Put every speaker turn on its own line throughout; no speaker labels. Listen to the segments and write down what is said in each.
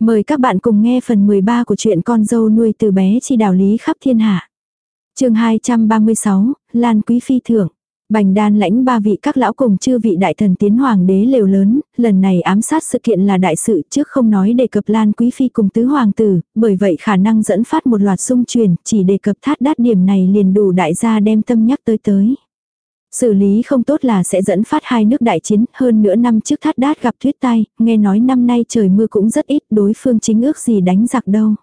Mời các bạn cùng nghe phần 13 của truyện con dâu nuôi từ bé chi đảo lý khắp thiên hạ. chương 236, Lan Quý Phi Thưởng. Bành đan lãnh ba vị các lão cùng chư vị đại thần tiến hoàng đế lều lớn, lần này ám sát sự kiện là đại sự trước không nói đề cập Lan Quý Phi cùng tứ hoàng tử, bởi vậy khả năng dẫn phát một loạt xung truyền, chỉ đề cập thát đát điểm này liền đủ đại gia đem tâm nhắc tới tới. Xử lý không tốt là sẽ dẫn phát hai nước đại chiến, hơn nữa năm trước thát đát gặp tuyết tai, nghe nói năm nay trời mưa cũng rất ít, đối phương chính ước gì đánh giặc đâu.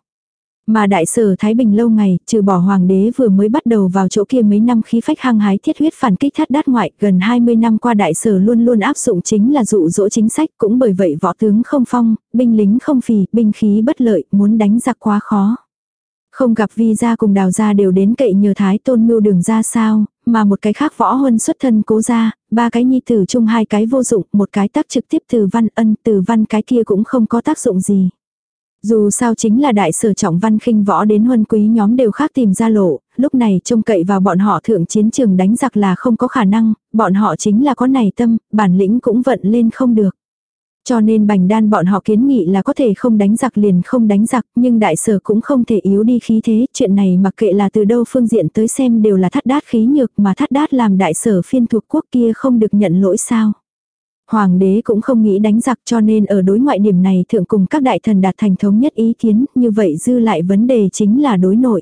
Mà đại sở Thái Bình lâu ngày, trừ bỏ hoàng đế vừa mới bắt đầu vào chỗ kia mấy năm khí phách hăng hái thiết huyết phản kích thắt đát ngoại, gần 20 năm qua đại sở luôn luôn áp dụng chính là dụ dỗ chính sách, cũng bởi vậy võ tướng không phong, binh lính không phì, binh khí bất lợi, muốn đánh giặc quá khó. Không gặp vi gia cùng đào gia đều đến cậy nhờ thái tôn mưu đường ra sao, mà một cái khác võ huân xuất thân cố gia, ba cái nhi tử chung hai cái vô dụng, một cái tác trực tiếp từ văn ân từ văn cái kia cũng không có tác dụng gì. Dù sao chính là đại sở trọng văn khinh võ đến huân quý nhóm đều khác tìm ra lộ, lúc này trông cậy vào bọn họ thượng chiến trường đánh giặc là không có khả năng, bọn họ chính là có này tâm, bản lĩnh cũng vận lên không được. Cho nên bành đan bọn họ kiến nghị là có thể không đánh giặc liền không đánh giặc, nhưng đại sở cũng không thể yếu đi khí thế, chuyện này mặc kệ là từ đâu phương diện tới xem đều là thắt đát khí nhược mà thắt đát làm đại sở phiên thuộc quốc kia không được nhận lỗi sao. Hoàng đế cũng không nghĩ đánh giặc cho nên ở đối ngoại điểm này thượng cùng các đại thần đạt thành thống nhất ý kiến, như vậy dư lại vấn đề chính là đối nội.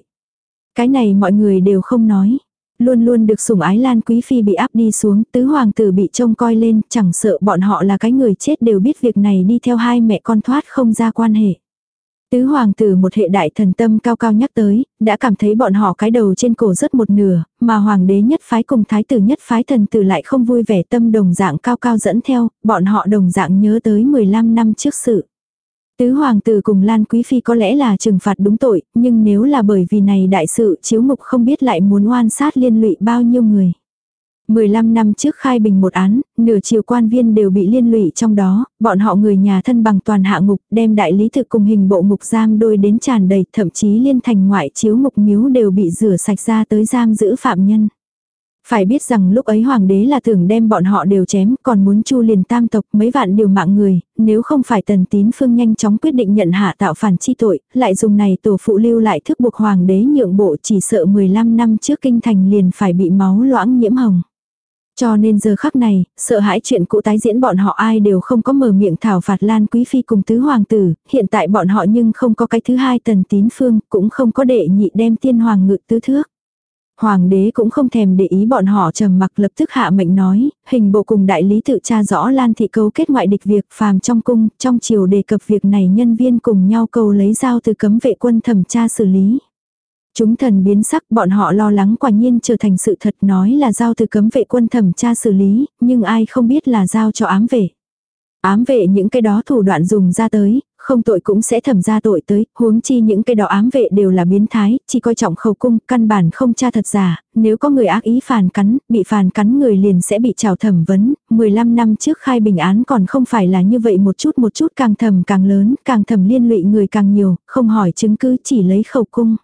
Cái này mọi người đều không nói. Luôn luôn được sủng ái Lan Quý Phi bị áp đi xuống, tứ hoàng tử bị trông coi lên, chẳng sợ bọn họ là cái người chết đều biết việc này đi theo hai mẹ con thoát không ra quan hệ. Tứ hoàng tử một hệ đại thần tâm cao cao nhắc tới, đã cảm thấy bọn họ cái đầu trên cổ rất một nửa, mà hoàng đế nhất phái cùng thái tử nhất phái thần tử lại không vui vẻ tâm đồng dạng cao cao dẫn theo, bọn họ đồng dạng nhớ tới 15 năm trước sự. Tứ hoàng tử cùng Lan Quý Phi có lẽ là trừng phạt đúng tội, nhưng nếu là bởi vì này đại sự chiếu mục không biết lại muốn oan sát liên lụy bao nhiêu người. 15 năm trước khai bình một án, nửa chiều quan viên đều bị liên lụy trong đó, bọn họ người nhà thân bằng toàn hạ ngục đem đại lý thực cùng hình bộ ngục giam đôi đến tràn đầy, thậm chí liên thành ngoại chiếu ngục miếu đều bị rửa sạch ra tới giam giữ phạm nhân. Phải biết rằng lúc ấy hoàng đế là tưởng đem bọn họ đều chém, còn muốn chu liền tam tộc mấy vạn điều mạng người, nếu không phải tần tín phương nhanh chóng quyết định nhận hạ tạo phản chi tội, lại dùng này tổ phụ lưu lại thức buộc hoàng đế nhượng bộ chỉ sợ 15 năm trước kinh thành liền phải bị máu loãng nhiễm hồng. Cho nên giờ khắc này, sợ hãi chuyện cũ tái diễn bọn họ ai đều không có mở miệng thảo phạt Lan Quý Phi cùng tứ hoàng tử, hiện tại bọn họ nhưng không có cái thứ hai tần tín phương, cũng không có đệ nhị đem tiên hoàng ngự tứ thước. Hoàng đế cũng không thèm để ý bọn họ trầm mặc lập tức hạ mệnh nói, hình bộ cùng đại lý tự tra rõ Lan thị câu kết ngoại địch việc phàm trong cung, trong chiều đề cập việc này nhân viên cùng nhau câu lấy dao từ cấm vệ quân thẩm tra xử lý. Chúng thần biến sắc bọn họ lo lắng quả nhiên trở thành sự thật nói là giao từ cấm vệ quân thẩm tra xử lý, nhưng ai không biết là giao cho ám vệ. Ám vệ những cái đó thủ đoạn dùng ra tới, không tội cũng sẽ thẩm ra tội tới, huống chi những cái đó ám vệ đều là biến thái, chỉ coi trọng khẩu cung, căn bản không tra thật giả, nếu có người ác ý phàn cắn, bị phàn cắn người liền sẽ bị trào thẩm vấn, 15 năm trước khai bình án còn không phải là như vậy một chút một chút càng thẩm càng lớn, càng thẩm liên lụy người càng nhiều, không hỏi chứng cứ chỉ lấy khẩu cung.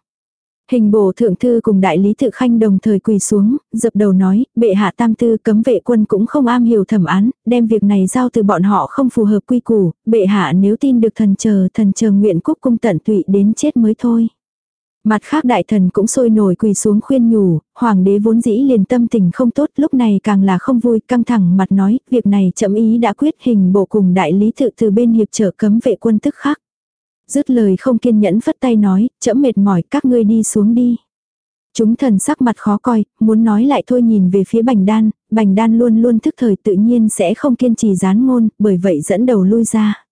Hình bổ thượng thư cùng đại lý tự khanh đồng thời quỳ xuống, dập đầu nói, bệ hạ tam tư cấm vệ quân cũng không am hiểu thẩm án, đem việc này giao từ bọn họ không phù hợp quy củ, bệ hạ nếu tin được thần chờ, thần chờ nguyện quốc cung tận tụy đến chết mới thôi. Mặt khác đại thần cũng sôi nổi quỳ xuống khuyên nhủ, hoàng đế vốn dĩ liền tâm tình không tốt lúc này càng là không vui căng thẳng mặt nói, việc này chậm ý đã quyết hình bộ cùng đại lý tự từ bên hiệp trợ cấm vệ quân tức khắc. Dứt lời không kiên nhẫn phất tay nói, chậm mệt mỏi các ngươi đi xuống đi. Chúng thần sắc mặt khó coi, muốn nói lại thôi nhìn về phía bành đan, bành đan luôn luôn thức thời tự nhiên sẽ không kiên trì gián ngôn, bởi vậy dẫn đầu lui ra.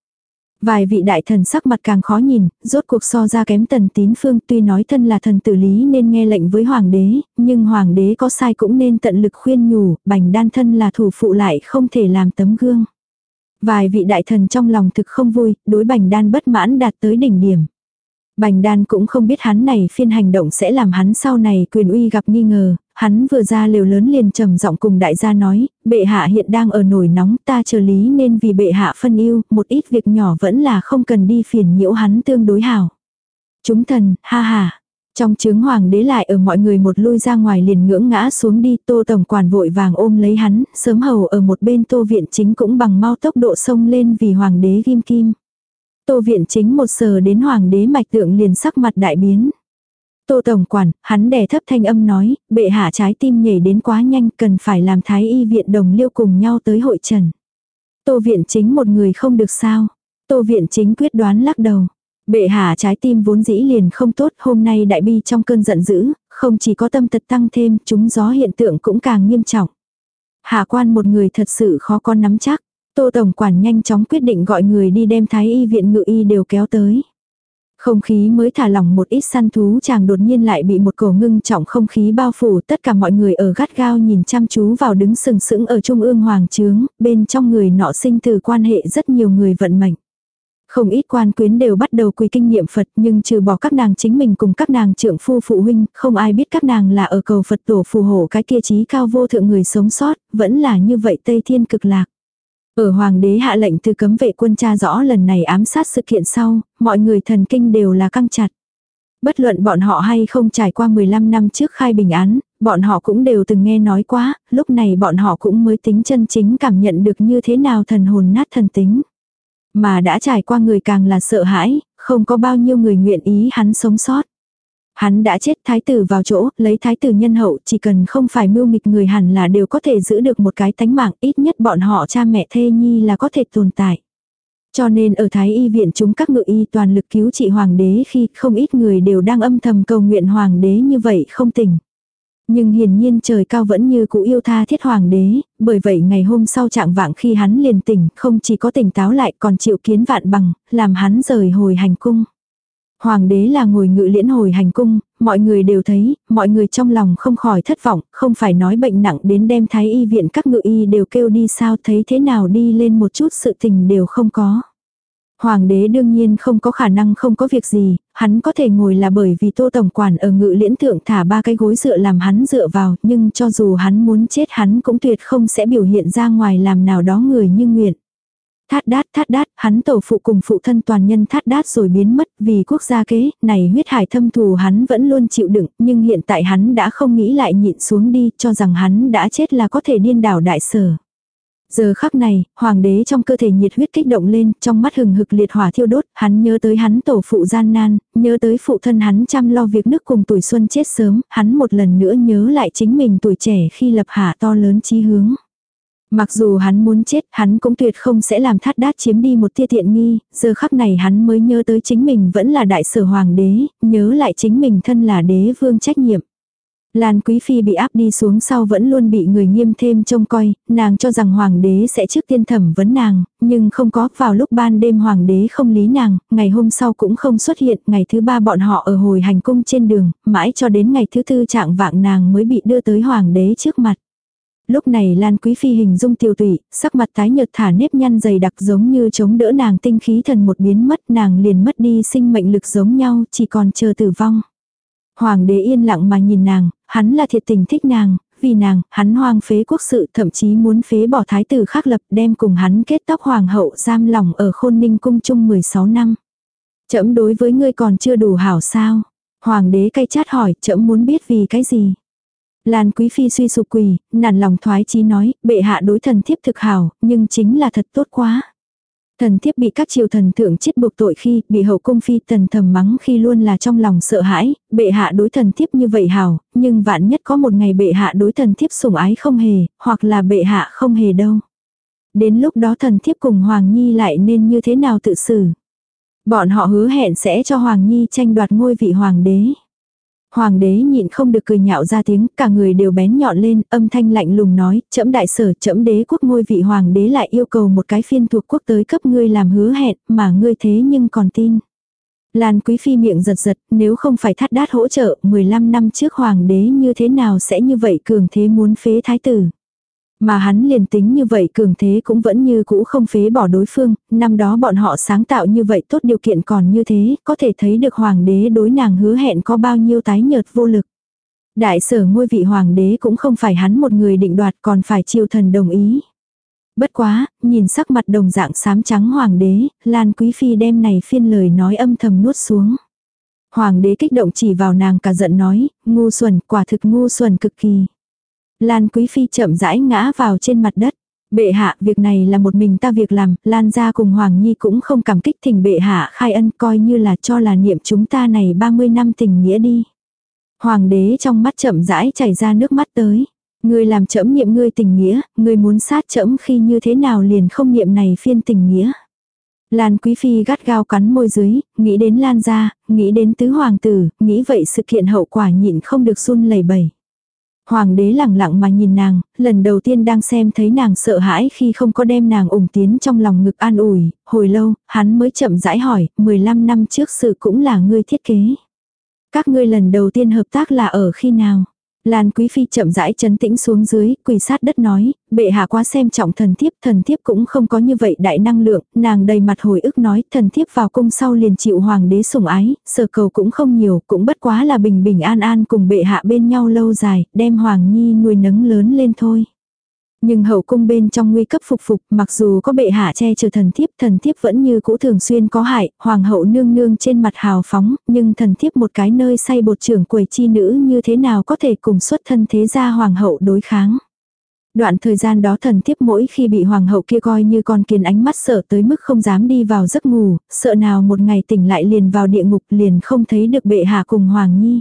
Vài vị đại thần sắc mặt càng khó nhìn, rốt cuộc so ra kém tần tín phương tuy nói thân là thần tử lý nên nghe lệnh với hoàng đế, nhưng hoàng đế có sai cũng nên tận lực khuyên nhủ, bành đan thân là thủ phụ lại không thể làm tấm gương. Vài vị đại thần trong lòng thực không vui, đối bành đan bất mãn đạt tới đỉnh điểm. Bành đan cũng không biết hắn này phiên hành động sẽ làm hắn sau này quyền uy gặp nghi ngờ, hắn vừa ra liều lớn liền trầm giọng cùng đại gia nói, bệ hạ hiện đang ở nổi nóng ta chờ lý nên vì bệ hạ phân yêu, một ít việc nhỏ vẫn là không cần đi phiền nhiễu hắn tương đối hảo. Chúng thần, ha ha, trong chướng hoàng đế lại ở mọi người một lui ra ngoài liền ngưỡng ngã xuống đi tô tổng quản vội vàng ôm lấy hắn, sớm hầu ở một bên tô viện chính cũng bằng mau tốc độ sông lên vì hoàng đế ghim kim. Tô viện chính một sờ đến hoàng đế mạch tượng liền sắc mặt đại biến. Tô Tổng Quản, hắn đè thấp thanh âm nói, bệ hạ trái tim nhảy đến quá nhanh cần phải làm thái y viện đồng liêu cùng nhau tới hội trần. Tô viện chính một người không được sao. Tô viện chính quyết đoán lắc đầu. Bệ hạ trái tim vốn dĩ liền không tốt, hôm nay đại bi trong cơn giận dữ, không chỉ có tâm tật tăng thêm, chúng gió hiện tượng cũng càng nghiêm trọng. Hạ quan một người thật sự khó con nắm chắc. Tô Tổng Quản nhanh chóng quyết định gọi người đi đem thái y viện ngự y đều kéo tới. Không khí mới thả lỏng một ít săn thú chàng đột nhiên lại bị một cổ ngưng trọng không khí bao phủ tất cả mọi người ở gắt gao nhìn chăm chú vào đứng sừng sững ở trung ương hoàng trướng, bên trong người nọ sinh từ quan hệ rất nhiều người vận mệnh. Không ít quan quyến đều bắt đầu quỳ kinh nghiệm Phật nhưng trừ bỏ các nàng chính mình cùng các nàng trưởng phu phụ huynh, không ai biết các nàng là ở cầu Phật tổ phù hộ cái kia trí cao vô thượng người sống sót, vẫn là như vậy Tây Thiên cực lạc. Ở hoàng đế hạ lệnh từ cấm vệ quân tra rõ lần này ám sát sự kiện sau, mọi người thần kinh đều là căng chặt. Bất luận bọn họ hay không trải qua 15 năm trước khai bình án, bọn họ cũng đều từng nghe nói quá, lúc này bọn họ cũng mới tính chân chính cảm nhận được như thế nào thần hồn nát thần tính. Mà đã trải qua người càng là sợ hãi, không có bao nhiêu người nguyện ý hắn sống sót. Hắn đã chết thái tử vào chỗ, lấy thái tử nhân hậu chỉ cần không phải mưu nghịch người hẳn là đều có thể giữ được một cái tánh mạng, ít nhất bọn họ cha mẹ thê nhi là có thể tồn tại. Cho nên ở Thái Y viện chúng các ngự y toàn lực cứu trị hoàng đế khi không ít người đều đang âm thầm cầu nguyện hoàng đế như vậy không tỉnh. Nhưng hiển nhiên trời cao vẫn như cũ yêu tha thiết hoàng đế, bởi vậy ngày hôm sau trạng vạng khi hắn liền tỉnh, không chỉ có tỉnh táo lại còn chịu kiến vạn bằng, làm hắn rời hồi hành cung. Hoàng đế là ngồi ngự liễn hồi hành cung, mọi người đều thấy, mọi người trong lòng không khỏi thất vọng, không phải nói bệnh nặng đến đem thái y viện các ngự y đều kêu đi sao thấy thế nào đi lên một chút sự tình đều không có. Hoàng đế đương nhiên không có khả năng không có việc gì, hắn có thể ngồi là bởi vì tô tổng quản ở ngự liễn thượng thả ba cái gối dựa làm hắn dựa vào, nhưng cho dù hắn muốn chết hắn cũng tuyệt không sẽ biểu hiện ra ngoài làm nào đó người như nguyện. Thát đát thát đát, hắn tổ phụ cùng phụ thân toàn nhân thát đát rồi biến mất vì quốc gia kế, này huyết hải thâm thù hắn vẫn luôn chịu đựng, nhưng hiện tại hắn đã không nghĩ lại nhịn xuống đi, cho rằng hắn đã chết là có thể điên đảo đại sở. Giờ khắc này, hoàng đế trong cơ thể nhiệt huyết kích động lên, trong mắt hừng hực liệt hỏa thiêu đốt, hắn nhớ tới hắn tổ phụ gian nan, nhớ tới phụ thân hắn chăm lo việc nước cùng tuổi xuân chết sớm, hắn một lần nữa nhớ lại chính mình tuổi trẻ khi lập hạ to lớn chí hướng. Mặc dù hắn muốn chết, hắn cũng tuyệt không sẽ làm thắt đát chiếm đi một tia tiện nghi, giờ khắc này hắn mới nhớ tới chính mình vẫn là đại sở hoàng đế, nhớ lại chính mình thân là đế vương trách nhiệm. Lan Quý Phi bị áp đi xuống sau vẫn luôn bị người nghiêm thêm trông coi, nàng cho rằng hoàng đế sẽ trước tiên thẩm vấn nàng, nhưng không có, vào lúc ban đêm hoàng đế không lý nàng, ngày hôm sau cũng không xuất hiện, ngày thứ ba bọn họ ở hồi hành cung trên đường, mãi cho đến ngày thứ tư trạng vạng nàng mới bị đưa tới hoàng đế trước mặt. Lúc này Lan Quý Phi hình dung tiêu tụy, sắc mặt tái nhợt thả nếp nhăn dày đặc giống như chống đỡ nàng tinh khí thần một biến mất nàng liền mất đi sinh mệnh lực giống nhau chỉ còn chờ tử vong. Hoàng đế yên lặng mà nhìn nàng, hắn là thiệt tình thích nàng, vì nàng, hắn hoang phế quốc sự thậm chí muốn phế bỏ thái tử khác lập đem cùng hắn kết tóc hoàng hậu giam lòng ở khôn ninh cung chung 16 năm. Chậm đối với ngươi còn chưa đủ hảo sao? Hoàng đế cay chát hỏi, chậm muốn biết vì cái gì? Lan quý phi suy sụp quỳ, nản lòng thoái chí nói, bệ hạ đối thần thiếp thực hảo, nhưng chính là thật tốt quá. Thần thiếp bị các triều thần thượng chết buộc tội khi bị hậu cung phi tần thầm mắng khi luôn là trong lòng sợ hãi, bệ hạ đối thần thiếp như vậy hảo, nhưng vạn nhất có một ngày bệ hạ đối thần thiếp sủng ái không hề, hoặc là bệ hạ không hề đâu. Đến lúc đó thần thiếp cùng Hoàng Nhi lại nên như thế nào tự xử. Bọn họ hứa hẹn sẽ cho Hoàng Nhi tranh đoạt ngôi vị Hoàng đế. Hoàng đế nhịn không được cười nhạo ra tiếng, cả người đều bén nhọn lên, âm thanh lạnh lùng nói, chấm đại sở, chấm đế quốc ngôi vị hoàng đế lại yêu cầu một cái phiên thuộc quốc tới cấp ngươi làm hứa hẹn, mà ngươi thế nhưng còn tin. Lan quý phi miệng giật giật, nếu không phải thắt đát hỗ trợ, 15 năm trước hoàng đế như thế nào sẽ như vậy cường thế muốn phế thái tử. Mà hắn liền tính như vậy cường thế cũng vẫn như cũ không phế bỏ đối phương, năm đó bọn họ sáng tạo như vậy tốt điều kiện còn như thế, có thể thấy được hoàng đế đối nàng hứa hẹn có bao nhiêu tái nhợt vô lực. Đại sở ngôi vị hoàng đế cũng không phải hắn một người định đoạt còn phải triều thần đồng ý. Bất quá, nhìn sắc mặt đồng dạng xám trắng hoàng đế, Lan Quý Phi đem này phiên lời nói âm thầm nuốt xuống. Hoàng đế kích động chỉ vào nàng cả giận nói, ngu xuẩn, quả thực ngu xuẩn cực kỳ. Lan Quý Phi chậm rãi ngã vào trên mặt đất. Bệ hạ, việc này là một mình ta việc làm, Lan gia cùng Hoàng Nhi cũng không cảm kích thỉnh bệ hạ khai ân coi như là cho là niệm chúng ta này 30 năm tình nghĩa đi. Hoàng đế trong mắt chậm rãi chảy ra nước mắt tới. Ngươi làm chậm niệm ngươi tình nghĩa, ngươi muốn sát chậm khi như thế nào liền không niệm này phiên tình nghĩa. Lan Quý Phi gắt gao cắn môi dưới, nghĩ đến Lan gia, nghĩ đến tứ hoàng tử, nghĩ vậy sự kiện hậu quả nhịn không được run lẩy bẩy. Hoàng đế lẳng lặng mà nhìn nàng, lần đầu tiên đang xem thấy nàng sợ hãi khi không có đem nàng ủng tiến trong lòng ngực an ủi, hồi lâu, hắn mới chậm rãi hỏi, 15 năm trước sự cũng là ngươi thiết kế. Các ngươi lần đầu tiên hợp tác là ở khi nào? Lan Quý Phi chậm rãi chấn tĩnh xuống dưới, quỳ sát đất nói, bệ hạ quá xem trọng thần thiếp, thần thiếp cũng không có như vậy đại năng lượng, nàng đầy mặt hồi ức nói, thần thiếp vào cung sau liền chịu hoàng đế sủng ái, sở cầu cũng không nhiều, cũng bất quá là bình bình an an cùng bệ hạ bên nhau lâu dài, đem hoàng nhi nuôi nấng lớn lên thôi. Nhưng hậu cung bên trong nguy cấp phục phục, mặc dù có bệ hạ che chở thần thiếp, thần thiếp vẫn như cũ thường xuyên có hại, hoàng hậu nương nương trên mặt hào phóng, nhưng thần thiếp một cái nơi say bột trưởng quầy chi nữ như thế nào có thể cùng xuất thân thế gia hoàng hậu đối kháng. Đoạn thời gian đó thần thiếp mỗi khi bị hoàng hậu kia coi như con kiến ánh mắt sợ tới mức không dám đi vào giấc ngủ, sợ nào một ngày tỉnh lại liền vào địa ngục liền không thấy được bệ hạ cùng hoàng nhi.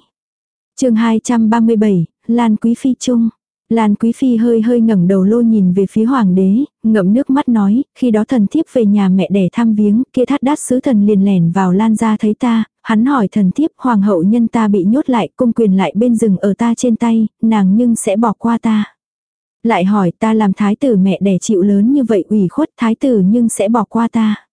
chương 237, Lan Quý Phi Trung Lan Quý Phi hơi hơi ngẩng đầu lô nhìn về phía hoàng đế, ngậm nước mắt nói, khi đó thần thiếp về nhà mẹ để thăm viếng, kia thắt đát sứ thần liền lẻn vào Lan ra thấy ta, hắn hỏi thần thiếp hoàng hậu nhân ta bị nhốt lại, cung quyền lại bên rừng ở ta trên tay, nàng nhưng sẽ bỏ qua ta. Lại hỏi ta làm thái tử mẹ đẻ chịu lớn như vậy ủy khuất thái tử nhưng sẽ bỏ qua ta.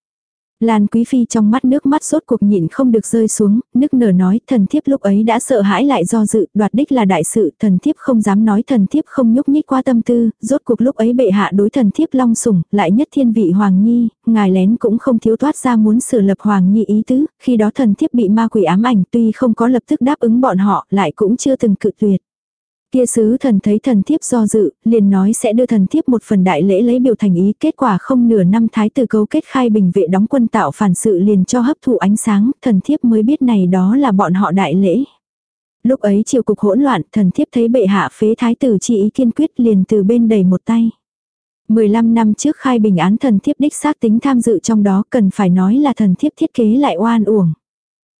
Lan Quý Phi trong mắt nước mắt sốt cuộc nhịn không được rơi xuống, nức nở nói thần thiếp lúc ấy đã sợ hãi lại do dự, đoạt đích là đại sự, thần thiếp không dám nói thần thiếp không nhúc nhích qua tâm tư, rốt cuộc lúc ấy bệ hạ đối thần thiếp long sủng, lại nhất thiên vị Hoàng Nhi, ngài lén cũng không thiếu thoát ra muốn sửa lập Hoàng Nhi ý tứ, khi đó thần thiếp bị ma quỷ ám ảnh tuy không có lập tức đáp ứng bọn họ, lại cũng chưa từng cự tuyệt. Kia sứ thần thấy thần thiếp do dự, liền nói sẽ đưa thần thiếp một phần đại lễ lấy biểu thành ý, kết quả không nửa năm thái tử cấu kết khai bình vệ đóng quân tạo phản sự liền cho hấp thụ ánh sáng, thần thiếp mới biết này đó là bọn họ đại lễ. Lúc ấy triều cục hỗn loạn, thần thiếp thấy bệ hạ phế thái tử chi ý kiên quyết liền từ bên đầy một tay. 15 năm trước khai bình án thần thiếp đích xác tính tham dự trong đó cần phải nói là thần thiếp thiết kế lại oan uổng.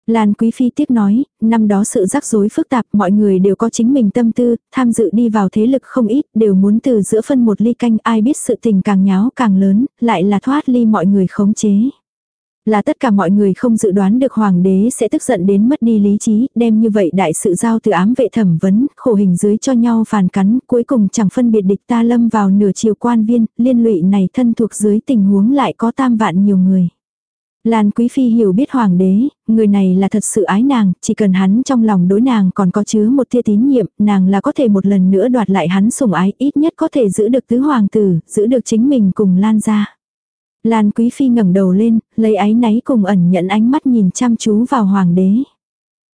Lan Quý Phi tiếc nói, năm đó sự rắc rối phức tạp, mọi người đều có chính mình tâm tư, tham dự đi vào thế lực không ít, đều muốn từ giữa phân một ly canh, ai biết sự tình càng nháo càng lớn, lại là thoát ly mọi người khống chế. Là tất cả mọi người không dự đoán được hoàng đế sẽ tức giận đến mất đi lý trí, đem như vậy đại sự giao từ ám vệ thẩm vấn, khổ hình dưới cho nhau phàn cắn, cuối cùng chẳng phân biệt địch ta lâm vào nửa chiều quan viên, liên lụy này thân thuộc dưới tình huống lại có tam vạn nhiều người. Lan Quý Phi hiểu biết hoàng đế, người này là thật sự ái nàng, chỉ cần hắn trong lòng đối nàng còn có chứa một tia tín nhiệm, nàng là có thể một lần nữa đoạt lại hắn sủng ái, ít nhất có thể giữ được tứ hoàng tử, giữ được chính mình cùng Lan ra. Lan Quý Phi ngẩng đầu lên, lấy ái náy cùng ẩn nhận ánh mắt nhìn chăm chú vào hoàng đế.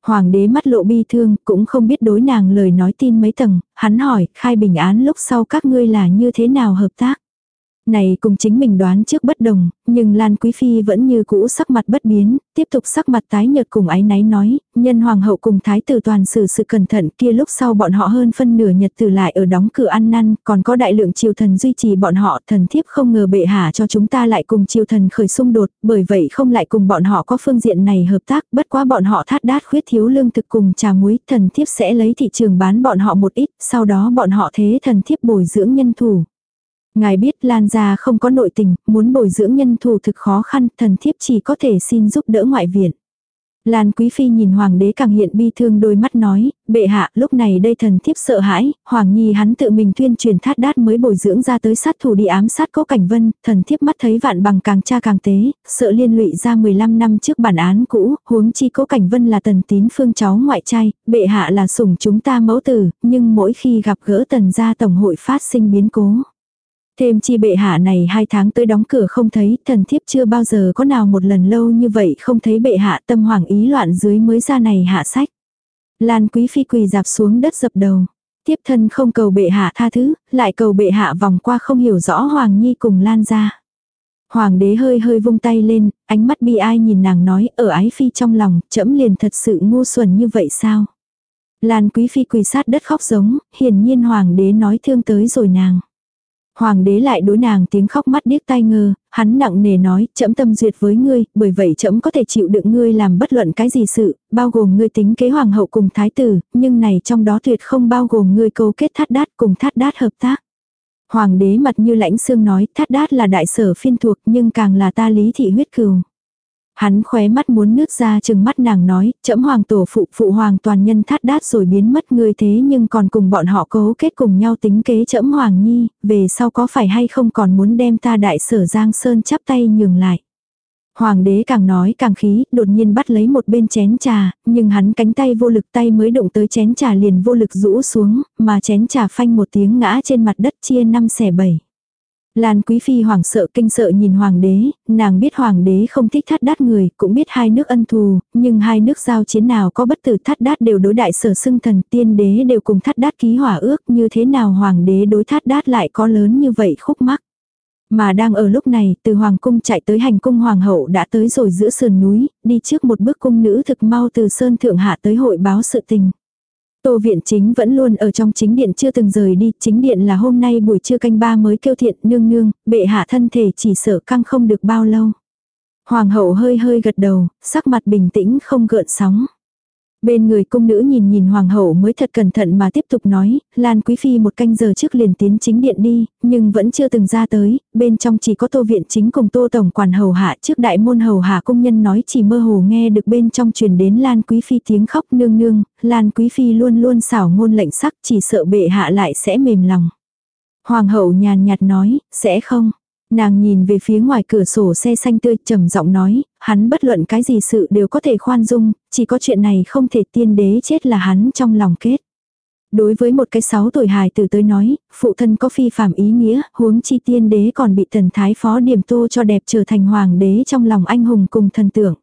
Hoàng đế mắt lộ bi thương, cũng không biết đối nàng lời nói tin mấy tầng, hắn hỏi, khai bình án lúc sau các ngươi là như thế nào hợp tác. Này cùng chính mình đoán trước bất đồng, nhưng Lan Quý Phi vẫn như cũ sắc mặt bất biến, tiếp tục sắc mặt tái nhợt cùng ái náy nói, nhân hoàng hậu cùng thái tử toàn xử sự cẩn thận kia lúc sau bọn họ hơn phân nửa nhật tử lại ở đóng cửa ăn năn, còn có đại lượng triều thần duy trì bọn họ, thần thiếp không ngờ bệ hạ cho chúng ta lại cùng triều thần khởi xung đột, bởi vậy không lại cùng bọn họ có phương diện này hợp tác, bất quá bọn họ thát đát khuyết thiếu lương thực cùng trà muối, thần thiếp sẽ lấy thị trường bán bọn họ một ít, sau đó bọn họ thế thần thiếp bồi dưỡng nhân thủ. Ngài biết Lan gia không có nội tình, muốn bồi dưỡng nhân thủ thực khó khăn, thần thiếp chỉ có thể xin giúp đỡ ngoại viện. Lan Quý Phi nhìn Hoàng đế càng hiện bi thương đôi mắt nói, bệ hạ lúc này đây thần thiếp sợ hãi, Hoàng Nhi hắn tự mình tuyên truyền thát đát mới bồi dưỡng ra tới sát thủ đi ám sát cố cảnh vân, thần thiếp mắt thấy vạn bằng càng cha càng tế, sợ liên lụy ra 15 năm trước bản án cũ, huống chi cố cảnh vân là tần tín phương cháu ngoại trai, bệ hạ là sủng chúng ta mẫu tử, nhưng mỗi khi gặp gỡ tần gia tổng hội phát sinh biến cố. Thêm chi bệ hạ này hai tháng tới đóng cửa không thấy, thần thiếp chưa bao giờ có nào một lần lâu như vậy không thấy bệ hạ tâm hoàng ý loạn dưới mới ra này hạ sách. Lan quý phi quỳ dạp xuống đất dập đầu. Tiếp thân không cầu bệ hạ tha thứ, lại cầu bệ hạ vòng qua không hiểu rõ Hoàng Nhi cùng Lan ra. Hoàng đế hơi hơi vung tay lên, ánh mắt bi ai nhìn nàng nói ở ái phi trong lòng, trẫm liền thật sự ngu xuẩn như vậy sao? Lan quý phi quỳ sát đất khóc giống, hiển nhiên hoàng đế nói thương tới rồi nàng. Hoàng đế lại đối nàng tiếng khóc mắt điếc tai ngơ, hắn nặng nề nói, trẫm tâm duyệt với ngươi, bởi vậy trẫm có thể chịu đựng ngươi làm bất luận cái gì sự, bao gồm ngươi tính kế hoàng hậu cùng thái tử, nhưng này trong đó tuyệt không bao gồm ngươi câu kết thát đát cùng thát đát hợp tác. Hoàng đế mặt như lãnh xương nói, thát đát là đại sở phiên thuộc nhưng càng là ta lý thị huyết cừu. Hắn khóe mắt muốn nước ra chừng mắt nàng nói, chậm hoàng tổ phụ phụ hoàng toàn nhân thát đát rồi biến mất người thế nhưng còn cùng bọn họ cấu kết cùng nhau tính kế chậm hoàng nhi, về sau có phải hay không còn muốn đem ta đại sở giang sơn chắp tay nhường lại. Hoàng đế càng nói càng khí, đột nhiên bắt lấy một bên chén trà, nhưng hắn cánh tay vô lực tay mới động tới chén trà liền vô lực rũ xuống, mà chén trà phanh một tiếng ngã trên mặt đất chia năm xẻ bảy. Lan Quý Phi hoảng sợ kinh sợ nhìn hoàng đế, nàng biết hoàng đế không thích thắt đát người, cũng biết hai nước ân thù, nhưng hai nước giao chiến nào có bất tử thắt đát đều đối đại sở xưng thần tiên đế đều cùng thắt đát ký hỏa ước như thế nào hoàng đế đối thắt đát lại có lớn như vậy khúc mắc. Mà đang ở lúc này, từ hoàng cung chạy tới hành cung hoàng hậu đã tới rồi giữa sườn núi, đi trước một bước cung nữ thực mau từ sơn thượng hạ tới hội báo sự tình. Tô viện chính vẫn luôn ở trong chính điện chưa từng rời đi, chính điện là hôm nay buổi trưa canh ba mới kêu thiện nương nương, bệ hạ thân thể chỉ sợ căng không được bao lâu. Hoàng hậu hơi hơi gật đầu, sắc mặt bình tĩnh không gợn sóng. Bên người cung nữ nhìn nhìn hoàng hậu mới thật cẩn thận mà tiếp tục nói, Lan Quý Phi một canh giờ trước liền tiến chính điện đi, nhưng vẫn chưa từng ra tới, bên trong chỉ có tô viện chính cùng tô tổng quản hầu hạ trước đại môn hầu hạ công nhân nói chỉ mơ hồ nghe được bên trong truyền đến Lan Quý Phi tiếng khóc nương nương, Lan Quý Phi luôn luôn xảo ngôn lệnh sắc chỉ sợ bệ hạ lại sẽ mềm lòng. Hoàng hậu nhàn nhạt nói, sẽ không. Nàng nhìn về phía ngoài cửa sổ xe xanh tươi trầm giọng nói, hắn bất luận cái gì sự đều có thể khoan dung, chỉ có chuyện này không thể tiên đế chết là hắn trong lòng kết. Đối với một cái sáu tuổi hài tử tới nói, phụ thân có phi phạm ý nghĩa, huống chi tiên đế còn bị thần thái phó điểm tô cho đẹp trở thành hoàng đế trong lòng anh hùng cùng thần tượng.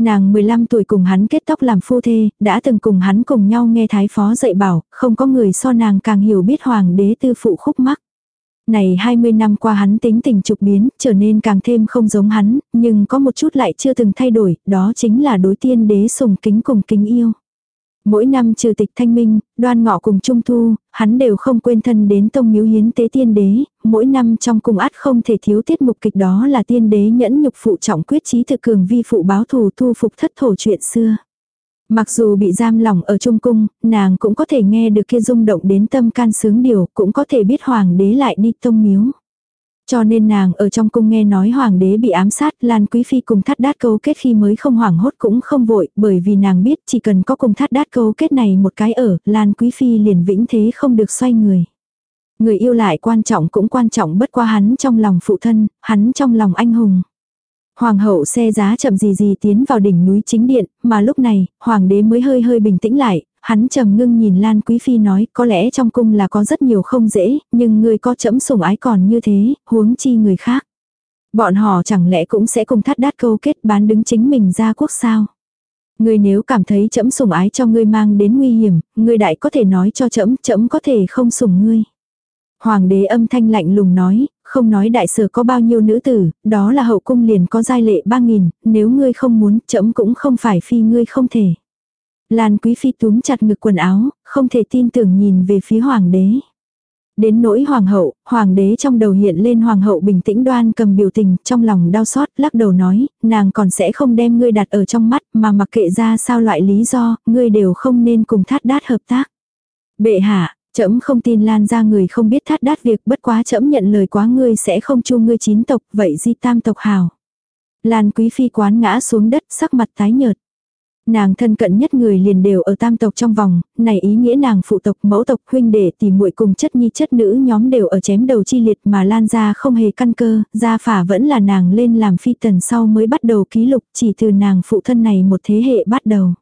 Nàng 15 tuổi cùng hắn kết tóc làm phu thê, đã từng cùng hắn cùng nhau nghe thái phó dạy bảo, không có người so nàng càng hiểu biết hoàng đế tư phụ khúc mắc. Này 20 năm qua hắn tính tình trục biến, trở nên càng thêm không giống hắn, nhưng có một chút lại chưa từng thay đổi, đó chính là đối tiên đế sùng kính cùng kính yêu. Mỗi năm trừ tịch thanh minh, đoan ngọ cùng trung thu, hắn đều không quên thân đến tông miếu hiến tế tiên đế, mỗi năm trong cùng át không thể thiếu tiết mục kịch đó là tiên đế nhẫn nhục phụ trọng quyết trí thực cường vi phụ báo thù thu phục thất thổ chuyện xưa. Mặc dù bị giam lỏng ở Trung Cung, nàng cũng có thể nghe được kia rung động đến tâm can sướng điều, cũng có thể biết hoàng đế lại đi tông miếu. Cho nên nàng ở trong cung nghe nói hoàng đế bị ám sát, Lan Quý Phi cùng thắt đát câu kết khi mới không hoảng hốt cũng không vội, bởi vì nàng biết chỉ cần có cùng thắt đát câu kết này một cái ở, Lan Quý Phi liền vĩnh thế không được xoay người. Người yêu lại quan trọng cũng quan trọng bất qua hắn trong lòng phụ thân, hắn trong lòng anh hùng. Hoàng hậu xe giá chậm gì gì tiến vào đỉnh núi chính điện, mà lúc này, hoàng đế mới hơi hơi bình tĩnh lại, hắn trầm ngưng nhìn Lan Quý Phi nói, có lẽ trong cung là có rất nhiều không dễ, nhưng người có chấm sủng ái còn như thế, huống chi người khác. Bọn họ chẳng lẽ cũng sẽ cùng thắt đát câu kết bán đứng chính mình ra quốc sao? Người nếu cảm thấy chấm sủng ái cho ngươi mang đến nguy hiểm, ngươi đại có thể nói cho chấm, chấm có thể không sủng ngươi. Hoàng đế âm thanh lạnh lùng nói, không nói đại sở có bao nhiêu nữ tử, đó là hậu cung liền có giai lệ ba nghìn, nếu ngươi không muốn, chấm cũng không phải phi ngươi không thể. Lan quý phi túm chặt ngực quần áo, không thể tin tưởng nhìn về phía hoàng đế. Đến nỗi hoàng hậu, hoàng đế trong đầu hiện lên hoàng hậu bình tĩnh đoan cầm biểu tình, trong lòng đau xót, lắc đầu nói, nàng còn sẽ không đem ngươi đặt ở trong mắt, mà mặc kệ ra sao loại lý do, ngươi đều không nên cùng thát đát hợp tác. Bệ hạ, Trẫm không tin lan ra người không biết thát đát việc bất quá trẫm nhận lời quá ngươi sẽ không chu ngươi chín tộc, vậy di tam tộc hào. Lan quý phi quán ngã xuống đất sắc mặt tái nhợt. Nàng thân cận nhất người liền đều ở tam tộc trong vòng, này ý nghĩa nàng phụ tộc mẫu tộc huynh đệ tỷ muội cùng chất nhi chất nữ nhóm đều ở chém đầu chi liệt mà lan ra không hề căn cơ, gia phả vẫn là nàng lên làm phi tần sau mới bắt đầu ký lục chỉ từ nàng phụ thân này một thế hệ bắt đầu.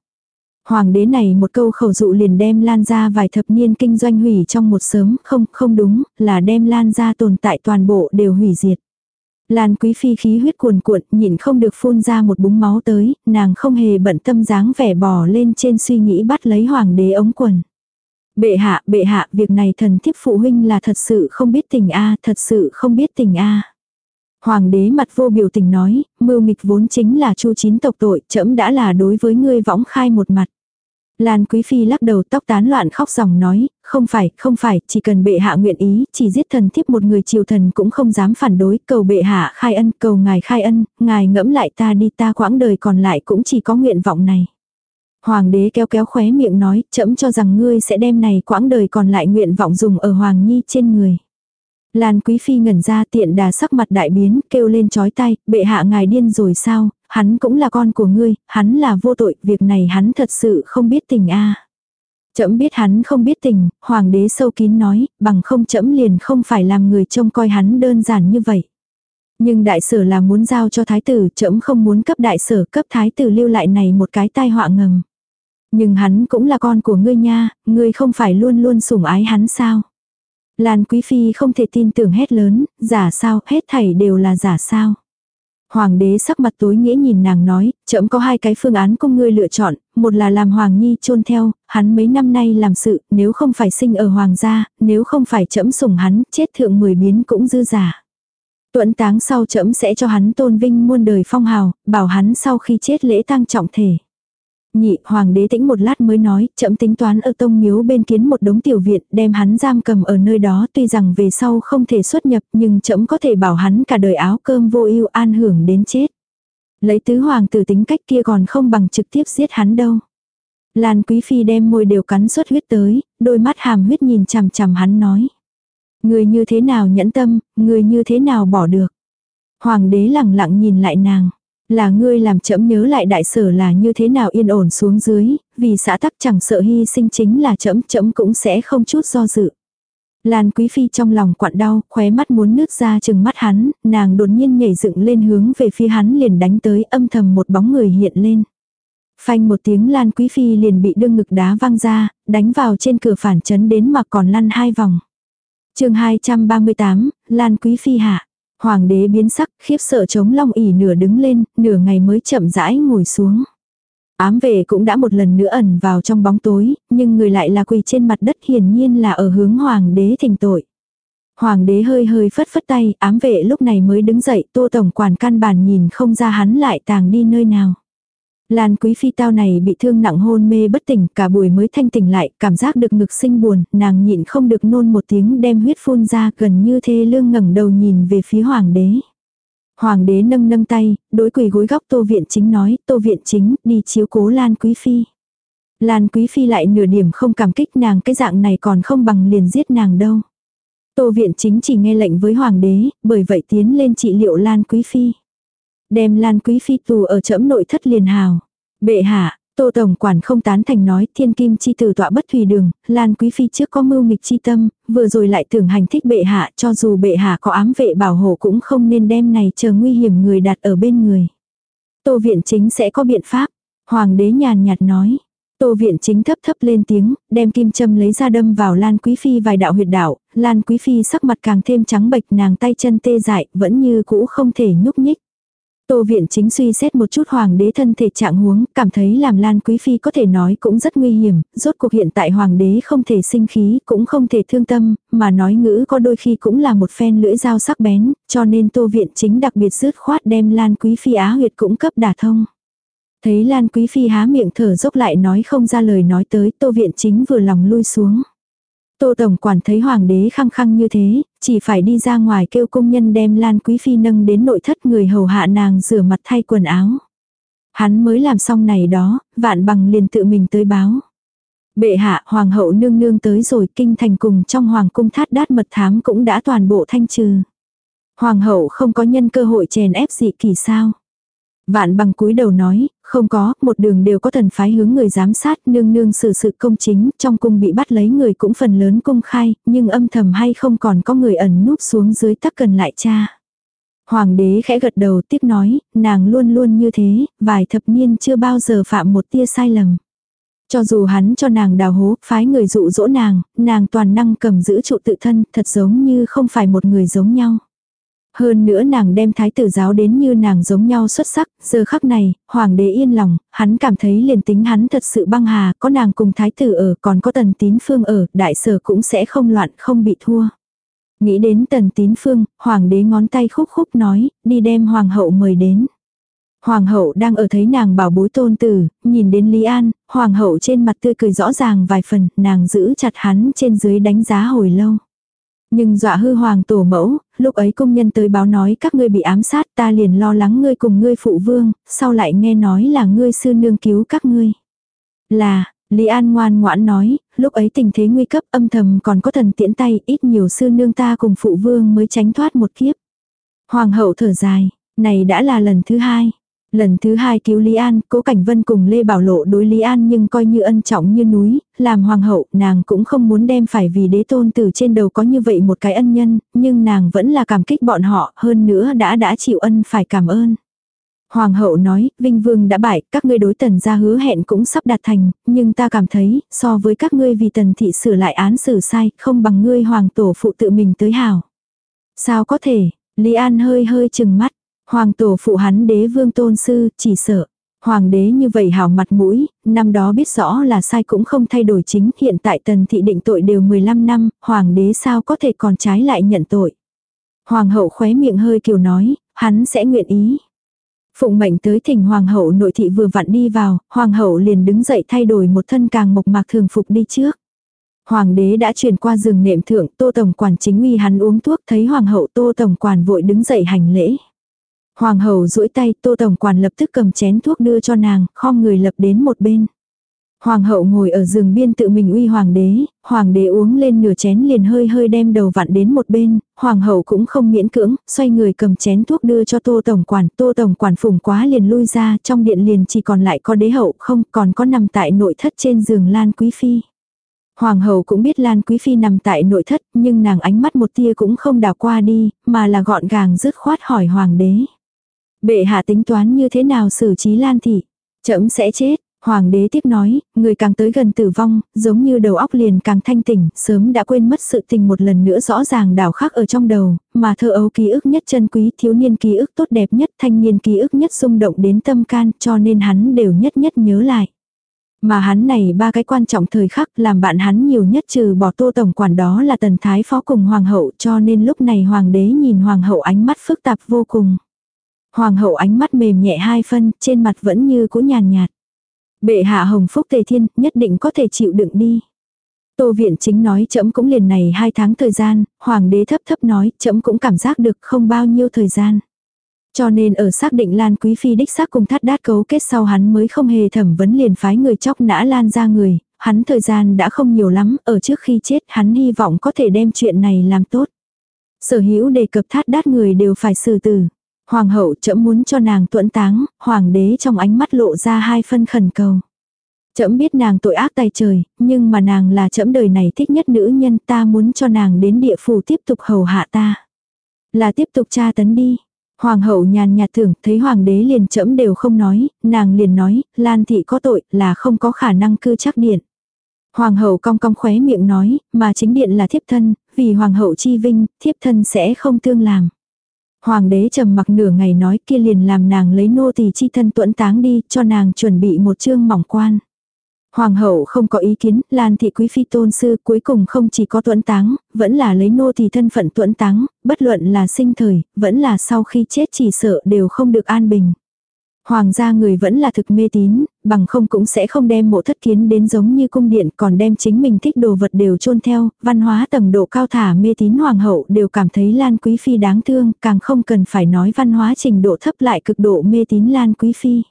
Hoàng đế này một câu khẩu dụ liền đem lan ra vài thập niên kinh doanh hủy trong một sớm, không, không đúng, là đem lan ra tồn tại toàn bộ đều hủy diệt. Lan quý phi khí huyết cuồn cuộn, nhịn không được phun ra một búng máu tới, nàng không hề bận tâm dáng vẻ bò lên trên suy nghĩ bắt lấy hoàng đế ống quần. Bệ hạ, bệ hạ, việc này thần thiếp phụ huynh là thật sự không biết tình a thật sự không biết tình a Hoàng đế mặt vô biểu tình nói, mưu nghịch vốn chính là chu chín tộc tội, trẫm đã là đối với ngươi võng khai một mặt. Lan Quý Phi lắc đầu tóc tán loạn khóc ròng nói, không phải, không phải, chỉ cần bệ hạ nguyện ý, chỉ giết thần thiếp một người triều thần cũng không dám phản đối, cầu bệ hạ khai ân, cầu ngài khai ân, ngài ngẫm lại ta đi ta quãng đời còn lại cũng chỉ có nguyện vọng này. Hoàng đế kéo kéo khóe miệng nói, chậm cho rằng ngươi sẽ đem này quãng đời còn lại nguyện vọng dùng ở Hoàng Nhi trên người. Lan Quý Phi ngẩn ra tiện đà sắc mặt đại biến, kêu lên chói tay, bệ hạ ngài điên rồi sao, hắn cũng là con của ngươi, hắn là vô tội, việc này hắn thật sự không biết tình a. Chậm biết hắn không biết tình, hoàng đế sâu kín nói, bằng không chậm liền không phải làm người trông coi hắn đơn giản như vậy. Nhưng đại sở là muốn giao cho thái tử, chậm không muốn cấp đại sở cấp thái tử lưu lại này một cái tai họa ngầm. Nhưng hắn cũng là con của ngươi nha, ngươi không phải luôn luôn sủng ái hắn sao. Lan Quý Phi không thể tin tưởng hết lớn, giả sao, hết thảy đều là giả sao. Hoàng đế sắc mặt tối nghĩa nhìn nàng nói, trẫm có hai cái phương án cung ngươi lựa chọn, một là làm Hoàng Nhi chôn theo, hắn mấy năm nay làm sự, nếu không phải sinh ở Hoàng gia, nếu không phải trẫm sủng hắn, chết thượng mười biến cũng dư giả. Tuẫn táng sau trẫm sẽ cho hắn tôn vinh muôn đời phong hào, bảo hắn sau khi chết lễ tang trọng thể. Nhị, hoàng đế tĩnh một lát mới nói, chậm tính toán ở tông miếu bên kiến một đống tiểu viện, đem hắn giam cầm ở nơi đó tuy rằng về sau không thể xuất nhập nhưng chậm có thể bảo hắn cả đời áo cơm vô ưu an hưởng đến chết. Lấy tứ hoàng tử tính cách kia còn không bằng trực tiếp giết hắn đâu. Lan quý phi đem môi đều cắn suốt huyết tới, đôi mắt hàm huyết nhìn chằm chằm hắn nói. Người như thế nào nhẫn tâm, người như thế nào bỏ được. Hoàng đế lẳng lặng nhìn lại nàng. Là ngươi làm chậm nhớ lại đại sở là như thế nào yên ổn xuống dưới, vì xã tắc chẳng sợ hy sinh chính là chậm chậm cũng sẽ không chút do dự. Lan Quý Phi trong lòng quặn đau, khóe mắt muốn nước ra chừng mắt hắn, nàng đột nhiên nhảy dựng lên hướng về phía hắn liền đánh tới âm thầm một bóng người hiện lên. Phanh một tiếng Lan Quý Phi liền bị đương ngực đá văng ra, đánh vào trên cửa phản chấn đến mà còn lăn hai vòng. chương 238, Lan Quý Phi hạ. Hoàng đế biến sắc, khiếp sợ chống long ỉ nửa đứng lên, nửa ngày mới chậm rãi ngồi xuống. Ám vệ cũng đã một lần nữa ẩn vào trong bóng tối, nhưng người lại là quỳ trên mặt đất hiển nhiên là ở hướng hoàng đế thỉnh tội. Hoàng đế hơi hơi phất phất tay, ám vệ lúc này mới đứng dậy, tô tổng quản căn bản nhìn không ra hắn lại tàng đi nơi nào. Lan quý phi tao này bị thương nặng hôn mê bất tỉnh, cả buổi mới thanh tỉnh lại, cảm giác được ngực sinh buồn, nàng nhịn không được nôn một tiếng đem huyết phun ra gần như thê lương ngẩng đầu nhìn về phía hoàng đế. Hoàng đế nâng nâng tay, đối quỳ gối góc tô viện chính nói, tô viện chính, đi chiếu cố Lan quý phi. Lan quý phi lại nửa điểm không cảm kích nàng cái dạng này còn không bằng liền giết nàng đâu. Tô viện chính chỉ nghe lệnh với hoàng đế, bởi vậy tiến lên trị liệu Lan quý phi. Đem Lan Quý Phi tù ở trẫm nội thất liền hào. Bệ hạ, Tô Tổng Quản không tán thành nói thiên kim chi tử tọa bất thùy đường, Lan Quý Phi trước có mưu nghịch chi tâm, vừa rồi lại tưởng hành thích bệ hạ cho dù bệ hạ có ám vệ bảo hộ cũng không nên đem này chờ nguy hiểm người đặt ở bên người. Tô Viện Chính sẽ có biện pháp. Hoàng đế nhàn nhạt nói. Tô Viện Chính thấp thấp lên tiếng, đem kim châm lấy ra đâm vào Lan Quý Phi vài đạo huyệt đạo, Lan Quý Phi sắc mặt càng thêm trắng bệch nàng tay chân tê dại, vẫn như cũ không thể nhúc nhích. Tô viện chính suy xét một chút hoàng đế thân thể trạng huống, cảm thấy làm Lan Quý Phi có thể nói cũng rất nguy hiểm, rốt cuộc hiện tại hoàng đế không thể sinh khí, cũng không thể thương tâm, mà nói ngữ có đôi khi cũng là một phen lưỡi dao sắc bén, cho nên tô viện chính đặc biệt dứt khoát đem Lan Quý Phi á huyệt cũng cấp đả thông. Thấy Lan Quý Phi há miệng thở dốc lại nói không ra lời nói tới, tô viện chính vừa lòng lui xuống. Tô Tổng Quản thấy Hoàng đế khăng khăng như thế, chỉ phải đi ra ngoài kêu công nhân đem Lan Quý Phi nâng đến nội thất người hầu hạ nàng rửa mặt thay quần áo. Hắn mới làm xong này đó, vạn bằng liền tự mình tới báo. Bệ hạ hoàng hậu nương nương tới rồi kinh thành cùng trong hoàng cung thát đát mật thám cũng đã toàn bộ thanh trừ. Hoàng hậu không có nhân cơ hội chèn ép dị kỳ sao. Vạn bằng cúi đầu nói, không có, một đường đều có thần phái hướng người giám sát nương nương xử sự công chính, trong cung bị bắt lấy người cũng phần lớn công khai, nhưng âm thầm hay không còn có người ẩn núp xuống dưới tắc cần lại cha. Hoàng đế khẽ gật đầu tiếc nói, nàng luôn luôn như thế, vài thập niên chưa bao giờ phạm một tia sai lầm. Cho dù hắn cho nàng đào hố, phái người dụ dỗ nàng, nàng toàn năng cầm giữ trụ tự thân, thật giống như không phải một người giống nhau. Hơn nữa nàng đem thái tử giáo đến như nàng giống nhau xuất sắc, giờ khắc này, hoàng đế yên lòng, hắn cảm thấy liền tính hắn thật sự băng hà, có nàng cùng thái tử ở, còn có tần tín phương ở, đại sở cũng sẽ không loạn, không bị thua. Nghĩ đến tần tín phương, hoàng đế ngón tay khúc khúc nói, đi đem hoàng hậu mời đến. Hoàng hậu đang ở thấy nàng bảo bối tôn tử, nhìn đến Lý An, hoàng hậu trên mặt tươi cười rõ ràng vài phần, nàng giữ chặt hắn trên dưới đánh giá hồi lâu. Nhưng dọa hư hoàng tổ mẫu, lúc ấy công nhân tới báo nói các ngươi bị ám sát ta liền lo lắng ngươi cùng ngươi phụ vương, sau lại nghe nói là ngươi sư nương cứu các ngươi. Là, Lý An ngoan ngoãn nói, lúc ấy tình thế nguy cấp âm thầm còn có thần tiễn tay ít nhiều sư nương ta cùng phụ vương mới tránh thoát một kiếp. Hoàng hậu thở dài, này đã là lần thứ hai. Lần thứ hai cứu Lý An, cố Cảnh Vân cùng Lê Bảo Lộ đối Lý An nhưng coi như ân trọng như núi, làm hoàng hậu, nàng cũng không muốn đem phải vì đế tôn từ trên đầu có như vậy một cái ân nhân, nhưng nàng vẫn là cảm kích bọn họ, hơn nữa đã đã chịu ân phải cảm ơn. Hoàng hậu nói, Vinh Vương đã bại, các ngươi đối tần ra hứa hẹn cũng sắp đạt thành, nhưng ta cảm thấy, so với các ngươi vì tần thị sửa lại án xử sai, không bằng ngươi hoàng tổ phụ tự mình tới hảo. Sao có thể, Lý An hơi hơi chừng mắt, Hoàng tổ phụ hắn đế vương tôn sư, chỉ sợ. Hoàng đế như vậy hảo mặt mũi, năm đó biết rõ là sai cũng không thay đổi chính, hiện tại tần thị định tội đều 15 năm, hoàng đế sao có thể còn trái lại nhận tội. Hoàng hậu khóe miệng hơi kiều nói, hắn sẽ nguyện ý. Phụng mệnh tới thỉnh hoàng hậu nội thị vừa vặn đi vào, hoàng hậu liền đứng dậy thay đổi một thân càng mộc mạc thường phục đi trước. Hoàng đế đã chuyển qua giường nệm thượng, tô tổng quản chính uy hắn uống thuốc thấy hoàng hậu tô tổng quản vội đứng dậy hành lễ. Hoàng hậu duỗi tay, tô tổng quản lập tức cầm chén thuốc đưa cho nàng, khom người lập đến một bên. Hoàng hậu ngồi ở giường biên tự mình uy hoàng đế, hoàng đế uống lên nửa chén liền hơi hơi đem đầu vặn đến một bên, hoàng hậu cũng không miễn cưỡng, xoay người cầm chén thuốc đưa cho tô tổng quản, tô tổng quản phùng quá liền lui ra, trong điện liền chỉ còn lại có đế hậu không, còn có nằm tại nội thất trên giường lan quý phi. Hoàng hậu cũng biết Lan Quý Phi nằm tại nội thất, nhưng nàng ánh mắt một tia cũng không đảo qua đi, mà là gọn gàng dứt khoát hỏi hoàng đế. Bệ hạ tính toán như thế nào xử trí Lan thị? Chậm sẽ chết. Hoàng đế tiếp nói, người càng tới gần tử vong, giống như đầu óc liền càng thanh tỉnh, sớm đã quên mất sự tình một lần nữa rõ ràng đảo khắc ở trong đầu, mà thơ ấu ký ức nhất chân quý, thiếu niên ký ức tốt đẹp nhất, thanh niên ký ức nhất xung động đến tâm can, cho nên hắn đều nhất nhất nhớ lại. Mà hắn này ba cái quan trọng thời khắc làm bạn hắn nhiều nhất trừ bỏ tô tổng quản đó là tần thái phó cùng hoàng hậu cho nên lúc này hoàng đế nhìn hoàng hậu ánh mắt phức tạp vô cùng. Hoàng hậu ánh mắt mềm nhẹ hai phân, trên mặt vẫn như cũ nhàn nhạt. Bệ hạ hồng phúc tề thiên, nhất định có thể chịu đựng đi. Tô viện chính nói chấm cũng liền này hai tháng thời gian, hoàng đế thấp thấp nói chấm cũng cảm giác được không bao nhiêu thời gian. Cho nên ở xác định Lan Quý Phi đích xác cùng thắt đát cấu kết sau hắn mới không hề thẩm vấn liền phái người chóc nã Lan ra người, hắn thời gian đã không nhiều lắm, ở trước khi chết hắn hy vọng có thể đem chuyện này làm tốt. Sở hữu đề cập thắt đát người đều phải xử tử. Hoàng hậu chậm muốn cho nàng tuẫn táng, hoàng đế trong ánh mắt lộ ra hai phân khẩn cầu. Chậm biết nàng tội ác tay trời, nhưng mà nàng là chậm đời này thích nhất nữ nhân ta muốn cho nàng đến địa phủ tiếp tục hầu hạ ta. Là tiếp tục tra tấn đi. Hoàng hậu nhàn nhạt thưởng, thấy hoàng đế liền chậm đều không nói, nàng liền nói, Lan thị có tội, là không có khả năng cư chắc điện. Hoàng hậu cong cong khóe miệng nói, mà chính điện là thiếp thân, vì hoàng hậu chi vinh, thiếp thân sẽ không thương làm. Hoàng đế trầm mặc nửa ngày nói kia liền làm nàng lấy nô tỳ chi thân tuẫn táng đi, cho nàng chuẩn bị một chương mỏng quan. Hoàng hậu không có ý kiến, Lan thị quý phi tôn sư cuối cùng không chỉ có tuẫn táng, vẫn là lấy nô tỳ thân phận tuẫn táng, bất luận là sinh thời, vẫn là sau khi chết chỉ sợ đều không được an bình. Hoàng gia người vẫn là thực mê tín, bằng không cũng sẽ không đem mộ thất kiến đến giống như cung điện còn đem chính mình thích đồ vật đều chôn theo, văn hóa tầng độ cao thả mê tín hoàng hậu đều cảm thấy Lan Quý Phi đáng thương, càng không cần phải nói văn hóa trình độ thấp lại cực độ mê tín Lan Quý Phi.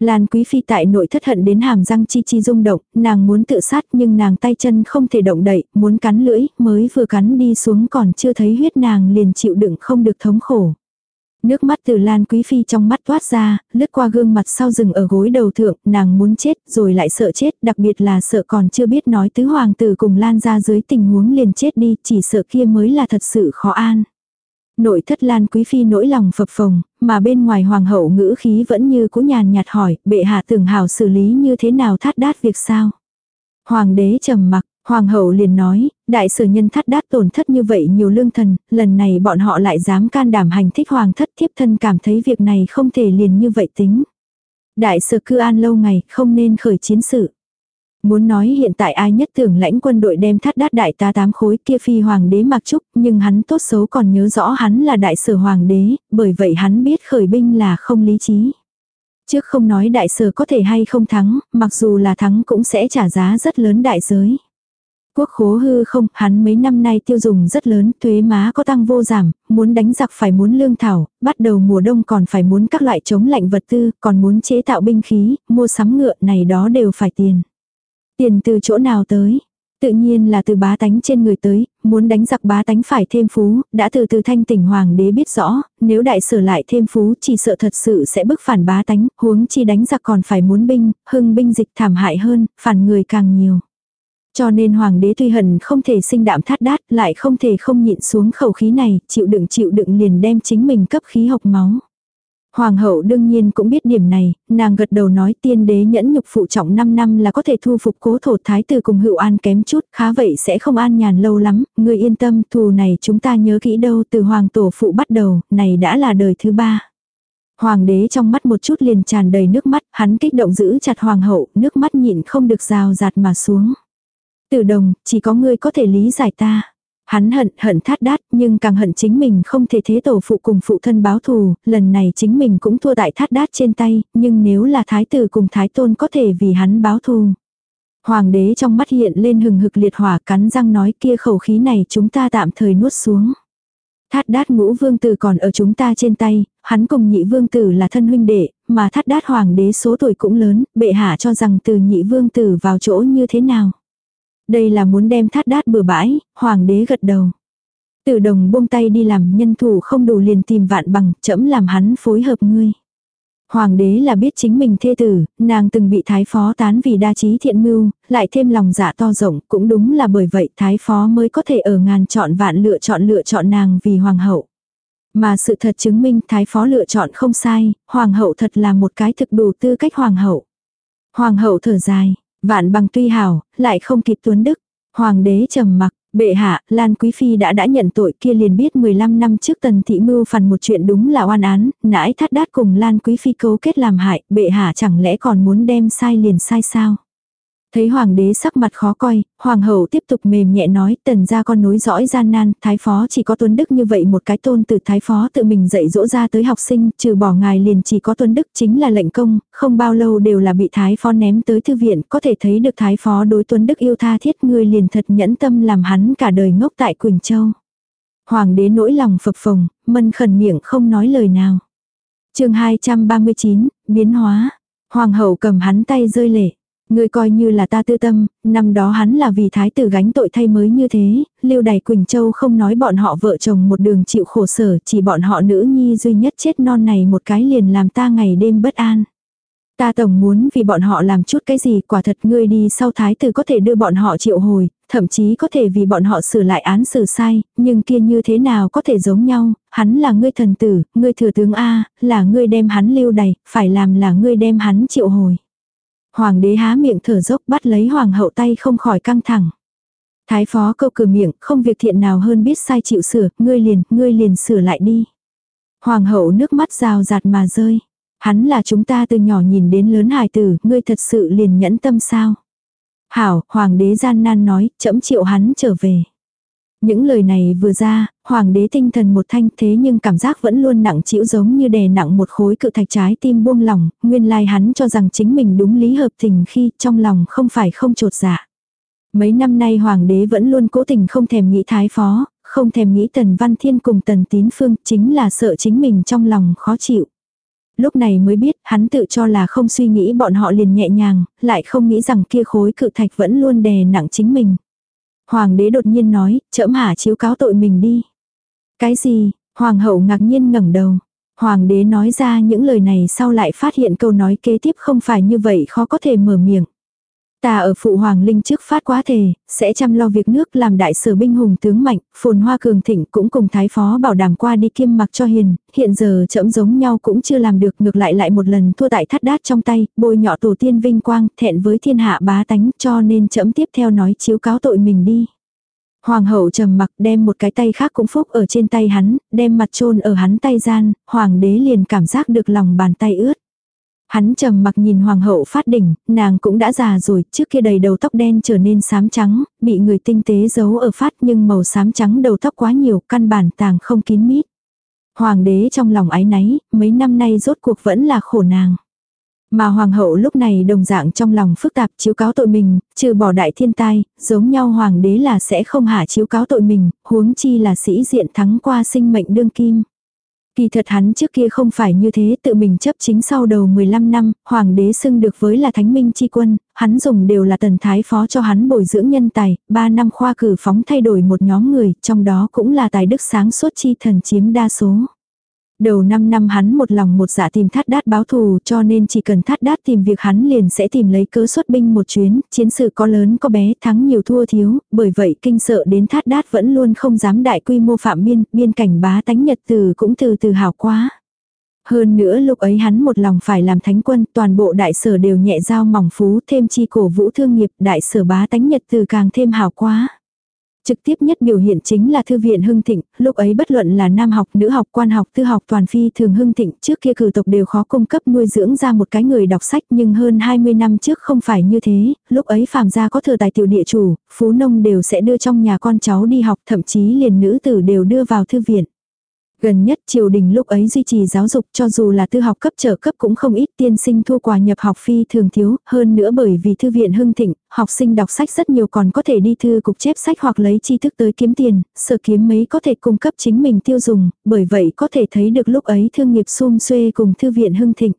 Lan Quý Phi tại nội thất hận đến hàm răng chi chi rung động, nàng muốn tự sát nhưng nàng tay chân không thể động đậy, muốn cắn lưỡi, mới vừa cắn đi xuống còn chưa thấy huyết nàng liền chịu đựng không được thống khổ. Nước mắt từ Lan Quý Phi trong mắt toát ra, lướt qua gương mặt sau rừng ở gối đầu thượng, nàng muốn chết rồi lại sợ chết, đặc biệt là sợ còn chưa biết nói tứ hoàng tử cùng Lan ra dưới tình huống liền chết đi, chỉ sợ kia mới là thật sự khó an. Nội thất Lan Quý Phi nỗi lòng phập phồng, mà bên ngoài hoàng hậu ngữ khí vẫn như cũ nhàn nhạt hỏi, bệ hạ tưởng hảo xử lý như thế nào thát đát việc sao. Hoàng đế trầm mặc, Hoàng hậu liền nói, đại sở nhân thắt đát tổn thất như vậy nhiều lương thần, lần này bọn họ lại dám can đảm hành thích hoàng thất thiếp thân cảm thấy việc này không thể liền như vậy tính. Đại sở cư an lâu ngày không nên khởi chiến sự. Muốn nói hiện tại ai nhất tưởng lãnh quân đội đem thắt đát đại ta tám khối kia phi hoàng đế mặc trúc, nhưng hắn tốt xấu còn nhớ rõ hắn là đại sở hoàng đế, bởi vậy hắn biết khởi binh là không lý trí. Trước không nói đại sở có thể hay không thắng, mặc dù là thắng cũng sẽ trả giá rất lớn đại giới. Quốc khố hư không, hắn mấy năm nay tiêu dùng rất lớn, thuế má có tăng vô giảm, muốn đánh giặc phải muốn lương thảo, bắt đầu mùa đông còn phải muốn các loại chống lạnh vật tư, còn muốn chế tạo binh khí, mua sắm ngựa này đó đều phải tiền. Tiền từ chỗ nào tới? Tự nhiên là từ bá tánh trên người tới, muốn đánh giặc bá tánh phải thêm phú, đã từ từ thanh tỉnh hoàng đế biết rõ, nếu đại sở lại thêm phú chỉ sợ thật sự sẽ bức phản bá tánh, huống chi đánh giặc còn phải muốn binh, hưng binh dịch thảm hại hơn, phản người càng nhiều. Cho nên hoàng đế tuy hận không thể sinh đạm thát đát, lại không thể không nhịn xuống khẩu khí này, chịu đựng chịu đựng liền đem chính mình cấp khí hộc máu. Hoàng hậu đương nhiên cũng biết điểm này, nàng gật đầu nói tiên đế nhẫn nhục phụ trọng 5 năm là có thể thu phục cố thổ thái tử cùng hữu an kém chút, khá vậy sẽ không an nhàn lâu lắm, người yên tâm, thù này chúng ta nhớ kỹ đâu từ hoàng tổ phụ bắt đầu, này đã là đời thứ ba. Hoàng đế trong mắt một chút liền tràn đầy nước mắt, hắn kích động giữ chặt hoàng hậu, nước mắt nhịn không được rào rạt mà xuống từ đồng, chỉ có ngươi có thể lý giải ta. Hắn hận hận thát đát nhưng càng hận chính mình không thể thế tổ phụ cùng phụ thân báo thù, lần này chính mình cũng thua tại thát đát trên tay, nhưng nếu là thái tử cùng thái tôn có thể vì hắn báo thù. Hoàng đế trong mắt hiện lên hừng hực liệt hỏa cắn răng nói kia khẩu khí này chúng ta tạm thời nuốt xuống. Thát đát ngũ vương tử còn ở chúng ta trên tay, hắn cùng nhị vương tử là thân huynh đệ, mà thát đát hoàng đế số tuổi cũng lớn, bệ hạ cho rằng từ nhị vương tử vào chỗ như thế nào. Đây là muốn đem thát đát bừa bãi, hoàng đế gật đầu. Tử đồng buông tay đi làm nhân thủ không đủ liền tìm vạn bằng, chẫm làm hắn phối hợp ngươi. Hoàng đế là biết chính mình thê tử, nàng từng bị thái phó tán vì đa trí thiện mưu, lại thêm lòng dạ to rộng, cũng đúng là bởi vậy thái phó mới có thể ở ngàn chọn vạn lựa chọn lựa chọn nàng vì hoàng hậu. Mà sự thật chứng minh thái phó lựa chọn không sai, hoàng hậu thật là một cái thực đủ tư cách hoàng hậu. Hoàng hậu thở dài, Vạn bằng tuy hảo, lại không kịp tuấn đức. Hoàng đế trầm mặc, bệ hạ, Lan Quý Phi đã đã nhận tội kia liền biết 15 năm trước tần thị mưu phản một chuyện đúng là oan án, nãi thắt đát cùng Lan Quý Phi cấu kết làm hại, bệ hạ chẳng lẽ còn muốn đem sai liền sai sao? Thấy hoàng đế sắc mặt khó coi, hoàng hậu tiếp tục mềm nhẹ nói tần ra con nối dõi gian nan, thái phó chỉ có tuấn đức như vậy một cái tôn từ thái phó tự mình dạy dỗ ra tới học sinh, trừ bỏ ngài liền chỉ có tuấn đức chính là lệnh công, không bao lâu đều là bị thái phó ném tới thư viện, có thể thấy được thái phó đối tuấn đức yêu tha thiết người liền thật nhẫn tâm làm hắn cả đời ngốc tại Quỳnh Châu. Hoàng đế nỗi lòng phập phồng, mân khẩn miệng không nói lời nào. chương 239, biến hóa. Hoàng hậu cầm hắn tay rơi lệ. Ngươi coi như là ta tư tâm, năm đó hắn là vì thái tử gánh tội thay mới như thế, lưu Đài Quỳnh Châu không nói bọn họ vợ chồng một đường chịu khổ sở, chỉ bọn họ nữ nhi duy nhất chết non này một cái liền làm ta ngày đêm bất an. Ta tổng muốn vì bọn họ làm chút cái gì quả thật ngươi đi sau thái tử có thể đưa bọn họ triệu hồi, thậm chí có thể vì bọn họ sửa lại án xử sai, nhưng kia như thế nào có thể giống nhau, hắn là ngươi thần tử, ngươi thừa tướng A, là ngươi đem hắn lưu đày, phải làm là ngươi đem hắn triệu hồi. Hoàng đế há miệng thở dốc bắt lấy hoàng hậu tay không khỏi căng thẳng. Thái phó câu cử miệng, không việc thiện nào hơn biết sai chịu sửa, ngươi liền, ngươi liền sửa lại đi. Hoàng hậu nước mắt rào rạt mà rơi. Hắn là chúng ta từ nhỏ nhìn đến lớn hài tử, ngươi thật sự liền nhẫn tâm sao. Hảo, hoàng đế gian nan nói, chậm chịu hắn trở về. Những lời này vừa ra, hoàng đế tinh thần một thanh thế nhưng cảm giác vẫn luôn nặng chịu giống như đè nặng một khối cự thạch trái tim buông lòng, nguyên lai hắn cho rằng chính mình đúng lý hợp tình khi trong lòng không phải không trột dạ. Mấy năm nay hoàng đế vẫn luôn cố tình không thèm nghĩ thái phó, không thèm nghĩ tần văn thiên cùng tần tín phương chính là sợ chính mình trong lòng khó chịu. Lúc này mới biết hắn tự cho là không suy nghĩ bọn họ liền nhẹ nhàng, lại không nghĩ rằng kia khối cự thạch vẫn luôn đè nặng chính mình. Hoàng đế đột nhiên nói, trẫm hả chiếu cáo tội mình đi. Cái gì? Hoàng hậu ngạc nhiên ngẩng đầu. Hoàng đế nói ra những lời này sau lại phát hiện câu nói kế tiếp không phải như vậy khó có thể mở miệng. Ta ở phụ hoàng linh trước phát quá thề, sẽ chăm lo việc nước làm đại sở binh hùng tướng mạnh, phồn hoa cường thịnh cũng cùng thái phó bảo đảm qua đi kiêm mặc cho hiền, hiện giờ chậm giống nhau cũng chưa làm được ngược lại lại một lần thua tại thắt đát trong tay, bôi nhọ tổ tiên vinh quang, thẹn với thiên hạ bá tánh cho nên chậm tiếp theo nói chiếu cáo tội mình đi. Hoàng hậu trầm mặc đem một cái tay khác cũng phúc ở trên tay hắn, đem mặt trôn ở hắn tay gian, hoàng đế liền cảm giác được lòng bàn tay ướt. Hắn trầm mặc nhìn hoàng hậu phát đỉnh, nàng cũng đã già rồi, trước kia đầy đầu tóc đen trở nên xám trắng, bị người tinh tế giấu ở phát nhưng màu xám trắng đầu tóc quá nhiều, căn bản tàng không kín mít. Hoàng đế trong lòng ái náy, mấy năm nay rốt cuộc vẫn là khổ nàng. Mà hoàng hậu lúc này đồng dạng trong lòng phức tạp chiếu cáo tội mình, trừ bỏ đại thiên tai, giống nhau hoàng đế là sẽ không hạ chiếu cáo tội mình, huống chi là sĩ diện thắng qua sinh mệnh đương kim. Kỳ thật hắn trước kia không phải như thế tự mình chấp chính sau đầu 15 năm, hoàng đế xưng được với là thánh minh chi quân, hắn dùng đều là tần thái phó cho hắn bồi dưỡng nhân tài, 3 năm khoa cử phóng thay đổi một nhóm người, trong đó cũng là tài đức sáng suốt chi thần chiếm đa số. Đầu 5 năm hắn một lòng một dạ tìm thát đát báo thù cho nên chỉ cần thát đát tìm việc hắn liền sẽ tìm lấy cớ xuất binh một chuyến, chiến sự có lớn có bé, thắng nhiều thua thiếu, bởi vậy kinh sợ đến thát đát vẫn luôn không dám đại quy mô phạm biên, biên cảnh bá tánh nhật từ cũng từ từ hào quá. Hơn nữa lúc ấy hắn một lòng phải làm thánh quân, toàn bộ đại sở đều nhẹ giao mỏng phú thêm chi cổ vũ thương nghiệp, đại sở bá tánh nhật từ càng thêm hào quá. Trực tiếp nhất biểu hiện chính là thư viện hưng thịnh, lúc ấy bất luận là nam học, nữ học, quan học, tư học toàn phi thường hưng thịnh, trước kia cử tộc đều khó cung cấp nuôi dưỡng ra một cái người đọc sách nhưng hơn 20 năm trước không phải như thế, lúc ấy phàm gia có thừa tài tiểu địa chủ, phú nông đều sẽ đưa trong nhà con cháu đi học, thậm chí liền nữ tử đều đưa vào thư viện. Gần nhất triều đình lúc ấy duy trì giáo dục cho dù là tư học cấp trở cấp cũng không ít tiên sinh thu quà nhập học phi thường thiếu, hơn nữa bởi vì thư viện hưng thịnh, học sinh đọc sách rất nhiều còn có thể đi thư cục chép sách hoặc lấy tri thức tới kiếm tiền, sở kiếm mấy có thể cung cấp chính mình tiêu dùng, bởi vậy có thể thấy được lúc ấy thương nghiệp sum xuê cùng thư viện hưng thịnh.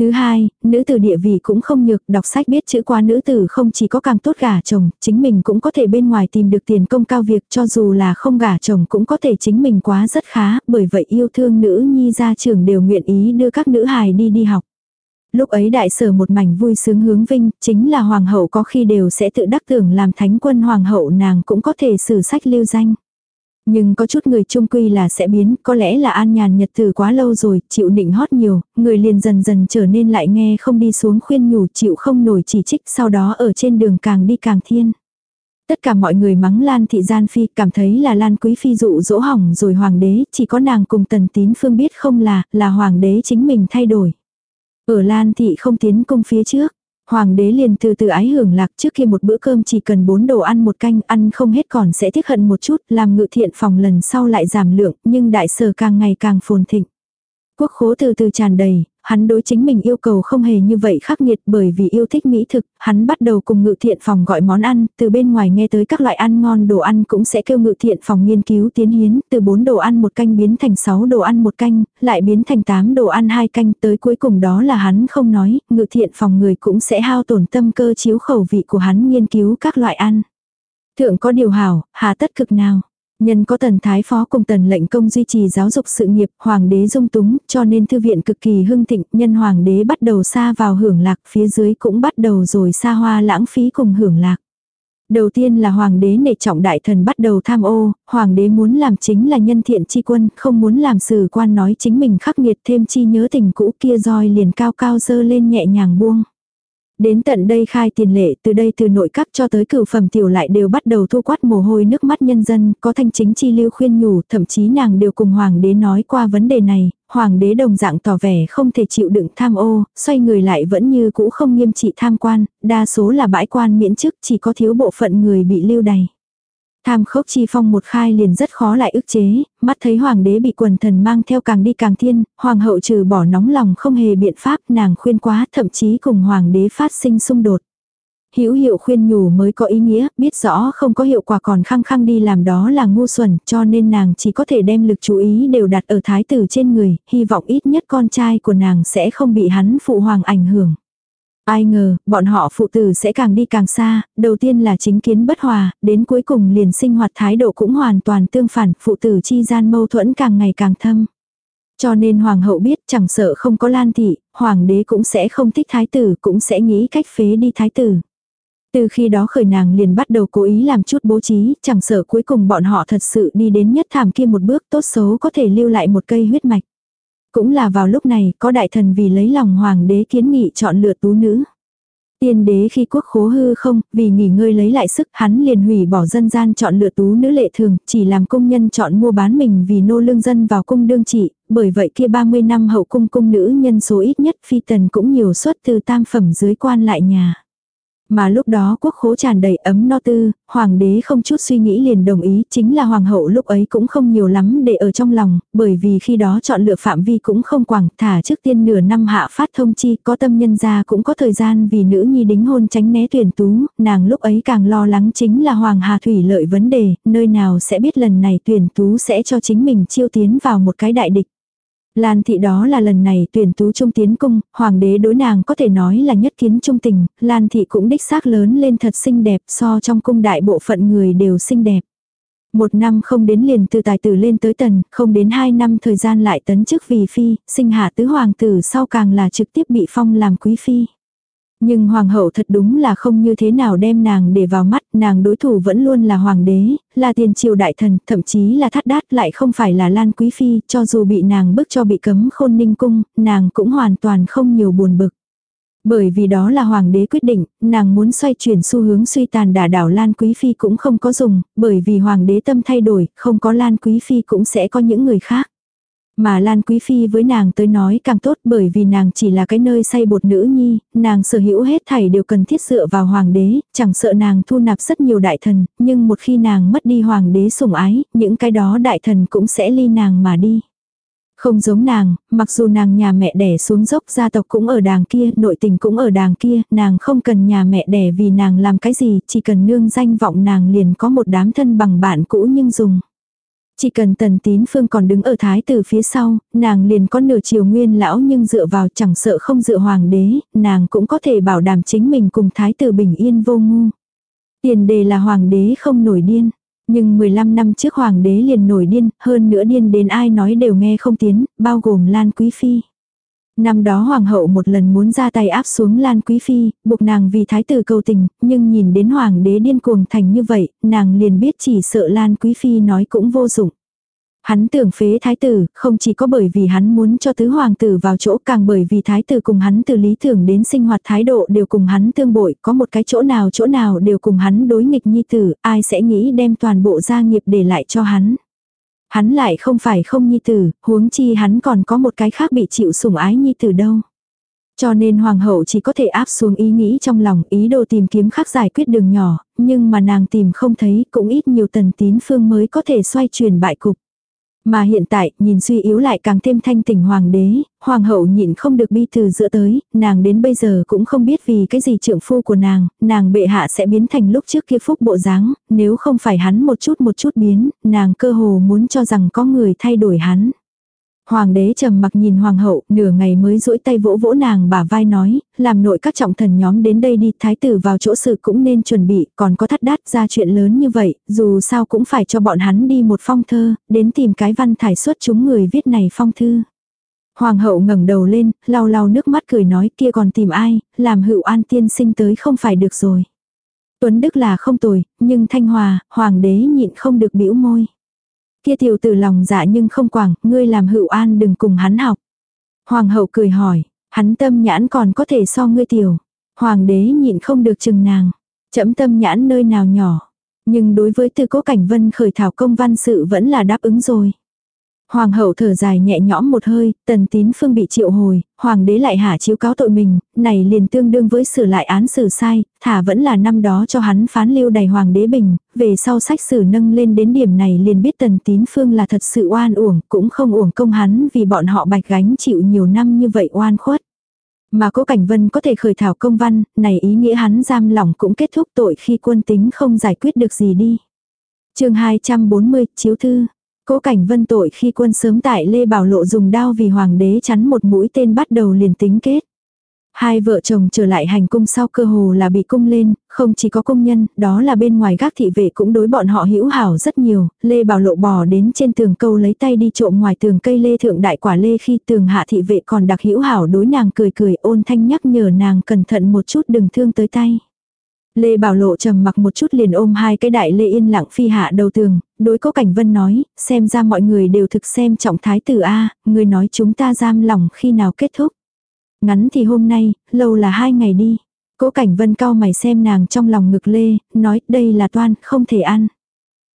Thứ hai, nữ tử địa vị cũng không nhược, đọc sách biết chữ qua nữ tử không chỉ có càng tốt gả chồng, chính mình cũng có thể bên ngoài tìm được tiền công cao việc cho dù là không gả chồng cũng có thể chính mình quá rất khá, bởi vậy yêu thương nữ nhi ra trường đều nguyện ý đưa các nữ hài đi đi học. Lúc ấy đại sở một mảnh vui sướng hướng vinh, chính là hoàng hậu có khi đều sẽ tự đắc tưởng làm thánh quân hoàng hậu nàng cũng có thể sử sách lưu danh. Nhưng có chút người trung quy là sẽ biến, có lẽ là an nhàn nhật từ quá lâu rồi, chịu nịnh hót nhiều, người liền dần dần trở nên lại nghe không đi xuống khuyên nhủ chịu không nổi chỉ trích, sau đó ở trên đường càng đi càng thiên. Tất cả mọi người mắng Lan thị gian phi cảm thấy là Lan quý phi dụ dỗ hỏng rồi hoàng đế, chỉ có nàng cùng tần tín phương biết không là, là hoàng đế chính mình thay đổi. Ở Lan thị không tiến công phía trước, Hoàng đế liền từ từ ái hưởng lạc trước khi một bữa cơm chỉ cần bốn đồ ăn một canh ăn không hết còn sẽ tiếc hận một chút làm ngự thiện phòng lần sau lại giảm lượng nhưng đại sở càng ngày càng phồn thịnh. Quốc khố từ từ tràn đầy, hắn đối chính mình yêu cầu không hề như vậy khắc nghiệt bởi vì yêu thích mỹ thực, hắn bắt đầu cùng ngự thiện phòng gọi món ăn, từ bên ngoài nghe tới các loại ăn ngon đồ ăn cũng sẽ kêu ngự thiện phòng nghiên cứu tiến hiến, từ 4 đồ ăn một canh biến thành 6 đồ ăn một canh, lại biến thành 8 đồ ăn hai canh, tới cuối cùng đó là hắn không nói, ngự thiện phòng người cũng sẽ hao tổn tâm cơ chiếu khẩu vị của hắn nghiên cứu các loại ăn. Thượng có điều hảo, hà tất cực nào. Nhân có tần thái phó cùng tần lệnh công duy trì giáo dục sự nghiệp, hoàng đế dung túng, cho nên thư viện cực kỳ hưng thịnh, nhân hoàng đế bắt đầu xa vào hưởng lạc, phía dưới cũng bắt đầu rồi xa hoa lãng phí cùng hưởng lạc. Đầu tiên là hoàng đế nể trọng đại thần bắt đầu tham ô, hoàng đế muốn làm chính là nhân thiện chi quân, không muốn làm sử quan nói chính mình khắc nghiệt thêm chi nhớ tình cũ kia roi liền cao cao dơ lên nhẹ nhàng buông. Đến tận đây khai tiền lệ từ đây từ nội các cho tới cửu phẩm tiểu lại đều bắt đầu thu quát mồ hôi nước mắt nhân dân, có thanh chính chi lưu khuyên nhủ, thậm chí nàng đều cùng hoàng đế nói qua vấn đề này, hoàng đế đồng dạng tỏ vẻ không thể chịu đựng tham ô, xoay người lại vẫn như cũ không nghiêm trị tham quan, đa số là bãi quan miễn chức chỉ có thiếu bộ phận người bị lưu đày. Tham khốc chi phong một khai liền rất khó lại ức chế, mắt thấy hoàng đế bị quần thần mang theo càng đi càng thiên, hoàng hậu trừ bỏ nóng lòng không hề biện pháp nàng khuyên quá thậm chí cùng hoàng đế phát sinh xung đột. Hữu hiệu khuyên nhủ mới có ý nghĩa, biết rõ không có hiệu quả còn khăng khăng đi làm đó là ngu xuẩn, cho nên nàng chỉ có thể đem lực chú ý đều đặt ở thái tử trên người, hy vọng ít nhất con trai của nàng sẽ không bị hắn phụ hoàng ảnh hưởng. Ai ngờ, bọn họ phụ tử sẽ càng đi càng xa, đầu tiên là chính kiến bất hòa, đến cuối cùng liền sinh hoạt thái độ cũng hoàn toàn tương phản, phụ tử chi gian mâu thuẫn càng ngày càng thâm. Cho nên hoàng hậu biết chẳng sợ không có lan thị, hoàng đế cũng sẽ không thích thái tử, cũng sẽ nghĩ cách phế đi thái tử. Từ khi đó khởi nàng liền bắt đầu cố ý làm chút bố trí, chẳng sợ cuối cùng bọn họ thật sự đi đến nhất thảm kia một bước tốt xấu có thể lưu lại một cây huyết mạch. Cũng là vào lúc này, có đại thần vì lấy lòng hoàng đế kiến nghị chọn lựa tú nữ. Tiên đế khi quốc khố hư không, vì nghỉ ngơi lấy lại sức, hắn liền hủy bỏ dân gian chọn lựa tú nữ lệ thường, chỉ làm công nhân chọn mua bán mình vì nô lương dân vào cung đương trị, bởi vậy kia 30 năm hậu cung cung nữ nhân số ít nhất phi tần cũng nhiều suất từ tam phẩm dưới quan lại nhà. Mà lúc đó quốc khố tràn đầy ấm no tư, hoàng đế không chút suy nghĩ liền đồng ý, chính là hoàng hậu lúc ấy cũng không nhiều lắm để ở trong lòng, bởi vì khi đó chọn lựa phạm vi cũng không quảng, thả trước tiên nửa năm hạ phát thông chi, có tâm nhân ra cũng có thời gian vì nữ nhi đính hôn tránh né tuyển tú, nàng lúc ấy càng lo lắng chính là hoàng hà thủy lợi vấn đề, nơi nào sẽ biết lần này tuyển tú sẽ cho chính mình chiêu tiến vào một cái đại địch. Lan thị đó là lần này tuyển tú trung tiến cung, hoàng đế đối nàng có thể nói là nhất kiến trung tình, Lan thị cũng đích xác lớn lên thật xinh đẹp so trong cung đại bộ phận người đều xinh đẹp. Một năm không đến liền từ tài tử lên tới tần, không đến hai năm thời gian lại tấn chức vì phi, sinh hạ tứ hoàng tử sau càng là trực tiếp bị phong làm quý phi. Nhưng hoàng hậu thật đúng là không như thế nào đem nàng để vào mắt, nàng đối thủ vẫn luôn là hoàng đế, là tiền triều đại thần, thậm chí là thắt đát lại không phải là lan quý phi, cho dù bị nàng bức cho bị cấm khôn ninh cung, nàng cũng hoàn toàn không nhiều buồn bực. Bởi vì đó là hoàng đế quyết định, nàng muốn xoay chuyển xu hướng suy tàn đả đảo Lan Quý Phi cũng không có dùng, bởi vì hoàng đế tâm thay đổi, không có Lan Quý Phi cũng sẽ có những người khác. Mà Lan Quý Phi với nàng tới nói càng tốt bởi vì nàng chỉ là cái nơi xây bột nữ nhi, nàng sở hữu hết thảy đều cần thiết dựa vào hoàng đế, chẳng sợ nàng thu nạp rất nhiều đại thần, nhưng một khi nàng mất đi hoàng đế sủng ái, những cái đó đại thần cũng sẽ ly nàng mà đi. Không giống nàng, mặc dù nàng nhà mẹ đẻ xuống dốc gia tộc cũng ở đàng kia, nội tình cũng ở đàng kia, nàng không cần nhà mẹ đẻ vì nàng làm cái gì, chỉ cần nương danh vọng nàng liền có một đám thân bằng bạn cũ nhưng dùng. Chỉ cần tần tín phương còn đứng ở thái tử phía sau, nàng liền có nửa chiều nguyên lão nhưng dựa vào chẳng sợ không dựa hoàng đế, nàng cũng có thể bảo đảm chính mình cùng thái tử bình yên vô ngu. Tiền đề là hoàng đế không nổi điên. Nhưng 15 năm trước hoàng đế liền nổi điên, hơn nữa điên đến ai nói đều nghe không tiến, bao gồm Lan Quý Phi. Năm đó hoàng hậu một lần muốn ra tay áp xuống Lan Quý Phi, buộc nàng vì thái tử cầu tình, nhưng nhìn đến hoàng đế điên cuồng thành như vậy, nàng liền biết chỉ sợ Lan Quý Phi nói cũng vô dụng. Hắn tưởng phế thái tử, không chỉ có bởi vì hắn muốn cho tứ hoàng tử vào chỗ càng bởi vì thái tử cùng hắn từ lý tưởng đến sinh hoạt thái độ đều cùng hắn tương bội, có một cái chỗ nào chỗ nào đều cùng hắn đối nghịch nhi tử, ai sẽ nghĩ đem toàn bộ gia nghiệp để lại cho hắn. Hắn lại không phải không nhi tử, huống chi hắn còn có một cái khác bị chịu sủng ái nhi tử đâu. Cho nên hoàng hậu chỉ có thể áp xuống ý nghĩ trong lòng ý đồ tìm kiếm khác giải quyết đường nhỏ, nhưng mà nàng tìm không thấy cũng ít nhiều tần tín phương mới có thể xoay chuyển bại cục. Mà hiện tại, nhìn suy yếu lại càng thêm thanh tỉnh hoàng đế, hoàng hậu nhịn không được bi từ giữa tới, nàng đến bây giờ cũng không biết vì cái gì trưởng phu của nàng, nàng bệ hạ sẽ biến thành lúc trước kia phúc bộ dáng, nếu không phải hắn một chút một chút biến, nàng cơ hồ muốn cho rằng có người thay đổi hắn. Hoàng đế trầm mặc nhìn hoàng hậu, nửa ngày mới duỗi tay vỗ vỗ nàng bả vai nói, làm nội các trọng thần nhóm đến đây đi, thái tử vào chỗ sự cũng nên chuẩn bị, còn có thắt đát ra chuyện lớn như vậy, dù sao cũng phải cho bọn hắn đi một phong thơ, đến tìm cái văn thải xuất chúng người viết này phong thư. Hoàng hậu ngẩng đầu lên, lau lau nước mắt cười nói kia còn tìm ai, làm hữu an tiên sinh tới không phải được rồi. Tuấn Đức là không tồi, nhưng Thanh Hòa, hoàng đế nhịn không được bĩu môi. Kia tiểu tử lòng dạ nhưng không quảng, ngươi làm hữu an đừng cùng hắn học. Hoàng hậu cười hỏi, hắn tâm nhãn còn có thể so ngươi tiểu. Hoàng đế nhịn không được chừng nàng. Chấm tâm nhãn nơi nào nhỏ. Nhưng đối với tư cố cảnh vân khởi thảo công văn sự vẫn là đáp ứng rồi. Hoàng hậu thở dài nhẹ nhõm một hơi, tần tín phương bị triệu hồi, hoàng đế lại hạ chiếu cáo tội mình, này liền tương đương với sửa lại án xử sai, thả vẫn là năm đó cho hắn phán lưu đầy hoàng đế bình, về sau sách sử nâng lên đến điểm này liền biết tần tín phương là thật sự oan uổng, cũng không uổng công hắn vì bọn họ bạch gánh chịu nhiều năm như vậy oan khuất. Mà cố Cảnh Vân có thể khởi thảo công văn, này ý nghĩa hắn giam lỏng cũng kết thúc tội khi quân tính không giải quyết được gì đi. chương 240, Chiếu Thư Cố cảnh vân tội khi quân sớm tại Lê Bảo Lộ dùng đao vì hoàng đế chắn một mũi tên bắt đầu liền tính kết. Hai vợ chồng trở lại hành cung sau cơ hồ là bị cung lên, không chỉ có công nhân, đó là bên ngoài gác thị vệ cũng đối bọn họ hữu hảo rất nhiều, Lê Bảo Lộ bò đến trên tường câu lấy tay đi trộm ngoài tường cây lê thượng đại quả lê khi tường hạ thị vệ còn đặc hữu hảo đối nàng cười cười ôn thanh nhắc nhở nàng cẩn thận một chút đừng thương tới tay. Lê Bảo Lộ trầm mặc một chút liền ôm hai cái đại lê yên lặng phi hạ đầu tường, đối cố cảnh vân nói, xem ra mọi người đều thực xem trọng thái tử A, người nói chúng ta giam lòng khi nào kết thúc. Ngắn thì hôm nay, lâu là hai ngày đi. Cố cảnh vân cao mày xem nàng trong lòng ngực lê, nói đây là toan, không thể ăn.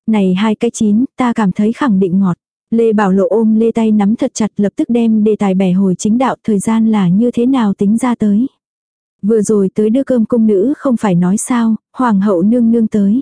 Này hai cái chín, ta cảm thấy khẳng định ngọt. Lê Bảo Lộ ôm lê tay nắm thật chặt lập tức đem đề tài bẻ hồi chính đạo thời gian là như thế nào tính ra tới. Vừa rồi tới đưa cơm cung nữ không phải nói sao, hoàng hậu nương nương tới.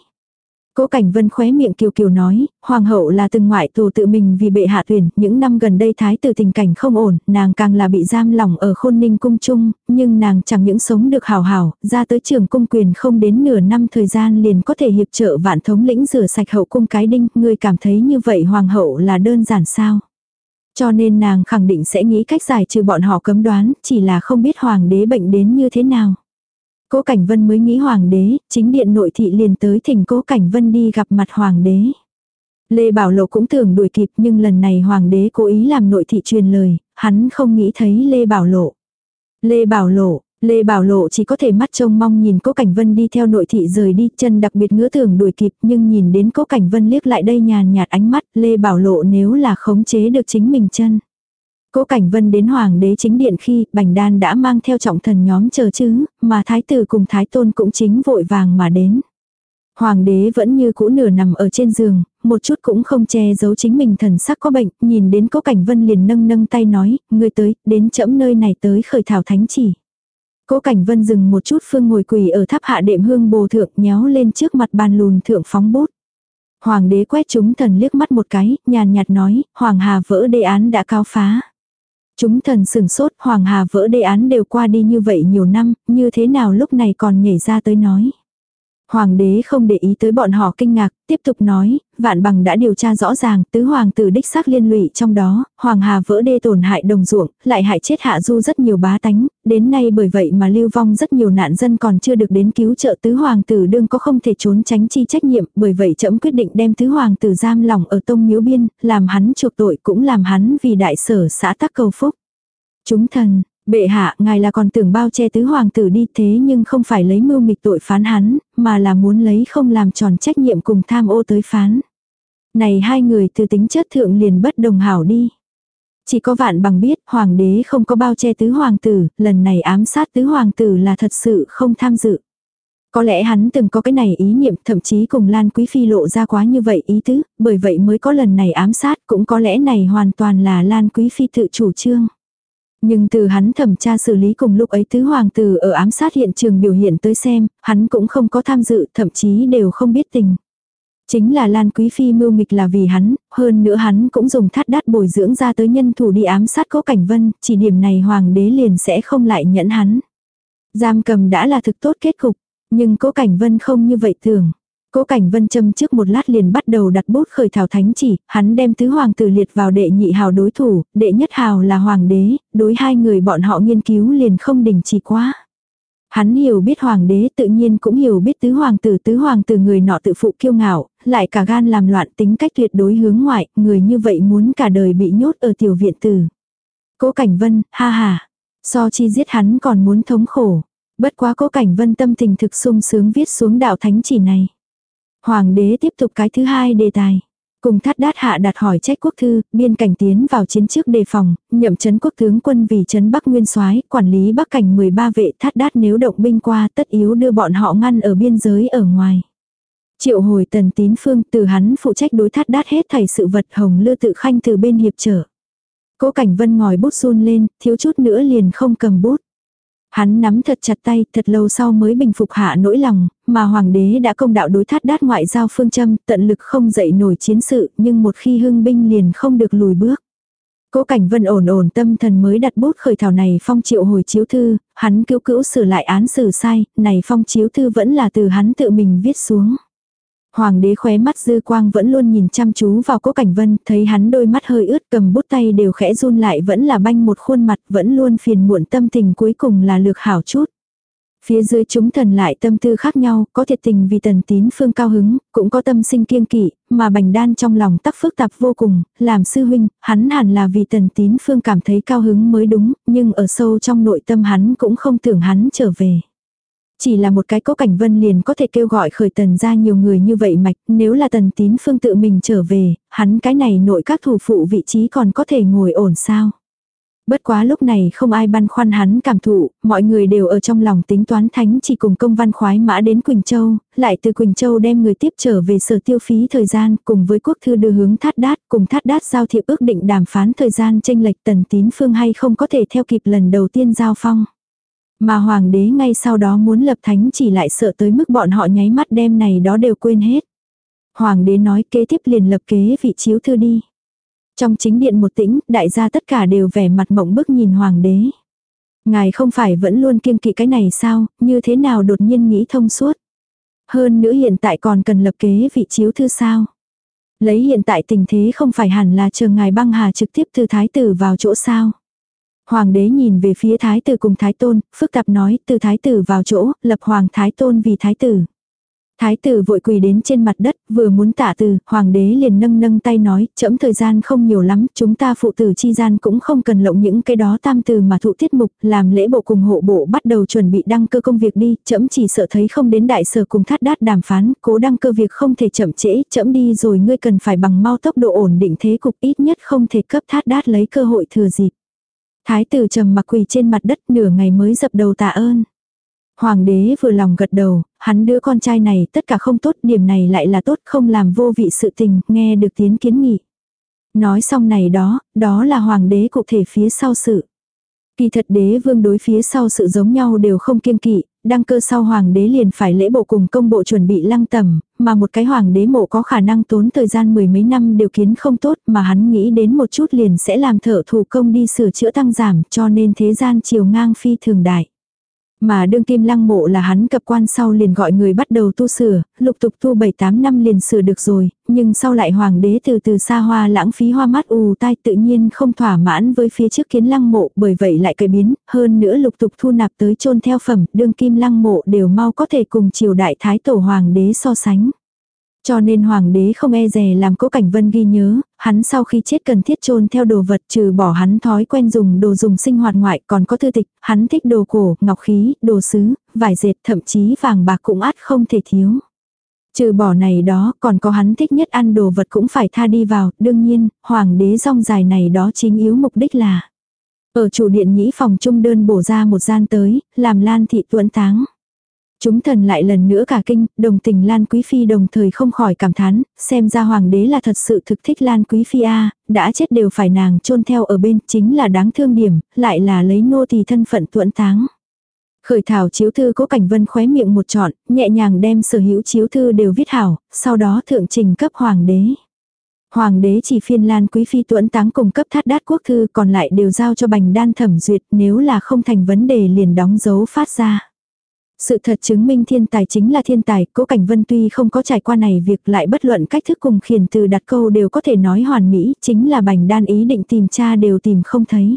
Cố Cảnh Vân khóe miệng kiều kiều nói, hoàng hậu là từng ngoại tù tự mình vì bệ hạ tuyển, những năm gần đây thái tử tình cảnh không ổn, nàng càng là bị giam lỏng ở khôn ninh cung chung, nhưng nàng chẳng những sống được hào hào ra tới trường cung quyền không đến nửa năm thời gian liền có thể hiệp trợ vạn thống lĩnh rửa sạch hậu cung cái đinh, người cảm thấy như vậy hoàng hậu là đơn giản sao? Cho nên nàng khẳng định sẽ nghĩ cách giải trừ bọn họ cấm đoán, chỉ là không biết hoàng đế bệnh đến như thế nào. Cố Cảnh Vân mới nghĩ hoàng đế, chính điện nội thị liền tới thỉnh Cố Cảnh Vân đi gặp mặt hoàng đế. Lê Bảo Lộ cũng tưởng đuổi kịp nhưng lần này hoàng đế cố ý làm nội thị truyền lời, hắn không nghĩ thấy Lê Bảo Lộ. Lê Bảo Lộ, Lê Bảo Lộ chỉ có thể mắt trông mong nhìn Cố Cảnh Vân đi theo nội thị rời đi, chân đặc biệt ngứa tưởng đuổi kịp, nhưng nhìn đến Cố Cảnh Vân liếc lại đây nhàn nhạt ánh mắt, Lê Bảo Lộ nếu là khống chế được chính mình chân. Cố Cảnh Vân đến Hoàng đế chính điện khi Bành Đan đã mang theo trọng thần nhóm chờ chứ, mà Thái tử cùng Thái Tôn cũng chính vội vàng mà đến. Hoàng đế vẫn như cũ nửa nằm ở trên giường, một chút cũng không che giấu chính mình thần sắc có bệnh, nhìn đến Cố Cảnh Vân liền nâng nâng tay nói, ngươi tới, đến chẫm nơi này tới khởi thảo thánh chỉ. Cố Cảnh Vân dừng một chút phương ngồi quỳ ở tháp hạ đệm hương bồ thượng nhéo lên trước mặt bàn lùn thượng phóng bút. Hoàng đế quét chúng thần liếc mắt một cái, nhàn nhạt nói, Hoàng Hà vỡ đề án đã cao phá. Chúng thần sừng sốt, Hoàng Hà vỡ đề án đều qua đi như vậy nhiều năm, như thế nào lúc này còn nhảy ra tới nói. Hoàng đế không để ý tới bọn họ kinh ngạc, tiếp tục nói, vạn bằng đã điều tra rõ ràng, tứ hoàng tử đích xác liên lụy trong đó, hoàng hà vỡ đê tổn hại đồng ruộng, lại hại chết hạ du rất nhiều bá tánh, đến nay bởi vậy mà lưu vong rất nhiều nạn dân còn chưa được đến cứu trợ tứ hoàng tử đương có không thể trốn tránh chi trách nhiệm, bởi vậy trẫm quyết định đem tứ hoàng tử giam lòng ở tông miếu biên, làm hắn chuộc tội cũng làm hắn vì đại sở xã tắc cầu phúc. Chúng thần, Bệ hạ, ngài là còn tưởng bao che tứ hoàng tử đi thế nhưng không phải lấy mưu nghịch tội phán hắn, mà là muốn lấy không làm tròn trách nhiệm cùng tham ô tới phán. Này hai người từ tính chất thượng liền bất đồng hảo đi. Chỉ có vạn bằng biết hoàng đế không có bao che tứ hoàng tử, lần này ám sát tứ hoàng tử là thật sự không tham dự. Có lẽ hắn từng có cái này ý niệm thậm chí cùng Lan Quý Phi lộ ra quá như vậy ý tứ, bởi vậy mới có lần này ám sát cũng có lẽ này hoàn toàn là Lan Quý Phi tự chủ trương. Nhưng từ hắn thẩm tra xử lý cùng lúc ấy tứ hoàng tử ở ám sát hiện trường biểu hiện tới xem, hắn cũng không có tham dự, thậm chí đều không biết tình. Chính là Lan Quý Phi mưu nghịch là vì hắn, hơn nữa hắn cũng dùng thắt đát bồi dưỡng ra tới nhân thủ đi ám sát cố cảnh vân, chỉ điểm này hoàng đế liền sẽ không lại nhẫn hắn. Giam cầm đã là thực tốt kết cục, nhưng cố cảnh vân không như vậy thường. Cố Cảnh Vân châm trước một lát liền bắt đầu đặt bút khởi thảo thánh chỉ, hắn đem tứ hoàng tử liệt vào đệ nhị hào đối thủ, đệ nhất hào là hoàng đế, đối hai người bọn họ nghiên cứu liền không đình chỉ quá. Hắn hiểu biết hoàng đế tự nhiên cũng hiểu biết tứ hoàng tử tứ hoàng tử người nọ tự phụ kiêu ngạo, lại cả gan làm loạn tính cách tuyệt đối hướng ngoại, người như vậy muốn cả đời bị nhốt ở tiểu viện tử. Cố Cảnh Vân, ha ha, so chi giết hắn còn muốn thống khổ. Bất quá cố Cảnh Vân tâm tình thực sung sướng viết xuống đạo thánh chỉ này. Hoàng đế tiếp tục cái thứ hai đề tài. Cùng thắt đát hạ đặt hỏi trách quốc thư, biên cảnh tiến vào chiến trước đề phòng, nhậm chấn quốc tướng quân vì chấn Bắc Nguyên soái quản lý Bắc cảnh 13 vệ thắt đát nếu động binh qua tất yếu đưa bọn họ ngăn ở biên giới ở ngoài. Triệu hồi tần tín phương từ hắn phụ trách đối thắt đát hết thảy sự vật hồng lư tự khanh từ bên hiệp trở. Cố cảnh vân ngòi bút run lên, thiếu chút nữa liền không cầm bút. Hắn nắm thật chặt tay, thật lâu sau mới bình phục hạ nỗi lòng, mà hoàng đế đã công đạo đối thắt đát ngoại giao phương châm, tận lực không dậy nổi chiến sự, nhưng một khi hưng binh liền không được lùi bước. Cố Cảnh Vân ổn ổn tâm thần mới đặt bút khởi thảo này phong triệu hồi chiếu thư, hắn cứu cữu sửa lại án xử sai, này phong chiếu thư vẫn là từ hắn tự mình viết xuống. Hoàng đế khóe mắt dư quang vẫn luôn nhìn chăm chú vào cố cảnh vân, thấy hắn đôi mắt hơi ướt cầm bút tay đều khẽ run lại vẫn là banh một khuôn mặt vẫn luôn phiền muộn tâm tình cuối cùng là lược hảo chút. Phía dưới chúng thần lại tâm tư khác nhau, có thiệt tình vì tần tín phương cao hứng, cũng có tâm sinh kiêng kỵ, mà bành đan trong lòng tắc phức tạp vô cùng, làm sư huynh, hắn hẳn là vì tần tín phương cảm thấy cao hứng mới đúng, nhưng ở sâu trong nội tâm hắn cũng không tưởng hắn trở về. Chỉ là một cái cố cảnh vân liền có thể kêu gọi khởi tần ra nhiều người như vậy mạch, nếu là tần tín phương tự mình trở về, hắn cái này nội các thủ phụ vị trí còn có thể ngồi ổn sao. Bất quá lúc này không ai băn khoăn hắn cảm thụ, mọi người đều ở trong lòng tính toán thánh chỉ cùng công văn khoái mã đến Quỳnh Châu, lại từ Quỳnh Châu đem người tiếp trở về sở tiêu phí thời gian cùng với quốc thư đưa hướng thát đát cùng thát đát giao thiệp ước định đàm phán thời gian tranh lệch tần tín phương hay không có thể theo kịp lần đầu tiên giao phong. Mà hoàng đế ngay sau đó muốn lập thánh chỉ lại sợ tới mức bọn họ nháy mắt đem này đó đều quên hết. Hoàng đế nói kế tiếp liền lập kế vị chiếu thư đi. Trong chính điện một tĩnh, đại gia tất cả đều vẻ mặt mộng bức nhìn hoàng đế. Ngài không phải vẫn luôn kiêng kỵ cái này sao, như thế nào đột nhiên nghĩ thông suốt. Hơn nữa hiện tại còn cần lập kế vị chiếu thư sao. Lấy hiện tại tình thế không phải hẳn là chờ ngài băng hà trực tiếp từ thái tử vào chỗ sao. Hoàng đế nhìn về phía thái tử cùng thái tôn, phức tạp nói từ thái tử vào chỗ, lập hoàng thái tôn vì thái tử. Thái tử vội quỳ đến trên mặt đất, vừa muốn tạ từ, hoàng đế liền nâng nâng tay nói, chậm thời gian không nhiều lắm, chúng ta phụ tử chi gian cũng không cần lộng những cái đó tam từ mà thụ tiết mục, làm lễ bộ cùng hộ bộ bắt đầu chuẩn bị đăng cơ công việc đi, chậm chỉ sợ thấy không đến đại sở cùng thắt đát đàm phán, cố đăng cơ việc không thể chậm trễ, chậm đi rồi ngươi cần phải bằng mau tốc độ ổn định thế cục ít nhất không thể cấp thắt đát lấy cơ hội thừa dịp. Thái tử trầm mặc quỳ trên mặt đất nửa ngày mới dập đầu tạ ơn. Hoàng đế vừa lòng gật đầu, hắn đứa con trai này tất cả không tốt, điểm này lại là tốt không làm vô vị sự tình, nghe được tiến kiến nghị. Nói xong này đó, đó là hoàng đế cụ thể phía sau sự. Kỳ thật đế vương đối phía sau sự giống nhau đều không kiên kỵ, đăng cơ sau hoàng đế liền phải lễ bộ cùng công bộ chuẩn bị lăng tầm, mà một cái hoàng đế mộ có khả năng tốn thời gian mười mấy năm điều kiến không tốt mà hắn nghĩ đến một chút liền sẽ làm thợ thủ công đi sửa chữa tăng giảm cho nên thế gian chiều ngang phi thường đại. Mà đương kim lăng mộ là hắn cập quan sau liền gọi người bắt đầu tu sửa, lục tục tu 7-8 năm liền sửa được rồi, nhưng sau lại hoàng đế từ từ xa hoa lãng phí hoa mắt ù tai tự nhiên không thỏa mãn với phía trước kiến lăng mộ bởi vậy lại cải biến, hơn nữa lục tục thu nạp tới chôn theo phẩm, đương kim lăng mộ đều mau có thể cùng triều đại thái tổ hoàng đế so sánh. Cho nên hoàng đế không e dè làm cố cảnh vân ghi nhớ, hắn sau khi chết cần thiết chôn theo đồ vật trừ bỏ hắn thói quen dùng đồ dùng sinh hoạt ngoại còn có thư tịch, hắn thích đồ cổ, ngọc khí, đồ sứ, vải dệt thậm chí vàng bạc cũng át không thể thiếu. Trừ bỏ này đó còn có hắn thích nhất ăn đồ vật cũng phải tha đi vào, đương nhiên, hoàng đế rong dài này đó chính yếu mục đích là. Ở chủ điện nhĩ phòng trung đơn bổ ra một gian tới, làm lan thị tuẫn táng. Chúng thần lại lần nữa cả kinh, đồng tình Lan Quý Phi đồng thời không khỏi cảm thán, xem ra hoàng đế là thật sự thực thích Lan Quý Phi a đã chết đều phải nàng chôn theo ở bên, chính là đáng thương điểm, lại là lấy nô tỳ thân phận tuẫn táng. Khởi thảo chiếu thư cố cảnh vân khóe miệng một trọn, nhẹ nhàng đem sở hữu chiếu thư đều viết hảo, sau đó thượng trình cấp hoàng đế. Hoàng đế chỉ phiên Lan Quý Phi tuẫn táng cùng cấp thát đát quốc thư còn lại đều giao cho bành đan thẩm duyệt nếu là không thành vấn đề liền đóng dấu phát ra. Sự thật chứng minh thiên tài chính là thiên tài, cố cảnh vân tuy không có trải qua này việc lại bất luận cách thức cùng khiển từ đặt câu đều có thể nói hoàn mỹ, chính là bành đan ý định tìm cha đều tìm không thấy.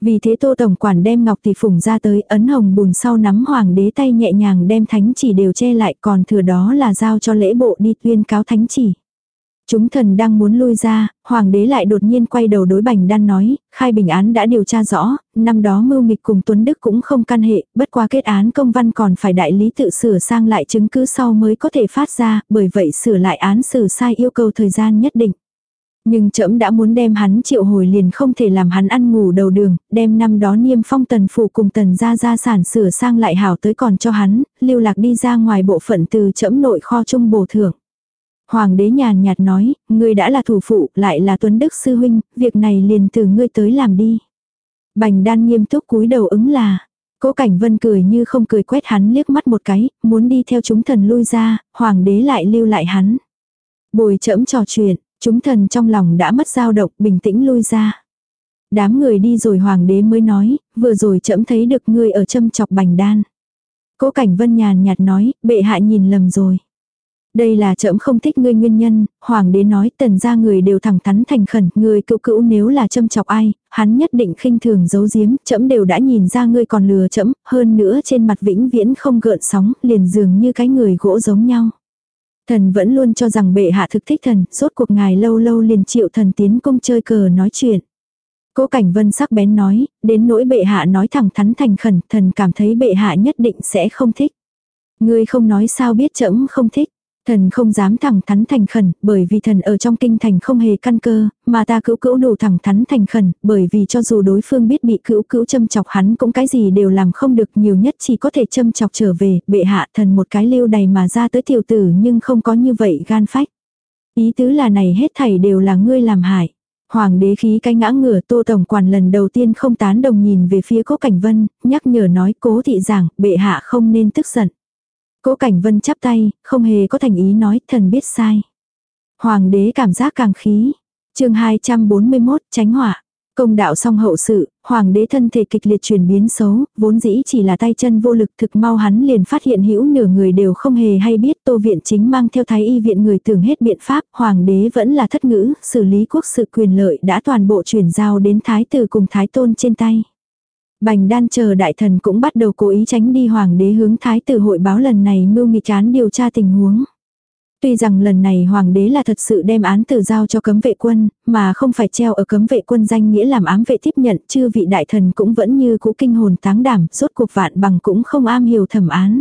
Vì thế tô tổng quản đem ngọc tỷ phủng ra tới ấn hồng bùn sau nắm hoàng đế tay nhẹ nhàng đem thánh chỉ đều che lại còn thừa đó là giao cho lễ bộ đi tuyên cáo thánh chỉ. Chúng thần đang muốn lui ra, hoàng đế lại đột nhiên quay đầu đối bành đan nói, khai bình án đã điều tra rõ, năm đó mưu nghịch cùng Tuấn Đức cũng không căn hệ, bất qua kết án công văn còn phải đại lý tự sửa sang lại chứng cứ sau mới có thể phát ra, bởi vậy sửa lại án xử sai yêu cầu thời gian nhất định. Nhưng trẫm đã muốn đem hắn triệu hồi liền không thể làm hắn ăn ngủ đầu đường, đem năm đó niêm phong tần phủ cùng tần gia gia sản sửa sang lại hảo tới còn cho hắn, lưu lạc đi ra ngoài bộ phận từ trẫm nội kho trung bổ thưởng. Hoàng đế nhàn nhạt nói, ngươi đã là thủ phụ, lại là tuấn đức sư huynh, việc này liền từ ngươi tới làm đi. Bành đan nghiêm túc cúi đầu ứng là. Cố cảnh vân cười như không cười quét hắn liếc mắt một cái, muốn đi theo chúng thần lui ra, hoàng đế lại lưu lại hắn. Bồi chẫm trò chuyện, chúng thần trong lòng đã mất dao động, bình tĩnh lui ra. Đám người đi rồi hoàng đế mới nói, vừa rồi chậm thấy được ngươi ở châm chọc bành đan. Cố cảnh vân nhàn nhạt nói, bệ hạ nhìn lầm rồi. Đây là trẫm không thích ngươi nguyên nhân, hoàng đế nói tần gia người đều thẳng thắn thành khẩn, người cựu cữu nếu là châm chọc ai, hắn nhất định khinh thường giấu giếm, trẫm đều đã nhìn ra ngươi còn lừa trẫm, hơn nữa trên mặt vĩnh viễn không gợn sóng, liền dường như cái người gỗ giống nhau. Thần vẫn luôn cho rằng bệ hạ thực thích thần, rốt cuộc ngài lâu lâu liền chịu thần tiến công chơi cờ nói chuyện. Cố Cảnh Vân sắc bén nói, đến nỗi bệ hạ nói thẳng thắn thành khẩn, thần cảm thấy bệ hạ nhất định sẽ không thích. Ngươi không nói sao biết trẫm không thích. Thần không dám thẳng thắn thành khẩn, bởi vì thần ở trong kinh thành không hề căn cơ, mà ta cữu cữu đủ thẳng thắn thành khẩn, bởi vì cho dù đối phương biết bị cữu cữu châm chọc hắn cũng cái gì đều làm không được nhiều nhất chỉ có thể châm chọc trở về, bệ hạ thần một cái lưu đầy mà ra tới tiểu tử nhưng không có như vậy gan phách. Ý tứ là này hết thảy đều là ngươi làm hại. Hoàng đế khí cái ngã ngửa tô tổng quản lần đầu tiên không tán đồng nhìn về phía cố cảnh vân, nhắc nhở nói cố thị giảng, bệ hạ không nên tức giận. Cố cảnh vân chắp tay, không hề có thành ý nói thần biết sai. Hoàng đế cảm giác càng khí. chương 241 tránh họa. Công đạo xong hậu sự, hoàng đế thân thể kịch liệt chuyển biến xấu, vốn dĩ chỉ là tay chân vô lực thực mau hắn liền phát hiện hữu nửa người đều không hề hay biết tô viện chính mang theo thái y viện người tưởng hết biện pháp, hoàng đế vẫn là thất ngữ, xử lý quốc sự quyền lợi đã toàn bộ chuyển giao đến thái tử cùng thái tôn trên tay. Bành đan chờ đại thần cũng bắt đầu cố ý tránh đi hoàng đế hướng thái tử hội báo lần này mưu nghị chán điều tra tình huống. Tuy rằng lần này hoàng đế là thật sự đem án tử giao cho cấm vệ quân, mà không phải treo ở cấm vệ quân danh nghĩa làm ám vệ tiếp nhận, chư vị đại thần cũng vẫn như cũ kinh hồn táng đảm, rốt cuộc vạn bằng cũng không am hiểu thẩm án.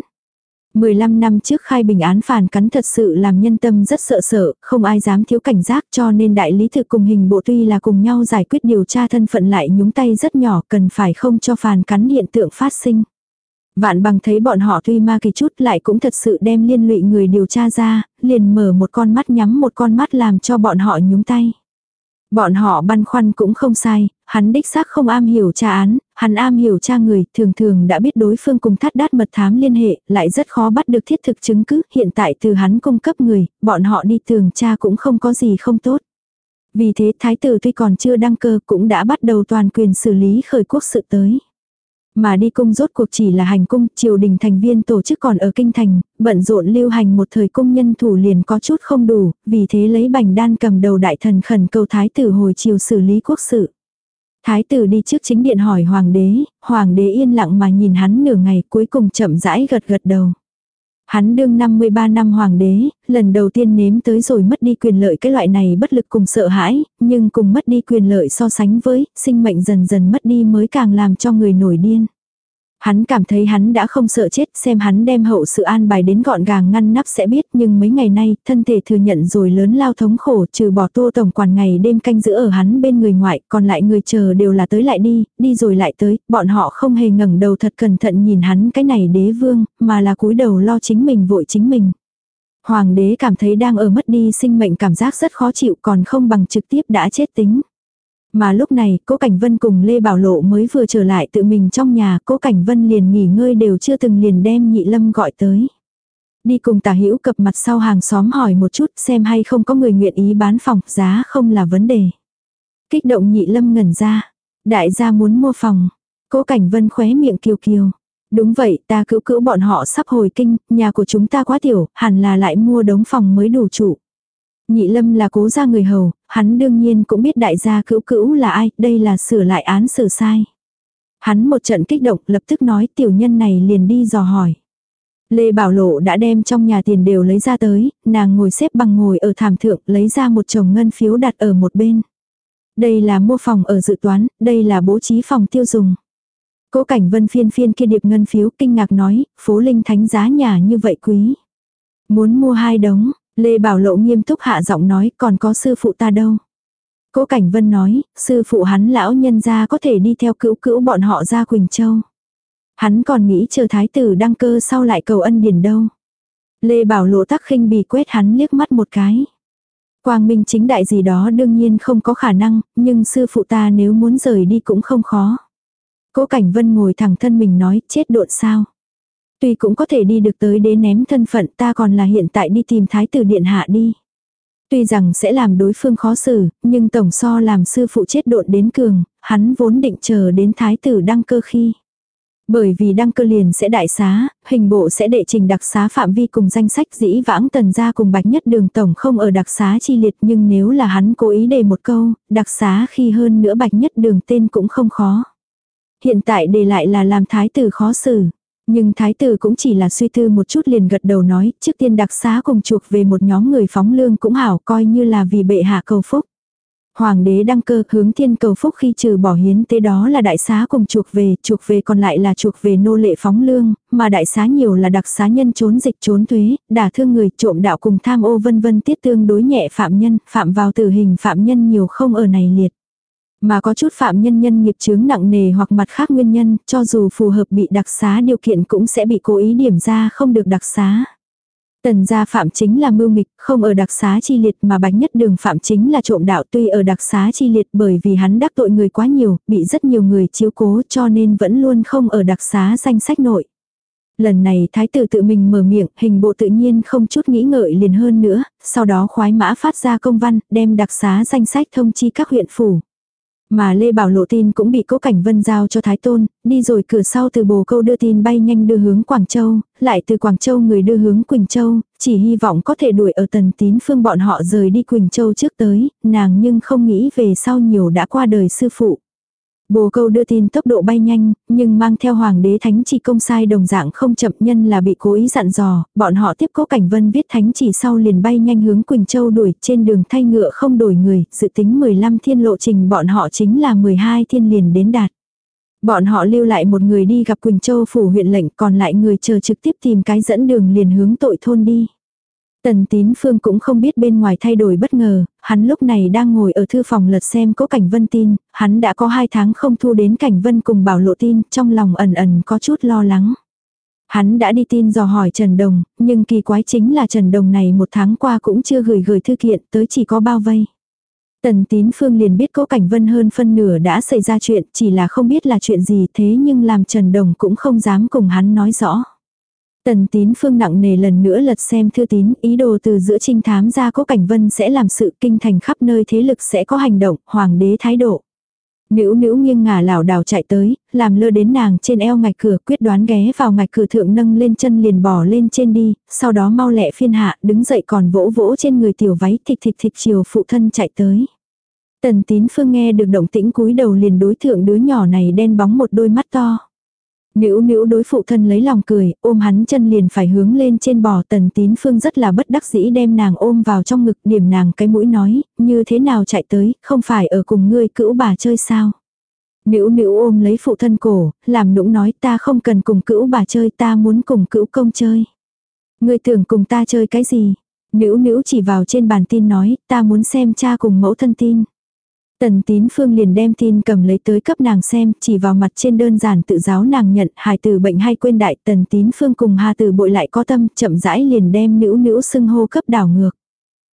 15 năm trước khai bình án phản cắn thật sự làm nhân tâm rất sợ sợ, không ai dám thiếu cảnh giác cho nên đại lý thực cùng hình bộ tuy là cùng nhau giải quyết điều tra thân phận lại nhúng tay rất nhỏ cần phải không cho phản cắn hiện tượng phát sinh. Vạn bằng thấy bọn họ tuy ma kỳ chút lại cũng thật sự đem liên lụy người điều tra ra, liền mở một con mắt nhắm một con mắt làm cho bọn họ nhúng tay. Bọn họ băn khoăn cũng không sai, hắn đích xác không am hiểu tra án, hắn am hiểu tra người, thường thường đã biết đối phương cùng thắt đát mật thám liên hệ, lại rất khó bắt được thiết thực chứng cứ, hiện tại từ hắn cung cấp người, bọn họ đi tường tra cũng không có gì không tốt. Vì thế thái tử tuy còn chưa đăng cơ cũng đã bắt đầu toàn quyền xử lý khởi quốc sự tới. Mà đi cung rốt cuộc chỉ là hành cung, triều đình thành viên tổ chức còn ở kinh thành, bận rộn lưu hành một thời cung nhân thủ liền có chút không đủ, vì thế lấy bành đan cầm đầu đại thần khẩn cầu thái tử hồi triều xử lý quốc sự. Thái tử đi trước chính điện hỏi hoàng đế, hoàng đế yên lặng mà nhìn hắn nửa ngày cuối cùng chậm rãi gật gật đầu. Hắn đương 53 năm hoàng đế, lần đầu tiên nếm tới rồi mất đi quyền lợi cái loại này bất lực cùng sợ hãi, nhưng cùng mất đi quyền lợi so sánh với, sinh mệnh dần dần mất đi mới càng làm cho người nổi điên. Hắn cảm thấy hắn đã không sợ chết, xem hắn đem hậu sự an bài đến gọn gàng ngăn nắp sẽ biết, nhưng mấy ngày nay, thân thể thừa nhận rồi lớn lao thống khổ, trừ bỏ tô tổng quản ngày đêm canh giữ ở hắn bên người ngoại, còn lại người chờ đều là tới lại đi, đi rồi lại tới, bọn họ không hề ngẩng đầu thật cẩn thận nhìn hắn cái này đế vương, mà là cúi đầu lo chính mình vội chính mình. Hoàng đế cảm thấy đang ở mất đi sinh mệnh cảm giác rất khó chịu còn không bằng trực tiếp đã chết tính. Mà lúc này, Cố Cảnh Vân cùng Lê Bảo Lộ mới vừa trở lại tự mình trong nhà, Cố Cảnh Vân liền nghỉ ngơi đều chưa từng liền đem Nhị Lâm gọi tới. Đi cùng tả hữu cập mặt sau hàng xóm hỏi một chút xem hay không có người nguyện ý bán phòng, giá không là vấn đề. Kích động Nhị Lâm ngẩn ra. Đại gia muốn mua phòng. Cố Cảnh Vân khóe miệng kiều kiều. Đúng vậy, ta cữu cữu bọn họ sắp hồi kinh, nhà của chúng ta quá tiểu, hẳn là lại mua đống phòng mới đủ trụ. Nhị lâm là cố gia người hầu, hắn đương nhiên cũng biết đại gia cữu cữu là ai, đây là sửa lại án xử sai. Hắn một trận kích động lập tức nói tiểu nhân này liền đi dò hỏi. Lê Bảo Lộ đã đem trong nhà tiền đều lấy ra tới, nàng ngồi xếp bằng ngồi ở thảm thượng lấy ra một chồng ngân phiếu đặt ở một bên. Đây là mua phòng ở dự toán, đây là bố trí phòng tiêu dùng. Cố cảnh vân phiên phiên kia điệp ngân phiếu kinh ngạc nói, phố linh thánh giá nhà như vậy quý. Muốn mua hai đống, Lê Bảo Lộ nghiêm túc hạ giọng nói còn có sư phụ ta đâu. Cố Cảnh Vân nói, sư phụ hắn lão nhân gia có thể đi theo cữu cữu bọn họ ra Quỳnh Châu. Hắn còn nghĩ chờ thái tử đăng cơ sau lại cầu ân điển đâu. Lê Bảo Lộ tắc khinh bì quét hắn liếc mắt một cái. Quang minh chính đại gì đó đương nhiên không có khả năng, nhưng sư phụ ta nếu muốn rời đi cũng không khó. Cố Cảnh Vân ngồi thẳng thân mình nói chết độn sao. Tuy cũng có thể đi được tới đế ném thân phận ta còn là hiện tại đi tìm thái tử điện hạ đi. Tuy rằng sẽ làm đối phương khó xử, nhưng tổng so làm sư phụ chết độn đến cường, hắn vốn định chờ đến thái tử đăng cơ khi. Bởi vì đăng cơ liền sẽ đại xá, hình bộ sẽ đệ trình đặc xá phạm vi cùng danh sách dĩ vãng tần gia cùng bạch nhất đường tổng không ở đặc xá chi liệt nhưng nếu là hắn cố ý đề một câu, đặc xá khi hơn nữa bạch nhất đường tên cũng không khó. Hiện tại đề lại là làm thái tử khó xử. Nhưng thái tử cũng chỉ là suy tư một chút liền gật đầu nói, trước tiên đặc xá cùng chuộc về một nhóm người phóng lương cũng hảo coi như là vì bệ hạ cầu phúc. Hoàng đế đăng cơ hướng thiên cầu phúc khi trừ bỏ hiến tế đó là đại xá cùng chuộc về, chuộc về còn lại là chuộc về nô lệ phóng lương, mà đại xá nhiều là đặc xá nhân trốn dịch trốn thuế, đả thương người, trộm đạo cùng tham ô vân vân tiết tương đối nhẹ phạm nhân, phạm vào tử hình phạm nhân nhiều không ở này liệt. Mà có chút phạm nhân nhân nghiệp chướng nặng nề hoặc mặt khác nguyên nhân, cho dù phù hợp bị đặc xá điều kiện cũng sẽ bị cố ý điểm ra không được đặc xá. Tần gia phạm chính là mưu nghịch, không ở đặc xá chi liệt mà bánh nhất đường phạm chính là trộm đạo tuy ở đặc xá chi liệt bởi vì hắn đắc tội người quá nhiều, bị rất nhiều người chiếu cố cho nên vẫn luôn không ở đặc xá danh sách nội. Lần này thái tử tự mình mở miệng, hình bộ tự nhiên không chút nghĩ ngợi liền hơn nữa, sau đó khoái mã phát ra công văn, đem đặc xá danh sách thông chi các huyện phủ. Mà Lê Bảo Lộ tin cũng bị Cố Cảnh Vân giao cho Thái Tôn, đi rồi cửa sau từ bồ câu đưa tin bay nhanh đưa hướng Quảng Châu, lại từ Quảng Châu người đưa hướng Quỳnh Châu, chỉ hy vọng có thể đuổi ở tần tín phương bọn họ rời đi Quỳnh Châu trước tới, nàng nhưng không nghĩ về sau nhiều đã qua đời sư phụ. Bồ câu đưa tin tốc độ bay nhanh, nhưng mang theo hoàng đế thánh chỉ công sai đồng dạng không chậm nhân là bị cố ý dặn dò, bọn họ tiếp cố cảnh vân viết thánh chỉ sau liền bay nhanh hướng Quỳnh Châu đuổi trên đường thay ngựa không đổi người, dự tính 15 thiên lộ trình bọn họ chính là 12 thiên liền đến đạt. Bọn họ lưu lại một người đi gặp Quỳnh Châu phủ huyện lệnh còn lại người chờ trực tiếp tìm cái dẫn đường liền hướng tội thôn đi. Tần tín phương cũng không biết bên ngoài thay đổi bất ngờ, hắn lúc này đang ngồi ở thư phòng lật xem có cảnh vân tin, hắn đã có hai tháng không thu đến cảnh vân cùng bảo lộ tin, trong lòng ẩn ẩn có chút lo lắng. Hắn đã đi tin dò hỏi Trần Đồng, nhưng kỳ quái chính là Trần Đồng này một tháng qua cũng chưa gửi gửi thư kiện tới chỉ có bao vây. Tần tín phương liền biết cố cảnh vân hơn phân nửa đã xảy ra chuyện, chỉ là không biết là chuyện gì thế nhưng làm Trần Đồng cũng không dám cùng hắn nói rõ. Tần tín phương nặng nề lần nữa lật xem thư tín, ý đồ từ giữa trinh thám ra có cảnh vân sẽ làm sự kinh thành khắp nơi thế lực sẽ có hành động, hoàng đế thái độ. Nữ nữ nghiêng ngả lảo đảo chạy tới, làm lơ đến nàng trên eo ngạch cửa quyết đoán ghé vào ngạch cửa thượng nâng lên chân liền bỏ lên trên đi, sau đó mau lẹ phiên hạ đứng dậy còn vỗ vỗ trên người tiểu váy thịt thịt thịt chiều phụ thân chạy tới. Tần tín phương nghe được động tĩnh cúi đầu liền đối thượng đứa nhỏ này đen bóng một đôi mắt to. Nữ nữ đối phụ thân lấy lòng cười, ôm hắn chân liền phải hướng lên trên bò tần tín phương rất là bất đắc dĩ đem nàng ôm vào trong ngực điểm nàng cái mũi nói, như thế nào chạy tới, không phải ở cùng ngươi cữu bà chơi sao. Nữ nữ ôm lấy phụ thân cổ, làm nũng nói ta không cần cùng cữu bà chơi ta muốn cùng cữu công chơi. Ngươi tưởng cùng ta chơi cái gì? Nữ nữ chỉ vào trên bàn tin nói, ta muốn xem cha cùng mẫu thân tin. Tần tín phương liền đem tin cầm lấy tới cấp nàng xem, chỉ vào mặt trên đơn giản tự giáo nàng nhận, hài tử bệnh hay quên đại, tần tín phương cùng hà tử bội lại có tâm, chậm rãi liền đem nữ nữ xưng hô cấp đảo ngược.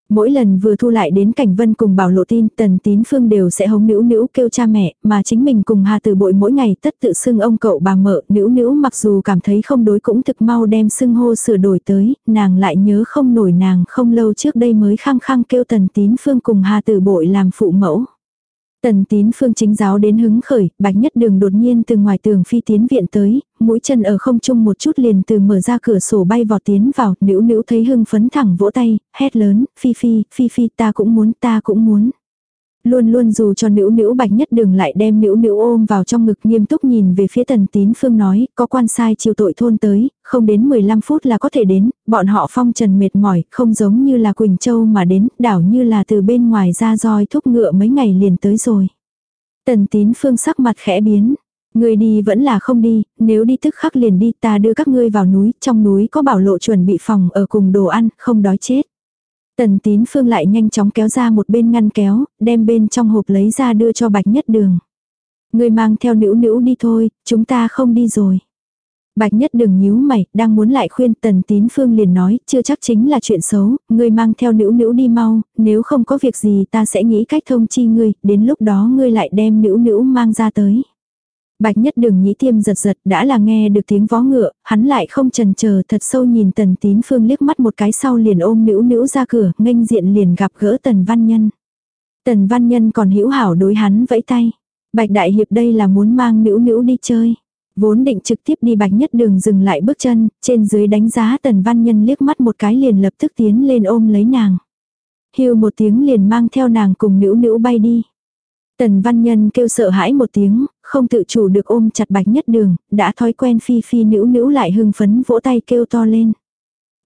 Mỗi lần vừa thu lại đến cảnh vân cùng bảo lộ tin, tần tín phương đều sẽ hống nữ nữ kêu cha mẹ, mà chính mình cùng hà tử bội mỗi ngày tất tự xưng ông cậu bà mợ, nữ nữ mặc dù cảm thấy không đối cũng thực mau đem xưng hô sửa đổi tới, nàng lại nhớ không nổi nàng không lâu trước đây mới khăng khăng kêu tần tín phương cùng hà tử bội làm phụ mẫu. Tần tín phương chính giáo đến hứng khởi, bạch nhất đường đột nhiên từ ngoài tường phi tiến viện tới, mũi chân ở không trung một chút liền từ mở ra cửa sổ bay vọt tiến vào, nữ nữ thấy hưng phấn thẳng vỗ tay, hét lớn, phi phi, phi phi ta cũng muốn, ta cũng muốn. Luôn luôn dù cho nữ nữ bạch nhất đường lại đem nữ nữ ôm vào trong ngực nghiêm túc nhìn về phía tần tín phương nói, có quan sai chiều tội thôn tới, không đến 15 phút là có thể đến, bọn họ phong trần mệt mỏi, không giống như là Quỳnh Châu mà đến, đảo như là từ bên ngoài ra roi thúc ngựa mấy ngày liền tới rồi. Tần tín phương sắc mặt khẽ biến. Người đi vẫn là không đi, nếu đi tức khắc liền đi ta đưa các ngươi vào núi, trong núi có bảo lộ chuẩn bị phòng ở cùng đồ ăn, không đói chết. Tần tín phương lại nhanh chóng kéo ra một bên ngăn kéo, đem bên trong hộp lấy ra đưa cho bạch nhất đường. Người mang theo nữ nữ đi thôi, chúng ta không đi rồi. Bạch nhất đừng nhíu mày, đang muốn lại khuyên tần tín phương liền nói, chưa chắc chính là chuyện xấu, ngươi mang theo nữ nữ đi mau, nếu không có việc gì ta sẽ nghĩ cách thông chi ngươi, đến lúc đó ngươi lại đem nữ nữ mang ra tới. Bạch nhất đường nhĩ tiêm giật giật đã là nghe được tiếng vó ngựa, hắn lại không trần chờ thật sâu nhìn tần tín phương liếc mắt một cái sau liền ôm nữ nữ ra cửa, nghênh diện liền gặp gỡ tần văn nhân. Tần văn nhân còn hữu hảo đối hắn vẫy tay. Bạch đại hiệp đây là muốn mang nữ nữ đi chơi. Vốn định trực tiếp đi bạch nhất đường dừng lại bước chân, trên dưới đánh giá tần văn nhân liếc mắt một cái liền lập tức tiến lên ôm lấy nàng. Hưu một tiếng liền mang theo nàng cùng nữ nữ bay đi. Tần văn nhân kêu sợ hãi một tiếng, không tự chủ được ôm chặt bạch nhất đường, đã thói quen phi phi nữ nữ lại hưng phấn vỗ tay kêu to lên.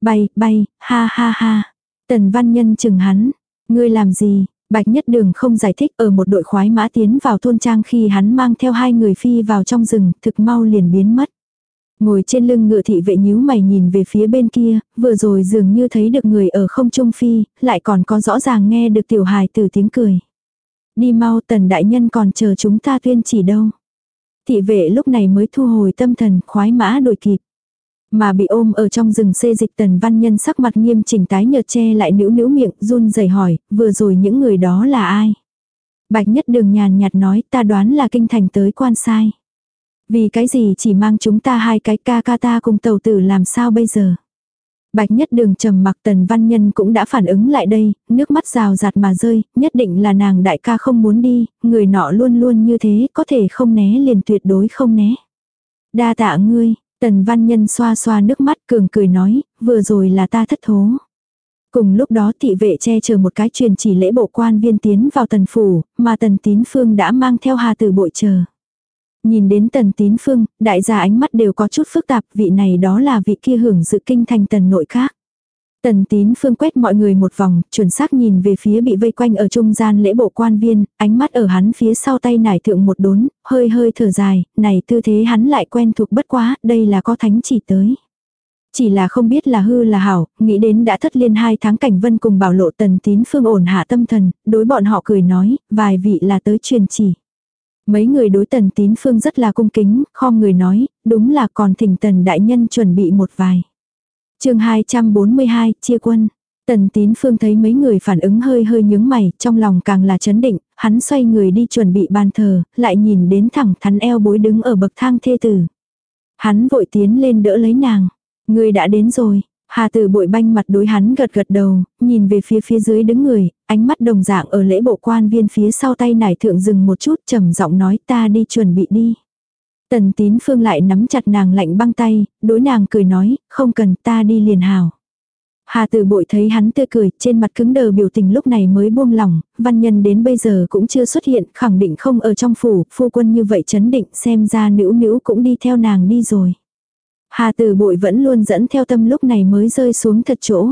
Bay, bay, ha ha ha. Tần văn nhân chừng hắn. Ngươi làm gì? Bạch nhất đường không giải thích ở một đội khoái mã tiến vào thôn trang khi hắn mang theo hai người phi vào trong rừng, thực mau liền biến mất. Ngồi trên lưng ngựa thị vệ nhíu mày nhìn về phía bên kia, vừa rồi dường như thấy được người ở không trung phi, lại còn có rõ ràng nghe được tiểu hài từ tiếng cười. Đi mau tần đại nhân còn chờ chúng ta tuyên chỉ đâu. Thị vệ lúc này mới thu hồi tâm thần khoái mã đổi kịp. Mà bị ôm ở trong rừng xê dịch tần văn nhân sắc mặt nghiêm chỉnh tái nhợt che lại nữu nữu miệng run rẩy hỏi, vừa rồi những người đó là ai? Bạch nhất đường nhàn nhạt nói ta đoán là kinh thành tới quan sai. Vì cái gì chỉ mang chúng ta hai cái ca ca ta cùng tàu tử làm sao bây giờ? Bạch nhất đường trầm mặc tần văn nhân cũng đã phản ứng lại đây, nước mắt rào rạt mà rơi, nhất định là nàng đại ca không muốn đi, người nọ luôn luôn như thế, có thể không né liền tuyệt đối không né. Đa tạ ngươi, tần văn nhân xoa xoa nước mắt cường cười nói, vừa rồi là ta thất thố. Cùng lúc đó thị vệ che chở một cái truyền chỉ lễ bộ quan viên tiến vào tần phủ, mà tần tín phương đã mang theo hà tử bội chờ. Nhìn đến tần tín phương, đại gia ánh mắt đều có chút phức tạp, vị này đó là vị kia hưởng dự kinh thành tần nội khác. Tần tín phương quét mọi người một vòng, chuẩn xác nhìn về phía bị vây quanh ở trung gian lễ bộ quan viên, ánh mắt ở hắn phía sau tay nải thượng một đốn, hơi hơi thở dài, này tư thế hắn lại quen thuộc bất quá, đây là có thánh chỉ tới. Chỉ là không biết là hư là hảo, nghĩ đến đã thất liên hai tháng cảnh vân cùng bảo lộ tần tín phương ổn hạ tâm thần, đối bọn họ cười nói, vài vị là tới truyền chỉ. Mấy người đối tần tín phương rất là cung kính, khom người nói, đúng là còn thỉnh tần đại nhân chuẩn bị một vài. chương 242, chia quân. Tần tín phương thấy mấy người phản ứng hơi hơi nhướng mày, trong lòng càng là chấn định, hắn xoay người đi chuẩn bị bàn thờ, lại nhìn đến thẳng thắn eo bối đứng ở bậc thang thê tử. Hắn vội tiến lên đỡ lấy nàng. Người đã đến rồi, Hà tử bội banh mặt đối hắn gật gật đầu, nhìn về phía phía dưới đứng người, ánh mắt đồng dạng ở lễ bộ quan viên phía sau tay nải thượng dừng một chút trầm giọng nói ta đi chuẩn bị đi. Tần tín phương lại nắm chặt nàng lạnh băng tay, đối nàng cười nói, không cần ta đi liền hào. Hà tử bội thấy hắn tươi cười, trên mặt cứng đờ biểu tình lúc này mới buông lỏng, văn nhân đến bây giờ cũng chưa xuất hiện, khẳng định không ở trong phủ, phu quân như vậy chấn định xem ra nữ nữ cũng đi theo nàng đi rồi. Hà tử bội vẫn luôn dẫn theo tâm lúc này mới rơi xuống thật chỗ.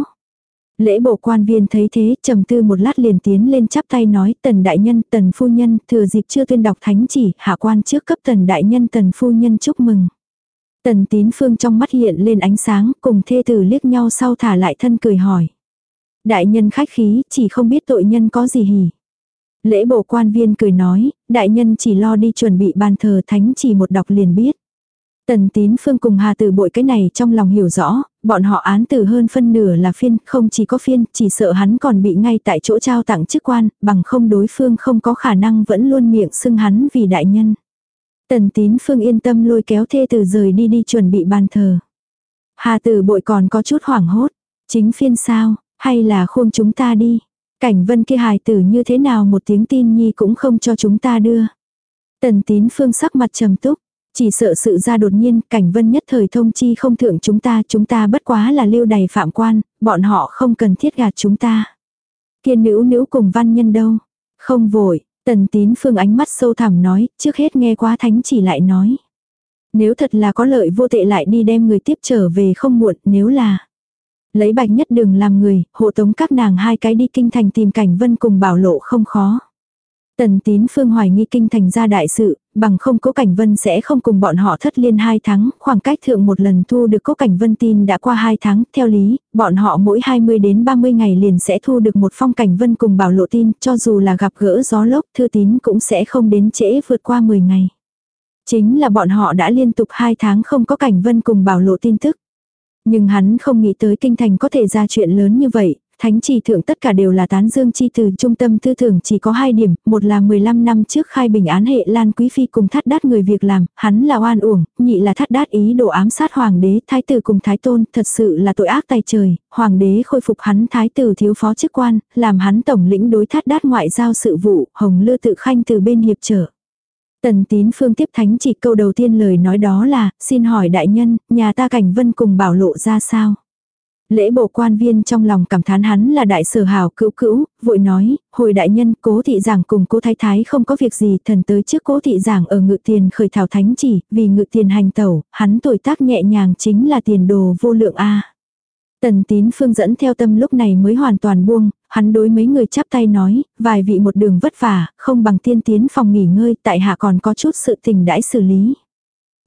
Lễ bộ quan viên thấy thế, trầm tư một lát liền tiến lên chắp tay nói, tần đại nhân, tần phu nhân, thừa dịp chưa tuyên đọc thánh chỉ, hạ quan trước cấp tần đại nhân tần phu nhân chúc mừng. Tần tín phương trong mắt hiện lên ánh sáng, cùng thê tử liếc nhau sau thả lại thân cười hỏi. Đại nhân khách khí, chỉ không biết tội nhân có gì hỉ. Lễ bộ quan viên cười nói, đại nhân chỉ lo đi chuẩn bị bàn thờ thánh chỉ một đọc liền biết. Tần tín phương cùng hà tử bội cái này trong lòng hiểu rõ, bọn họ án tử hơn phân nửa là phiên, không chỉ có phiên, chỉ sợ hắn còn bị ngay tại chỗ trao tặng chức quan, bằng không đối phương không có khả năng vẫn luôn miệng xưng hắn vì đại nhân. Tần tín phương yên tâm lôi kéo thê tử rời đi đi chuẩn bị bàn thờ. Hà tử bội còn có chút hoảng hốt, chính phiên sao, hay là khôn chúng ta đi. Cảnh vân kia hài tử như thế nào một tiếng tin nhi cũng không cho chúng ta đưa. Tần tín phương sắc mặt trầm túc, chỉ sợ sự ra đột nhiên, cảnh vân nhất thời thông chi không thượng chúng ta, chúng ta bất quá là lưu đầy phạm quan, bọn họ không cần thiết gạt chúng ta. Kiên nữ nữ cùng văn nhân đâu? Không vội, tần tín phương ánh mắt sâu thẳm nói, trước hết nghe quá thánh chỉ lại nói. Nếu thật là có lợi vô tệ lại đi đem người tiếp trở về không muộn, nếu là lấy bạch nhất đường làm người, hộ tống các nàng hai cái đi kinh thành tìm cảnh vân cùng bảo lộ không khó. Tần tín phương hoài nghi kinh thành ra đại sự, bằng không cố cảnh vân sẽ không cùng bọn họ thất liên hai tháng, khoảng cách thượng một lần thu được cố cảnh vân tin đã qua hai tháng, theo lý, bọn họ mỗi 20 đến 30 ngày liền sẽ thu được một phong cảnh vân cùng bảo lộ tin, cho dù là gặp gỡ gió lốc thư tín cũng sẽ không đến trễ vượt qua 10 ngày. Chính là bọn họ đã liên tục hai tháng không có cảnh vân cùng bảo lộ tin tức. Nhưng hắn không nghĩ tới kinh thành có thể ra chuyện lớn như vậy, Thánh chỉ thượng tất cả đều là tán dương chi từ trung tâm tư tưởng chỉ có hai điểm, một là 15 năm trước khai bình án hệ Lan Quý Phi cùng thắt đát người việc làm, hắn là oan uổng, nhị là thắt đát ý đồ ám sát hoàng đế, thái tử cùng thái tôn, thật sự là tội ác tay trời, hoàng đế khôi phục hắn thái tử thiếu phó chức quan, làm hắn tổng lĩnh đối thắt đát ngoại giao sự vụ, hồng lưa tự khanh từ bên hiệp trở. Tần tín phương tiếp thánh chỉ câu đầu tiên lời nói đó là, xin hỏi đại nhân, nhà ta cảnh vân cùng bảo lộ ra sao? Lễ bộ quan viên trong lòng cảm thán hắn là đại sở hào cữu cữu, vội nói, hồi đại nhân cố thị giảng cùng cố thái thái không có việc gì thần tới trước cố thị giảng ở ngự tiền khởi thảo thánh chỉ, vì ngự tiền hành tẩu, hắn tuổi tác nhẹ nhàng chính là tiền đồ vô lượng A. Tần tín phương dẫn theo tâm lúc này mới hoàn toàn buông, hắn đối mấy người chắp tay nói, vài vị một đường vất vả, không bằng tiên tiến phòng nghỉ ngơi, tại hạ còn có chút sự tình đãi xử lý.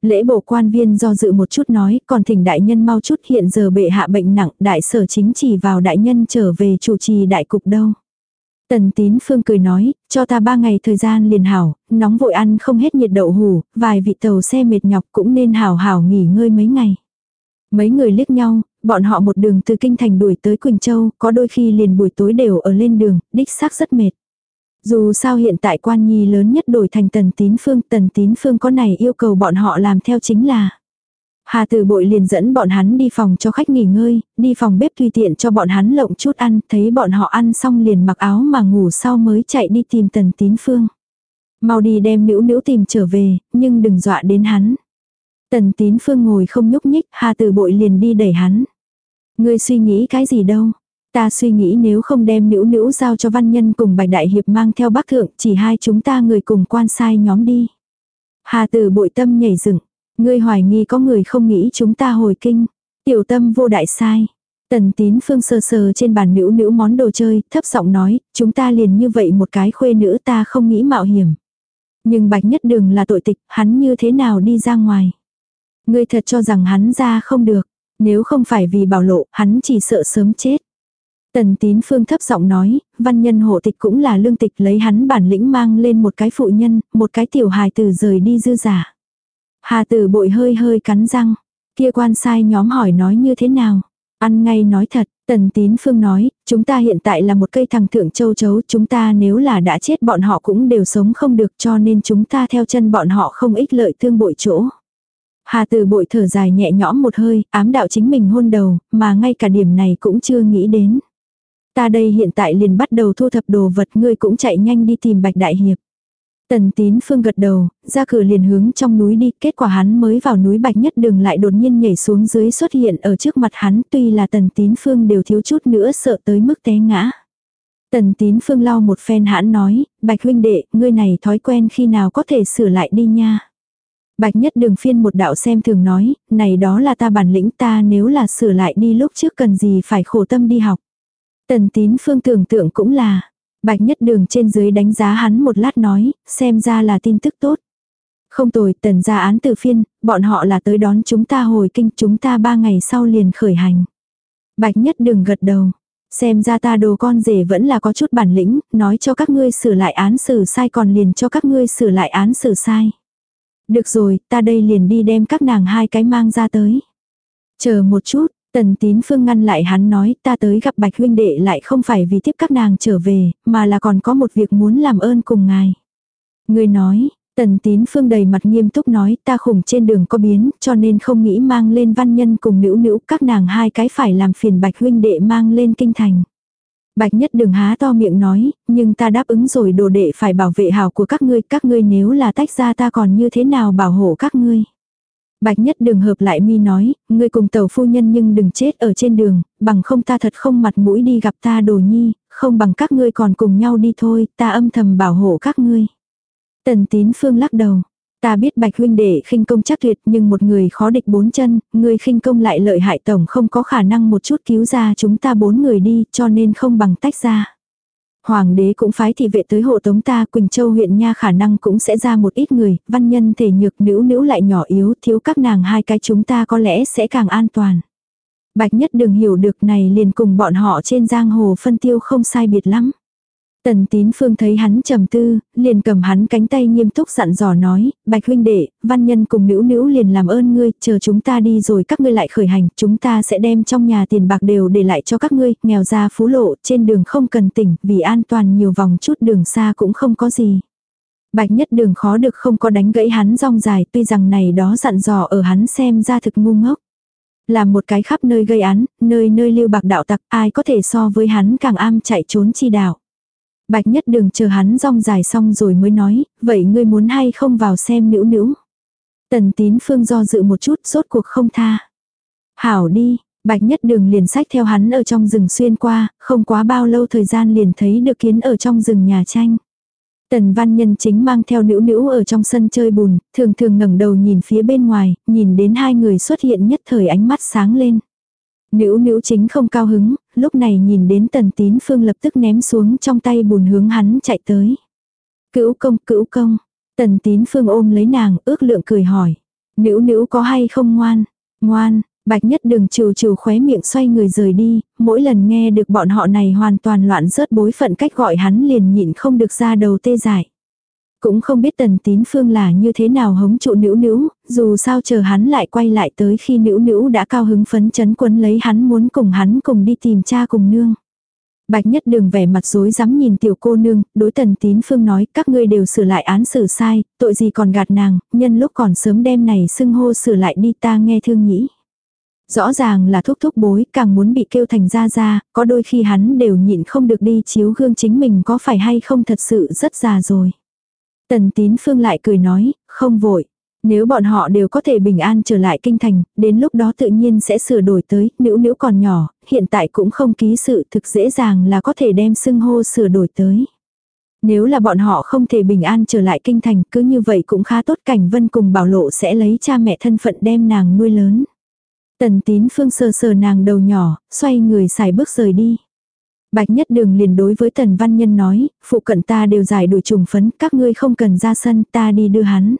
Lễ bộ quan viên do dự một chút nói, còn thỉnh đại nhân mau chút hiện giờ bệ hạ bệnh nặng, đại sở chính chỉ vào đại nhân trở về chủ trì đại cục đâu. Tần tín phương cười nói, cho ta ba ngày thời gian liền hảo, nóng vội ăn không hết nhiệt đậu hủ, vài vị tàu xe mệt nhọc cũng nên hảo hảo nghỉ ngơi mấy ngày. Mấy người liếc nhau, bọn họ một đường từ Kinh Thành đuổi tới Quỳnh Châu, có đôi khi liền buổi tối đều ở lên đường, đích xác rất mệt. Dù sao hiện tại quan nhi lớn nhất đổi thành tần tín phương, tần tín phương có này yêu cầu bọn họ làm theo chính là. Hà Tử Bội liền dẫn bọn hắn đi phòng cho khách nghỉ ngơi, đi phòng bếp tùy tiện cho bọn hắn lộng chút ăn, thấy bọn họ ăn xong liền mặc áo mà ngủ sau mới chạy đi tìm Tần Tín Phương. Mau đi đem nữ nữ tìm trở về, nhưng đừng dọa đến hắn. Tần Tín Phương ngồi không nhúc nhích, Hà Tử Bội liền đi đẩy hắn. Ngươi suy nghĩ cái gì đâu? Ta suy nghĩ nếu không đem nữ nữ giao cho văn nhân cùng bạch đại hiệp mang theo bác thượng, chỉ hai chúng ta người cùng quan sai nhóm đi. Hà Tử Bội tâm nhảy dựng. Ngươi hoài nghi có người không nghĩ chúng ta hồi kinh. Tiểu tâm vô đại sai. Tần tín phương sờ sờ trên bàn nữ nữ món đồ chơi, thấp giọng nói, chúng ta liền như vậy một cái khuê nữ ta không nghĩ mạo hiểm. Nhưng bạch nhất đường là tội tịch, hắn như thế nào đi ra ngoài. Ngươi thật cho rằng hắn ra không được, nếu không phải vì bảo lộ, hắn chỉ sợ sớm chết. Tần tín phương thấp giọng nói, văn nhân hộ tịch cũng là lương tịch lấy hắn bản lĩnh mang lên một cái phụ nhân, một cái tiểu hài từ rời đi dư giả. Hà tử bội hơi hơi cắn răng. Kia quan sai nhóm hỏi nói như thế nào. Ăn ngay nói thật, tần tín phương nói, chúng ta hiện tại là một cây thằng thượng châu chấu, chúng ta nếu là đã chết bọn họ cũng đều sống không được cho nên chúng ta theo chân bọn họ không ích lợi thương bội chỗ. Hà tử bội thở dài nhẹ nhõm một hơi, ám đạo chính mình hôn đầu, mà ngay cả điểm này cũng chưa nghĩ đến. Ta đây hiện tại liền bắt đầu thu thập đồ vật ngươi cũng chạy nhanh đi tìm bạch đại hiệp. Tần tín phương gật đầu, ra cửa liền hướng trong núi đi, kết quả hắn mới vào núi bạch nhất đường lại đột nhiên nhảy xuống dưới xuất hiện ở trước mặt hắn tuy là tần tín phương đều thiếu chút nữa sợ tới mức té ngã. Tần tín phương lau một phen hãn nói, bạch huynh đệ, ngươi này thói quen khi nào có thể sửa lại đi nha. Bạch nhất đường phiên một đạo xem thường nói, này đó là ta bản lĩnh ta nếu là sửa lại đi lúc trước cần gì phải khổ tâm đi học. Tần tín phương tưởng tượng cũng là, Bạch nhất đường trên dưới đánh giá hắn một lát nói, xem ra là tin tức tốt. Không tồi, tần ra án từ phiên, bọn họ là tới đón chúng ta hồi kinh, chúng ta ba ngày sau liền khởi hành. Bạch nhất đường gật đầu. Xem ra ta đồ con rể vẫn là có chút bản lĩnh, nói cho các ngươi sửa lại án xử sai còn liền cho các ngươi sửa lại án xử sai. Được rồi, ta đây liền đi đem các nàng hai cái mang ra tới. Chờ một chút, Tần tín phương ngăn lại hắn nói ta tới gặp bạch huynh đệ lại không phải vì tiếp các nàng trở về, mà là còn có một việc muốn làm ơn cùng ngài. Người nói, tần tín phương đầy mặt nghiêm túc nói ta khủng trên đường có biến cho nên không nghĩ mang lên văn nhân cùng nữ nữ các nàng hai cái phải làm phiền bạch huynh đệ mang lên kinh thành. Bạch nhất đừng há to miệng nói, nhưng ta đáp ứng rồi đồ đệ phải bảo vệ hào của các ngươi, các ngươi nếu là tách ra ta còn như thế nào bảo hộ các ngươi. Bạch nhất đường hợp lại mi nói, ngươi cùng tàu phu nhân nhưng đừng chết ở trên đường, bằng không ta thật không mặt mũi đi gặp ta đồ nhi, không bằng các ngươi còn cùng nhau đi thôi, ta âm thầm bảo hộ các ngươi. Tần tín phương lắc đầu. Ta biết bạch huynh đệ khinh công chắc tuyệt nhưng một người khó địch bốn chân, người khinh công lại lợi hại tổng không có khả năng một chút cứu ra chúng ta bốn người đi cho nên không bằng tách ra. Hoàng đế cũng phái thị vệ tới hộ tống ta, Quỳnh Châu huyện nha khả năng cũng sẽ ra một ít người, văn nhân thể nhược nữ nữ lại nhỏ yếu, thiếu các nàng hai cái chúng ta có lẽ sẽ càng an toàn. Bạch nhất đừng hiểu được này liền cùng bọn họ trên giang hồ phân tiêu không sai biệt lắm. Tần tín phương thấy hắn trầm tư, liền cầm hắn cánh tay nghiêm túc dặn dò nói, bạch huynh đệ, văn nhân cùng nữ nữ liền làm ơn ngươi, chờ chúng ta đi rồi các ngươi lại khởi hành, chúng ta sẽ đem trong nhà tiền bạc đều để lại cho các ngươi, nghèo ra phú lộ, trên đường không cần tỉnh, vì an toàn nhiều vòng chút đường xa cũng không có gì. Bạch nhất đường khó được không có đánh gãy hắn rong dài, tuy rằng này đó dặn dò ở hắn xem ra thực ngu ngốc. Làm một cái khắp nơi gây án, nơi nơi lưu bạc đạo tặc, ai có thể so với hắn càng am chạy trốn chi đạo. Bạch nhất đường chờ hắn rong dài xong rồi mới nói, vậy ngươi muốn hay không vào xem nữ nữ. Tần tín phương do dự một chút, rốt cuộc không tha. Hảo đi, bạch nhất đường liền sách theo hắn ở trong rừng xuyên qua, không quá bao lâu thời gian liền thấy được kiến ở trong rừng nhà tranh. Tần văn nhân chính mang theo nữ nữ ở trong sân chơi bùn, thường thường ngẩng đầu nhìn phía bên ngoài, nhìn đến hai người xuất hiện nhất thời ánh mắt sáng lên. Nữ nữ chính không cao hứng, lúc này nhìn đến tần tín phương lập tức ném xuống trong tay bùn hướng hắn chạy tới. Cữu công, cữu công. Tần tín phương ôm lấy nàng, ước lượng cười hỏi. Nữ nữ có hay không ngoan? Ngoan, bạch nhất đường trừ trừ khóe miệng xoay người rời đi, mỗi lần nghe được bọn họ này hoàn toàn loạn rớt bối phận cách gọi hắn liền nhịn không được ra đầu tê dại. Cũng không biết tần tín phương là như thế nào hống trụ nữ nữ, dù sao chờ hắn lại quay lại tới khi nữ nữ đã cao hứng phấn chấn quấn lấy hắn muốn cùng hắn cùng đi tìm cha cùng nương. Bạch nhất đường vẻ mặt rối rắm nhìn tiểu cô nương, đối tần tín phương nói các ngươi đều sửa lại án xử sai, tội gì còn gạt nàng, nhân lúc còn sớm đêm này xưng hô sửa lại đi ta nghe thương nhĩ. Rõ ràng là thúc thúc bối càng muốn bị kêu thành ra ra, có đôi khi hắn đều nhịn không được đi chiếu gương chính mình có phải hay không thật sự rất già rồi. Tần tín phương lại cười nói, không vội. Nếu bọn họ đều có thể bình an trở lại kinh thành, đến lúc đó tự nhiên sẽ sửa đổi tới, nữ nữ còn nhỏ, hiện tại cũng không ký sự thực dễ dàng là có thể đem xưng hô sửa đổi tới. Nếu là bọn họ không thể bình an trở lại kinh thành, cứ như vậy cũng khá tốt cảnh vân cùng bảo lộ sẽ lấy cha mẹ thân phận đem nàng nuôi lớn. Tần tín phương sờ sờ nàng đầu nhỏ, xoay người xài bước rời đi. Bạch nhất đường liền đối với tần văn nhân nói, phụ cận ta đều giải đuổi trùng phấn, các ngươi không cần ra sân, ta đi đưa hắn.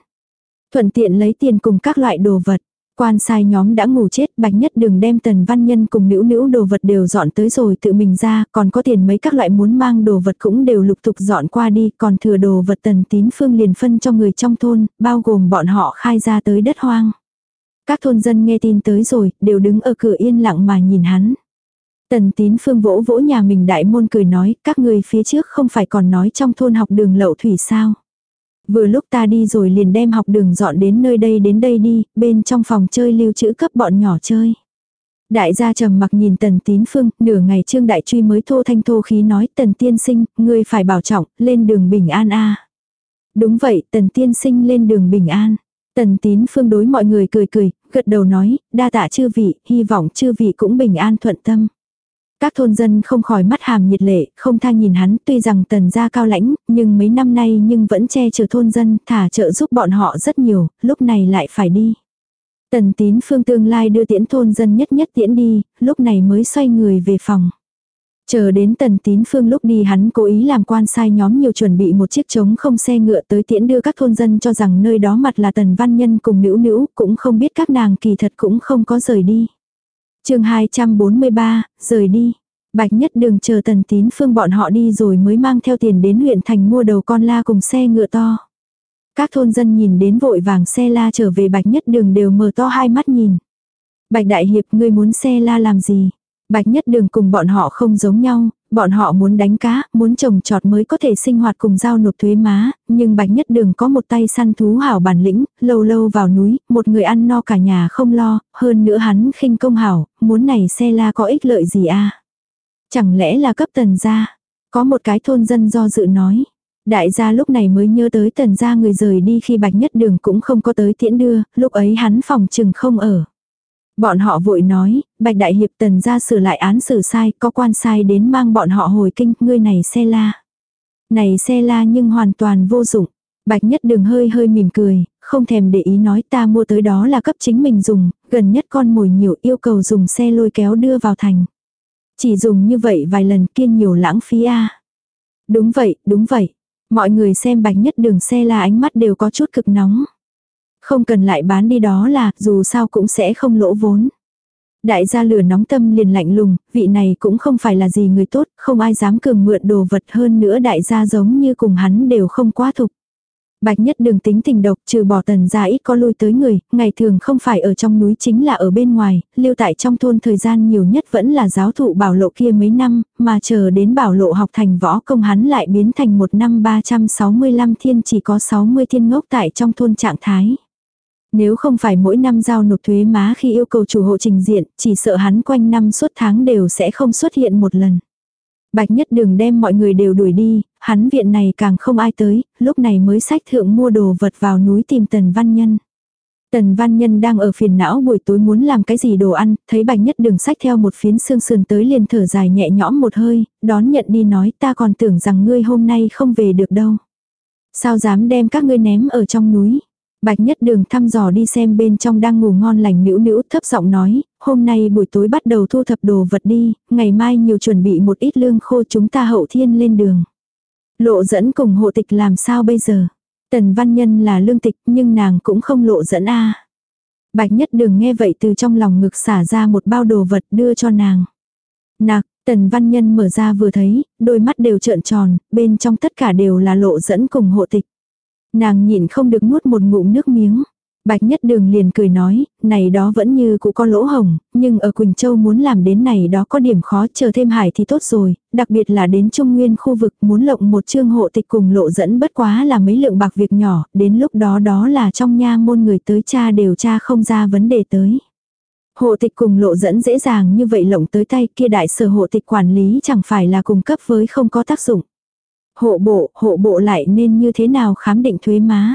Thuận tiện lấy tiền cùng các loại đồ vật. Quan sai nhóm đã ngủ chết, bạch nhất đường đem tần văn nhân cùng nữ nữ đồ vật đều dọn tới rồi tự mình ra, còn có tiền mấy các loại muốn mang đồ vật cũng đều lục tục dọn qua đi, còn thừa đồ vật tần tín phương liền phân cho người trong thôn, bao gồm bọn họ khai ra tới đất hoang. Các thôn dân nghe tin tới rồi, đều đứng ở cửa yên lặng mà nhìn hắn. Tần tín phương vỗ vỗ nhà mình đại môn cười nói, các người phía trước không phải còn nói trong thôn học đường lậu thủy sao. Vừa lúc ta đi rồi liền đem học đường dọn đến nơi đây đến đây đi, bên trong phòng chơi lưu trữ cấp bọn nhỏ chơi. Đại gia trầm mặc nhìn tần tín phương, nửa ngày trương đại truy mới thô thanh thô khí nói tần tiên sinh, ngươi phải bảo trọng, lên đường bình an a Đúng vậy, tần tiên sinh lên đường bình an. Tần tín phương đối mọi người cười cười, gật đầu nói, đa tạ chư vị, hy vọng chư vị cũng bình an thuận tâm. Các thôn dân không khỏi mắt hàm nhiệt lệ, không tha nhìn hắn, tuy rằng tần gia cao lãnh, nhưng mấy năm nay nhưng vẫn che chở thôn dân, thả trợ giúp bọn họ rất nhiều, lúc này lại phải đi. Tần tín phương tương lai đưa tiễn thôn dân nhất nhất tiễn đi, lúc này mới xoay người về phòng. Chờ đến tần tín phương lúc đi hắn cố ý làm quan sai nhóm nhiều chuẩn bị một chiếc trống không xe ngựa tới tiễn đưa các thôn dân cho rằng nơi đó mặt là tần văn nhân cùng nữ nữ, cũng không biết các nàng kỳ thật cũng không có rời đi chương 243, rời đi. Bạch nhất đường chờ tần tín phương bọn họ đi rồi mới mang theo tiền đến huyện thành mua đầu con la cùng xe ngựa to. Các thôn dân nhìn đến vội vàng xe la trở về bạch nhất đường đều mở to hai mắt nhìn. Bạch đại hiệp ngươi muốn xe la làm gì? Bạch nhất đường cùng bọn họ không giống nhau, bọn họ muốn đánh cá, muốn trồng trọt mới có thể sinh hoạt cùng giao nộp thuế má, nhưng bạch nhất đường có một tay săn thú hảo bản lĩnh, lâu lâu vào núi, một người ăn no cả nhà không lo, hơn nữa hắn khinh công hảo, muốn này xe la có ích lợi gì a Chẳng lẽ là cấp tần gia? Có một cái thôn dân do dự nói. Đại gia lúc này mới nhớ tới tần gia người rời đi khi bạch nhất đường cũng không có tới tiễn đưa, lúc ấy hắn phòng chừng không ở. Bọn họ vội nói, bạch đại hiệp tần ra sửa lại án xử sai, có quan sai đến mang bọn họ hồi kinh, ngươi này xe la. Này xe la nhưng hoàn toàn vô dụng. Bạch nhất đường hơi hơi mỉm cười, không thèm để ý nói ta mua tới đó là cấp chính mình dùng, gần nhất con mồi nhiều yêu cầu dùng xe lôi kéo đưa vào thành. Chỉ dùng như vậy vài lần kia nhiều lãng phí a Đúng vậy, đúng vậy. Mọi người xem bạch nhất đường xe la ánh mắt đều có chút cực nóng. Không cần lại bán đi đó là, dù sao cũng sẽ không lỗ vốn. Đại gia lửa nóng tâm liền lạnh lùng, vị này cũng không phải là gì người tốt, không ai dám cường mượn đồ vật hơn nữa đại gia giống như cùng hắn đều không quá thục. Bạch nhất đường tính tình độc trừ bỏ tần gia ít có lui tới người, ngày thường không phải ở trong núi chính là ở bên ngoài, lưu tại trong thôn thời gian nhiều nhất vẫn là giáo thụ bảo lộ kia mấy năm, mà chờ đến bảo lộ học thành võ công hắn lại biến thành một năm 365 thiên chỉ có 60 thiên ngốc tại trong thôn trạng thái. Nếu không phải mỗi năm giao nộp thuế má khi yêu cầu chủ hộ trình diện, chỉ sợ hắn quanh năm suốt tháng đều sẽ không xuất hiện một lần. Bạch nhất đừng đem mọi người đều đuổi đi, hắn viện này càng không ai tới, lúc này mới sách thượng mua đồ vật vào núi tìm tần văn nhân. Tần văn nhân đang ở phiền não buổi tối muốn làm cái gì đồ ăn, thấy bạch nhất đường sách theo một phiến xương sườn tới liền thở dài nhẹ nhõm một hơi, đón nhận đi nói ta còn tưởng rằng ngươi hôm nay không về được đâu. Sao dám đem các ngươi ném ở trong núi. Bạch nhất đường thăm dò đi xem bên trong đang ngủ ngon lành nữu nữu thấp giọng nói, hôm nay buổi tối bắt đầu thu thập đồ vật đi, ngày mai nhiều chuẩn bị một ít lương khô chúng ta hậu thiên lên đường. Lộ dẫn cùng hộ tịch làm sao bây giờ? Tần văn nhân là lương tịch nhưng nàng cũng không lộ dẫn a Bạch nhất đường nghe vậy từ trong lòng ngực xả ra một bao đồ vật đưa cho nàng. Nạc, tần văn nhân mở ra vừa thấy, đôi mắt đều trợn tròn, bên trong tất cả đều là lộ dẫn cùng hộ tịch. Nàng nhịn không được nuốt một ngụm nước miếng. Bạch Nhất Đường liền cười nói, này đó vẫn như cũ có lỗ hồng, nhưng ở Quỳnh Châu muốn làm đến này đó có điểm khó chờ thêm hải thì tốt rồi, đặc biệt là đến Trung Nguyên khu vực muốn lộng một chương hộ tịch cùng lộ dẫn bất quá là mấy lượng bạc việc nhỏ, đến lúc đó đó là trong nha môn người tới cha đều cha không ra vấn đề tới. Hộ tịch cùng lộ dẫn dễ dàng như vậy lộng tới tay kia đại sở hộ tịch quản lý chẳng phải là cung cấp với không có tác dụng. Hộ bộ, hộ bộ lại nên như thế nào khám định thuế má.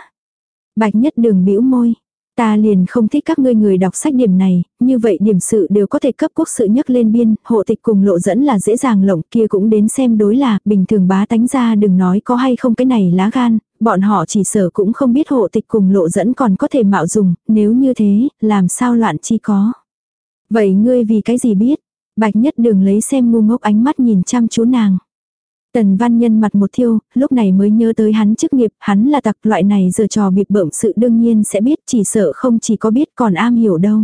Bạch nhất đường bĩu môi. Ta liền không thích các ngươi người đọc sách điểm này, như vậy điểm sự đều có thể cấp quốc sự nhất lên biên, hộ tịch cùng lộ dẫn là dễ dàng lộng kia cũng đến xem đối là, bình thường bá tánh ra đừng nói có hay không cái này lá gan, bọn họ chỉ sở cũng không biết hộ tịch cùng lộ dẫn còn có thể mạo dùng, nếu như thế, làm sao loạn chi có. Vậy ngươi vì cái gì biết? Bạch nhất đường lấy xem ngu ngốc ánh mắt nhìn chăm chú nàng. Tần văn nhân mặt một thiêu, lúc này mới nhớ tới hắn chức nghiệp, hắn là tặc loại này giờ trò bịp bợm sự đương nhiên sẽ biết chỉ sợ không chỉ có biết còn am hiểu đâu.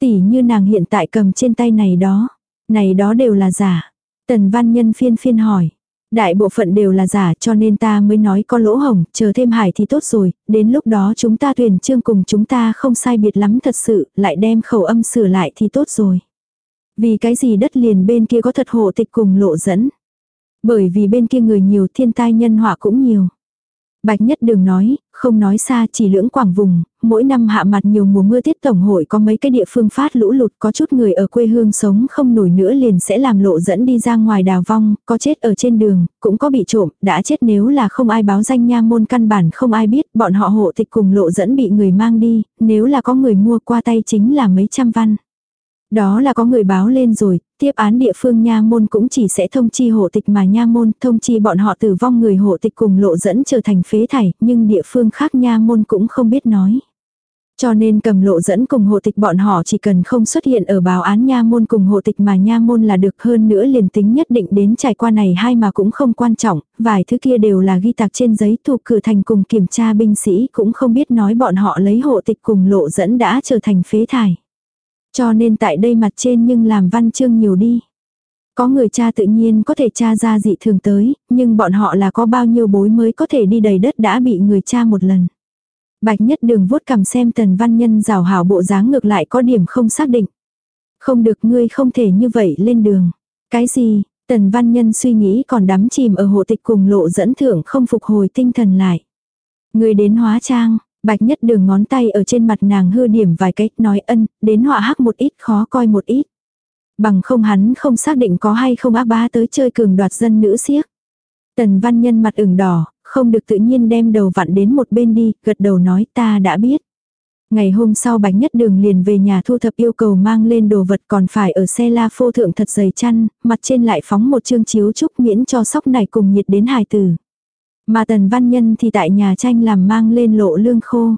Tỷ như nàng hiện tại cầm trên tay này đó. Này đó đều là giả. Tần văn nhân phiên phiên hỏi. Đại bộ phận đều là giả cho nên ta mới nói có lỗ hồng, chờ thêm hải thì tốt rồi, đến lúc đó chúng ta tuyển chương cùng chúng ta không sai biệt lắm thật sự, lại đem khẩu âm sửa lại thì tốt rồi. Vì cái gì đất liền bên kia có thật hộ tịch cùng lộ dẫn. Bởi vì bên kia người nhiều thiên tai nhân họa cũng nhiều. Bạch Nhất Đường nói, không nói xa chỉ lưỡng quảng vùng, mỗi năm hạ mặt nhiều mùa mưa tiết tổng hội có mấy cái địa phương phát lũ lụt có chút người ở quê hương sống không nổi nữa liền sẽ làm lộ dẫn đi ra ngoài đào vong, có chết ở trên đường, cũng có bị trộm, đã chết nếu là không ai báo danh nha môn căn bản không ai biết, bọn họ hộ tịch cùng lộ dẫn bị người mang đi, nếu là có người mua qua tay chính là mấy trăm văn. Đó là có người báo lên rồi, tiếp án địa phương nha môn cũng chỉ sẽ thông chi hộ tịch mà nha môn thông chi bọn họ tử vong người hộ tịch cùng lộ dẫn trở thành phế thải, nhưng địa phương khác nha môn cũng không biết nói. Cho nên cầm lộ dẫn cùng hộ tịch bọn họ chỉ cần không xuất hiện ở báo án nha môn cùng hộ tịch mà nha môn là được hơn nữa liền tính nhất định đến trải qua này hai mà cũng không quan trọng, vài thứ kia đều là ghi tạc trên giấy thuộc cử thành cùng kiểm tra binh sĩ cũng không biết nói bọn họ lấy hộ tịch cùng lộ dẫn đã trở thành phế thải. Cho nên tại đây mặt trên nhưng làm văn chương nhiều đi. Có người cha tự nhiên có thể tra ra dị thường tới, nhưng bọn họ là có bao nhiêu bối mới có thể đi đầy đất đã bị người cha một lần. Bạch nhất đường vuốt cầm xem tần văn nhân rào hảo bộ dáng ngược lại có điểm không xác định. Không được ngươi không thể như vậy lên đường. Cái gì, tần văn nhân suy nghĩ còn đắm chìm ở hộ tịch cùng lộ dẫn thưởng không phục hồi tinh thần lại. Ngươi đến hóa trang, Bạch nhất đường ngón tay ở trên mặt nàng hư điểm vài cách nói ân, đến họa hắc một ít khó coi một ít. Bằng không hắn không xác định có hay không ác bá tới chơi cường đoạt dân nữ siếc. Tần văn nhân mặt ửng đỏ, không được tự nhiên đem đầu vặn đến một bên đi, gật đầu nói ta đã biết. Ngày hôm sau bạch nhất đường liền về nhà thu thập yêu cầu mang lên đồ vật còn phải ở xe la phô thượng thật dày chăn, mặt trên lại phóng một chương chiếu trúc miễn cho sóc này cùng nhiệt đến hài tử. Mà tần văn nhân thì tại nhà tranh làm mang lên lộ lương khô.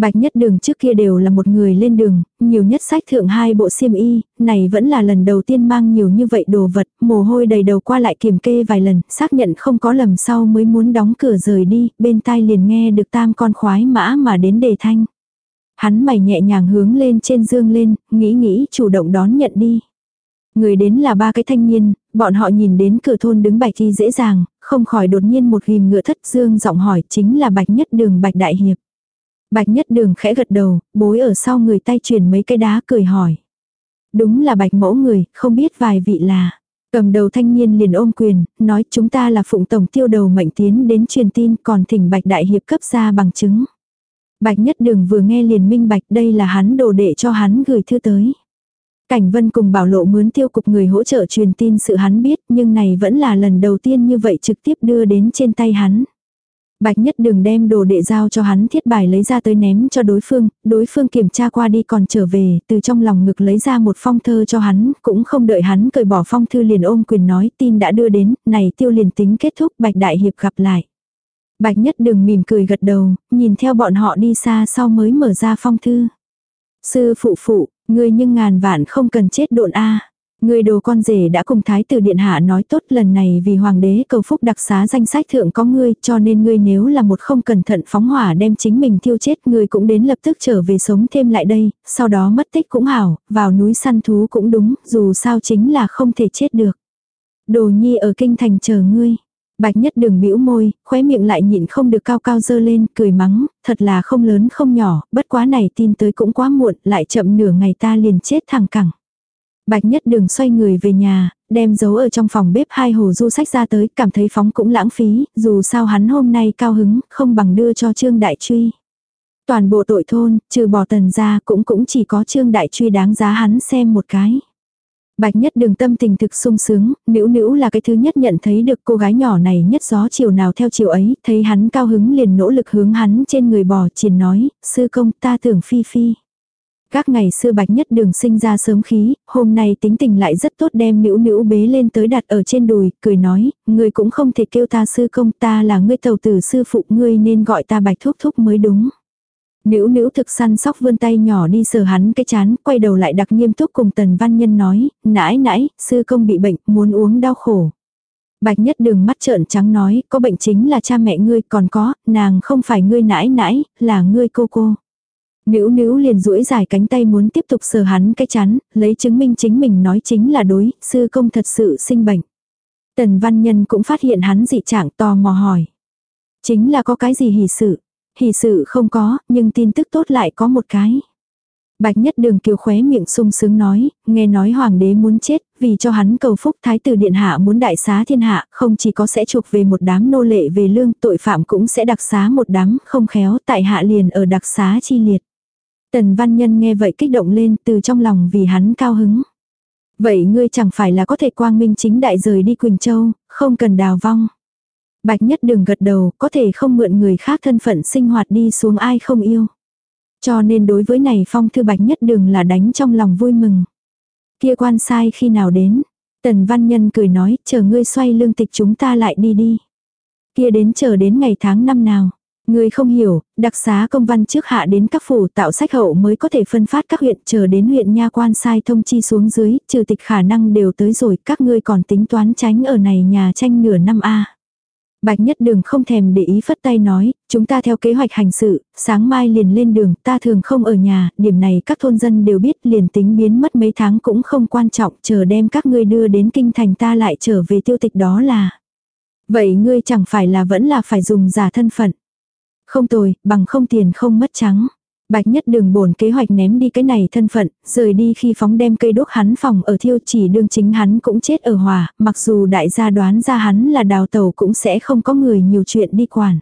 Bạch nhất đường trước kia đều là một người lên đường, nhiều nhất sách thượng hai bộ xiêm y, này vẫn là lần đầu tiên mang nhiều như vậy đồ vật, mồ hôi đầy đầu qua lại kiểm kê vài lần, xác nhận không có lầm sau mới muốn đóng cửa rời đi, bên tai liền nghe được tam con khoái mã mà đến đề thanh. Hắn mày nhẹ nhàng hướng lên trên dương lên, nghĩ nghĩ chủ động đón nhận đi. Người đến là ba cái thanh niên, bọn họ nhìn đến cửa thôn đứng bạch thi dễ dàng, không khỏi đột nhiên một ghim ngựa thất dương giọng hỏi chính là bạch nhất đường bạch đại hiệp. Bạch nhất đường khẽ gật đầu, bối ở sau người tay truyền mấy cái đá cười hỏi. Đúng là bạch mẫu người, không biết vài vị là. Cầm đầu thanh niên liền ôm quyền, nói chúng ta là phụng tổng tiêu đầu mệnh tiến đến truyền tin còn thỉnh bạch đại hiệp cấp ra bằng chứng. Bạch nhất đường vừa nghe liền minh bạch đây là hắn đồ đệ cho hắn gửi thư tới. Cảnh vân cùng bảo lộ mướn tiêu cục người hỗ trợ truyền tin sự hắn biết nhưng này vẫn là lần đầu tiên như vậy trực tiếp đưa đến trên tay hắn. Bạch nhất đừng đem đồ đệ giao cho hắn thiết bài lấy ra tới ném cho đối phương, đối phương kiểm tra qua đi còn trở về, từ trong lòng ngực lấy ra một phong thơ cho hắn, cũng không đợi hắn cởi bỏ phong thư liền ôm quyền nói tin đã đưa đến, này tiêu liền tính kết thúc bạch đại hiệp gặp lại. Bạch nhất đừng mỉm cười gật đầu, nhìn theo bọn họ đi xa sau mới mở ra phong thư. Sư phụ phụ, Ngươi nhưng ngàn vạn không cần chết độn a. À. Ngươi đồ con rể đã cùng thái tử điện hạ nói tốt lần này vì hoàng đế cầu phúc đặc xá danh sách thượng có ngươi cho nên ngươi nếu là một không cẩn thận phóng hỏa đem chính mình thiêu chết ngươi cũng đến lập tức trở về sống thêm lại đây, sau đó mất tích cũng hảo, vào núi săn thú cũng đúng, dù sao chính là không thể chết được. Đồ nhi ở kinh thành chờ ngươi. Bạch nhất đường bĩu môi, khóe miệng lại nhịn không được cao cao dơ lên, cười mắng, thật là không lớn không nhỏ, bất quá này tin tới cũng quá muộn, lại chậm nửa ngày ta liền chết thẳng cẳng. Bạch nhất đường xoay người về nhà, đem giấu ở trong phòng bếp hai hồ du sách ra tới, cảm thấy phóng cũng lãng phí, dù sao hắn hôm nay cao hứng, không bằng đưa cho Trương Đại Truy. Toàn bộ tội thôn, trừ bỏ tần ra cũng cũng chỉ có Trương Đại Truy đáng giá hắn xem một cái. Bạch nhất đường tâm tình thực sung sướng, nữ nữ là cái thứ nhất nhận thấy được cô gái nhỏ này nhất gió chiều nào theo chiều ấy, thấy hắn cao hứng liền nỗ lực hướng hắn trên người bò triển nói, sư công ta tưởng phi phi. Các ngày xưa bạch nhất đường sinh ra sớm khí, hôm nay tính tình lại rất tốt đem nữ nữ bế lên tới đặt ở trên đùi, cười nói, ngươi cũng không thể kêu ta sư công ta là ngươi tàu tử sư phụ ngươi nên gọi ta bạch thúc thúc mới đúng. Nữ nữ thực săn sóc vươn tay nhỏ đi sờ hắn cái chán, quay đầu lại đặc nghiêm túc cùng tần văn nhân nói, nãi nãi, sư công bị bệnh, muốn uống đau khổ. Bạch nhất đường mắt trợn trắng nói, có bệnh chính là cha mẹ ngươi, còn có, nàng không phải ngươi nãi nãi, là ngươi cô cô. Nữ nữ liền duỗi dài cánh tay muốn tiếp tục sờ hắn cái chán, lấy chứng minh chính mình nói chính là đối, sư công thật sự sinh bệnh. Tần văn nhân cũng phát hiện hắn dị trạng tò mò hỏi. Chính là có cái gì hỉ sự hỷ sự không có, nhưng tin tức tốt lại có một cái. Bạch nhất đường kiều khóe miệng sung sướng nói, nghe nói hoàng đế muốn chết, vì cho hắn cầu phúc thái tử điện hạ muốn đại xá thiên hạ, không chỉ có sẽ chuộc về một đám nô lệ về lương, tội phạm cũng sẽ đặc xá một đám, không khéo tại hạ liền ở đặc xá chi liệt. Tần văn nhân nghe vậy kích động lên từ trong lòng vì hắn cao hứng. Vậy ngươi chẳng phải là có thể quang minh chính đại rời đi Quỳnh Châu, không cần đào vong. Bạch nhất đường gật đầu, có thể không mượn người khác thân phận sinh hoạt đi xuống ai không yêu. Cho nên đối với này phong thư bạch nhất đường là đánh trong lòng vui mừng. Kia quan sai khi nào đến. Tần văn nhân cười nói, chờ ngươi xoay lương tịch chúng ta lại đi đi. Kia đến chờ đến ngày tháng năm nào. Ngươi không hiểu, đặc xá công văn trước hạ đến các phủ tạo sách hậu mới có thể phân phát các huyện chờ đến huyện nha quan sai thông chi xuống dưới, trừ tịch khả năng đều tới rồi, các ngươi còn tính toán tránh ở này nhà tranh nửa năm a Bạch nhất đường không thèm để ý phất tay nói, chúng ta theo kế hoạch hành sự, sáng mai liền lên đường, ta thường không ở nhà, điểm này các thôn dân đều biết liền tính biến mất mấy tháng cũng không quan trọng, chờ đem các ngươi đưa đến kinh thành ta lại trở về tiêu tịch đó là. Vậy ngươi chẳng phải là vẫn là phải dùng giả thân phận. Không tồi, bằng không tiền không mất trắng. Bạch nhất đường bổn kế hoạch ném đi cái này thân phận, rời đi khi phóng đem cây đốt hắn phòng ở thiêu chỉ đương chính hắn cũng chết ở hòa, mặc dù đại gia đoán ra hắn là đào tàu cũng sẽ không có người nhiều chuyện đi quản.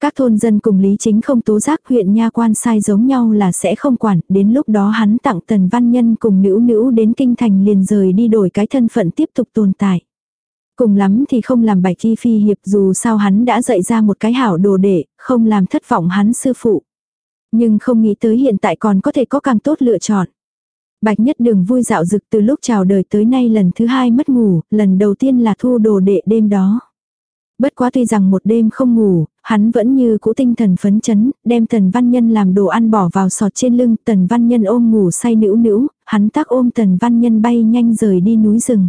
Các thôn dân cùng lý chính không tố giác huyện nha quan sai giống nhau là sẽ không quản, đến lúc đó hắn tặng tần văn nhân cùng nữ nữ đến kinh thành liền rời đi đổi cái thân phận tiếp tục tồn tại. Cùng lắm thì không làm bạch chi phi hiệp dù sao hắn đã dạy ra một cái hảo đồ đệ, không làm thất vọng hắn sư phụ. Nhưng không nghĩ tới hiện tại còn có thể có càng tốt lựa chọn. Bạch nhất đường vui dạo dực từ lúc chào đời tới nay lần thứ hai mất ngủ, lần đầu tiên là thu đồ đệ đêm đó. Bất quá tuy rằng một đêm không ngủ, hắn vẫn như cũ tinh thần phấn chấn, đem tần văn nhân làm đồ ăn bỏ vào sọt trên lưng, tần văn nhân ôm ngủ say nữ nữ, hắn tác ôm tần văn nhân bay nhanh rời đi núi rừng.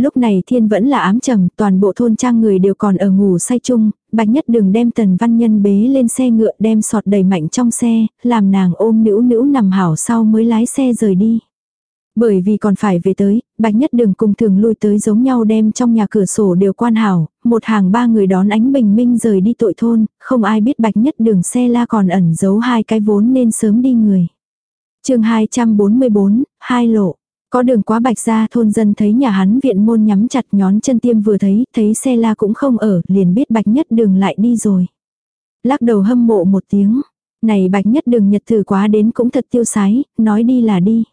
Lúc này thiên vẫn là ám trầm, toàn bộ thôn trang người đều còn ở ngủ say chung, bạch nhất đừng đem tần văn nhân bế lên xe ngựa đem sọt đầy mạnh trong xe, làm nàng ôm nữ nữ nằm hảo sau mới lái xe rời đi. Bởi vì còn phải về tới, bạch nhất đường cùng thường lui tới giống nhau đem trong nhà cửa sổ đều quan hảo, một hàng ba người đón ánh bình minh rời đi tội thôn, không ai biết bạch nhất đường xe la còn ẩn giấu hai cái vốn nên sớm đi người. chương 244, hai lộ. Có đường quá bạch ra thôn dân thấy nhà hắn viện môn nhắm chặt nhón chân tiêm vừa thấy, thấy xe la cũng không ở, liền biết bạch nhất đường lại đi rồi. Lắc đầu hâm mộ một tiếng. Này bạch nhất đường nhật thử quá đến cũng thật tiêu sái, nói đi là đi.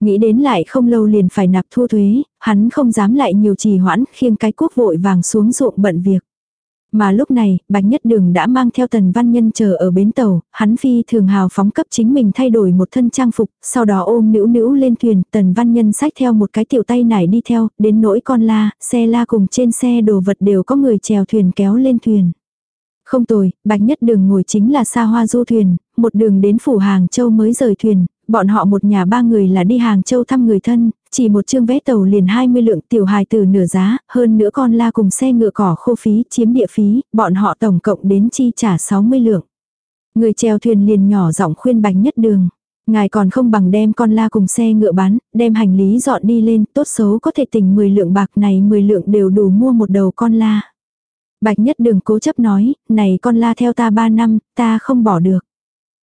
Nghĩ đến lại không lâu liền phải nạp thu thuế, hắn không dám lại nhiều trì hoãn, khiêng cái cuốc vội vàng xuống ruộng bận việc. Mà lúc này, Bạch Nhất Đường đã mang theo tần văn nhân chờ ở bến tàu, hắn phi thường hào phóng cấp chính mình thay đổi một thân trang phục, sau đó ôm nữ nữ lên thuyền, tần văn nhân sách theo một cái tiểu tay nải đi theo, đến nỗi con la, xe la cùng trên xe đồ vật đều có người chèo thuyền kéo lên thuyền. Không tồi, Bạch Nhất Đường ngồi chính là xa hoa du thuyền, một đường đến phủ Hàng Châu mới rời thuyền, bọn họ một nhà ba người là đi Hàng Châu thăm người thân, chỉ một chương vé tàu liền 20 lượng tiểu hài từ nửa giá, hơn nữa con la cùng xe ngựa cỏ khô phí chiếm địa phí, bọn họ tổng cộng đến chi trả 60 lượng. Người chèo thuyền liền nhỏ giọng khuyên bánh nhất đường. Ngài còn không bằng đem con la cùng xe ngựa bán, đem hành lý dọn đi lên, tốt xấu có thể tỉnh 10 lượng bạc này 10 lượng đều đủ mua một đầu con la. Bạch nhất đường cố chấp nói, này con la theo ta ba năm, ta không bỏ được.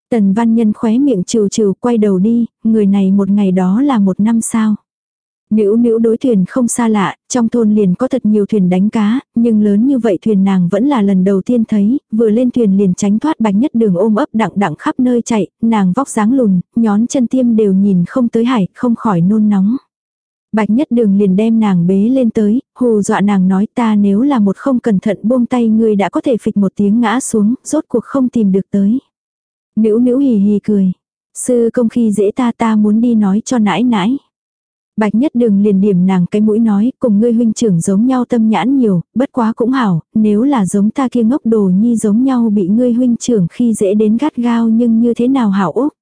Tần văn nhân khóe miệng trừ trừ quay đầu đi, người này một ngày đó là một năm sao. Nữ nữ đối thuyền không xa lạ, trong thôn liền có thật nhiều thuyền đánh cá, nhưng lớn như vậy thuyền nàng vẫn là lần đầu tiên thấy, vừa lên thuyền liền tránh thoát bạch nhất đường ôm ấp đặng đặng khắp nơi chạy, nàng vóc dáng lùn, nhón chân tiêm đều nhìn không tới hải, không khỏi nôn nóng. Bạch nhất đường liền đem nàng bế lên tới, hù dọa nàng nói ta nếu là một không cẩn thận buông tay ngươi đã có thể phịch một tiếng ngã xuống, rốt cuộc không tìm được tới. Nữ nữ hì hì cười. Sư công khi dễ ta ta muốn đi nói cho nãi nãi. Bạch nhất đường liền điểm nàng cái mũi nói, cùng ngươi huynh trưởng giống nhau tâm nhãn nhiều, bất quá cũng hảo, nếu là giống ta kia ngốc đồ nhi giống nhau bị ngươi huynh trưởng khi dễ đến gắt gao nhưng như thế nào hảo úc.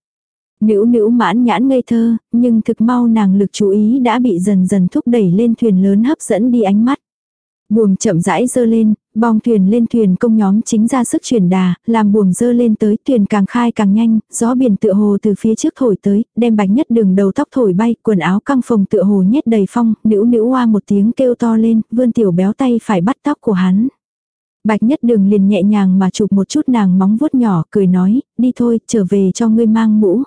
Nữ nữ mãn nhãn ngây thơ, nhưng thực mau nàng lực chú ý đã bị dần dần thúc đẩy lên thuyền lớn hấp dẫn đi ánh mắt. Buồm chậm rãi dơ lên, bong thuyền lên thuyền công nhóm chính ra sức chuyển đà, làm buồm dơ lên tới thuyền càng khai càng nhanh, gió biển tựa hồ từ phía trước thổi tới, đem bạch nhất đường đầu tóc thổi bay, quần áo căng phồng tựa hồ nhét đầy phong, nữ nữ hoa một tiếng kêu to lên, vươn tiểu béo tay phải bắt tóc của hắn. Bạch nhất đường liền nhẹ nhàng mà chụp một chút nàng móng vuốt nhỏ, cười nói, đi thôi, trở về cho ngươi mang mũ.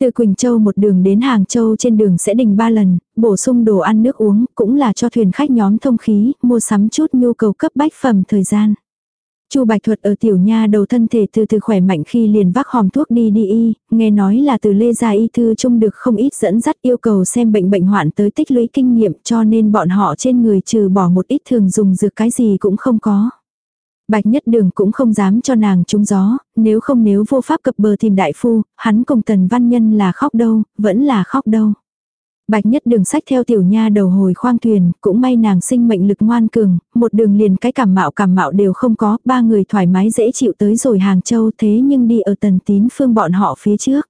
Từ Quỳnh Châu một đường đến Hàng Châu trên đường sẽ đình ba lần, bổ sung đồ ăn nước uống, cũng là cho thuyền khách nhóm thông khí, mua sắm chút nhu cầu cấp bách phẩm thời gian. Chu Bạch Thuật ở tiểu nha đầu thân thể từ từ khỏe mạnh khi liền vác hòm thuốc đi đi y, nghe nói là từ Lê Gia Y Thư chung được không ít dẫn dắt yêu cầu xem bệnh bệnh hoạn tới tích lũy kinh nghiệm cho nên bọn họ trên người trừ bỏ một ít thường dùng dược cái gì cũng không có. Bạch nhất đường cũng không dám cho nàng trúng gió, nếu không nếu vô pháp cập bờ tìm đại phu, hắn cùng tần văn nhân là khóc đâu, vẫn là khóc đâu. Bạch nhất đường sách theo tiểu nha đầu hồi khoang thuyền, cũng may nàng sinh mệnh lực ngoan cường, một đường liền cái cảm mạo cảm mạo đều không có, ba người thoải mái dễ chịu tới rồi Hàng Châu thế nhưng đi ở tần tín phương bọn họ phía trước.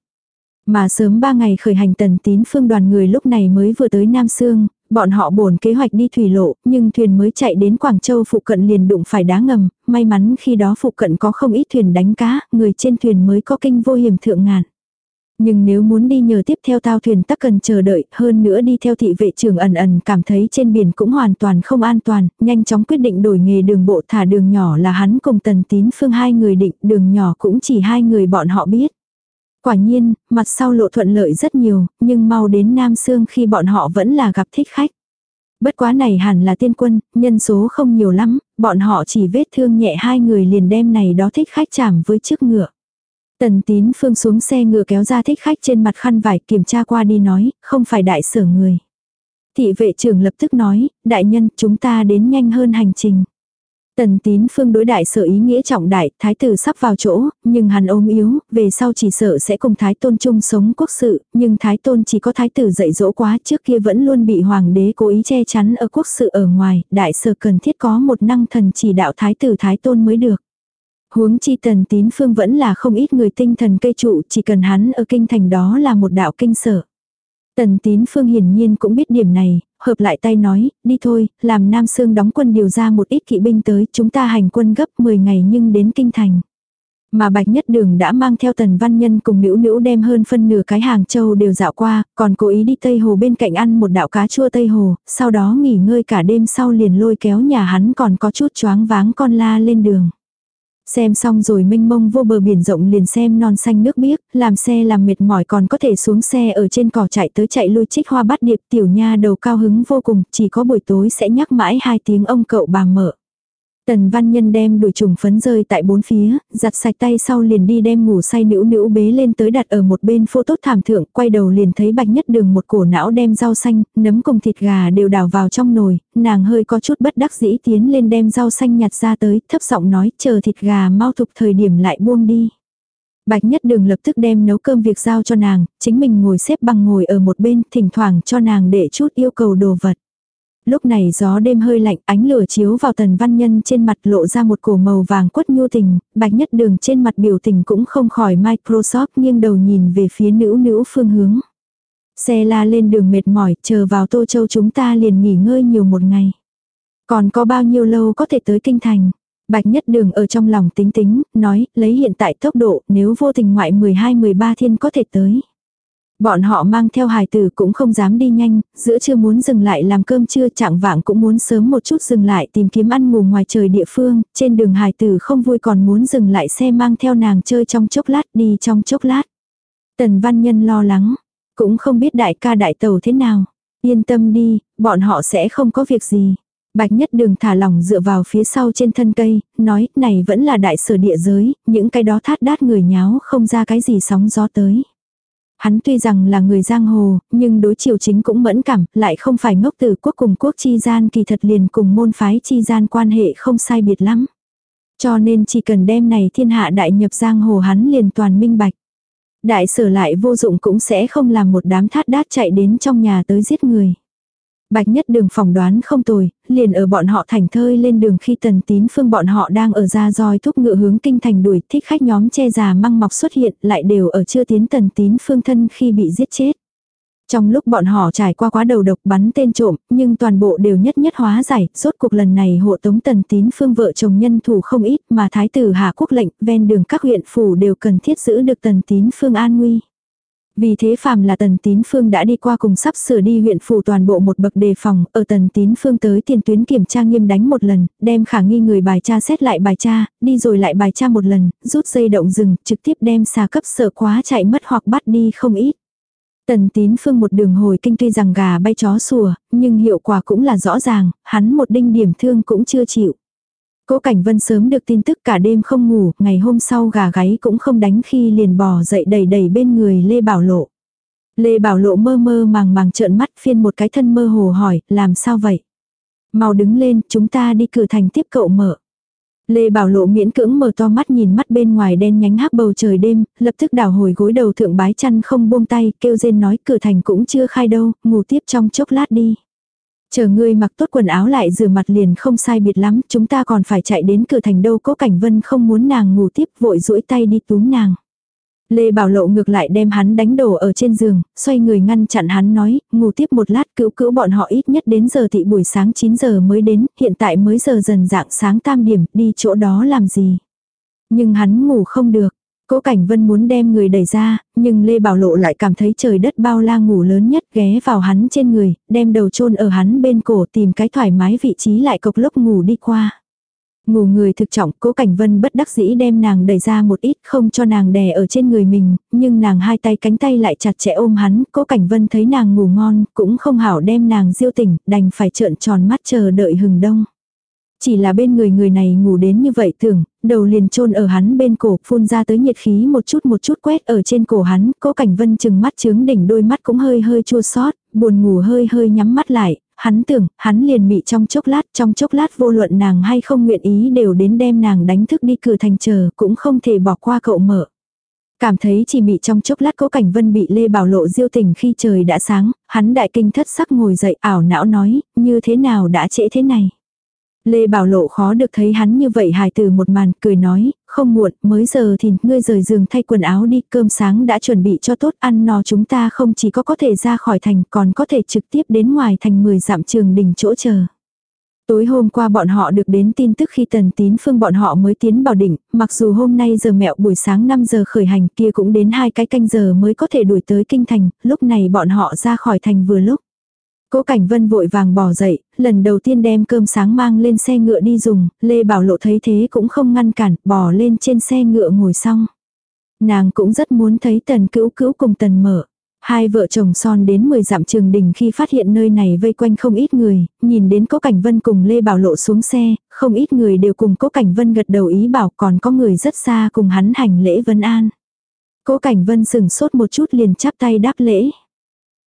Mà sớm ba ngày khởi hành tần tín phương đoàn người lúc này mới vừa tới Nam Sương, bọn họ bổn kế hoạch đi thủy lộ, nhưng thuyền mới chạy đến Quảng Châu phụ cận liền đụng phải đá ngầm, may mắn khi đó phụ cận có không ít thuyền đánh cá, người trên thuyền mới có kinh vô hiểm thượng ngàn. Nhưng nếu muốn đi nhờ tiếp theo tao thuyền tắc cần chờ đợi, hơn nữa đi theo thị vệ trường ẩn ẩn cảm thấy trên biển cũng hoàn toàn không an toàn, nhanh chóng quyết định đổi nghề đường bộ thả đường nhỏ là hắn cùng tần tín phương hai người định, đường nhỏ cũng chỉ hai người bọn họ biết. Quả nhiên, mặt sau lộ thuận lợi rất nhiều, nhưng mau đến Nam Sương khi bọn họ vẫn là gặp thích khách. Bất quá này hẳn là tiên quân, nhân số không nhiều lắm, bọn họ chỉ vết thương nhẹ hai người liền đem này đó thích khách chạm với chiếc ngựa. Tần tín phương xuống xe ngựa kéo ra thích khách trên mặt khăn vải kiểm tra qua đi nói, không phải đại sở người. Thị vệ trưởng lập tức nói, đại nhân chúng ta đến nhanh hơn hành trình. Tần tín phương đối đại sở ý nghĩa trọng đại, thái tử sắp vào chỗ, nhưng hắn ôm yếu, về sau chỉ sợ sẽ cùng thái tôn chung sống quốc sự, nhưng thái tôn chỉ có thái tử dạy dỗ quá trước kia vẫn luôn bị hoàng đế cố ý che chắn ở quốc sự ở ngoài, đại sở cần thiết có một năng thần chỉ đạo thái tử thái tôn mới được. Huống chi tần tín phương vẫn là không ít người tinh thần cây trụ, chỉ cần hắn ở kinh thành đó là một đạo kinh sở. Tần tín phương hiển nhiên cũng biết điểm này, hợp lại tay nói, đi thôi, làm Nam Sương đóng quân điều ra một ít kỵ binh tới, chúng ta hành quân gấp 10 ngày nhưng đến kinh thành. Mà Bạch Nhất Đường đã mang theo tần văn nhân cùng nữ nữ đem hơn phân nửa cái hàng châu đều dạo qua, còn cố ý đi Tây Hồ bên cạnh ăn một đạo cá chua Tây Hồ, sau đó nghỉ ngơi cả đêm sau liền lôi kéo nhà hắn còn có chút choáng váng con la lên đường. Xem xong rồi mênh mông vô bờ biển rộng liền xem non xanh nước biếc, làm xe làm mệt mỏi còn có thể xuống xe ở trên cỏ chạy tới chạy lui trích hoa bắt điệp tiểu nha đầu cao hứng vô cùng, chỉ có buổi tối sẽ nhắc mãi hai tiếng ông cậu bà mở. Tần văn nhân đem đuổi trùng phấn rơi tại bốn phía, giặt sạch tay sau liền đi đem ngủ say nữ nữ bế lên tới đặt ở một bên phô tốt thảm thượng, quay đầu liền thấy bạch nhất đường một cổ não đem rau xanh, nấm cùng thịt gà đều đảo vào trong nồi, nàng hơi có chút bất đắc dĩ tiến lên đem rau xanh nhặt ra tới, thấp giọng nói chờ thịt gà mau thục thời điểm lại buông đi. Bạch nhất đường lập tức đem nấu cơm việc giao cho nàng, chính mình ngồi xếp bằng ngồi ở một bên, thỉnh thoảng cho nàng để chút yêu cầu đồ vật. Lúc này gió đêm hơi lạnh, ánh lửa chiếu vào tần văn nhân trên mặt lộ ra một cổ màu vàng quất nhu tình, bạch nhất đường trên mặt biểu tình cũng không khỏi Microsoft nghiêng đầu nhìn về phía nữ nữ phương hướng. Xe la lên đường mệt mỏi, chờ vào Tô Châu chúng ta liền nghỉ ngơi nhiều một ngày. Còn có bao nhiêu lâu có thể tới kinh thành? Bạch nhất đường ở trong lòng tính tính, nói, lấy hiện tại tốc độ, nếu vô tình ngoại 12-13 thiên có thể tới. Bọn họ mang theo hài tử cũng không dám đi nhanh, giữa trưa muốn dừng lại làm cơm trưa chẳng vạng cũng muốn sớm một chút dừng lại tìm kiếm ăn ngủ ngoài trời địa phương, trên đường hài tử không vui còn muốn dừng lại xe mang theo nàng chơi trong chốc lát đi trong chốc lát. Tần văn nhân lo lắng, cũng không biết đại ca đại tàu thế nào. Yên tâm đi, bọn họ sẽ không có việc gì. Bạch nhất đường thả lỏng dựa vào phía sau trên thân cây, nói này vẫn là đại sở địa giới, những cái đó thát đát người nháo không ra cái gì sóng gió tới. Hắn tuy rằng là người giang hồ, nhưng đối chiều chính cũng mẫn cảm, lại không phải ngốc từ quốc cùng quốc chi gian kỳ thật liền cùng môn phái chi gian quan hệ không sai biệt lắm. Cho nên chỉ cần đem này thiên hạ đại nhập giang hồ hắn liền toàn minh bạch. Đại sở lại vô dụng cũng sẽ không làm một đám thát đát chạy đến trong nhà tới giết người. Bạch nhất đường phỏng đoán không tồi, liền ở bọn họ thành thơi lên đường khi tần tín phương bọn họ đang ở ra roi thúc ngựa hướng kinh thành đuổi thích khách nhóm che già măng mọc xuất hiện lại đều ở chưa tiến tần tín phương thân khi bị giết chết. Trong lúc bọn họ trải qua quá đầu độc bắn tên trộm, nhưng toàn bộ đều nhất nhất hóa giải, rốt cuộc lần này hộ tống tần tín phương vợ chồng nhân thủ không ít mà thái tử hạ quốc lệnh ven đường các huyện phủ đều cần thiết giữ được tần tín phương an nguy. Vì thế phàm là tần tín phương đã đi qua cùng sắp sửa đi huyện phủ toàn bộ một bậc đề phòng, ở tần tín phương tới tiền tuyến kiểm tra nghiêm đánh một lần, đem khả nghi người bài tra xét lại bài tra, đi rồi lại bài tra một lần, rút dây động rừng, trực tiếp đem xà cấp sợ quá chạy mất hoặc bắt đi không ít. Tần tín phương một đường hồi kinh tuy rằng gà bay chó sủa, nhưng hiệu quả cũng là rõ ràng, hắn một đinh điểm thương cũng chưa chịu. Cố Cảnh Vân sớm được tin tức cả đêm không ngủ, ngày hôm sau gà gáy cũng không đánh khi liền bò dậy đầy đầy bên người Lê Bảo Lộ. Lê Bảo Lộ mơ mơ màng màng trợn mắt phiên một cái thân mơ hồ hỏi, làm sao vậy? Mau đứng lên, chúng ta đi cửa thành tiếp cậu mở. Lê Bảo Lộ miễn cưỡng mở to mắt nhìn mắt bên ngoài đen nhánh hắc bầu trời đêm, lập tức đảo hồi gối đầu thượng bái chăn không buông tay, kêu rên nói cửa thành cũng chưa khai đâu, ngủ tiếp trong chốc lát đi. Chờ ngươi mặc tốt quần áo lại rửa mặt liền không sai biệt lắm, chúng ta còn phải chạy đến cửa thành đâu cố cảnh vân không muốn nàng ngủ tiếp vội duỗi tay đi túm nàng. Lê Bảo Lộ ngược lại đem hắn đánh đổ ở trên giường, xoay người ngăn chặn hắn nói, ngủ tiếp một lát cữu cữu bọn họ ít nhất đến giờ thị buổi sáng 9 giờ mới đến, hiện tại mới giờ dần dạng sáng tam điểm, đi chỗ đó làm gì. Nhưng hắn ngủ không được, Cố Cảnh Vân muốn đem người đẩy ra, nhưng Lê Bảo Lộ lại cảm thấy trời đất bao la ngủ lớn nhất ghé vào hắn trên người, đem đầu chôn ở hắn bên cổ tìm cái thoải mái vị trí lại cộc lốc ngủ đi qua. Ngủ người thực trọng, Cố Cảnh Vân bất đắc dĩ đem nàng đẩy ra một ít không cho nàng đè ở trên người mình, nhưng nàng hai tay cánh tay lại chặt chẽ ôm hắn, Cố Cảnh Vân thấy nàng ngủ ngon, cũng không hảo đem nàng diêu tỉnh, đành phải trợn tròn mắt chờ đợi hừng đông. Chỉ là bên người người này ngủ đến như vậy tưởng, đầu liền chôn ở hắn bên cổ, phun ra tới nhiệt khí một chút một chút quét ở trên cổ hắn, cố cảnh vân chừng mắt chướng đỉnh đôi mắt cũng hơi hơi chua xót buồn ngủ hơi hơi nhắm mắt lại, hắn tưởng, hắn liền mị trong chốc lát, trong chốc lát vô luận nàng hay không nguyện ý đều đến đem nàng đánh thức đi cửa thành chờ, cũng không thể bỏ qua cậu mở. Cảm thấy chỉ mị trong chốc lát cố cảnh vân bị Lê Bảo Lộ diêu tình khi trời đã sáng, hắn đại kinh thất sắc ngồi dậy ảo não nói, như thế nào đã trễ thế này. Lê Bảo Lộ khó được thấy hắn như vậy hài từ một màn, cười nói, không muộn, mới giờ thì ngươi rời giường thay quần áo đi, cơm sáng đã chuẩn bị cho tốt, ăn no chúng ta không chỉ có có thể ra khỏi thành, còn có thể trực tiếp đến ngoài thành 10 dặm trường đỉnh chỗ chờ. Tối hôm qua bọn họ được đến tin tức khi tần tín phương bọn họ mới tiến vào đỉnh, mặc dù hôm nay giờ mẹo buổi sáng 5 giờ khởi hành kia cũng đến hai cái canh giờ mới có thể đuổi tới kinh thành, lúc này bọn họ ra khỏi thành vừa lúc. Cố Cảnh Vân vội vàng bỏ dậy, lần đầu tiên đem cơm sáng mang lên xe ngựa đi dùng, Lê Bảo Lộ thấy thế cũng không ngăn cản, bỏ lên trên xe ngựa ngồi xong. Nàng cũng rất muốn thấy tần cữu cữu cùng tần mở. Hai vợ chồng son đến 10 dặm trường đình khi phát hiện nơi này vây quanh không ít người, nhìn đến Cố Cảnh Vân cùng Lê Bảo Lộ xuống xe, không ít người đều cùng Cố Cảnh Vân gật đầu ý bảo còn có người rất xa cùng hắn hành lễ vân an. Cố Cảnh Vân sừng sốt một chút liền chắp tay đáp lễ.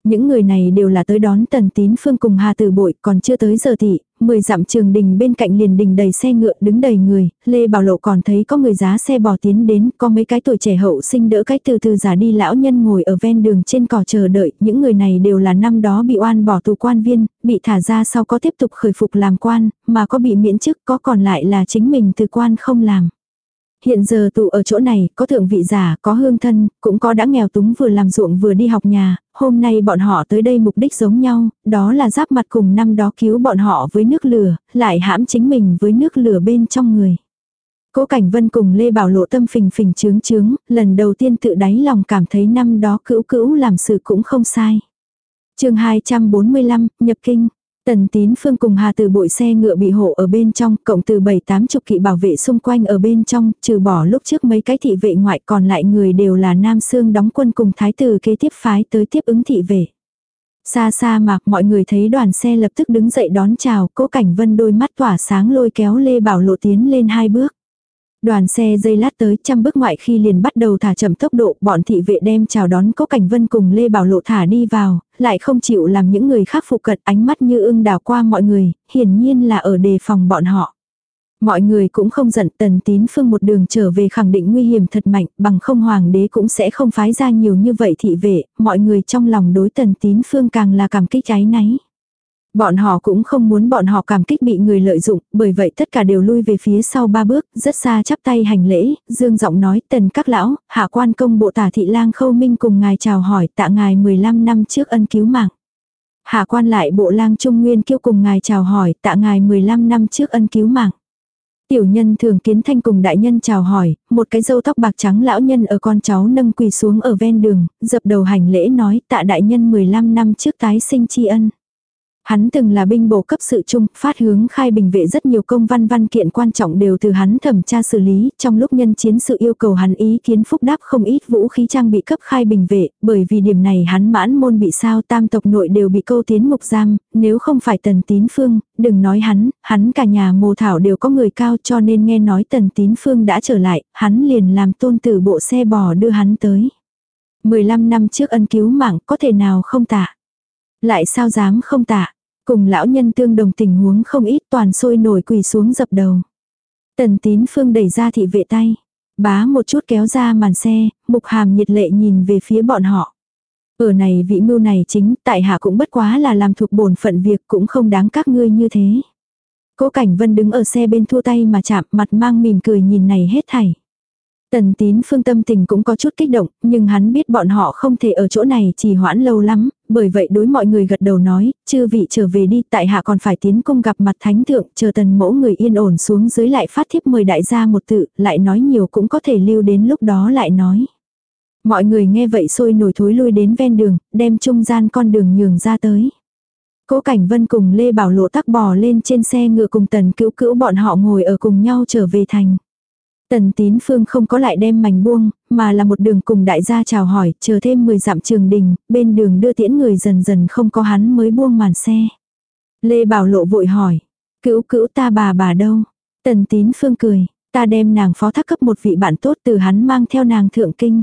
Những người này đều là tới đón tần tín phương cùng Hà Tử Bội, còn chưa tới giờ thị, mười dặm trường đình bên cạnh liền đình đầy xe ngựa đứng đầy người, Lê Bảo Lộ còn thấy có người giá xe bò tiến đến, có mấy cái tuổi trẻ hậu sinh đỡ cái từ từ giả đi lão nhân ngồi ở ven đường trên cỏ chờ đợi, những người này đều là năm đó bị oan bỏ tù quan viên, bị thả ra sau có tiếp tục khởi phục làm quan, mà có bị miễn chức có còn lại là chính mình từ quan không làm. Hiện giờ tụ ở chỗ này, có thượng vị giả, có hương thân, cũng có đã nghèo túng vừa làm ruộng vừa đi học nhà, hôm nay bọn họ tới đây mục đích giống nhau, đó là giáp mặt cùng năm đó cứu bọn họ với nước lửa, lại hãm chính mình với nước lửa bên trong người. Cố Cảnh Vân cùng Lê Bảo Lộ tâm phình phình trướng trướng, lần đầu tiên tự đáy lòng cảm thấy năm đó cữu cữu làm sự cũng không sai. chương 245, nhập kinh. Tần tín phương cùng hà từ bội xe ngựa bị hộ ở bên trong, cộng từ 7-8 chục kỵ bảo vệ xung quanh ở bên trong, trừ bỏ lúc trước mấy cái thị vệ ngoại còn lại người đều là nam xương đóng quân cùng thái tử kế tiếp phái tới tiếp ứng thị vệ. Xa xa mà mọi người thấy đoàn xe lập tức đứng dậy đón chào, cố cảnh vân đôi mắt tỏa sáng lôi kéo Lê Bảo Lộ tiến lên hai bước. Đoàn xe dây lát tới trăm bước ngoại khi liền bắt đầu thả chậm tốc độ, bọn thị vệ đem chào đón Cố Cảnh Vân cùng Lê Bảo Lộ thả đi vào, lại không chịu làm những người khác phụ cận ánh mắt như ưng đào qua mọi người, hiển nhiên là ở đề phòng bọn họ. Mọi người cũng không giận tần tín phương một đường trở về khẳng định nguy hiểm thật mạnh, bằng không hoàng đế cũng sẽ không phái ra nhiều như vậy thị vệ, mọi người trong lòng đối tần tín phương càng là cảm kích cháy náy. Bọn họ cũng không muốn bọn họ cảm kích bị người lợi dụng, bởi vậy tất cả đều lui về phía sau ba bước, rất xa chắp tay hành lễ, dương giọng nói tần các lão, hạ quan công bộ tả thị lang khâu minh cùng ngài chào hỏi tạ ngài 15 năm trước ân cứu mạng. Hạ quan lại bộ lang trung nguyên kêu cùng ngài chào hỏi tạ ngài 15 năm trước ân cứu mạng. Tiểu nhân thường kiến thanh cùng đại nhân chào hỏi, một cái dâu tóc bạc trắng lão nhân ở con cháu nâng quỳ xuống ở ven đường, dập đầu hành lễ nói tạ đại nhân 15 năm trước tái sinh tri ân. Hắn từng là binh bộ cấp sự trung, phát hướng khai bình vệ rất nhiều công văn văn kiện quan trọng đều từ hắn thẩm tra xử lý, trong lúc nhân chiến sự yêu cầu hắn ý kiến phúc đáp không ít vũ khí trang bị cấp khai bình vệ, bởi vì điểm này hắn mãn môn bị sao tam tộc nội đều bị câu tiến ngục giam, nếu không phải tần tín phương, đừng nói hắn, hắn cả nhà mồ thảo đều có người cao cho nên nghe nói tần tín phương đã trở lại, hắn liền làm tôn tử bộ xe bò đưa hắn tới. 15 năm trước ân cứu mạng có thể nào không tạ. Lại sao dám không tạ. Cùng lão nhân tương đồng tình huống không ít toàn sôi nổi quỳ xuống dập đầu. Tần tín phương đẩy ra thị vệ tay. Bá một chút kéo ra màn xe, mục hàm nhiệt lệ nhìn về phía bọn họ. Ở này vị mưu này chính, tại hạ cũng bất quá là làm thuộc bổn phận việc cũng không đáng các ngươi như thế. Cố Cảnh Vân đứng ở xe bên thua tay mà chạm mặt mang mỉm cười nhìn này hết thảy. Tần tín phương tâm tình cũng có chút kích động, nhưng hắn biết bọn họ không thể ở chỗ này trì hoãn lâu lắm, bởi vậy đối mọi người gật đầu nói, chư vị trở về đi, tại hạ còn phải tiến cung gặp mặt thánh thượng, chờ tần mẫu người yên ổn xuống dưới lại phát thiếp mời đại gia một tự, lại nói nhiều cũng có thể lưu đến lúc đó lại nói. Mọi người nghe vậy sôi nổi thối lui đến ven đường, đem trung gian con đường nhường ra tới. Cố Cảnh Vân cùng Lê Bảo Lộ tắc bò lên trên xe ngựa cùng tần cữu cữu bọn họ ngồi ở cùng nhau trở về thành. Tần tín phương không có lại đem mảnh buông, mà là một đường cùng đại gia chào hỏi, chờ thêm 10 dặm trường đình, bên đường đưa tiễn người dần dần không có hắn mới buông màn xe. Lê Bảo Lộ vội hỏi, cữu cữu ta bà bà đâu? Tần tín phương cười, ta đem nàng phó thác cấp một vị bạn tốt từ hắn mang theo nàng thượng kinh.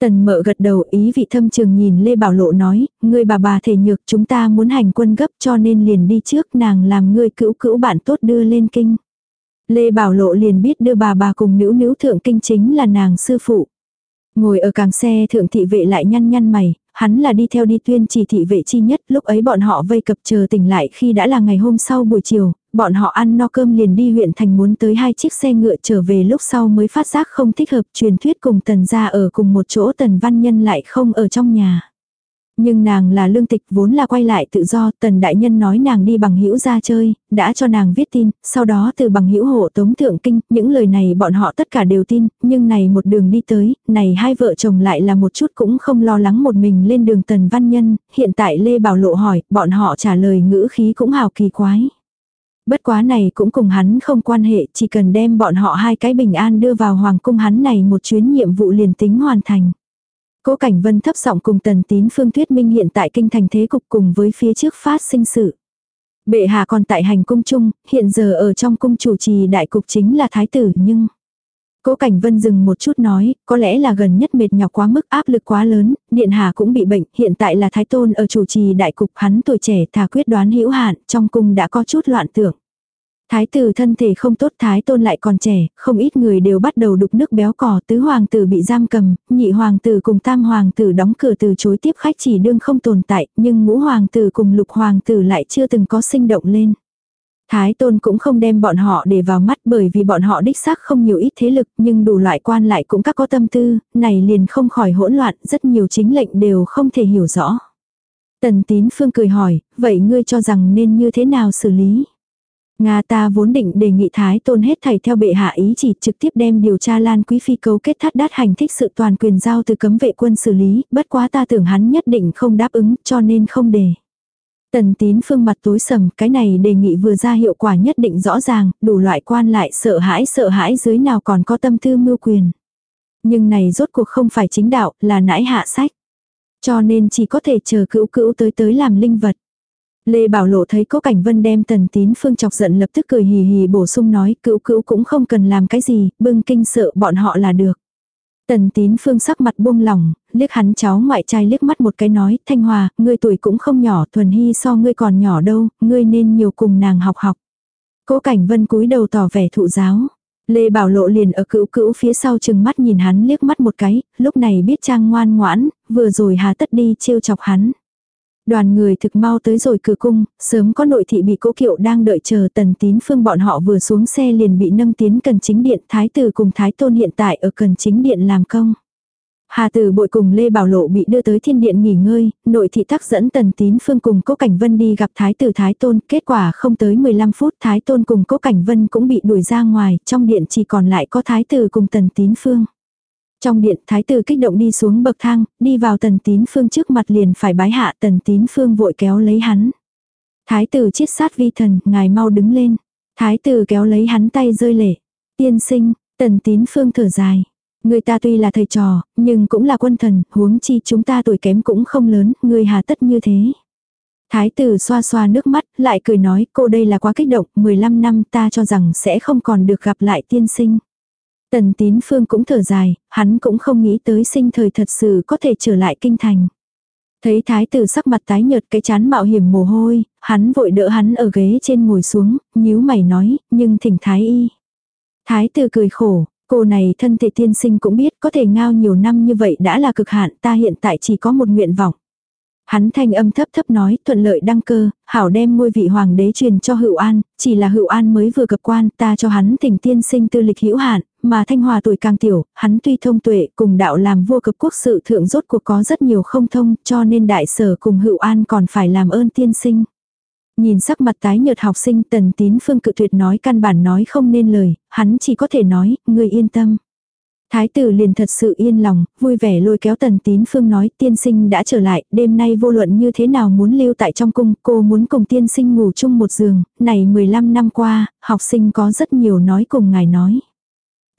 Tần mợ gật đầu ý vị thâm trường nhìn Lê Bảo Lộ nói, ngươi bà bà thể nhược chúng ta muốn hành quân gấp cho nên liền đi trước nàng làm ngươi cữu cữu bạn tốt đưa lên kinh. Lê Bảo Lộ liền biết đưa bà bà cùng nữ nữ thượng kinh chính là nàng sư phụ. Ngồi ở càng xe thượng thị vệ lại nhăn nhăn mày, hắn là đi theo đi tuyên chỉ thị vệ chi nhất, lúc ấy bọn họ vây cập chờ tỉnh lại khi đã là ngày hôm sau buổi chiều, bọn họ ăn no cơm liền đi huyện thành muốn tới hai chiếc xe ngựa trở về lúc sau mới phát giác không thích hợp truyền thuyết cùng tần gia ở cùng một chỗ tần văn nhân lại không ở trong nhà. Nhưng nàng là lương tịch vốn là quay lại tự do, tần đại nhân nói nàng đi bằng hữu ra chơi, đã cho nàng viết tin, sau đó từ bằng hữu hộ tống thượng kinh, những lời này bọn họ tất cả đều tin, nhưng này một đường đi tới, này hai vợ chồng lại là một chút cũng không lo lắng một mình lên đường tần văn nhân, hiện tại Lê Bảo Lộ hỏi, bọn họ trả lời ngữ khí cũng hào kỳ quái. Bất quá này cũng cùng hắn không quan hệ, chỉ cần đem bọn họ hai cái bình an đưa vào hoàng cung hắn này một chuyến nhiệm vụ liền tính hoàn thành. Cố Cảnh Vân thấp giọng cùng Tần Tín Phương thuyết minh hiện tại kinh thành thế cục cùng với phía trước phát sinh sự. Bệ hạ còn tại hành cung chung, hiện giờ ở trong cung chủ trì đại cục chính là thái tử nhưng... Cố Cảnh Vân dừng một chút nói, có lẽ là gần nhất mệt nhọc quá mức áp lực quá lớn, điện hạ cũng bị bệnh, hiện tại là thái tôn ở chủ trì đại cục hắn tuổi trẻ thà quyết đoán hữu hạn, trong cung đã có chút loạn tưởng. Thái tử thân thể không tốt thái tôn lại còn trẻ, không ít người đều bắt đầu đục nước béo cò tứ hoàng tử bị giam cầm, nhị hoàng tử cùng tam hoàng tử đóng cửa từ chối tiếp khách chỉ đương không tồn tại, nhưng ngũ hoàng tử cùng lục hoàng tử lại chưa từng có sinh động lên. Thái tôn cũng không đem bọn họ để vào mắt bởi vì bọn họ đích xác không nhiều ít thế lực nhưng đủ loại quan lại cũng các có tâm tư, này liền không khỏi hỗn loạn, rất nhiều chính lệnh đều không thể hiểu rõ. Tần tín phương cười hỏi, vậy ngươi cho rằng nên như thế nào xử lý? Nga ta vốn định đề nghị Thái Tôn hết thầy theo bệ hạ ý chỉ trực tiếp đem điều tra Lan Quý Phi cấu kết thắt đát hành thích sự toàn quyền giao từ cấm vệ quân xử lý, bất quá ta tưởng hắn nhất định không đáp ứng cho nên không đề. Tần tín phương mặt tối sầm, cái này đề nghị vừa ra hiệu quả nhất định rõ ràng, đủ loại quan lại sợ hãi sợ hãi dưới nào còn có tâm tư mưu quyền. Nhưng này rốt cuộc không phải chính đạo, là nãi hạ sách. Cho nên chỉ có thể chờ cữu cữu tới tới làm linh vật. Lê Bảo Lộ thấy Cố Cảnh Vân đem Tần Tín Phương chọc giận lập tức cười hì hì bổ sung nói cữu cữu cũng không cần làm cái gì, bưng kinh sợ bọn họ là được. Tần Tín Phương sắc mặt buông lỏng, liếc hắn cháu ngoại trai liếc mắt một cái nói, Thanh Hòa, ngươi tuổi cũng không nhỏ, thuần hy so ngươi còn nhỏ đâu, ngươi nên nhiều cùng nàng học học. Cố Cảnh Vân cúi đầu tỏ vẻ thụ giáo. Lê Bảo Lộ liền ở cữu cữu phía sau chừng mắt nhìn hắn liếc mắt một cái, lúc này biết trang ngoan ngoãn, vừa rồi hà tất đi trêu chọc hắn. Đoàn người thực mau tới rồi cửa cung, sớm có nội thị bị cố kiệu đang đợi chờ tần tín phương bọn họ vừa xuống xe liền bị nâng tiến cần chính điện thái tử cùng thái tôn hiện tại ở cần chính điện làm công. Hà Tử bội cùng Lê Bảo Lộ bị đưa tới thiên điện nghỉ ngơi, nội thị tắc dẫn Tần Tín Phương cùng Cố Cảnh Vân đi gặp Thái tử Thái Tôn, kết quả không tới 15 phút Thái Tôn cùng Cố Cảnh Vân cũng bị đuổi ra ngoài, trong điện chỉ còn lại có Thái tử cùng Tần Tín Phương. Trong điện Thái tử kích động đi xuống bậc thang, đi vào Tần Tín Phương trước mặt liền phải bái hạ Tần Tín Phương vội kéo lấy hắn. Thái tử chiết sát vi thần, ngài mau đứng lên. Thái tử kéo lấy hắn tay rơi lệ. Tiên sinh, Tần Tín Phương thở dài. Người ta tuy là thầy trò, nhưng cũng là quân thần, huống chi chúng ta tuổi kém cũng không lớn, người hà tất như thế. Thái tử xoa xoa nước mắt, lại cười nói cô đây là quá kích động, 15 năm ta cho rằng sẽ không còn được gặp lại tiên sinh. Tần tín phương cũng thở dài, hắn cũng không nghĩ tới sinh thời thật sự có thể trở lại kinh thành. Thấy thái tử sắc mặt tái nhợt cái chán mạo hiểm mồ hôi, hắn vội đỡ hắn ở ghế trên ngồi xuống, nhíu mày nói, nhưng thỉnh thái y. Thái tử cười khổ, Cô này thân thể tiên sinh cũng biết có thể ngao nhiều năm như vậy đã là cực hạn ta hiện tại chỉ có một nguyện vọng. Hắn thanh âm thấp thấp nói thuận lợi đăng cơ, hảo đem ngôi vị hoàng đế truyền cho hữu an, chỉ là hữu an mới vừa cập quan ta cho hắn thỉnh tiên sinh tư lịch hữu hạn, mà thanh hòa tuổi càng tiểu, hắn tuy thông tuệ cùng đạo làm vua cập quốc sự thượng rốt cuộc có rất nhiều không thông cho nên đại sở cùng hữu an còn phải làm ơn tiên sinh. Nhìn sắc mặt tái nhợt học sinh tần tín phương cự tuyệt nói căn bản nói không nên lời, hắn chỉ có thể nói, người yên tâm. Thái tử liền thật sự yên lòng, vui vẻ lôi kéo tần tín phương nói tiên sinh đã trở lại, đêm nay vô luận như thế nào muốn lưu tại trong cung, cô muốn cùng tiên sinh ngủ chung một giường, này 15 năm qua, học sinh có rất nhiều nói cùng ngài nói.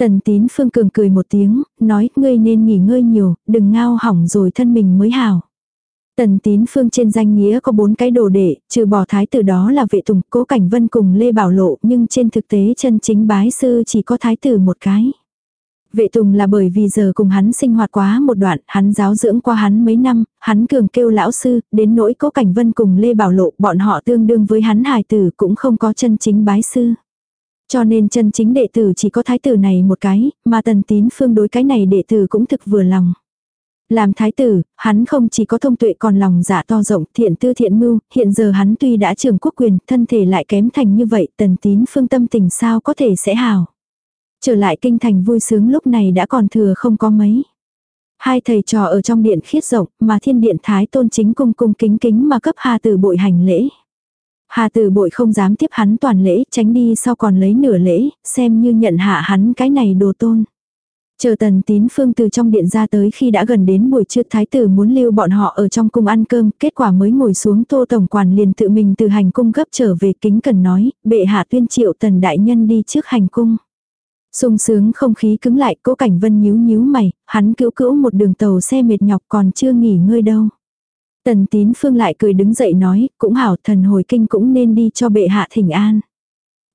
Tần tín phương cường cười một tiếng, nói ngươi nên nghỉ ngơi nhiều, đừng ngao hỏng rồi thân mình mới hảo. Tần tín phương trên danh nghĩa có bốn cái đồ đệ, trừ bỏ thái tử đó là vệ tùng, cố cảnh vân cùng Lê Bảo Lộ, nhưng trên thực tế chân chính bái sư chỉ có thái tử một cái. Vệ tùng là bởi vì giờ cùng hắn sinh hoạt quá một đoạn, hắn giáo dưỡng qua hắn mấy năm, hắn cường kêu lão sư, đến nỗi cố cảnh vân cùng Lê Bảo Lộ, bọn họ tương đương với hắn hài tử cũng không có chân chính bái sư. Cho nên chân chính đệ tử chỉ có thái tử này một cái, mà tần tín phương đối cái này đệ tử cũng thực vừa lòng. Làm thái tử, hắn không chỉ có thông tuệ còn lòng dạ to rộng, thiện tư thiện mưu, hiện giờ hắn tuy đã trưởng quốc quyền, thân thể lại kém thành như vậy, tần tín phương tâm tình sao có thể sẽ hào. Trở lại kinh thành vui sướng lúc này đã còn thừa không có mấy. Hai thầy trò ở trong điện khiết rộng, mà thiên điện thái tôn chính cung cung kính kính mà cấp hà tử bội hành lễ. Hà tử bội không dám tiếp hắn toàn lễ, tránh đi sau còn lấy nửa lễ, xem như nhận hạ hắn cái này đồ tôn. Chờ tần tín phương từ trong điện ra tới khi đã gần đến buổi trưa thái tử muốn lưu bọn họ ở trong cung ăn cơm, kết quả mới ngồi xuống tô tổng quản liền tự mình từ hành cung gấp trở về kính cần nói, bệ hạ tuyên triệu tần đại nhân đi trước hành cung. sung sướng không khí cứng lại, cố cảnh vân nhíu nhíu mày, hắn cứu cữu một đường tàu xe mệt nhọc còn chưa nghỉ ngơi đâu. Tần tín phương lại cười đứng dậy nói, cũng hảo thần hồi kinh cũng nên đi cho bệ hạ thỉnh an.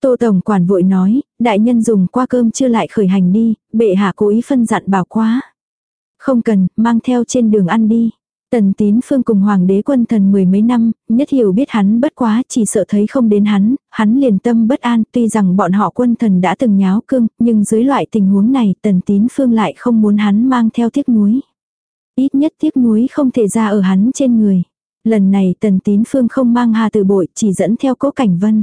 Tô Tổng quản vội nói, đại nhân dùng qua cơm chưa lại khởi hành đi, bệ hạ cố ý phân dặn bảo quá. Không cần, mang theo trên đường ăn đi. Tần tín phương cùng hoàng đế quân thần mười mấy năm, nhất hiểu biết hắn bất quá, chỉ sợ thấy không đến hắn, hắn liền tâm bất an, tuy rằng bọn họ quân thần đã từng nháo cương, nhưng dưới loại tình huống này tần tín phương lại không muốn hắn mang theo tiếc nuối. Ít nhất tiếc nuối không thể ra ở hắn trên người. Lần này tần tín phương không mang hà từ bội, chỉ dẫn theo cố cảnh vân.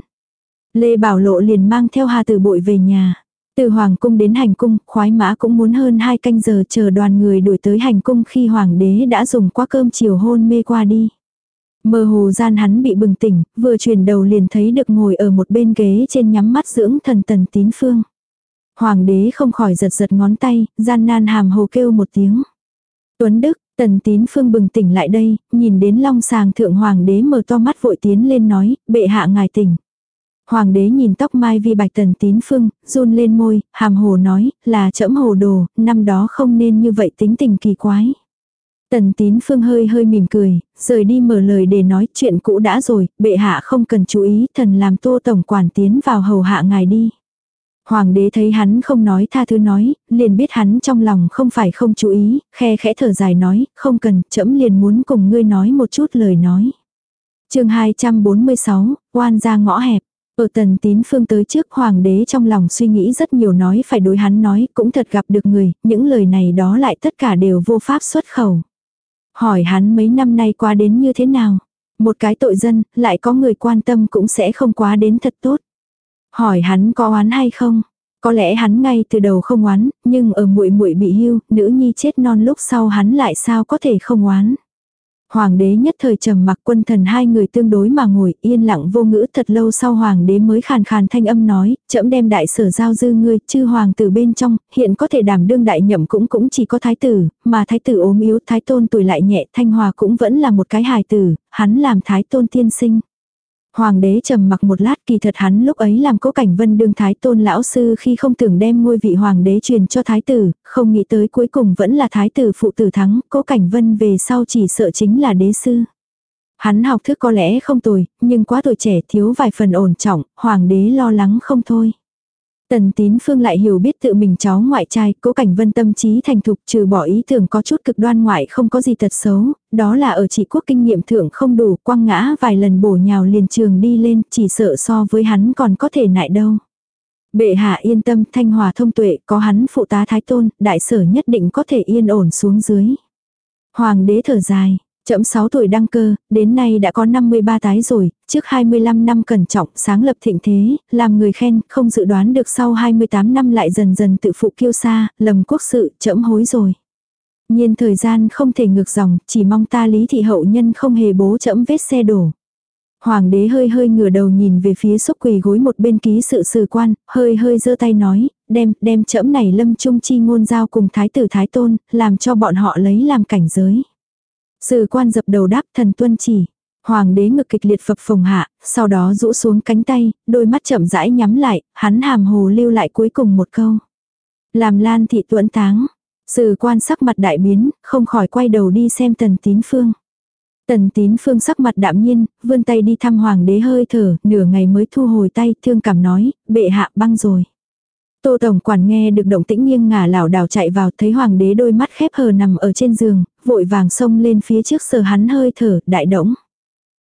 Lê Bảo Lộ liền mang theo Hà Tử Bội về nhà. Từ Hoàng cung đến hành cung, khoái mã cũng muốn hơn hai canh giờ chờ đoàn người đuổi tới hành cung khi Hoàng đế đã dùng qua cơm chiều hôn mê qua đi. Mơ hồ gian hắn bị bừng tỉnh, vừa chuyển đầu liền thấy được ngồi ở một bên ghế trên nhắm mắt dưỡng thần tần tín phương. Hoàng đế không khỏi giật giật ngón tay, gian nan hàm hồ kêu một tiếng. Tuấn Đức, tần tín phương bừng tỉnh lại đây, nhìn đến long sàng thượng hoàng đế mở to mắt vội tiến lên nói, bệ hạ ngài tỉnh. Hoàng đế nhìn tóc mai vi bạch tần tín phương, run lên môi, hàm hồ nói, là trẫm hồ đồ, năm đó không nên như vậy tính tình kỳ quái. Tần tín phương hơi hơi mỉm cười, rời đi mở lời để nói chuyện cũ đã rồi, bệ hạ không cần chú ý, thần làm tô tổng quản tiến vào hầu hạ ngài đi. Hoàng đế thấy hắn không nói tha thứ nói, liền biết hắn trong lòng không phải không chú ý, khe khẽ thở dài nói, không cần, trẫm liền muốn cùng ngươi nói một chút lời nói. chương 246, quan ra ngõ hẹp. Ở tần tín phương tới trước hoàng đế trong lòng suy nghĩ rất nhiều nói phải đối hắn nói cũng thật gặp được người, những lời này đó lại tất cả đều vô pháp xuất khẩu. Hỏi hắn mấy năm nay qua đến như thế nào? Một cái tội dân, lại có người quan tâm cũng sẽ không quá đến thật tốt. Hỏi hắn có oán hay không? Có lẽ hắn ngay từ đầu không oán, nhưng ở muội muội bị hưu, nữ nhi chết non lúc sau hắn lại sao có thể không oán. Hoàng đế nhất thời trầm mặc quân thần hai người tương đối mà ngồi yên lặng vô ngữ thật lâu sau hoàng đế mới khàn khàn thanh âm nói, trẫm đem đại sở giao dư ngươi, chư hoàng tử bên trong, hiện có thể đảm đương đại nhậm cũng cũng chỉ có thái tử, mà thái tử ốm yếu thái tôn tuổi lại nhẹ thanh hòa cũng vẫn là một cái hài tử, hắn làm thái tôn tiên sinh. Hoàng đế trầm mặc một lát kỳ thật hắn lúc ấy làm cố cảnh vân đương thái tôn lão sư khi không tưởng đem ngôi vị hoàng đế truyền cho thái tử, không nghĩ tới cuối cùng vẫn là thái tử phụ tử thắng, cố cảnh vân về sau chỉ sợ chính là đế sư. Hắn học thức có lẽ không tồi, nhưng quá tuổi trẻ thiếu vài phần ổn trọng, hoàng đế lo lắng không thôi. Tần tín phương lại hiểu biết tự mình cháu ngoại trai, cố cảnh vân tâm trí thành thục trừ bỏ ý tưởng có chút cực đoan ngoại không có gì tật xấu, đó là ở chỉ quốc kinh nghiệm thượng không đủ, quăng ngã vài lần bổ nhào liền trường đi lên, chỉ sợ so với hắn còn có thể nại đâu. Bệ hạ yên tâm thanh hòa thông tuệ, có hắn phụ tá thái tôn, đại sở nhất định có thể yên ổn xuống dưới. Hoàng đế thở dài, Chậm 6 tuổi đăng cơ, đến nay đã có 53 tái rồi, trước 25 năm cẩn trọng, sáng lập thịnh thế, làm người khen, không dự đoán được sau 28 năm lại dần dần tự phụ kiêu xa, lầm quốc sự, chậm hối rồi. Nhiên thời gian không thể ngược dòng, chỉ mong ta lý thị hậu nhân không hề bố chậm vết xe đổ. Hoàng đế hơi hơi ngửa đầu nhìn về phía xúc quỳ gối một bên ký sự sử quan, hơi hơi giơ tay nói, đem, đem chậm này lâm trung chi ngôn giao cùng thái tử thái tôn, làm cho bọn họ lấy làm cảnh giới. Sử quan dập đầu đáp thần tuân chỉ. Hoàng đế ngực kịch liệt phập phồng hạ, sau đó rũ xuống cánh tay, đôi mắt chậm rãi nhắm lại, hắn hàm hồ lưu lại cuối cùng một câu. Làm lan thị tuẫn táng. Sử quan sắc mặt đại biến, không khỏi quay đầu đi xem tần tín phương. Tần tín phương sắc mặt đạm nhiên, vươn tay đi thăm hoàng đế hơi thở, nửa ngày mới thu hồi tay, thương cảm nói, bệ hạ băng rồi. Tô Tổng quản nghe được động tĩnh nghiêng ngả lảo đảo chạy vào thấy hoàng đế đôi mắt khép hờ nằm ở trên giường, vội vàng xông lên phía trước sờ hắn hơi thở, đại động.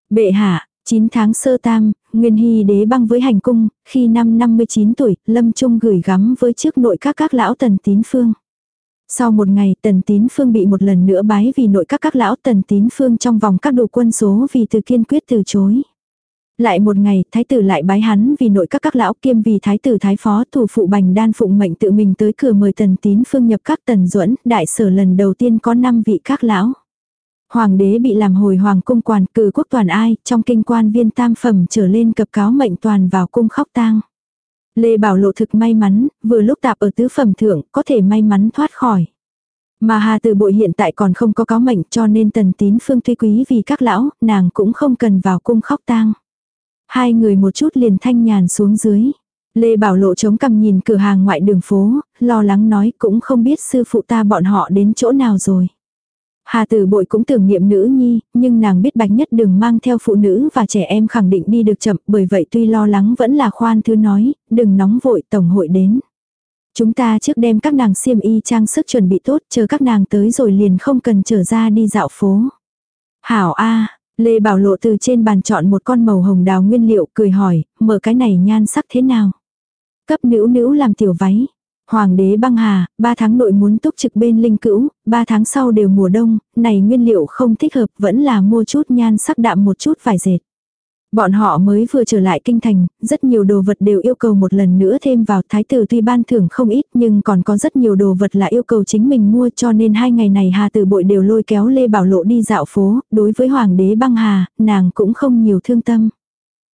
Bệ hạ, 9 tháng sơ tam, Nguyên Hy đế băng với hành cung, khi năm 59 tuổi, Lâm Trung gửi gắm với trước nội các các lão tần tín phương. Sau một ngày tần tín phương bị một lần nữa bái vì nội các các lão tần tín phương trong vòng các đồ quân số vì từ kiên quyết từ chối. Lại một ngày, thái tử lại bái hắn vì nội các các lão kiêm vì thái tử thái phó thủ phụ bành đan phụng mệnh tự mình tới cửa mời tần tín phương nhập các tần duẫn đại sở lần đầu tiên có 5 vị các lão. Hoàng đế bị làm hồi hoàng cung quản cử quốc toàn ai, trong kinh quan viên tam phẩm trở lên cập cáo mệnh toàn vào cung khóc tang. Lê Bảo Lộ thực may mắn, vừa lúc tạp ở tứ phẩm thượng, có thể may mắn thoát khỏi. Mà Hà Từ Bội hiện tại còn không có cáo mệnh cho nên tần tín phương tuy quý vì các lão, nàng cũng không cần vào cung khóc tang. Hai người một chút liền thanh nhàn xuống dưới. Lê Bảo Lộ chống cằm nhìn cửa hàng ngoại đường phố, lo lắng nói cũng không biết sư phụ ta bọn họ đến chỗ nào rồi. Hà tử bội cũng tưởng niệm nữ nhi, nhưng nàng biết bạch nhất đừng mang theo phụ nữ và trẻ em khẳng định đi được chậm, bởi vậy tuy lo lắng vẫn là khoan thứ nói, đừng nóng vội tổng hội đến. Chúng ta trước đem các nàng xiêm y trang sức chuẩn bị tốt, chờ các nàng tới rồi liền không cần trở ra đi dạo phố. Hảo A, Lê Bảo Lộ từ trên bàn chọn một con màu hồng đào nguyên liệu cười hỏi, mở cái này nhan sắc thế nào? Cấp nữ nữ làm tiểu váy. Hoàng đế băng hà, ba tháng nội muốn túc trực bên linh cữu, ba tháng sau đều mùa đông, này nguyên liệu không thích hợp vẫn là mua chút nhan sắc đạm một chút vải dệt. Bọn họ mới vừa trở lại kinh thành, rất nhiều đồ vật đều yêu cầu một lần nữa thêm vào thái tử tuy ban thưởng không ít nhưng còn có rất nhiều đồ vật là yêu cầu chính mình mua cho nên hai ngày này Hà Tử Bội đều lôi kéo Lê Bảo Lộ đi dạo phố, đối với Hoàng đế băng hà, nàng cũng không nhiều thương tâm.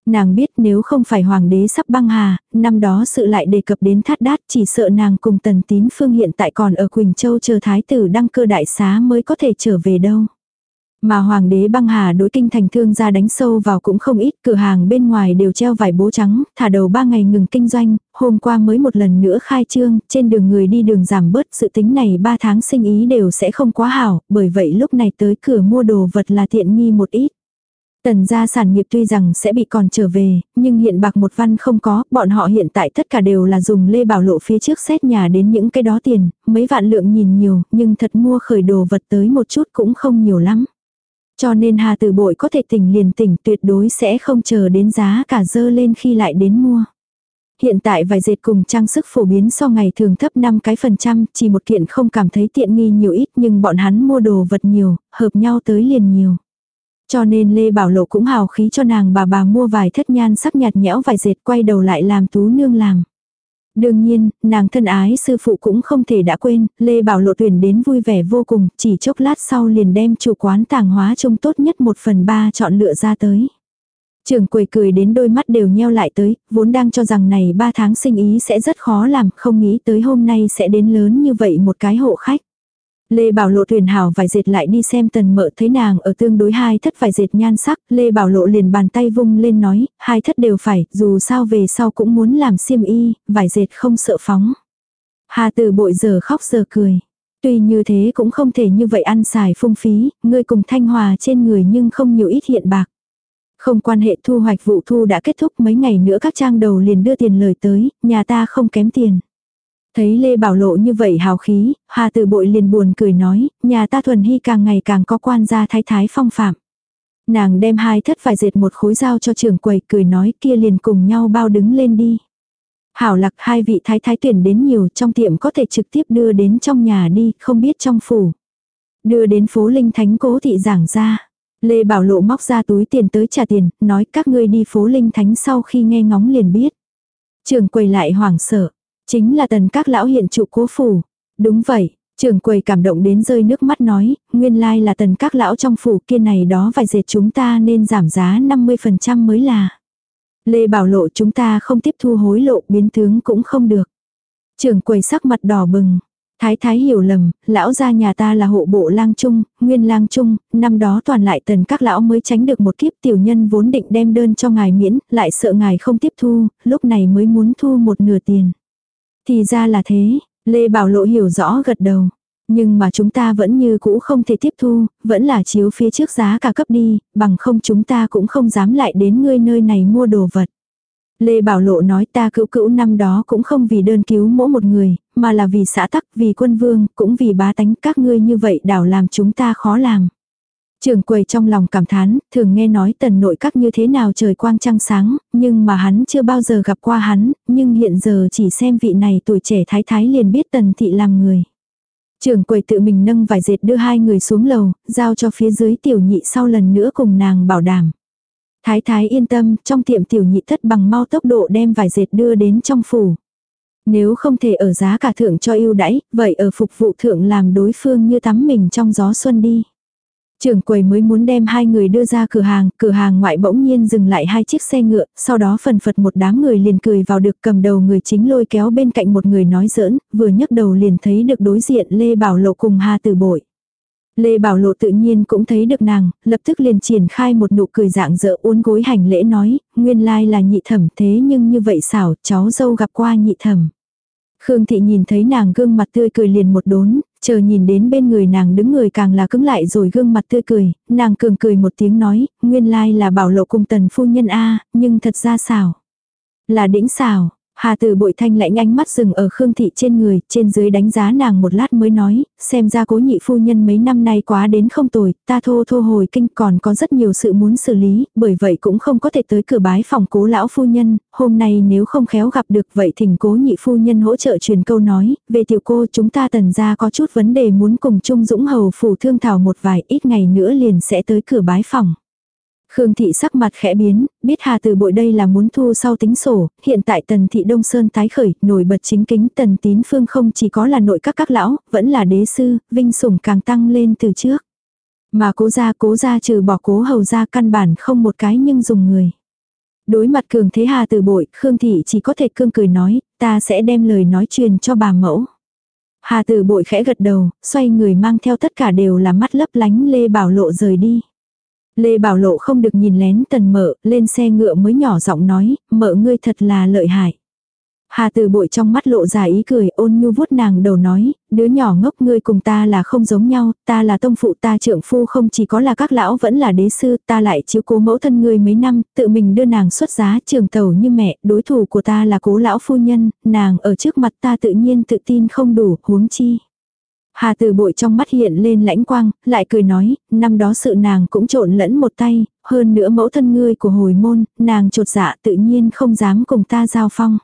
Nàng biết nếu không phải hoàng đế sắp băng hà, năm đó sự lại đề cập đến thát đát chỉ sợ nàng cùng tần tín phương hiện tại còn ở Quỳnh Châu chờ thái tử đăng cơ đại xá mới có thể trở về đâu. Mà hoàng đế băng hà đối kinh thành thương gia đánh sâu vào cũng không ít, cửa hàng bên ngoài đều treo vải bố trắng, thả đầu ba ngày ngừng kinh doanh, hôm qua mới một lần nữa khai trương, trên đường người đi đường giảm bớt sự tính này ba tháng sinh ý đều sẽ không quá hảo, bởi vậy lúc này tới cửa mua đồ vật là tiện nghi một ít. Tần gia sản nghiệp tuy rằng sẽ bị còn trở về, nhưng hiện bạc một văn không có, bọn họ hiện tại tất cả đều là dùng lê bảo lộ phía trước xét nhà đến những cái đó tiền, mấy vạn lượng nhìn nhiều, nhưng thật mua khởi đồ vật tới một chút cũng không nhiều lắm. Cho nên Hà Tử Bội có thể tỉnh liền tỉnh tuyệt đối sẽ không chờ đến giá cả dơ lên khi lại đến mua. Hiện tại vài dệt cùng trang sức phổ biến so ngày thường thấp 5 cái phần trăm, chỉ một kiện không cảm thấy tiện nghi nhiều ít nhưng bọn hắn mua đồ vật nhiều, hợp nhau tới liền nhiều. Cho nên Lê Bảo Lộ cũng hào khí cho nàng bà bà mua vài thất nhan sắc nhạt nhẽo vài dệt quay đầu lại làm tú nương làm. Đương nhiên, nàng thân ái sư phụ cũng không thể đã quên, Lê Bảo Lộ tuyển đến vui vẻ vô cùng, chỉ chốc lát sau liền đem chủ quán tàng hóa trông tốt nhất một phần ba chọn lựa ra tới. Trưởng quầy cười đến đôi mắt đều nheo lại tới, vốn đang cho rằng này ba tháng sinh ý sẽ rất khó làm, không nghĩ tới hôm nay sẽ đến lớn như vậy một cái hộ khách. Lê Bảo Lộ tuyển hảo vài dệt lại đi xem tần mợ thấy nàng ở tương đối hai thất vải dệt nhan sắc, Lê Bảo Lộ liền bàn tay vung lên nói, hai thất đều phải, dù sao về sau cũng muốn làm xiêm y, vải dệt không sợ phóng. Hà từ bội giờ khóc giờ cười. Tuy như thế cũng không thể như vậy ăn xài phung phí, ngươi cùng thanh hòa trên người nhưng không nhiều ít hiện bạc. Không quan hệ thu hoạch vụ thu đã kết thúc mấy ngày nữa các trang đầu liền đưa tiền lời tới, nhà ta không kém tiền. Thấy Lê Bảo Lộ như vậy hào khí, Hà Tử Bội liền buồn cười nói, nhà ta thuần hy càng ngày càng có quan gia thái thái phong phạm. Nàng đem hai thất vải dệt một khối dao cho trưởng quầy cười nói kia liền cùng nhau bao đứng lên đi. Hảo lạc hai vị thái thái tuyển đến nhiều trong tiệm có thể trực tiếp đưa đến trong nhà đi, không biết trong phủ. Đưa đến phố Linh Thánh cố thị giảng ra. Lê Bảo Lộ móc ra túi tiền tới trả tiền, nói các ngươi đi phố Linh Thánh sau khi nghe ngóng liền biết. Trường quầy lại hoảng sợ. Chính là tần các lão hiện trụ cố phủ. Đúng vậy, trưởng quầy cảm động đến rơi nước mắt nói, nguyên lai là tần các lão trong phủ kia này đó vài dệt chúng ta nên giảm giá 50% mới là. Lê bảo lộ chúng ta không tiếp thu hối lộ biến tướng cũng không được. Trưởng quầy sắc mặt đỏ bừng. Thái thái hiểu lầm, lão gia nhà ta là hộ bộ lang trung, nguyên lang trung, năm đó toàn lại tần các lão mới tránh được một kiếp tiểu nhân vốn định đem đơn cho ngài miễn, lại sợ ngài không tiếp thu, lúc này mới muốn thu một nửa tiền. Thì ra là thế, Lê Bảo Lộ hiểu rõ gật đầu. Nhưng mà chúng ta vẫn như cũ không thể tiếp thu, vẫn là chiếu phía trước giá cả cấp đi, bằng không chúng ta cũng không dám lại đến ngươi nơi này mua đồ vật. Lê Bảo Lộ nói ta cứu cữu năm đó cũng không vì đơn cứu mỗi một người, mà là vì xã tắc, vì quân vương, cũng vì bá tánh các ngươi như vậy đảo làm chúng ta khó làm. Trường quầy trong lòng cảm thán, thường nghe nói tần nội các như thế nào trời quang trăng sáng, nhưng mà hắn chưa bao giờ gặp qua hắn, nhưng hiện giờ chỉ xem vị này tuổi trẻ thái thái liền biết tần thị làm người. trưởng quầy tự mình nâng vài dệt đưa hai người xuống lầu, giao cho phía dưới tiểu nhị sau lần nữa cùng nàng bảo đảm. Thái thái yên tâm, trong tiệm tiểu nhị thất bằng mau tốc độ đem vài dệt đưa đến trong phủ. Nếu không thể ở giá cả thượng cho ưu đãi, vậy ở phục vụ thượng làm đối phương như tắm mình trong gió xuân đi. Trưởng quầy mới muốn đem hai người đưa ra cửa hàng, cửa hàng ngoại bỗng nhiên dừng lại hai chiếc xe ngựa, sau đó phần phật một đám người liền cười vào được cầm đầu người chính lôi kéo bên cạnh một người nói giỡn, vừa nhấc đầu liền thấy được đối diện Lê Bảo Lộ cùng Hà Tử Bội. Lê Bảo Lộ tự nhiên cũng thấy được nàng, lập tức liền triển khai một nụ cười dạng dỡ uốn gối hành lễ nói, nguyên lai là nhị thẩm thế nhưng như vậy xảo, cháu dâu gặp qua nhị thẩm. Khương Thị nhìn thấy nàng gương mặt tươi cười liền một đốn, chờ nhìn đến bên người nàng đứng người càng là cứng lại rồi gương mặt tươi cười, nàng cường cười một tiếng nói, nguyên lai là bảo lộ cung tần phu nhân A, nhưng thật ra xảo. Là đĩnh xảo, Hà từ bội thanh lãnh ánh mắt dừng ở Khương Thị trên người, trên dưới đánh giá nàng một lát mới nói, xem ra cố nhị phu nhân mấy năm nay quá đến không tồi, ta thô thô hồi kinh còn có rất nhiều sự muốn xử lý, bởi vậy cũng không có thể tới cửa bái phòng cố lão phu nhân, hôm nay nếu không khéo gặp được vậy thỉnh cố nhị phu nhân hỗ trợ truyền câu nói, về tiểu cô chúng ta tần ra có chút vấn đề muốn cùng chung dũng hầu phủ thương thảo một vài ít ngày nữa liền sẽ tới cửa bái phòng. Khương thị sắc mặt khẽ biến, biết Hà Từ Bội đây là muốn thu sau tính sổ, hiện tại Tần thị Đông Sơn tái khởi, nổi bật chính kính Tần Tín Phương không chỉ có là nội các các lão, vẫn là đế sư, vinh sủng càng tăng lên từ trước. Mà cố gia cố gia trừ bỏ cố hầu gia căn bản không một cái nhưng dùng người. Đối mặt cường thế Hà Từ Bội, Khương thị chỉ có thể cương cười nói, ta sẽ đem lời nói truyền cho bà mẫu. Hà Từ Bội khẽ gật đầu, xoay người mang theo tất cả đều là mắt lấp lánh Lê Bảo Lộ rời đi. Lê Bảo Lộ không được nhìn lén tần mợ, lên xe ngựa mới nhỏ giọng nói, mợ ngươi thật là lợi hại. Hà từ bội trong mắt lộ ra ý cười ôn nhu vuốt nàng đầu nói, đứa nhỏ ngốc ngươi cùng ta là không giống nhau, ta là tông phụ ta trưởng phu không chỉ có là các lão vẫn là đế sư, ta lại chiếu cố mẫu thân ngươi mấy năm, tự mình đưa nàng xuất giá trường tàu như mẹ, đối thủ của ta là cố lão phu nhân, nàng ở trước mặt ta tự nhiên tự tin không đủ, huống chi. Hà từ bội trong mắt hiện lên lãnh quang, lại cười nói, năm đó sự nàng cũng trộn lẫn một tay, hơn nữa mẫu thân ngươi của hồi môn, nàng trột dạ tự nhiên không dám cùng ta giao phong.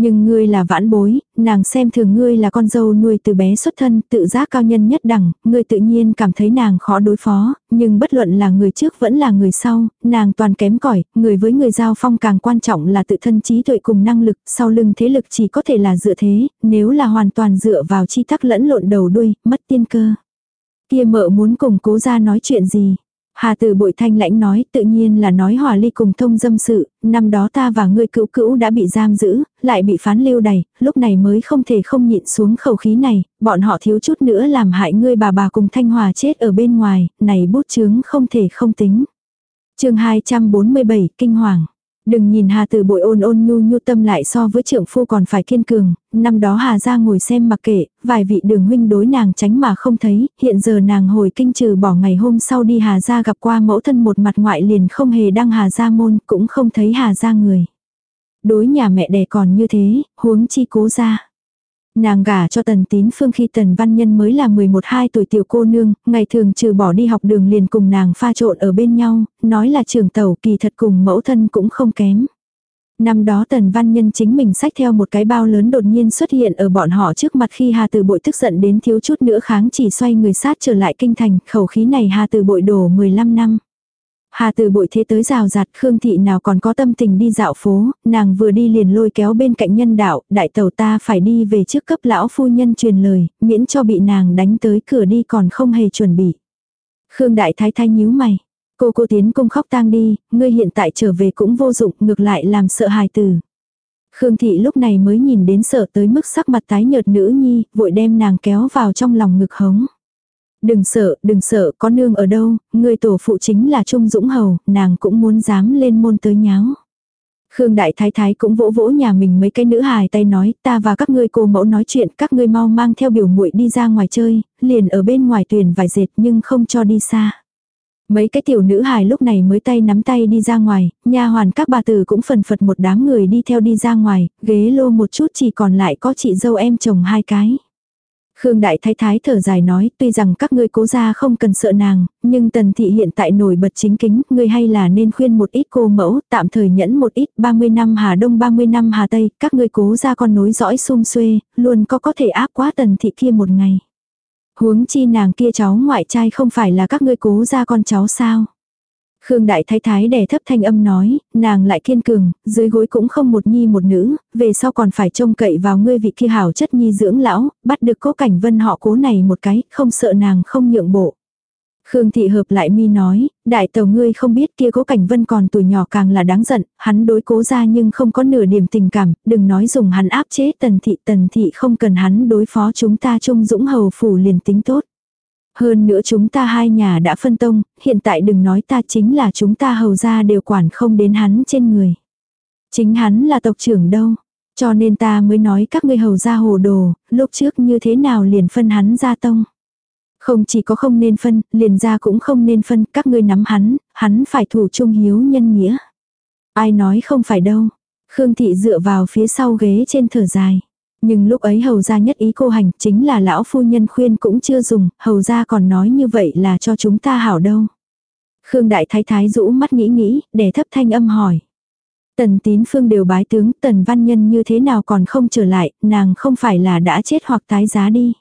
Nhưng ngươi là vãn bối, nàng xem thường ngươi là con dâu nuôi từ bé xuất thân, tự giác cao nhân nhất đẳng, ngươi tự nhiên cảm thấy nàng khó đối phó, nhưng bất luận là người trước vẫn là người sau, nàng toàn kém cỏi, người với người giao phong càng quan trọng là tự thân trí tuệ cùng năng lực, sau lưng thế lực chỉ có thể là dựa thế, nếu là hoàn toàn dựa vào chi tắc lẫn lộn đầu đuôi, mất tiên cơ. Kia mợ muốn cùng cố ra nói chuyện gì, Hà từ bội thanh lãnh nói tự nhiên là nói hòa ly cùng thông dâm sự, năm đó ta và ngươi cữu cữu đã bị giam giữ, lại bị phán lưu đày, lúc này mới không thể không nhịn xuống khẩu khí này, bọn họ thiếu chút nữa làm hại ngươi bà bà cùng thanh hòa chết ở bên ngoài, này bút chướng không thể không tính. chương 247 Kinh Hoàng Đừng nhìn Hà Tử bội ôn ôn nhu nhu tâm lại so với trưởng phu còn phải kiên cường, năm đó Hà ra ngồi xem mặc kệ, vài vị đường huynh đối nàng tránh mà không thấy, hiện giờ nàng hồi kinh trừ bỏ ngày hôm sau đi Hà ra gặp qua mẫu thân một mặt ngoại liền không hề đăng Hà ra môn, cũng không thấy Hà ra người. Đối nhà mẹ đẻ còn như thế, huống chi cố ra. Nàng gả cho tần tín phương khi tần văn nhân mới là 11-2 tuổi tiểu cô nương, ngày thường trừ bỏ đi học đường liền cùng nàng pha trộn ở bên nhau, nói là trường tàu kỳ thật cùng mẫu thân cũng không kém. Năm đó tần văn nhân chính mình sách theo một cái bao lớn đột nhiên xuất hiện ở bọn họ trước mặt khi Hà Từ Bội tức giận đến thiếu chút nữa kháng chỉ xoay người sát trở lại kinh thành, khẩu khí này Hà Từ Bội đổ 15 năm. Hà từ bội thế tới rào rạt Khương Thị nào còn có tâm tình đi dạo phố, nàng vừa đi liền lôi kéo bên cạnh nhân đạo, đại tàu ta phải đi về trước cấp lão phu nhân truyền lời, miễn cho bị nàng đánh tới cửa đi còn không hề chuẩn bị. Khương đại thái thái nhíu mày. Cô cô tiến cung khóc tang đi, ngươi hiện tại trở về cũng vô dụng, ngược lại làm sợ hài từ. Khương thị lúc này mới nhìn đến sợ tới mức sắc mặt tái nhợt nữ nhi, vội đem nàng kéo vào trong lòng ngực hống. Đừng sợ, đừng sợ, có nương ở đâu, người tổ phụ chính là Trung Dũng Hầu, nàng cũng muốn dám lên môn tới nháo. Khương Đại Thái Thái cũng vỗ vỗ nhà mình mấy cái nữ hài tay nói, ta và các ngươi cô mẫu nói chuyện, các ngươi mau mang theo biểu muội đi ra ngoài chơi, liền ở bên ngoài tuyển vài dệt nhưng không cho đi xa. Mấy cái tiểu nữ hài lúc này mới tay nắm tay đi ra ngoài, nha hoàn các bà tử cũng phần phật một đám người đi theo đi ra ngoài, ghế lô một chút chỉ còn lại có chị dâu em chồng hai cái. Khương Đại Thái Thái thở dài nói, tuy rằng các ngươi cố gia không cần sợ nàng, nhưng tần thị hiện tại nổi bật chính kính, ngươi hay là nên khuyên một ít cô mẫu, tạm thời nhẫn một ít, 30 năm Hà Đông 30 năm Hà Tây, các ngươi cố gia con nối dõi sum xuê, luôn có có thể áp quá tần thị kia một ngày. Huống chi nàng kia cháu ngoại trai không phải là các ngươi cố gia con cháu sao. Khương Đại Thái Thái đè thấp thanh âm nói, nàng lại kiên cường, dưới gối cũng không một nhi một nữ, về sau còn phải trông cậy vào ngươi vị kia hảo chất nhi dưỡng lão, bắt được cố cảnh vân họ cố này một cái, không sợ nàng không nhượng bộ. Khương Thị hợp lại mi nói, đại tàu ngươi không biết kia cố cảnh vân còn tuổi nhỏ càng là đáng giận, hắn đối cố ra nhưng không có nửa điểm tình cảm, đừng nói dùng hắn áp chế tần thị tần thị không cần hắn đối phó chúng ta trung dũng hầu phủ liền tính tốt. Hơn nữa chúng ta hai nhà đã phân tông, hiện tại đừng nói ta chính là chúng ta hầu ra đều quản không đến hắn trên người. Chính hắn là tộc trưởng đâu. Cho nên ta mới nói các ngươi hầu ra hồ đồ, lúc trước như thế nào liền phân hắn ra tông. Không chỉ có không nên phân, liền ra cũng không nên phân, các ngươi nắm hắn, hắn phải thủ trung hiếu nhân nghĩa. Ai nói không phải đâu. Khương thị dựa vào phía sau ghế trên thở dài. Nhưng lúc ấy hầu gia nhất ý cô hành chính là lão phu nhân khuyên cũng chưa dùng, hầu gia còn nói như vậy là cho chúng ta hảo đâu. Khương đại thái thái rũ mắt nghĩ nghĩ, để thấp thanh âm hỏi. Tần tín phương đều bái tướng, tần văn nhân như thế nào còn không trở lại, nàng không phải là đã chết hoặc tái giá đi.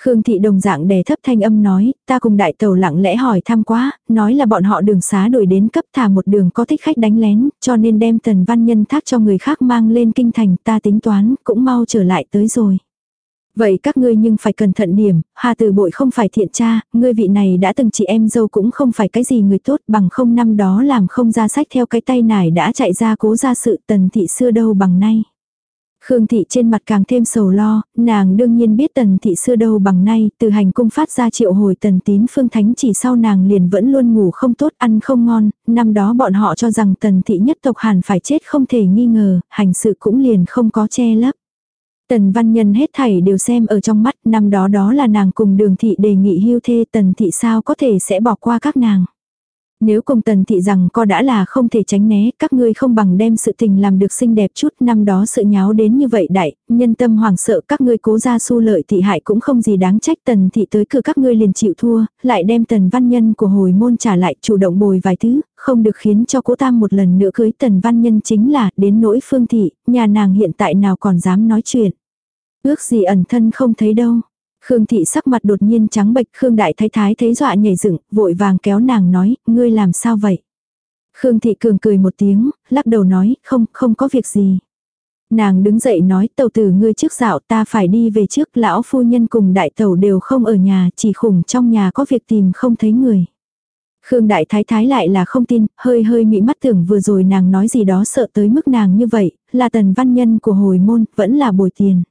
Khương thị đồng dạng đè thấp thanh âm nói, ta cùng đại tàu lặng lẽ hỏi thăm quá, nói là bọn họ đường xá đổi đến cấp thả một đường có thích khách đánh lén, cho nên đem tần văn nhân thác cho người khác mang lên kinh thành ta tính toán, cũng mau trở lại tới rồi. Vậy các ngươi nhưng phải cẩn thận điểm, Hà Từ Bội không phải thiện cha, ngươi vị này đã từng chị em dâu cũng không phải cái gì người tốt bằng không năm đó làm không ra sách theo cái tay nải đã chạy ra cố ra sự tần thị xưa đâu bằng nay. Khương thị trên mặt càng thêm sầu lo, nàng đương nhiên biết tần thị xưa đâu bằng nay, từ hành cung phát ra triệu hồi tần tín phương thánh chỉ sau nàng liền vẫn luôn ngủ không tốt ăn không ngon, năm đó bọn họ cho rằng tần thị nhất tộc hàn phải chết không thể nghi ngờ, hành sự cũng liền không có che lấp. Tần văn nhân hết thảy đều xem ở trong mắt, năm đó đó là nàng cùng đường thị đề nghị hưu thê tần thị sao có thể sẽ bỏ qua các nàng. Nếu cùng tần thị rằng co đã là không thể tránh né, các ngươi không bằng đem sự tình làm được xinh đẹp chút, năm đó sự nháo đến như vậy đại, nhân tâm hoàng sợ các ngươi cố ra su lợi thị hại cũng không gì đáng trách tần thị tới cửa các ngươi liền chịu thua, lại đem tần văn nhân của hồi môn trả lại chủ động bồi vài thứ, không được khiến cho cố tam một lần nữa cưới tần văn nhân chính là đến nỗi phương thị, nhà nàng hiện tại nào còn dám nói chuyện. Ước gì ẩn thân không thấy đâu. Khương thị sắc mặt đột nhiên trắng bệch, Khương đại thái thái thấy dọa nhảy dựng, vội vàng kéo nàng nói, ngươi làm sao vậy? Khương thị cường cười một tiếng, lắc đầu nói, không, không có việc gì. Nàng đứng dậy nói, tàu tử ngươi trước dạo ta phải đi về trước, lão phu nhân cùng đại tàu đều không ở nhà, chỉ khủng trong nhà có việc tìm không thấy người. Khương đại thái thái lại là không tin, hơi hơi mị mắt tưởng vừa rồi nàng nói gì đó sợ tới mức nàng như vậy, là tần văn nhân của hồi môn, vẫn là bồi tiền.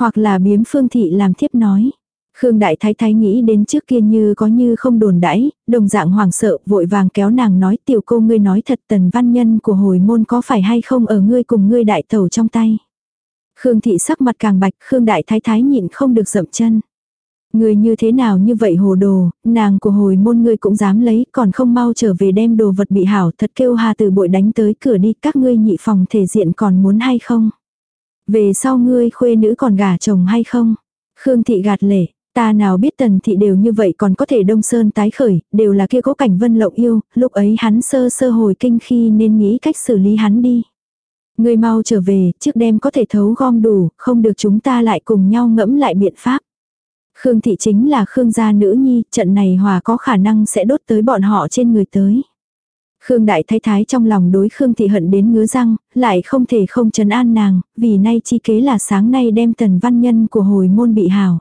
Hoặc là biếm phương thị làm thiếp nói. Khương Đại Thái Thái nghĩ đến trước kia như có như không đồn đãi, đồng dạng hoàng sợ, vội vàng kéo nàng nói tiểu cô ngươi nói thật tần văn nhân của hồi môn có phải hay không ở ngươi cùng ngươi đại tẩu trong tay. Khương thị sắc mặt càng bạch, Khương Đại Thái Thái nhịn không được dậm chân. người như thế nào như vậy hồ đồ, nàng của hồi môn ngươi cũng dám lấy, còn không mau trở về đem đồ vật bị hảo, thật kêu hà từ bội đánh tới cửa đi, các ngươi nhị phòng thể diện còn muốn hay không. Về sau ngươi khuê nữ còn gả chồng hay không? Khương thị gạt lệ, ta nào biết tần thị đều như vậy còn có thể đông sơn tái khởi, đều là kia cố cảnh vân lộng yêu, lúc ấy hắn sơ sơ hồi kinh khi nên nghĩ cách xử lý hắn đi. Ngươi mau trở về, trước đêm có thể thấu gom đủ, không được chúng ta lại cùng nhau ngẫm lại biện pháp. Khương thị chính là Khương gia nữ nhi, trận này hòa có khả năng sẽ đốt tới bọn họ trên người tới. Khương Đại Thái Thái trong lòng đối Khương Thị hận đến ngứa răng, lại không thể không trấn an nàng, vì nay chi kế là sáng nay đem tần văn nhân của hồi môn bị hào.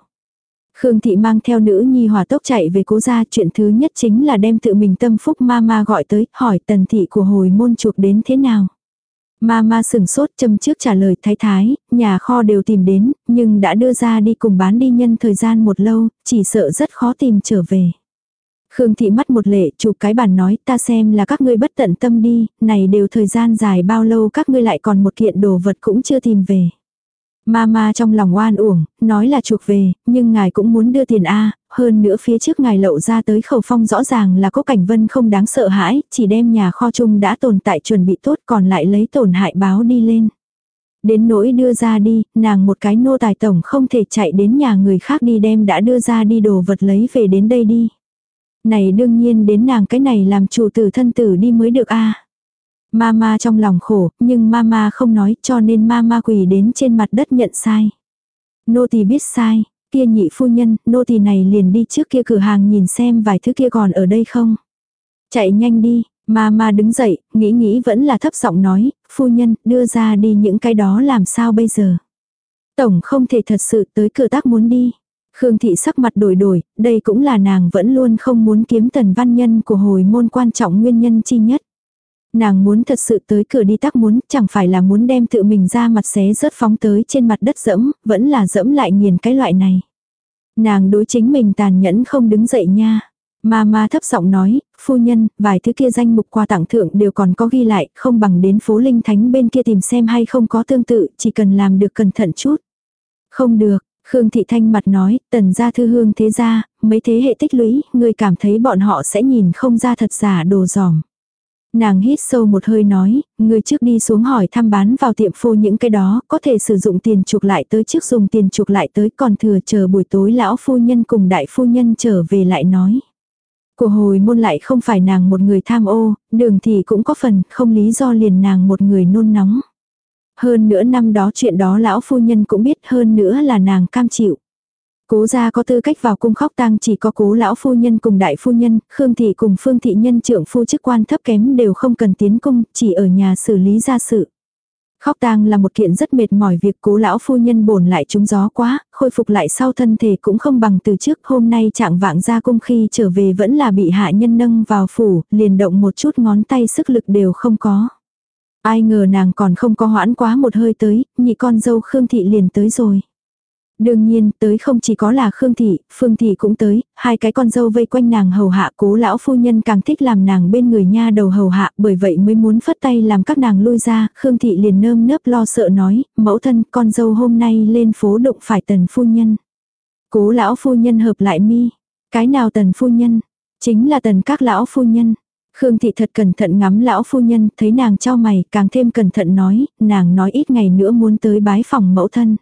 Khương Thị mang theo nữ nhi hòa tốc chạy về cố gia chuyện thứ nhất chính là đem tự mình tâm phúc ma ma gọi tới, hỏi tần thị của hồi môn chuộc đến thế nào. Ma ma sừng sốt châm trước trả lời thái thái, nhà kho đều tìm đến, nhưng đã đưa ra đi cùng bán đi nhân thời gian một lâu, chỉ sợ rất khó tìm trở về. Khương thị mắt một lệ chụp cái bàn nói ta xem là các ngươi bất tận tâm đi, này đều thời gian dài bao lâu các ngươi lại còn một kiện đồ vật cũng chưa tìm về. Mama trong lòng oan uổng, nói là chuộc về, nhưng ngài cũng muốn đưa tiền A, hơn nữa phía trước ngài lậu ra tới khẩu phong rõ ràng là có cảnh vân không đáng sợ hãi, chỉ đem nhà kho chung đã tồn tại chuẩn bị tốt còn lại lấy tổn hại báo đi lên. Đến nỗi đưa ra đi, nàng một cái nô tài tổng không thể chạy đến nhà người khác đi đem đã đưa ra đi đồ vật lấy về đến đây đi. Này đương nhiên đến nàng cái này làm chủ tử thân tử đi mới được a. Mama trong lòng khổ, nhưng mama không nói cho nên mama quỳ đến trên mặt đất nhận sai. Nô tỳ biết sai, kia nhị phu nhân, nô tỳ này liền đi trước kia cửa hàng nhìn xem vài thứ kia còn ở đây không. Chạy nhanh đi, mama đứng dậy, nghĩ nghĩ vẫn là thấp giọng nói, phu nhân, đưa ra đi những cái đó làm sao bây giờ. Tổng không thể thật sự tới cửa tác muốn đi. Khương thị sắc mặt đổi đổi, đây cũng là nàng vẫn luôn không muốn kiếm tần văn nhân của hồi môn quan trọng nguyên nhân chi nhất. Nàng muốn thật sự tới cửa đi tắc muốn, chẳng phải là muốn đem tự mình ra mặt xé rớt phóng tới trên mặt đất dẫm, vẫn là dẫm lại nghiền cái loại này. Nàng đối chính mình tàn nhẫn không đứng dậy nha. Ma ma thấp giọng nói, phu nhân, vài thứ kia danh mục quà tặng thượng đều còn có ghi lại, không bằng đến phố linh thánh bên kia tìm xem hay không có tương tự, chỉ cần làm được cẩn thận chút. Không được, Khương Thị Thanh mặt nói, tần gia thư hương thế gia, mấy thế hệ tích lũy, người cảm thấy bọn họ sẽ nhìn không ra thật giả đồ giỏng. Nàng hít sâu một hơi nói, người trước đi xuống hỏi thăm bán vào tiệm phô những cái đó, có thể sử dụng tiền chuộc lại tới trước dùng tiền chuộc lại tới còn thừa chờ buổi tối lão phu nhân cùng đại phu nhân trở về lại nói. Của hồi môn lại không phải nàng một người tham ô, đường thì cũng có phần, không lý do liền nàng một người nôn nóng. Hơn nữa năm đó chuyện đó lão phu nhân cũng biết hơn nữa là nàng cam chịu. Cố gia có tư cách vào cung khóc tang chỉ có cố lão phu nhân cùng đại phu nhân, Khương thị cùng Phương thị nhân trưởng phu chức quan thấp kém đều không cần tiến cung, chỉ ở nhà xử lý gia sự. Khóc tang là một kiện rất mệt mỏi việc cố lão phu nhân bổn lại trúng gió quá, khôi phục lại sau thân thể cũng không bằng từ trước hôm nay trạng vạng ra cung khi trở về vẫn là bị hạ nhân nâng vào phủ, liền động một chút ngón tay sức lực đều không có. Ai ngờ nàng còn không có hoãn quá một hơi tới, nhị con dâu Khương Thị liền tới rồi. Đương nhiên, tới không chỉ có là Khương Thị, Phương Thị cũng tới, hai cái con dâu vây quanh nàng hầu hạ cố lão phu nhân càng thích làm nàng bên người nha đầu hầu hạ bởi vậy mới muốn phất tay làm các nàng lui ra, Khương Thị liền nơm nớp lo sợ nói, mẫu thân con dâu hôm nay lên phố đụng phải tần phu nhân. Cố lão phu nhân hợp lại mi, cái nào tần phu nhân, chính là tần các lão phu nhân. Khương Thị thật cẩn thận ngắm lão phu nhân, thấy nàng cho mày, càng thêm cẩn thận nói, nàng nói ít ngày nữa muốn tới bái phòng mẫu thân.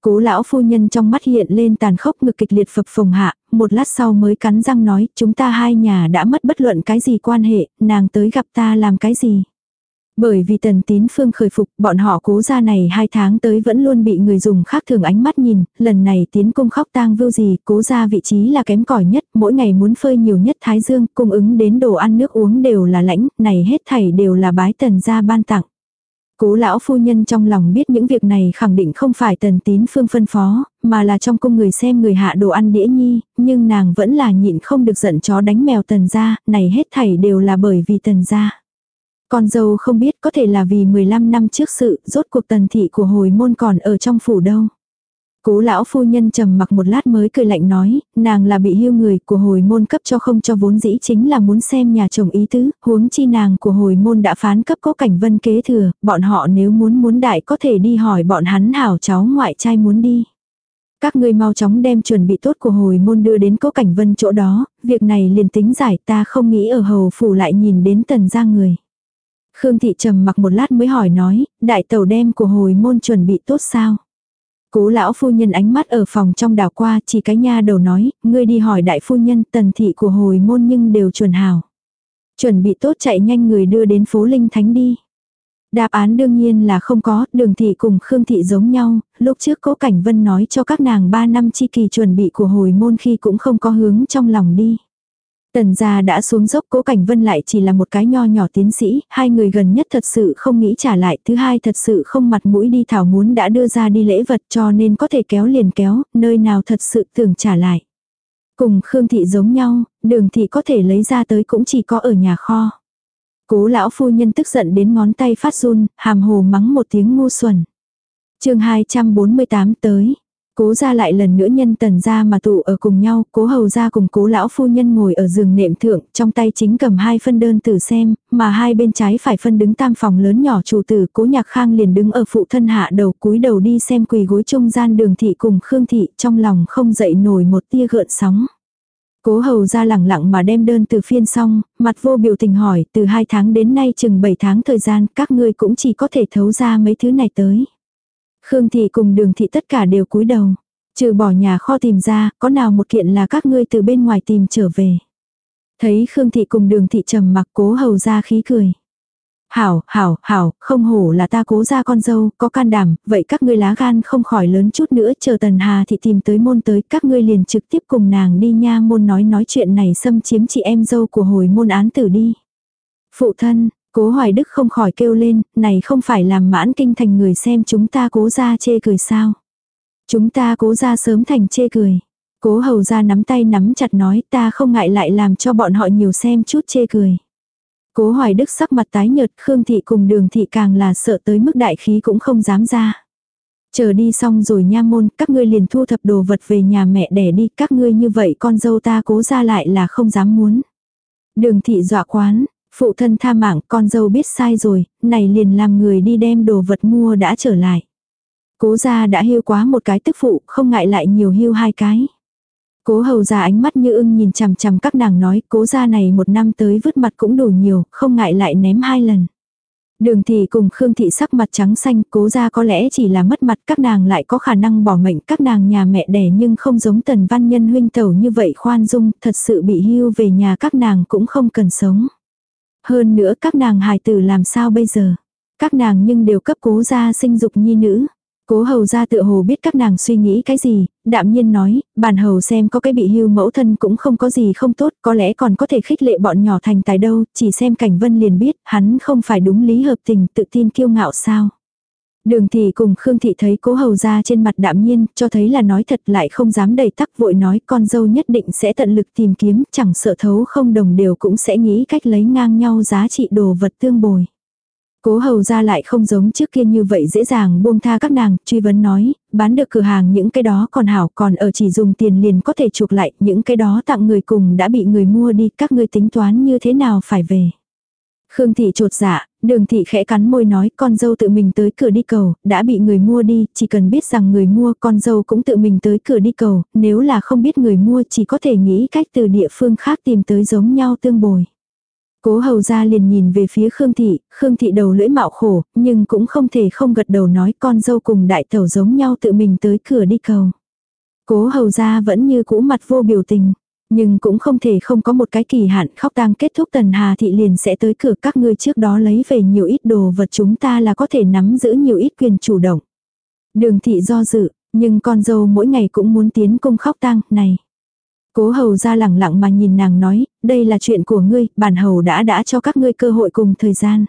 Cố lão phu nhân trong mắt hiện lên tàn khốc ngực kịch liệt phập phồng hạ, một lát sau mới cắn răng nói, chúng ta hai nhà đã mất bất luận cái gì quan hệ, nàng tới gặp ta làm cái gì. Bởi vì tần tín phương khởi phục, bọn họ cố ra này hai tháng tới vẫn luôn bị người dùng khác thường ánh mắt nhìn, lần này tiến cung khóc tang vưu gì, cố ra vị trí là kém cỏi nhất, mỗi ngày muốn phơi nhiều nhất thái dương, cung ứng đến đồ ăn nước uống đều là lãnh, này hết thảy đều là bái tần ra ban tặng. Cố lão phu nhân trong lòng biết những việc này khẳng định không phải tần tín phương phân phó, mà là trong cung người xem người hạ đồ ăn đĩa nhi, nhưng nàng vẫn là nhịn không được giận chó đánh mèo tần ra, này hết thảy đều là bởi vì tần ra. Con dâu không biết có thể là vì 15 năm trước sự, rốt cuộc tần thị của hồi môn còn ở trong phủ đâu. Cố lão phu nhân trầm mặc một lát mới cười lạnh nói, nàng là bị hưu người của hồi môn cấp cho không cho vốn dĩ chính là muốn xem nhà chồng ý tứ, huống chi nàng của hồi môn đã phán cấp cố cảnh vân kế thừa, bọn họ nếu muốn muốn đại có thể đi hỏi bọn hắn hảo cháu ngoại trai muốn đi. Các ngươi mau chóng đem chuẩn bị tốt của hồi môn đưa đến cố cảnh vân chỗ đó, việc này liền tính giải ta không nghĩ ở hầu phủ lại nhìn đến tần ra người. Khương thị trầm mặc một lát mới hỏi nói, đại tàu đem của hồi môn chuẩn bị tốt sao? Cố lão phu nhân ánh mắt ở phòng trong đảo qua, chỉ cái nha đầu nói, ngươi đi hỏi đại phu nhân tần thị của hồi môn nhưng đều chuẩn hảo. Chuẩn bị tốt chạy nhanh người đưa đến phố Linh Thánh đi. Đáp án đương nhiên là không có, đường thị cùng Khương thị giống nhau, lúc trước cố Cảnh Vân nói cho các nàng 3 năm chi kỳ chuẩn bị của hồi môn khi cũng không có hướng trong lòng đi. Tần gia đã xuống dốc cố cảnh vân lại chỉ là một cái nho nhỏ tiến sĩ, hai người gần nhất thật sự không nghĩ trả lại, thứ hai thật sự không mặt mũi đi thảo muốn đã đưa ra đi lễ vật cho nên có thể kéo liền kéo, nơi nào thật sự tưởng trả lại. Cùng Khương Thị giống nhau, đường Thị có thể lấy ra tới cũng chỉ có ở nhà kho. Cố lão phu nhân tức giận đến ngón tay phát run, hàm hồ mắng một tiếng ngu xuẩn. chương 248 tới. Cố ra lại lần nữa nhân tần ra mà tụ ở cùng nhau, cố hầu ra cùng cố lão phu nhân ngồi ở giường nệm thượng, trong tay chính cầm hai phân đơn tử xem, mà hai bên trái phải phân đứng tam phòng lớn nhỏ chủ tử, cố nhạc khang liền đứng ở phụ thân hạ đầu cúi đầu đi xem quỳ gối trung gian đường thị cùng khương thị, trong lòng không dậy nổi một tia gợn sóng. Cố hầu ra lẳng lặng mà đem đơn từ phiên xong, mặt vô biểu tình hỏi, từ hai tháng đến nay chừng 7 tháng thời gian, các ngươi cũng chỉ có thể thấu ra mấy thứ này tới. Khương thị cùng đường thị tất cả đều cúi đầu. Trừ bỏ nhà kho tìm ra, có nào một kiện là các ngươi từ bên ngoài tìm trở về. Thấy Khương thị cùng đường thị trầm mặc cố hầu ra khí cười. Hảo, hảo, hảo, không hổ là ta cố ra con dâu, có can đảm, vậy các ngươi lá gan không khỏi lớn chút nữa, chờ tần hà thị tìm tới môn tới, các ngươi liền trực tiếp cùng nàng đi nha môn nói nói chuyện này xâm chiếm chị em dâu của hồi môn án tử đi. Phụ thân, Cố Hoài Đức không khỏi kêu lên, này không phải làm mãn kinh thành người xem chúng ta cố ra chê cười sao. Chúng ta cố ra sớm thành chê cười. Cố hầu ra nắm tay nắm chặt nói ta không ngại lại làm cho bọn họ nhiều xem chút chê cười. Cố Hoài Đức sắc mặt tái nhợt Khương Thị cùng đường Thị càng là sợ tới mức đại khí cũng không dám ra. Chờ đi xong rồi nha môn, các ngươi liền thu thập đồ vật về nhà mẹ đẻ đi, các ngươi như vậy con dâu ta cố ra lại là không dám muốn. Đường thị dọa quán, Phụ thân tha mạng con dâu biết sai rồi, này liền làm người đi đem đồ vật mua đã trở lại. Cố gia đã hưu quá một cái tức phụ, không ngại lại nhiều hưu hai cái. Cố hầu ra ánh mắt như ưng nhìn chằm chằm các nàng nói, cố gia này một năm tới vứt mặt cũng đủ nhiều, không ngại lại ném hai lần. Đường thị cùng Khương thị sắc mặt trắng xanh, cố ra có lẽ chỉ là mất mặt, các nàng lại có khả năng bỏ mệnh các nàng nhà mẹ đẻ nhưng không giống tần văn nhân huynh tẩu như vậy khoan dung, thật sự bị hưu về nhà các nàng cũng không cần sống. Hơn nữa các nàng hài tử làm sao bây giờ? Các nàng nhưng đều cấp cố gia sinh dục nhi nữ. Cố hầu ra tự hồ biết các nàng suy nghĩ cái gì, đạm nhiên nói, bản hầu xem có cái bị hưu mẫu thân cũng không có gì không tốt, có lẽ còn có thể khích lệ bọn nhỏ thành tài đâu, chỉ xem cảnh vân liền biết, hắn không phải đúng lý hợp tình, tự tin kiêu ngạo sao. Đường thị cùng Khương thị thấy cố hầu ra trên mặt đạm nhiên, cho thấy là nói thật lại không dám đầy tắc vội nói con dâu nhất định sẽ tận lực tìm kiếm, chẳng sợ thấu không đồng đều cũng sẽ nghĩ cách lấy ngang nhau giá trị đồ vật tương bồi. Cố hầu ra lại không giống trước kia như vậy dễ dàng buông tha các nàng, truy vấn nói, bán được cửa hàng những cái đó còn hảo còn ở chỉ dùng tiền liền có thể chuộc lại, những cái đó tặng người cùng đã bị người mua đi, các ngươi tính toán như thế nào phải về. Khương thị trột dạ, đường thị khẽ cắn môi nói con dâu tự mình tới cửa đi cầu, đã bị người mua đi, chỉ cần biết rằng người mua con dâu cũng tự mình tới cửa đi cầu, nếu là không biết người mua chỉ có thể nghĩ cách từ địa phương khác tìm tới giống nhau tương bồi. Cố hầu ra liền nhìn về phía Khương Thị, Khương Thị đầu lưỡi mạo khổ, nhưng cũng không thể không gật đầu nói con dâu cùng đại tẩu giống nhau tự mình tới cửa đi cầu. Cố hầu ra vẫn như cũ mặt vô biểu tình. Nhưng cũng không thể không có một cái kỳ hạn khóc tang kết thúc tần hà thị liền sẽ tới cửa các ngươi trước đó lấy về nhiều ít đồ vật chúng ta là có thể nắm giữ nhiều ít quyền chủ động. Đường thị do dự, nhưng con dâu mỗi ngày cũng muốn tiến cung khóc tang, này. Cố hầu ra lẳng lặng mà nhìn nàng nói, đây là chuyện của ngươi, bản hầu đã đã cho các ngươi cơ hội cùng thời gian.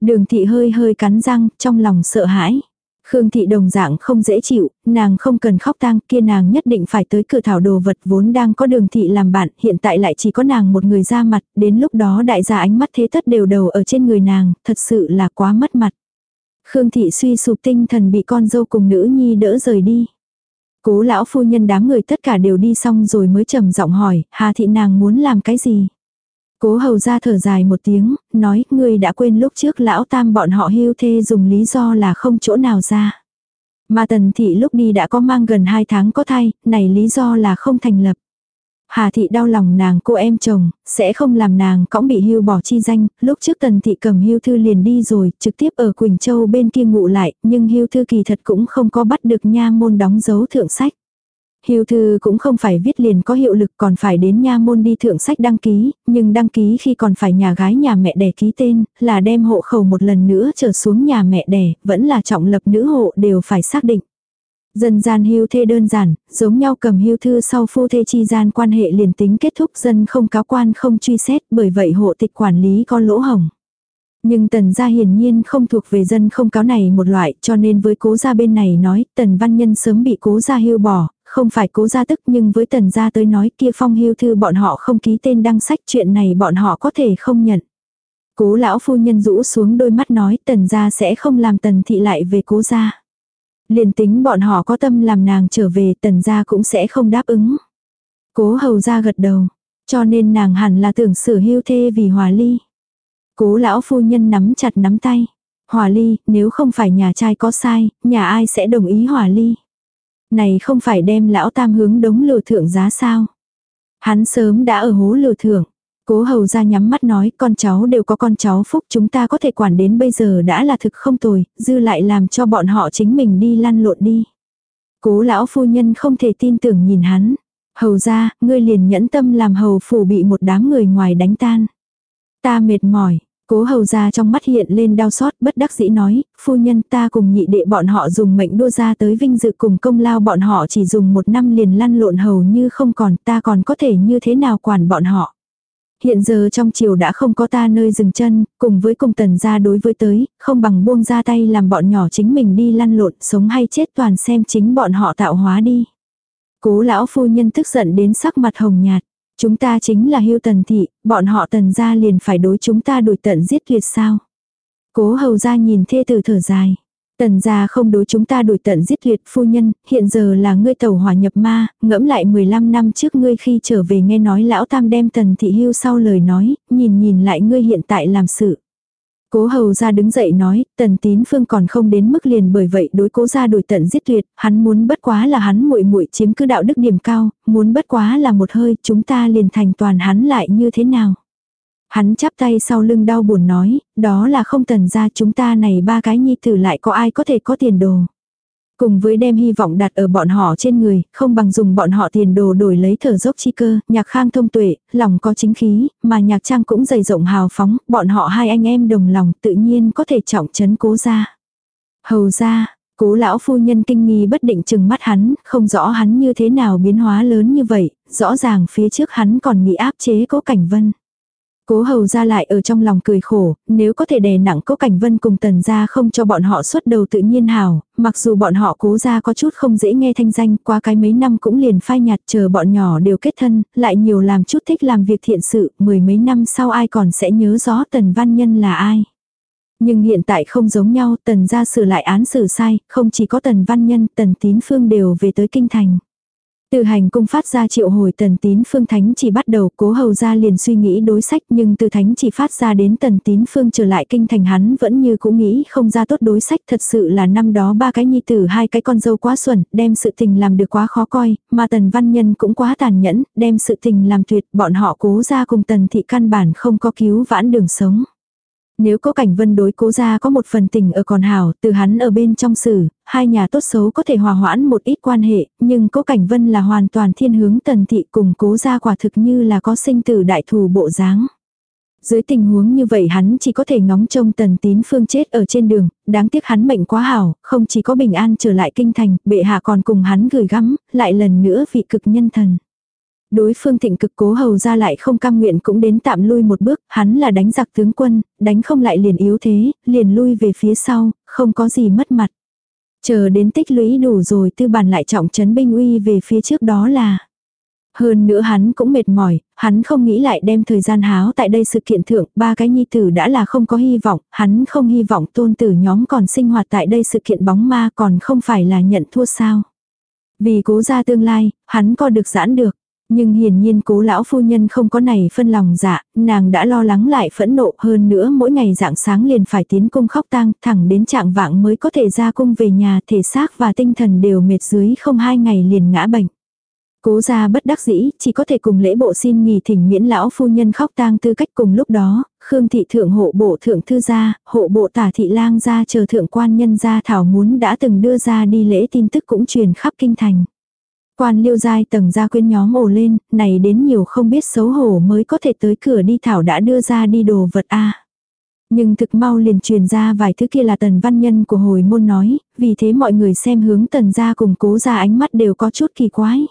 Đường thị hơi hơi cắn răng, trong lòng sợ hãi. Khương thị đồng dạng không dễ chịu, nàng không cần khóc tang, kia nàng nhất định phải tới cửa thảo đồ vật vốn đang có đường thị làm bạn, hiện tại lại chỉ có nàng một người ra mặt, đến lúc đó đại gia ánh mắt thế tất đều đầu ở trên người nàng, thật sự là quá mất mặt. Khương thị suy sụp tinh thần bị con dâu cùng nữ nhi đỡ rời đi. Cố lão phu nhân đám người tất cả đều đi xong rồi mới trầm giọng hỏi, Hà thị nàng muốn làm cái gì? Cố hầu ra thở dài một tiếng, nói, ngươi đã quên lúc trước lão tam bọn họ hưu thê dùng lý do là không chỗ nào ra. Mà tần thị lúc đi đã có mang gần 2 tháng có thai, này lý do là không thành lập. Hà thị đau lòng nàng cô em chồng, sẽ không làm nàng cõng bị hưu bỏ chi danh, lúc trước tần thị cầm hưu thư liền đi rồi, trực tiếp ở Quỳnh Châu bên kia ngụ lại, nhưng hưu thư kỳ thật cũng không có bắt được nha môn đóng dấu thượng sách. Hưu thư cũng không phải viết liền có hiệu lực còn phải đến nha môn đi thượng sách đăng ký, nhưng đăng ký khi còn phải nhà gái nhà mẹ đẻ ký tên, là đem hộ khẩu một lần nữa trở xuống nhà mẹ đẻ, vẫn là trọng lập nữ hộ đều phải xác định. Dân gian hưu thê đơn giản, giống nhau cầm hưu thư sau phu thê chi gian quan hệ liền tính kết thúc dân không cáo quan không truy xét bởi vậy hộ tịch quản lý có lỗ hồng. Nhưng tần gia hiển nhiên không thuộc về dân không cáo này một loại cho nên với cố gia bên này nói tần văn nhân sớm bị cố gia hưu bỏ, không phải cố gia tức nhưng với tần gia tới nói kia phong hưu thư bọn họ không ký tên đăng sách chuyện này bọn họ có thể không nhận. Cố lão phu nhân rũ xuống đôi mắt nói tần gia sẽ không làm tần thị lại về cố gia. Liền tính bọn họ có tâm làm nàng trở về tần gia cũng sẽ không đáp ứng. Cố hầu gia gật đầu. Cho nên nàng hẳn là tưởng sửa hưu thê vì hòa ly. Cố lão phu nhân nắm chặt nắm tay. Hòa ly, nếu không phải nhà trai có sai, nhà ai sẽ đồng ý hòa ly. Này không phải đem lão tam hướng đống lừa thượng giá sao. Hắn sớm đã ở hố lừa thượng. Cố hầu ra nhắm mắt nói con cháu đều có con cháu phúc chúng ta có thể quản đến bây giờ đã là thực không tồi, dư lại làm cho bọn họ chính mình đi lăn lộn đi. Cố lão phu nhân không thể tin tưởng nhìn hắn. Hầu ra, ngươi liền nhẫn tâm làm hầu phủ bị một đám người ngoài đánh tan. Ta mệt mỏi, Cố hầu ra trong mắt hiện lên đau xót bất đắc dĩ nói, phu nhân ta cùng nhị đệ bọn họ dùng mệnh đua ra tới vinh dự cùng công lao bọn họ chỉ dùng một năm liền lăn lộn hầu như không còn ta còn có thể như thế nào quản bọn họ. Hiện giờ trong triều đã không có ta nơi dừng chân, cùng với cùng tần gia đối với tới, không bằng buông ra tay làm bọn nhỏ chính mình đi lăn lộn, sống hay chết toàn xem chính bọn họ tạo hóa đi. Cố lão phu nhân tức giận đến sắc mặt hồng nhạt. Chúng ta chính là hưu tần thị, bọn họ tần gia liền phải đối chúng ta đuổi tận giết tuyệt sao. Cố hầu ra nhìn thê tử thở dài. Tần gia không đối chúng ta đuổi tận giết tuyệt phu nhân, hiện giờ là ngươi tàu hỏa nhập ma, ngẫm lại 15 năm trước ngươi khi trở về nghe nói lão tam đem tần thị hưu sau lời nói, nhìn nhìn lại ngươi hiện tại làm sự. Cố hầu ra đứng dậy nói, tần tín phương còn không đến mức liền bởi vậy đối cố ra đổi tận giết tuyệt, hắn muốn bất quá là hắn muội muội chiếm cứ đạo đức điểm cao, muốn bất quá là một hơi, chúng ta liền thành toàn hắn lại như thế nào. Hắn chắp tay sau lưng đau buồn nói, đó là không tần ra chúng ta này ba cái nhi tử lại có ai có thể có tiền đồ. Cùng với đem hy vọng đặt ở bọn họ trên người, không bằng dùng bọn họ tiền đồ đổi lấy thở dốc chi cơ, nhạc khang thông tuệ, lòng có chính khí, mà nhạc trang cũng dày rộng hào phóng, bọn họ hai anh em đồng lòng tự nhiên có thể trọng chấn cố ra. Hầu ra, Cố lão phu nhân kinh nghi bất định chừng mắt hắn, không rõ hắn như thế nào biến hóa lớn như vậy, rõ ràng phía trước hắn còn nghĩ áp chế cố cảnh vân. Cố hầu ra lại ở trong lòng cười khổ, nếu có thể đè nặng cố cảnh vân cùng tần ra không cho bọn họ xuất đầu tự nhiên hào, mặc dù bọn họ cố ra có chút không dễ nghe thanh danh, qua cái mấy năm cũng liền phai nhạt chờ bọn nhỏ đều kết thân, lại nhiều làm chút thích làm việc thiện sự, mười mấy năm sau ai còn sẽ nhớ rõ tần văn nhân là ai. Nhưng hiện tại không giống nhau, tần ra sửa lại án xử sai, không chỉ có tần văn nhân, tần tín phương đều về tới kinh thành. Từ hành cung phát ra triệu hồi tần tín phương thánh chỉ bắt đầu, cố hầu ra liền suy nghĩ đối sách, nhưng từ thánh chỉ phát ra đến tần tín phương trở lại kinh thành hắn vẫn như cũng nghĩ không ra tốt đối sách, thật sự là năm đó ba cái nhi tử hai cái con dâu quá xuẩn, đem sự tình làm được quá khó coi, mà tần văn nhân cũng quá tàn nhẫn, đem sự tình làm tuyệt, bọn họ cố ra cùng tần thị căn bản không có cứu vãn đường sống. Nếu có cảnh vân đối cố gia có một phần tình ở còn hảo, từ hắn ở bên trong xử hai nhà tốt xấu có thể hòa hoãn một ít quan hệ, nhưng cố cảnh vân là hoàn toàn thiên hướng tần thị cùng cố gia quả thực như là có sinh tử đại thù bộ dáng. Dưới tình huống như vậy hắn chỉ có thể ngóng trông tần tín phương chết ở trên đường, đáng tiếc hắn mệnh quá hảo, không chỉ có bình an trở lại kinh thành, bệ hạ còn cùng hắn gửi gắm, lại lần nữa vị cực nhân thần. Đối phương thịnh cực cố hầu ra lại không cam nguyện cũng đến tạm lui một bước, hắn là đánh giặc tướng quân, đánh không lại liền yếu thế, liền lui về phía sau, không có gì mất mặt. Chờ đến tích lũy đủ rồi tư bản lại trọng trấn binh uy về phía trước đó là. Hơn nữa hắn cũng mệt mỏi, hắn không nghĩ lại đem thời gian háo tại đây sự kiện thượng, ba cái nhi tử đã là không có hy vọng, hắn không hy vọng tôn tử nhóm còn sinh hoạt tại đây sự kiện bóng ma còn không phải là nhận thua sao. Vì cố ra tương lai, hắn co được giãn được. Nhưng hiển nhiên cố lão phu nhân không có này phân lòng dạ, nàng đã lo lắng lại phẫn nộ hơn nữa mỗi ngày dạng sáng liền phải tiến cung khóc tang thẳng đến trạng vạng mới có thể ra cung về nhà thể xác và tinh thần đều mệt dưới không hai ngày liền ngã bệnh. Cố gia bất đắc dĩ, chỉ có thể cùng lễ bộ xin nghỉ thỉnh miễn lão phu nhân khóc tang tư cách cùng lúc đó, Khương thị thượng hộ bộ thượng thư gia, hộ bộ tả thị lang gia chờ thượng quan nhân gia thảo muốn đã từng đưa ra đi lễ tin tức cũng truyền khắp kinh thành. Quan liêu giai tầng gia quên nhóm ồ lên, này đến nhiều không biết xấu hổ mới có thể tới cửa đi thảo đã đưa ra đi đồ vật a Nhưng thực mau liền truyền ra vài thứ kia là tần văn nhân của hồi môn nói, vì thế mọi người xem hướng tần gia cùng cố gia ánh mắt đều có chút kỳ quái.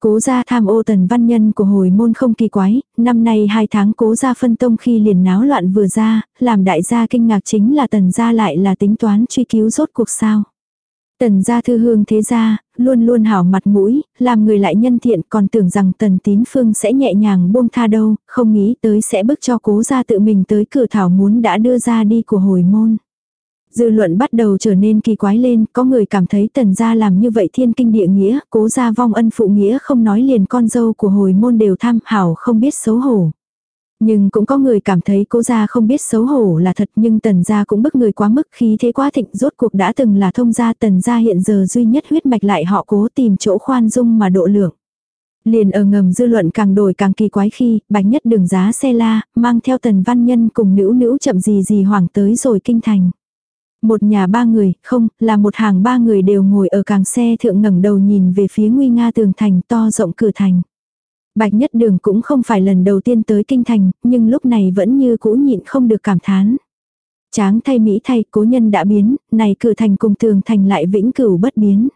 Cố gia tham ô tần văn nhân của hồi môn không kỳ quái, năm nay hai tháng cố gia phân tông khi liền náo loạn vừa ra, làm đại gia kinh ngạc chính là tần gia lại là tính toán truy cứu rốt cuộc sao. Tần gia thư hương thế gia, luôn luôn hảo mặt mũi, làm người lại nhân thiện còn tưởng rằng tần tín phương sẽ nhẹ nhàng buông tha đâu, không nghĩ tới sẽ bức cho cố gia tự mình tới cửa thảo muốn đã đưa ra đi của hồi môn. Dư luận bắt đầu trở nên kỳ quái lên, có người cảm thấy tần gia làm như vậy thiên kinh địa nghĩa, cố gia vong ân phụ nghĩa không nói liền con dâu của hồi môn đều tham hảo không biết xấu hổ. Nhưng cũng có người cảm thấy cố gia không biết xấu hổ là thật nhưng tần gia cũng bức người quá mức khí thế quá thịnh rốt cuộc đã từng là thông gia tần gia hiện giờ duy nhất huyết mạch lại họ cố tìm chỗ khoan dung mà độ lượng. Liền ở ngầm dư luận càng đổi càng kỳ quái khi bạch nhất đường giá xe la mang theo tần văn nhân cùng nữ nữ chậm gì gì hoảng tới rồi kinh thành. Một nhà ba người, không, là một hàng ba người đều ngồi ở càng xe thượng ngẩng đầu nhìn về phía nguy nga tường thành to rộng cửa thành. Bạch Nhất Đường cũng không phải lần đầu tiên tới kinh thành, nhưng lúc này vẫn như cũ nhịn không được cảm thán. Tráng thay Mỹ thay, cố nhân đã biến, này cửa thành cùng tường thành lại vĩnh cửu bất biến.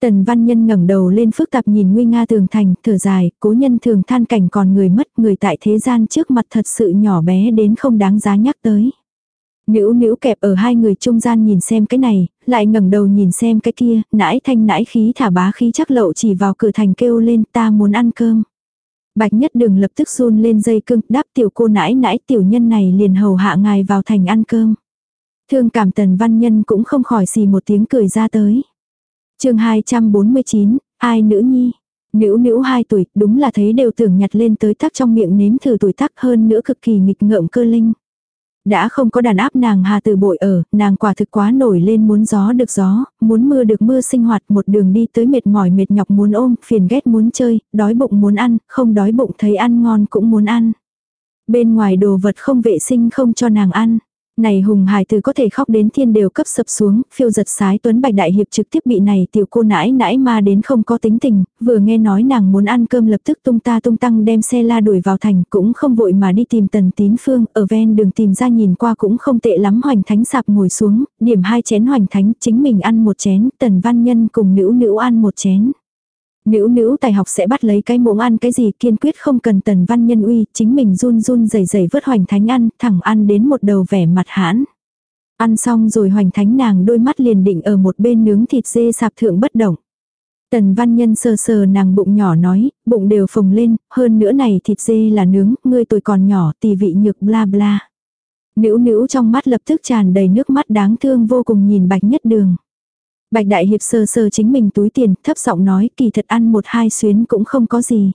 Tần văn nhân ngẩng đầu lên phức tạp nhìn nguy nga tường thành, thở dài, cố nhân thường than cảnh còn người mất, người tại thế gian trước mặt thật sự nhỏ bé đến không đáng giá nhắc tới. Nữ nữ kẹp ở hai người trung gian nhìn xem cái này, lại ngẩng đầu nhìn xem cái kia, nãi thanh nãi khí thả bá khí chắc lậu chỉ vào cửa thành kêu lên ta muốn ăn cơm. Bạch nhất đường lập tức run lên dây cưng, đáp tiểu cô nãi nãi tiểu nhân này liền hầu hạ ngài vào thành ăn cơm. Thương cảm tần văn nhân cũng không khỏi xì một tiếng cười ra tới. chương 249, ai nữ nhi? Nữ nữ 2 tuổi, đúng là thấy đều tưởng nhặt lên tới tắc trong miệng nếm thử tuổi tắc hơn nữa cực kỳ nghịch ngợm cơ linh. Đã không có đàn áp nàng hà từ bội ở, nàng quả thực quá nổi lên muốn gió được gió, muốn mưa được mưa sinh hoạt một đường đi tới mệt mỏi mệt nhọc muốn ôm, phiền ghét muốn chơi, đói bụng muốn ăn, không đói bụng thấy ăn ngon cũng muốn ăn. Bên ngoài đồ vật không vệ sinh không cho nàng ăn. Này hùng hài từ có thể khóc đến thiên đều cấp sập xuống, phiêu giật sái tuấn bạch đại hiệp trực tiếp bị này tiểu cô nãi nãi ma đến không có tính tình, vừa nghe nói nàng muốn ăn cơm lập tức tung ta tung tăng đem xe la đuổi vào thành cũng không vội mà đi tìm tần tín phương, ở ven đường tìm ra nhìn qua cũng không tệ lắm hoành thánh sạp ngồi xuống, điểm hai chén hoành thánh, chính mình ăn một chén, tần văn nhân cùng nữ nữ ăn một chén. Nữ nữ tài học sẽ bắt lấy cái muỗng ăn cái gì kiên quyết không cần tần văn nhân uy, chính mình run run rẩy rẩy vớt hoành thánh ăn, thẳng ăn đến một đầu vẻ mặt hãn. Ăn xong rồi hoành thánh nàng đôi mắt liền định ở một bên nướng thịt dê sạp thượng bất động. Tần văn nhân sờ sờ nàng bụng nhỏ nói, bụng đều phồng lên, hơn nữa này thịt dê là nướng, ngươi tuổi còn nhỏ tì vị nhược bla bla. Nữ nữ trong mắt lập tức tràn đầy nước mắt đáng thương vô cùng nhìn bạch nhất đường. Bạch Đại Hiệp sơ sơ chính mình túi tiền, thấp giọng nói kỳ thật ăn một hai xuyến cũng không có gì.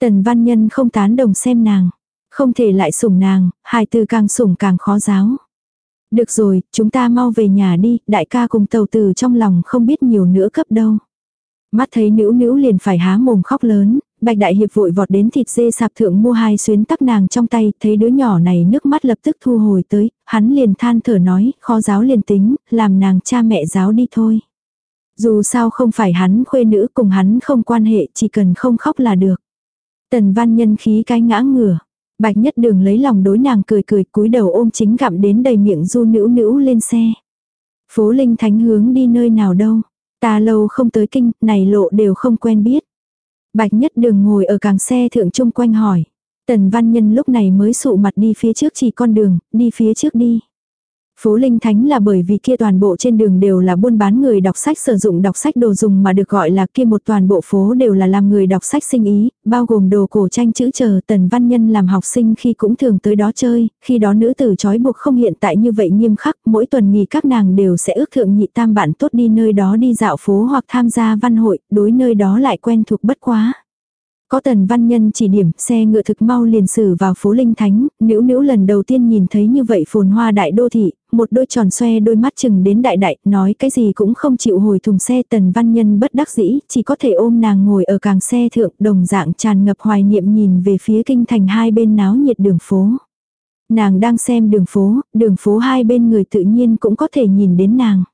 Tần văn nhân không tán đồng xem nàng. Không thể lại sủng nàng, hài từ càng sủng càng khó giáo. Được rồi, chúng ta mau về nhà đi, đại ca cùng tàu tử trong lòng không biết nhiều nữa cấp đâu. Mắt thấy nữ nữ liền phải há mồm khóc lớn, Bạch Đại Hiệp vội vọt đến thịt dê sạp thượng mua hai xuyến tắc nàng trong tay, thấy đứa nhỏ này nước mắt lập tức thu hồi tới, hắn liền than thở nói, khó giáo liền tính, làm nàng cha mẹ giáo đi thôi. Dù sao không phải hắn khuê nữ cùng hắn không quan hệ, chỉ cần không khóc là được. Tần văn nhân khí cái ngã ngửa. Bạch nhất đường lấy lòng đối nàng cười cười cúi đầu ôm chính gặm đến đầy miệng du nữ nữ lên xe. Phố Linh Thánh hướng đi nơi nào đâu. Ta lâu không tới kinh, này lộ đều không quen biết. Bạch nhất đường ngồi ở càng xe thượng chung quanh hỏi. Tần văn nhân lúc này mới sụ mặt đi phía trước chỉ con đường, đi phía trước đi. Phố Linh Thánh là bởi vì kia toàn bộ trên đường đều là buôn bán người đọc sách sử dụng đọc sách đồ dùng mà được gọi là kia một toàn bộ phố đều là làm người đọc sách sinh ý, bao gồm đồ cổ tranh chữ chờ tần văn nhân làm học sinh khi cũng thường tới đó chơi, khi đó nữ tử trói buộc không hiện tại như vậy nghiêm khắc, mỗi tuần nghỉ các nàng đều sẽ ước thượng nhị tam bạn tốt đi nơi đó đi dạo phố hoặc tham gia văn hội, đối nơi đó lại quen thuộc bất quá. Có tần văn nhân chỉ điểm, xe ngựa thực mau liền xử vào phố Linh Thánh, nữ nữ lần đầu tiên nhìn thấy như vậy phồn hoa đại đô thị, một đôi tròn xoe đôi mắt chừng đến đại đại, nói cái gì cũng không chịu hồi thùng xe tần văn nhân bất đắc dĩ, chỉ có thể ôm nàng ngồi ở càng xe thượng đồng dạng tràn ngập hoài niệm nhìn về phía kinh thành hai bên náo nhiệt đường phố. Nàng đang xem đường phố, đường phố hai bên người tự nhiên cũng có thể nhìn đến nàng.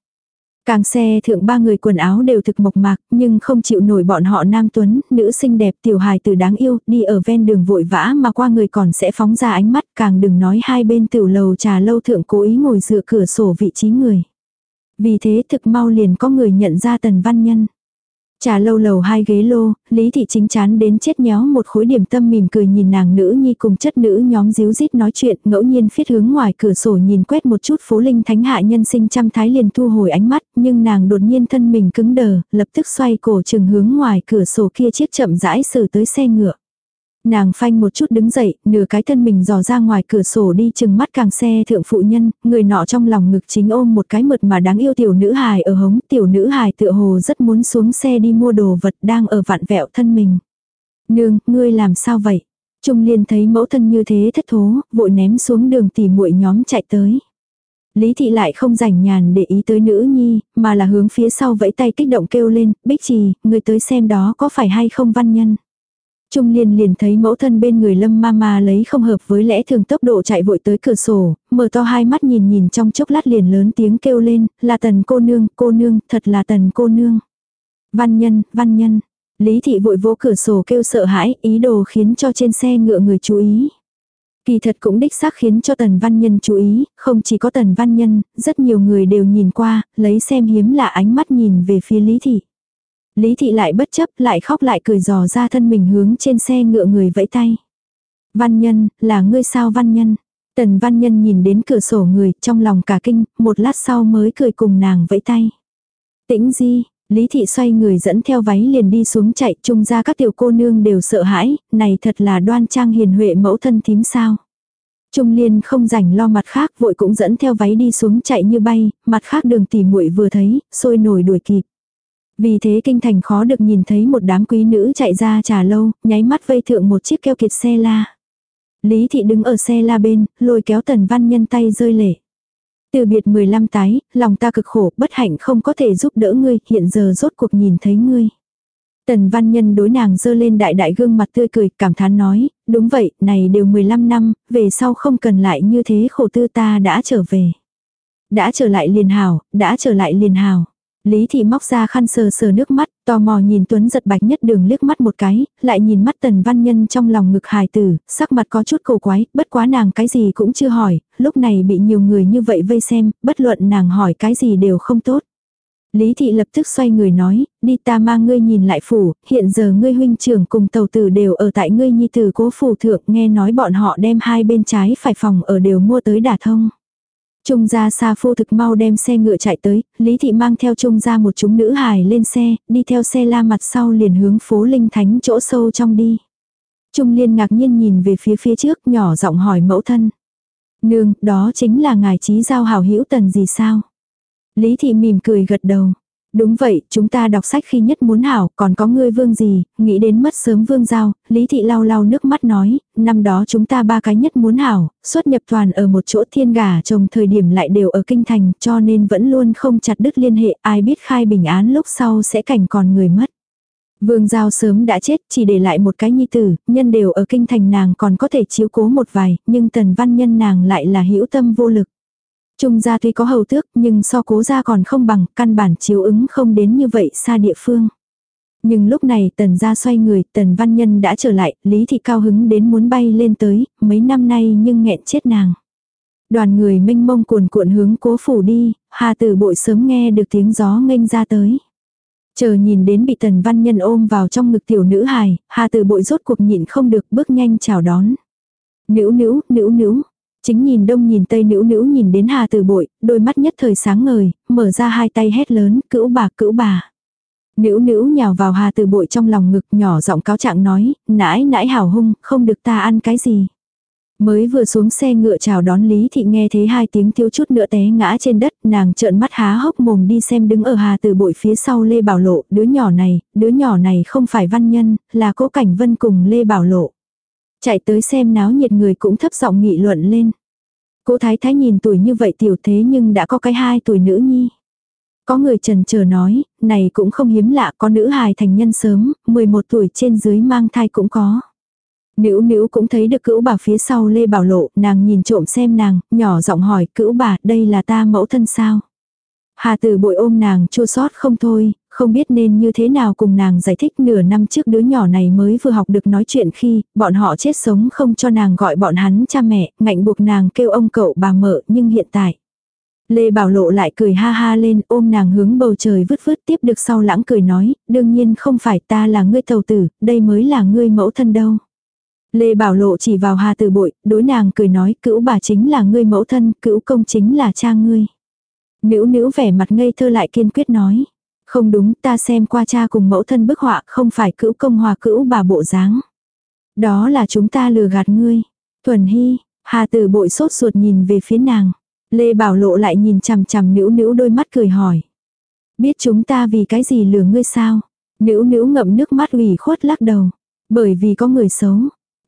Càng xe thượng ba người quần áo đều thực mộc mạc, nhưng không chịu nổi bọn họ nam tuấn, nữ xinh đẹp tiểu hài từ đáng yêu, đi ở ven đường vội vã mà qua người còn sẽ phóng ra ánh mắt, càng đừng nói hai bên tiểu lầu trà lâu thượng cố ý ngồi dựa cửa sổ vị trí người. Vì thế thực mau liền có người nhận ra tần văn nhân. Trà lâu lầu hai ghế lô, Lý Thị chính chán đến chết nhéo một khối điểm tâm mỉm cười nhìn nàng nữ nhi cùng chất nữ nhóm díu dít nói chuyện, ngẫu nhiên phiết hướng ngoài cửa sổ nhìn quét một chút phố linh thánh hạ nhân sinh trăm thái liền thu hồi ánh mắt, nhưng nàng đột nhiên thân mình cứng đờ, lập tức xoay cổ chừng hướng ngoài cửa sổ kia chiếc chậm rãi xử tới xe ngựa. Nàng phanh một chút đứng dậy, nửa cái thân mình dò ra ngoài cửa sổ đi chừng mắt càng xe thượng phụ nhân, người nọ trong lòng ngực chính ôm một cái mượt mà đáng yêu tiểu nữ hài ở hống, tiểu nữ hài tựa hồ rất muốn xuống xe đi mua đồ vật đang ở vạn vẹo thân mình. Nương, ngươi làm sao vậy? Trung liên thấy mẫu thân như thế thất thố, vội ném xuống đường tỉ muội nhóm chạy tới. Lý thị lại không rảnh nhàn để ý tới nữ nhi, mà là hướng phía sau vẫy tay kích động kêu lên, bích trì, người tới xem đó có phải hay không văn nhân. Trung liên liền thấy mẫu thân bên người lâm ma lấy không hợp với lẽ thường tốc độ chạy vội tới cửa sổ, mở to hai mắt nhìn nhìn trong chốc lát liền lớn tiếng kêu lên, là tần cô nương, cô nương, thật là tần cô nương. Văn nhân, văn nhân. Lý thị vội vỗ cửa sổ kêu sợ hãi, ý đồ khiến cho trên xe ngựa người chú ý. Kỳ thật cũng đích xác khiến cho tần văn nhân chú ý, không chỉ có tần văn nhân, rất nhiều người đều nhìn qua, lấy xem hiếm lạ ánh mắt nhìn về phía lý thị. Lý thị lại bất chấp, lại khóc lại cười dò ra thân mình hướng trên xe ngựa người vẫy tay. Văn nhân, là ngươi sao văn nhân? Tần văn nhân nhìn đến cửa sổ người, trong lòng cả kinh, một lát sau mới cười cùng nàng vẫy tay. Tĩnh di, Lý thị xoay người dẫn theo váy liền đi xuống chạy, chung ra các tiểu cô nương đều sợ hãi, này thật là đoan trang hiền huệ mẫu thân thím sao. Trung liên không rảnh lo mặt khác vội cũng dẫn theo váy đi xuống chạy như bay, mặt khác đường tỉ muội vừa thấy, sôi nổi đuổi kịp. Vì thế kinh thành khó được nhìn thấy một đám quý nữ chạy ra trà lâu, nháy mắt vây thượng một chiếc keo kiệt xe la. Lý thị đứng ở xe la bên, lôi kéo tần văn nhân tay rơi lệ. Từ biệt 15 tái, lòng ta cực khổ, bất hạnh không có thể giúp đỡ ngươi, hiện giờ rốt cuộc nhìn thấy ngươi. Tần văn nhân đối nàng dơ lên đại đại gương mặt tươi cười, cảm thán nói, đúng vậy, này đều 15 năm, về sau không cần lại như thế khổ tư ta đã trở về. Đã trở lại liền hào, đã trở lại liền hào. Lý thị móc ra khăn sờ sờ nước mắt, tò mò nhìn Tuấn giật bạch nhất đường liếc mắt một cái, lại nhìn mắt tần văn nhân trong lòng ngực hài tử, sắc mặt có chút cổ quái, bất quá nàng cái gì cũng chưa hỏi, lúc này bị nhiều người như vậy vây xem, bất luận nàng hỏi cái gì đều không tốt. Lý thị lập tức xoay người nói, đi ta mang ngươi nhìn lại phủ, hiện giờ ngươi huynh trưởng cùng tàu tử đều ở tại ngươi nhi tử cố phủ thượng, nghe nói bọn họ đem hai bên trái phải phòng ở đều mua tới đả thông. Trung gia xa phu thực mau đem xe ngựa chạy tới, Lý Thị mang theo Trung gia một chúng nữ hài lên xe, đi theo xe la mặt sau liền hướng phố Linh Thánh chỗ sâu trong đi. Trung Liên ngạc nhiên nhìn về phía phía trước nhỏ giọng hỏi mẫu thân. Nương, đó chính là ngài trí giao hảo hữu tần gì sao? Lý Thị mỉm cười gật đầu. Đúng vậy, chúng ta đọc sách khi nhất muốn hảo, còn có ngươi vương gì, nghĩ đến mất sớm vương giao, Lý Thị lau lau nước mắt nói, năm đó chúng ta ba cái nhất muốn hảo, xuất nhập toàn ở một chỗ thiên gà chồng thời điểm lại đều ở kinh thành, cho nên vẫn luôn không chặt đứt liên hệ, ai biết khai bình án lúc sau sẽ cảnh còn người mất. Vương Giao sớm đã chết, chỉ để lại một cái nhi tử, nhân đều ở kinh thành nàng còn có thể chiếu cố một vài, nhưng tần văn nhân nàng lại là hữu tâm vô lực. Trung gia tuy có hầu tước nhưng so cố gia còn không bằng, căn bản chiếu ứng không đến như vậy xa địa phương. Nhưng lúc này tần gia xoay người, tần văn nhân đã trở lại, lý thị cao hứng đến muốn bay lên tới, mấy năm nay nhưng nghẹn chết nàng. Đoàn người minh mông cuồn cuộn hướng cố phủ đi, hà tử bội sớm nghe được tiếng gió nghênh ra tới. Chờ nhìn đến bị tần văn nhân ôm vào trong ngực tiểu nữ hài, hà tử bội rốt cuộc nhịn không được bước nhanh chào đón. Nữ nữ, nữ nữ, Chính nhìn đông nhìn tây nữ nữ nhìn đến Hà từ Bội, đôi mắt nhất thời sáng ngời, mở ra hai tay hét lớn, cữu bà cữu bà. Nữ nữ nhào vào Hà từ Bội trong lòng ngực nhỏ giọng cáo trạng nói, nãi nãi hảo hung, không được ta ăn cái gì. Mới vừa xuống xe ngựa chào đón Lý Thị nghe thấy hai tiếng thiếu chút nữa té ngã trên đất, nàng trợn mắt há hốc mồm đi xem đứng ở Hà từ Bội phía sau Lê Bảo Lộ, đứa nhỏ này, đứa nhỏ này không phải văn nhân, là cố cảnh vân cùng Lê Bảo Lộ. Chạy tới xem náo nhiệt người cũng thấp giọng nghị luận lên. Cố thái thái nhìn tuổi như vậy tiểu thế nhưng đã có cái hai tuổi nữ nhi. Có người trần chờ nói, này cũng không hiếm lạ có nữ hài thành nhân sớm, 11 tuổi trên dưới mang thai cũng có. Nữ nữ cũng thấy được cữu bà phía sau Lê Bảo Lộ, nàng nhìn trộm xem nàng, nhỏ giọng hỏi cữu bà đây là ta mẫu thân sao. Hà tử bội ôm nàng chua sót không thôi, không biết nên như thế nào cùng nàng giải thích nửa năm trước đứa nhỏ này mới vừa học được nói chuyện khi bọn họ chết sống không cho nàng gọi bọn hắn cha mẹ, ngạnh buộc nàng kêu ông cậu bà mợ nhưng hiện tại. Lê Bảo Lộ lại cười ha ha lên ôm nàng hướng bầu trời vứt vứt tiếp được sau lãng cười nói, đương nhiên không phải ta là ngươi tàu tử, đây mới là ngươi mẫu thân đâu. Lê Bảo Lộ chỉ vào Hà Tử Bội, đối nàng cười nói, cữu bà chính là ngươi mẫu thân, cữu công chính là cha ngươi. Nữ nữ vẻ mặt ngây thơ lại kiên quyết nói. Không đúng ta xem qua cha cùng mẫu thân bức họa không phải cữu công hòa cữu bà bộ dáng. Đó là chúng ta lừa gạt ngươi. Thuần Hy, Hà Tử bội sốt ruột nhìn về phía nàng. Lê Bảo Lộ lại nhìn chằm chằm nữ nữ đôi mắt cười hỏi. Biết chúng ta vì cái gì lừa ngươi sao? Nữ nữ ngậm nước mắt ủy khuất lắc đầu. Bởi vì có người xấu.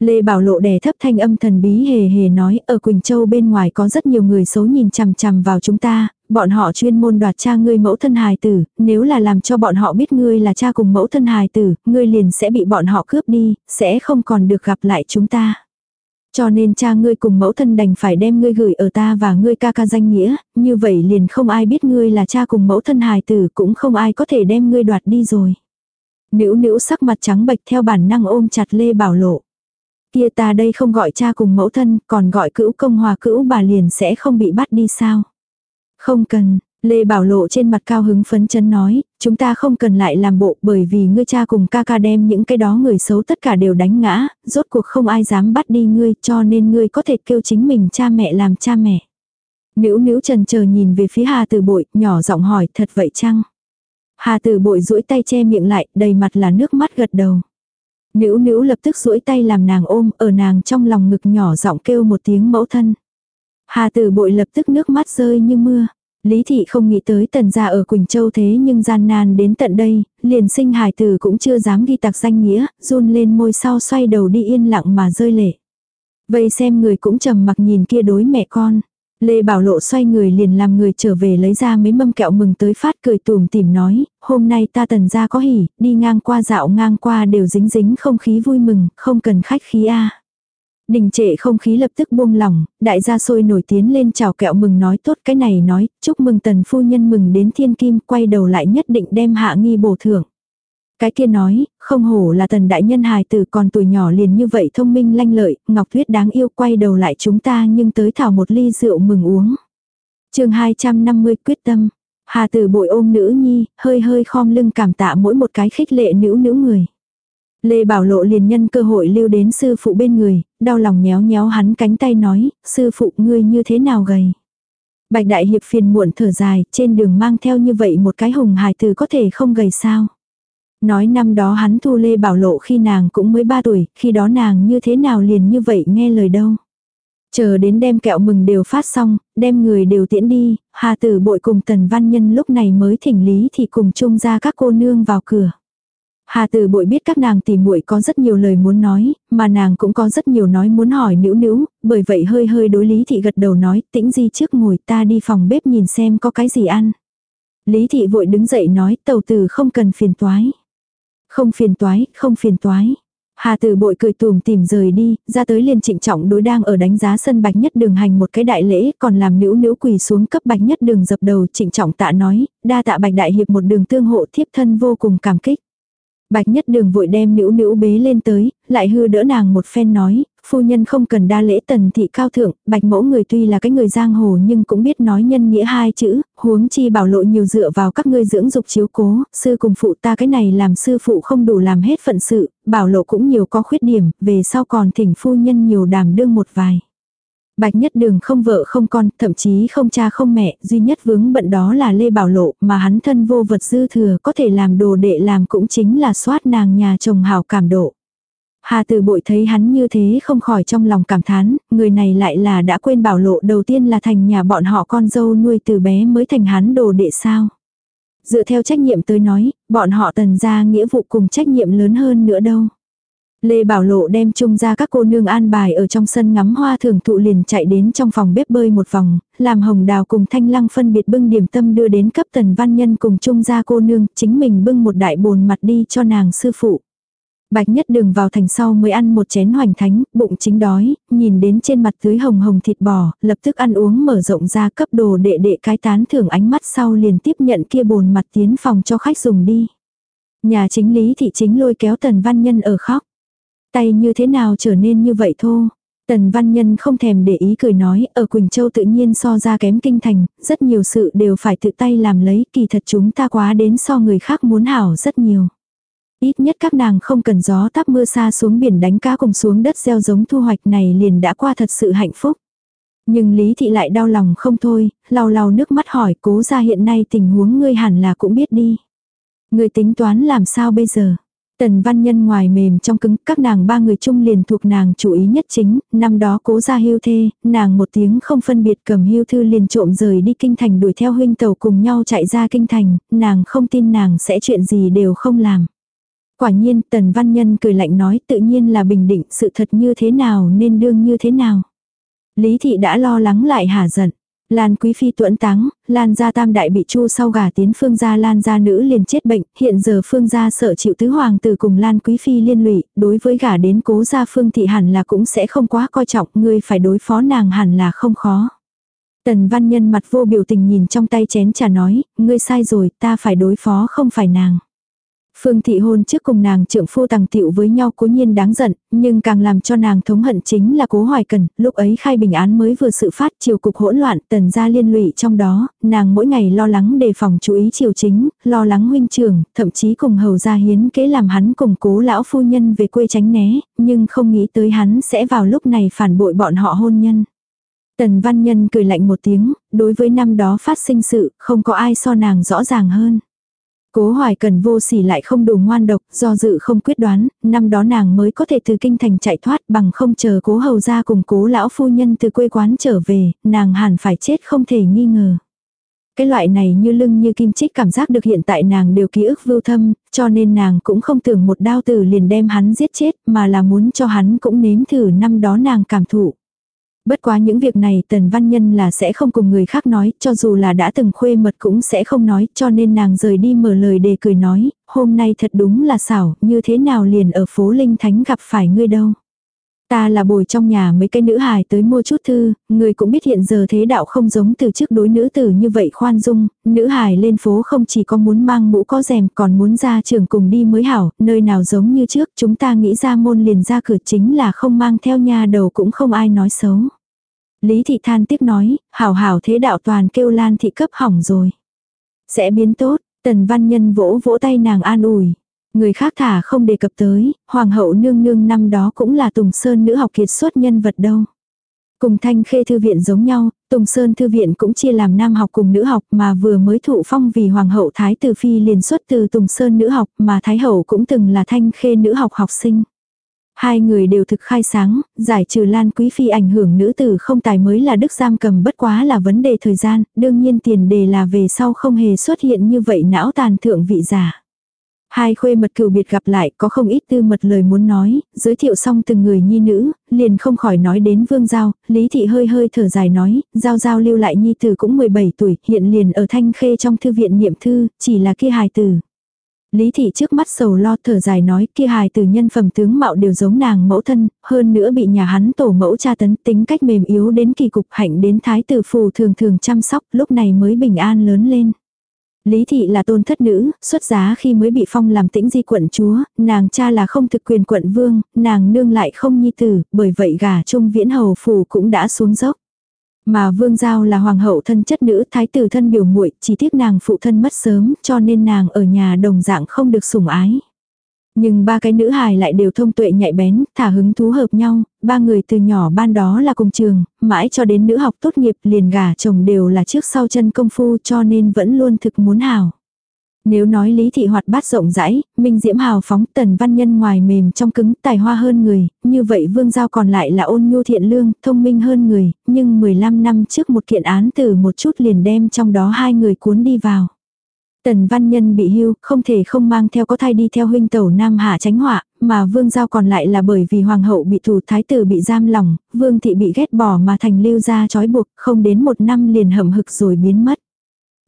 Lê Bảo Lộ đè thấp thanh âm thần bí hề hề nói ở Quỳnh Châu bên ngoài có rất nhiều người xấu nhìn chằm chằm vào chúng ta, bọn họ chuyên môn đoạt cha ngươi mẫu thân hài tử, nếu là làm cho bọn họ biết ngươi là cha cùng mẫu thân hài tử, ngươi liền sẽ bị bọn họ cướp đi, sẽ không còn được gặp lại chúng ta. Cho nên cha ngươi cùng mẫu thân đành phải đem ngươi gửi ở ta và ngươi ca ca danh nghĩa, như vậy liền không ai biết ngươi là cha cùng mẫu thân hài tử cũng không ai có thể đem ngươi đoạt đi rồi. Nữ nữ sắc mặt trắng bệch theo bản năng ôm chặt Lê Bảo Lộ. Kia ta đây không gọi cha cùng mẫu thân, còn gọi cữu công hòa cữu bà liền sẽ không bị bắt đi sao. Không cần, Lê Bảo Lộ trên mặt cao hứng phấn chấn nói, chúng ta không cần lại làm bộ bởi vì ngươi cha cùng ca ca đem những cái đó người xấu tất cả đều đánh ngã, rốt cuộc không ai dám bắt đi ngươi cho nên ngươi có thể kêu chính mình cha mẹ làm cha mẹ. Nữ nữ trần chờ nhìn về phía Hà Tử Bội, nhỏ giọng hỏi thật vậy chăng? Hà Tử Bội duỗi tay che miệng lại, đầy mặt là nước mắt gật đầu. Nữ nữ lập tức duỗi tay làm nàng ôm, ở nàng trong lòng ngực nhỏ giọng kêu một tiếng mẫu thân. Hà tử bội lập tức nước mắt rơi như mưa. Lý thị không nghĩ tới tần gia ở Quỳnh Châu thế nhưng gian nan đến tận đây, liền sinh hài tử cũng chưa dám ghi tạc danh nghĩa, run lên môi sau xoay đầu đi yên lặng mà rơi lệ. Vậy xem người cũng trầm mặc nhìn kia đối mẹ con. Lê Bảo Lộ xoay người liền làm người trở về lấy ra mấy mâm kẹo mừng tới phát cười tùm tìm nói, hôm nay ta tần ra có hỉ, đi ngang qua dạo ngang qua đều dính dính không khí vui mừng, không cần khách khí a Đình trệ không khí lập tức buông lỏng, đại gia sôi nổi tiến lên chào kẹo mừng nói tốt cái này nói, chúc mừng tần phu nhân mừng đến thiên kim, quay đầu lại nhất định đem hạ nghi bổ thưởng. Cái kia nói, không hổ là tần đại nhân hài tử còn tuổi nhỏ liền như vậy thông minh lanh lợi, Ngọc Tuyết đáng yêu quay đầu lại chúng ta nhưng tới thảo một ly rượu mừng uống. chương 250 quyết tâm. Hà tử bội ôm nữ nhi, hơi hơi khom lưng cảm tạ mỗi một cái khích lệ nữ nữ người. Lê Bảo Lộ liền nhân cơ hội lưu đến sư phụ bên người, đau lòng nhéo nhéo hắn cánh tay nói, sư phụ ngươi như thế nào gầy. Bạch Đại Hiệp phiền muộn thở dài, trên đường mang theo như vậy một cái hùng hài tử có thể không gầy sao. Nói năm đó hắn thu Lê Bảo Lộ khi nàng cũng mới 3 tuổi, khi đó nàng như thế nào liền như vậy nghe lời đâu. Chờ đến đem kẹo mừng đều phát xong, đem người đều tiễn đi, Hà Tử bội cùng Tần Văn Nhân lúc này mới thỉnh lý thì cùng chung ra các cô nương vào cửa. Hà Tử bội biết các nàng tỉ muội có rất nhiều lời muốn nói, mà nàng cũng có rất nhiều nói muốn hỏi nữ nữ, bởi vậy hơi hơi đối lý thị gật đầu nói, tĩnh di trước ngồi ta đi phòng bếp nhìn xem có cái gì ăn. Lý thị vội đứng dậy nói, tàu tử không cần phiền toái. Không phiền toái, không phiền toái. Hà tử bội cười tùm tìm rời đi, ra tới liền trịnh trọng đối đang ở đánh giá sân bạch nhất đường hành một cái đại lễ, còn làm nữ nữ quỳ xuống cấp bạch nhất đường dập đầu trịnh trọng tạ nói, đa tạ bạch đại hiệp một đường tương hộ thiếp thân vô cùng cảm kích. Bạch nhất đường vội đem nữ nữ bế lên tới, lại hư đỡ nàng một phen nói, phu nhân không cần đa lễ tần thị cao thượng, bạch mẫu người tuy là cái người giang hồ nhưng cũng biết nói nhân nghĩa hai chữ, huống chi bảo lộ nhiều dựa vào các ngươi dưỡng dục chiếu cố, sư cùng phụ ta cái này làm sư phụ không đủ làm hết phận sự, bảo lộ cũng nhiều có khuyết điểm, về sau còn thỉnh phu nhân nhiều đàm đương một vài. Bạch nhất đường không vợ không con, thậm chí không cha không mẹ, duy nhất vướng bận đó là Lê Bảo Lộ, mà hắn thân vô vật dư thừa có thể làm đồ đệ làm cũng chính là soát nàng nhà chồng hào cảm độ. Hà từ bội thấy hắn như thế không khỏi trong lòng cảm thán, người này lại là đã quên bảo lộ đầu tiên là thành nhà bọn họ con dâu nuôi từ bé mới thành hắn đồ đệ sao. Dựa theo trách nhiệm tới nói, bọn họ tần ra nghĩa vụ cùng trách nhiệm lớn hơn nữa đâu. Lê Bảo Lộ đem chung ra các cô nương an bài ở trong sân ngắm hoa thường thụ liền chạy đến trong phòng bếp bơi một vòng, làm hồng đào cùng thanh lăng phân biệt bưng điểm tâm đưa đến cấp tần văn nhân cùng chung ra cô nương, chính mình bưng một đại bồn mặt đi cho nàng sư phụ. Bạch nhất đường vào thành sau mới ăn một chén hoành thánh, bụng chính đói, nhìn đến trên mặt tưới hồng hồng thịt bò, lập tức ăn uống mở rộng ra cấp đồ đệ đệ cái tán thưởng ánh mắt sau liền tiếp nhận kia bồn mặt tiến phòng cho khách dùng đi. Nhà chính lý thị chính lôi kéo tần văn nhân ở khóc. Tay như thế nào trở nên như vậy thô. Tần văn nhân không thèm để ý cười nói, ở Quỳnh Châu tự nhiên so ra kém kinh thành, rất nhiều sự đều phải tự tay làm lấy, kỳ thật chúng ta quá đến so người khác muốn hảo rất nhiều. Ít nhất các nàng không cần gió táp mưa xa xuống biển đánh cá cùng xuống đất gieo giống thu hoạch này liền đã qua thật sự hạnh phúc. Nhưng Lý Thị lại đau lòng không thôi, lau lau nước mắt hỏi cố ra hiện nay tình huống ngươi hẳn là cũng biết đi. Ngươi tính toán làm sao bây giờ? Tần văn nhân ngoài mềm trong cứng, các nàng ba người chung liền thuộc nàng chủ ý nhất chính, năm đó cố ra hưu thê, nàng một tiếng không phân biệt cầm hưu thư liền trộm rời đi kinh thành đuổi theo huynh tàu cùng nhau chạy ra kinh thành, nàng không tin nàng sẽ chuyện gì đều không làm. Quả nhiên, tần văn nhân cười lạnh nói tự nhiên là bình định sự thật như thế nào nên đương như thế nào. Lý thị đã lo lắng lại hà giận. Lan quý phi tuẫn táng, Lan gia tam đại bị chu sau gả tiến phương gia Lan gia nữ liền chết bệnh, hiện giờ phương gia sợ chịu tứ hoàng tử cùng Lan quý phi liên lụy, đối với gả đến cố gia phương thị hẳn là cũng sẽ không quá coi trọng, ngươi phải đối phó nàng hẳn là không khó. Tần văn nhân mặt vô biểu tình nhìn trong tay chén trà nói, ngươi sai rồi, ta phải đối phó không phải nàng. Phương thị hôn trước cùng nàng trưởng phu tàng tiệu với nhau cố nhiên đáng giận, nhưng càng làm cho nàng thống hận chính là cố hoài cần, lúc ấy khai bình án mới vừa sự phát triều cục hỗn loạn tần gia liên lụy trong đó, nàng mỗi ngày lo lắng đề phòng chú ý triều chính, lo lắng huynh trưởng, thậm chí cùng hầu gia hiến kế làm hắn cùng cố lão phu nhân về quê tránh né, nhưng không nghĩ tới hắn sẽ vào lúc này phản bội bọn họ hôn nhân. Tần văn nhân cười lạnh một tiếng, đối với năm đó phát sinh sự, không có ai so nàng rõ ràng hơn. Cố hoài cần vô sỉ lại không đủ ngoan độc, do dự không quyết đoán, năm đó nàng mới có thể từ kinh thành chạy thoát bằng không chờ cố hầu ra cùng cố lão phu nhân từ quê quán trở về, nàng hẳn phải chết không thể nghi ngờ. Cái loại này như lưng như kim chích cảm giác được hiện tại nàng đều ký ức vưu thâm, cho nên nàng cũng không tưởng một đao tử liền đem hắn giết chết mà là muốn cho hắn cũng nếm thử năm đó nàng cảm thụ. Bất quá những việc này tần văn nhân là sẽ không cùng người khác nói, cho dù là đã từng khuê mật cũng sẽ không nói, cho nên nàng rời đi mở lời đề cười nói, hôm nay thật đúng là xảo, như thế nào liền ở phố Linh Thánh gặp phải ngươi đâu. Ta là bồi trong nhà mấy cái nữ hài tới mua chút thư, người cũng biết hiện giờ thế đạo không giống từ trước đối nữ tử như vậy khoan dung, nữ hài lên phố không chỉ có muốn mang mũ có rèm còn muốn ra trường cùng đi mới hảo, nơi nào giống như trước chúng ta nghĩ ra môn liền ra cửa chính là không mang theo nhà đầu cũng không ai nói xấu. Lý thị than tiếc nói, hảo hảo thế đạo toàn kêu lan thị cấp hỏng rồi. Sẽ biến tốt, tần văn nhân vỗ vỗ tay nàng an ủi. Người khác thả không đề cập tới, hoàng hậu nương nương năm đó cũng là Tùng Sơn nữ học kiệt xuất nhân vật đâu. Cùng thanh khê thư viện giống nhau, Tùng Sơn thư viện cũng chia làm nam học cùng nữ học mà vừa mới thụ phong vì hoàng hậu thái tử phi liền xuất từ Tùng Sơn nữ học mà thái hậu cũng từng là thanh khê nữ học học sinh. Hai người đều thực khai sáng, giải trừ Lan Quý Phi ảnh hưởng nữ tử không tài mới là đức giam cầm bất quá là vấn đề thời gian, đương nhiên tiền đề là về sau không hề xuất hiện như vậy não tàn thượng vị giả. Hai khuê mật cựu biệt gặp lại có không ít tư mật lời muốn nói, giới thiệu xong từng người nhi nữ, liền không khỏi nói đến vương giao, lý thị hơi hơi thở dài nói, giao giao lưu lại nhi tử cũng 17 tuổi, hiện liền ở thanh khê trong thư viện niệm thư, chỉ là kia hài tử. Lý thị trước mắt sầu lo thở dài nói kia hài từ nhân phẩm tướng mạo đều giống nàng mẫu thân, hơn nữa bị nhà hắn tổ mẫu cha tấn tính cách mềm yếu đến kỳ cục hạnh đến thái tử phù thường thường chăm sóc lúc này mới bình an lớn lên. Lý thị là tôn thất nữ, xuất giá khi mới bị phong làm tĩnh di quận chúa, nàng cha là không thực quyền quận vương, nàng nương lại không nhi tử, bởi vậy gả trung viễn hầu phù cũng đã xuống dốc. Mà Vương Giao là hoàng hậu thân chất nữ thái tử thân biểu muội chỉ tiếc nàng phụ thân mất sớm cho nên nàng ở nhà đồng dạng không được sủng ái. Nhưng ba cái nữ hài lại đều thông tuệ nhạy bén, thả hứng thú hợp nhau, ba người từ nhỏ ban đó là cùng trường, mãi cho đến nữ học tốt nghiệp liền gả chồng đều là trước sau chân công phu cho nên vẫn luôn thực muốn hào. Nếu nói lý thị hoạt bát rộng rãi, minh diễm hào phóng tần văn nhân ngoài mềm trong cứng tài hoa hơn người, như vậy vương giao còn lại là ôn nhu thiện lương, thông minh hơn người, nhưng 15 năm trước một kiện án từ một chút liền đem trong đó hai người cuốn đi vào. Tần văn nhân bị hưu, không thể không mang theo có thai đi theo huynh tẩu Nam Hạ tránh họa, mà vương giao còn lại là bởi vì hoàng hậu bị thủ thái tử bị giam lỏng, vương thị bị ghét bỏ mà thành lưu ra trói buộc, không đến một năm liền hầm hực rồi biến mất.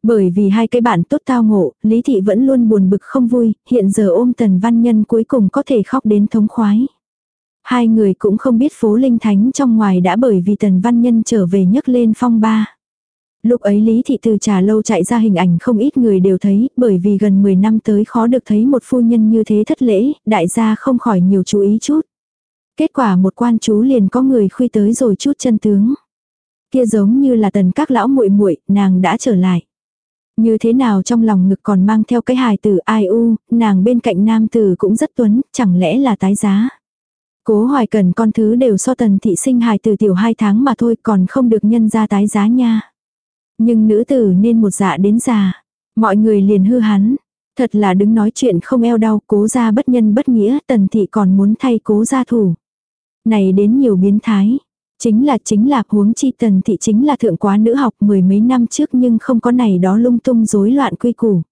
Bởi vì hai cái bạn tốt tao ngộ, Lý Thị vẫn luôn buồn bực không vui, hiện giờ ôm tần văn nhân cuối cùng có thể khóc đến thống khoái. Hai người cũng không biết phố linh thánh trong ngoài đã bởi vì tần văn nhân trở về nhấc lên phong ba. Lúc ấy Lý Thị từ trà lâu chạy ra hình ảnh không ít người đều thấy, bởi vì gần 10 năm tới khó được thấy một phu nhân như thế thất lễ, đại gia không khỏi nhiều chú ý chút. Kết quả một quan chú liền có người khuy tới rồi chút chân tướng. Kia giống như là tần các lão muội muội nàng đã trở lại. Như thế nào trong lòng ngực còn mang theo cái hài tử ai u, nàng bên cạnh nam tử cũng rất tuấn, chẳng lẽ là tái giá. Cố hoài cần con thứ đều so tần thị sinh hài tử tiểu hai tháng mà thôi còn không được nhân ra tái giá nha. Nhưng nữ tử nên một dạ đến già. Mọi người liền hư hắn. Thật là đứng nói chuyện không eo đau cố ra bất nhân bất nghĩa tần thị còn muốn thay cố gia thủ. Này đến nhiều biến thái. Chính là chính là huống chi tần thị chính là thượng quá nữ học mười mấy năm trước nhưng không có này đó lung tung rối loạn quy củ.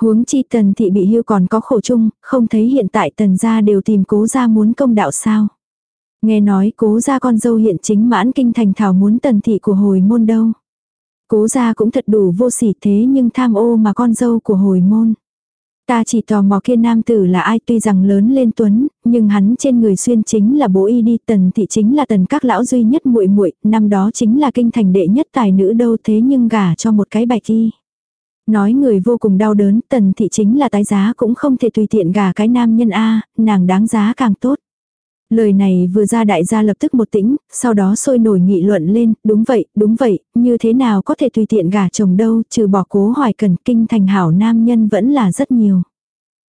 Huống chi tần thị bị hưu còn có khổ chung, không thấy hiện tại tần gia đều tìm cố gia muốn công đạo sao. Nghe nói cố gia con dâu hiện chính mãn kinh thành thảo muốn tần thị của hồi môn đâu. Cố gia cũng thật đủ vô sỉ thế nhưng tham ô mà con dâu của hồi môn. Ta chỉ tò mò kia nam tử là ai tuy rằng lớn lên tuấn, nhưng hắn trên người xuyên chính là bố y đi tần thị chính là tần các lão duy nhất muội muội năm đó chính là kinh thành đệ nhất tài nữ đâu thế nhưng gả cho một cái bạch y. Nói người vô cùng đau đớn, tần thị chính là tái giá cũng không thể tùy tiện gả cái nam nhân A, nàng đáng giá càng tốt. Lời này vừa ra đại gia lập tức một tĩnh, sau đó sôi nổi nghị luận lên, đúng vậy, đúng vậy, như thế nào có thể tùy tiện gả chồng đâu, trừ bỏ cố hoài cần kinh thành hảo nam nhân vẫn là rất nhiều.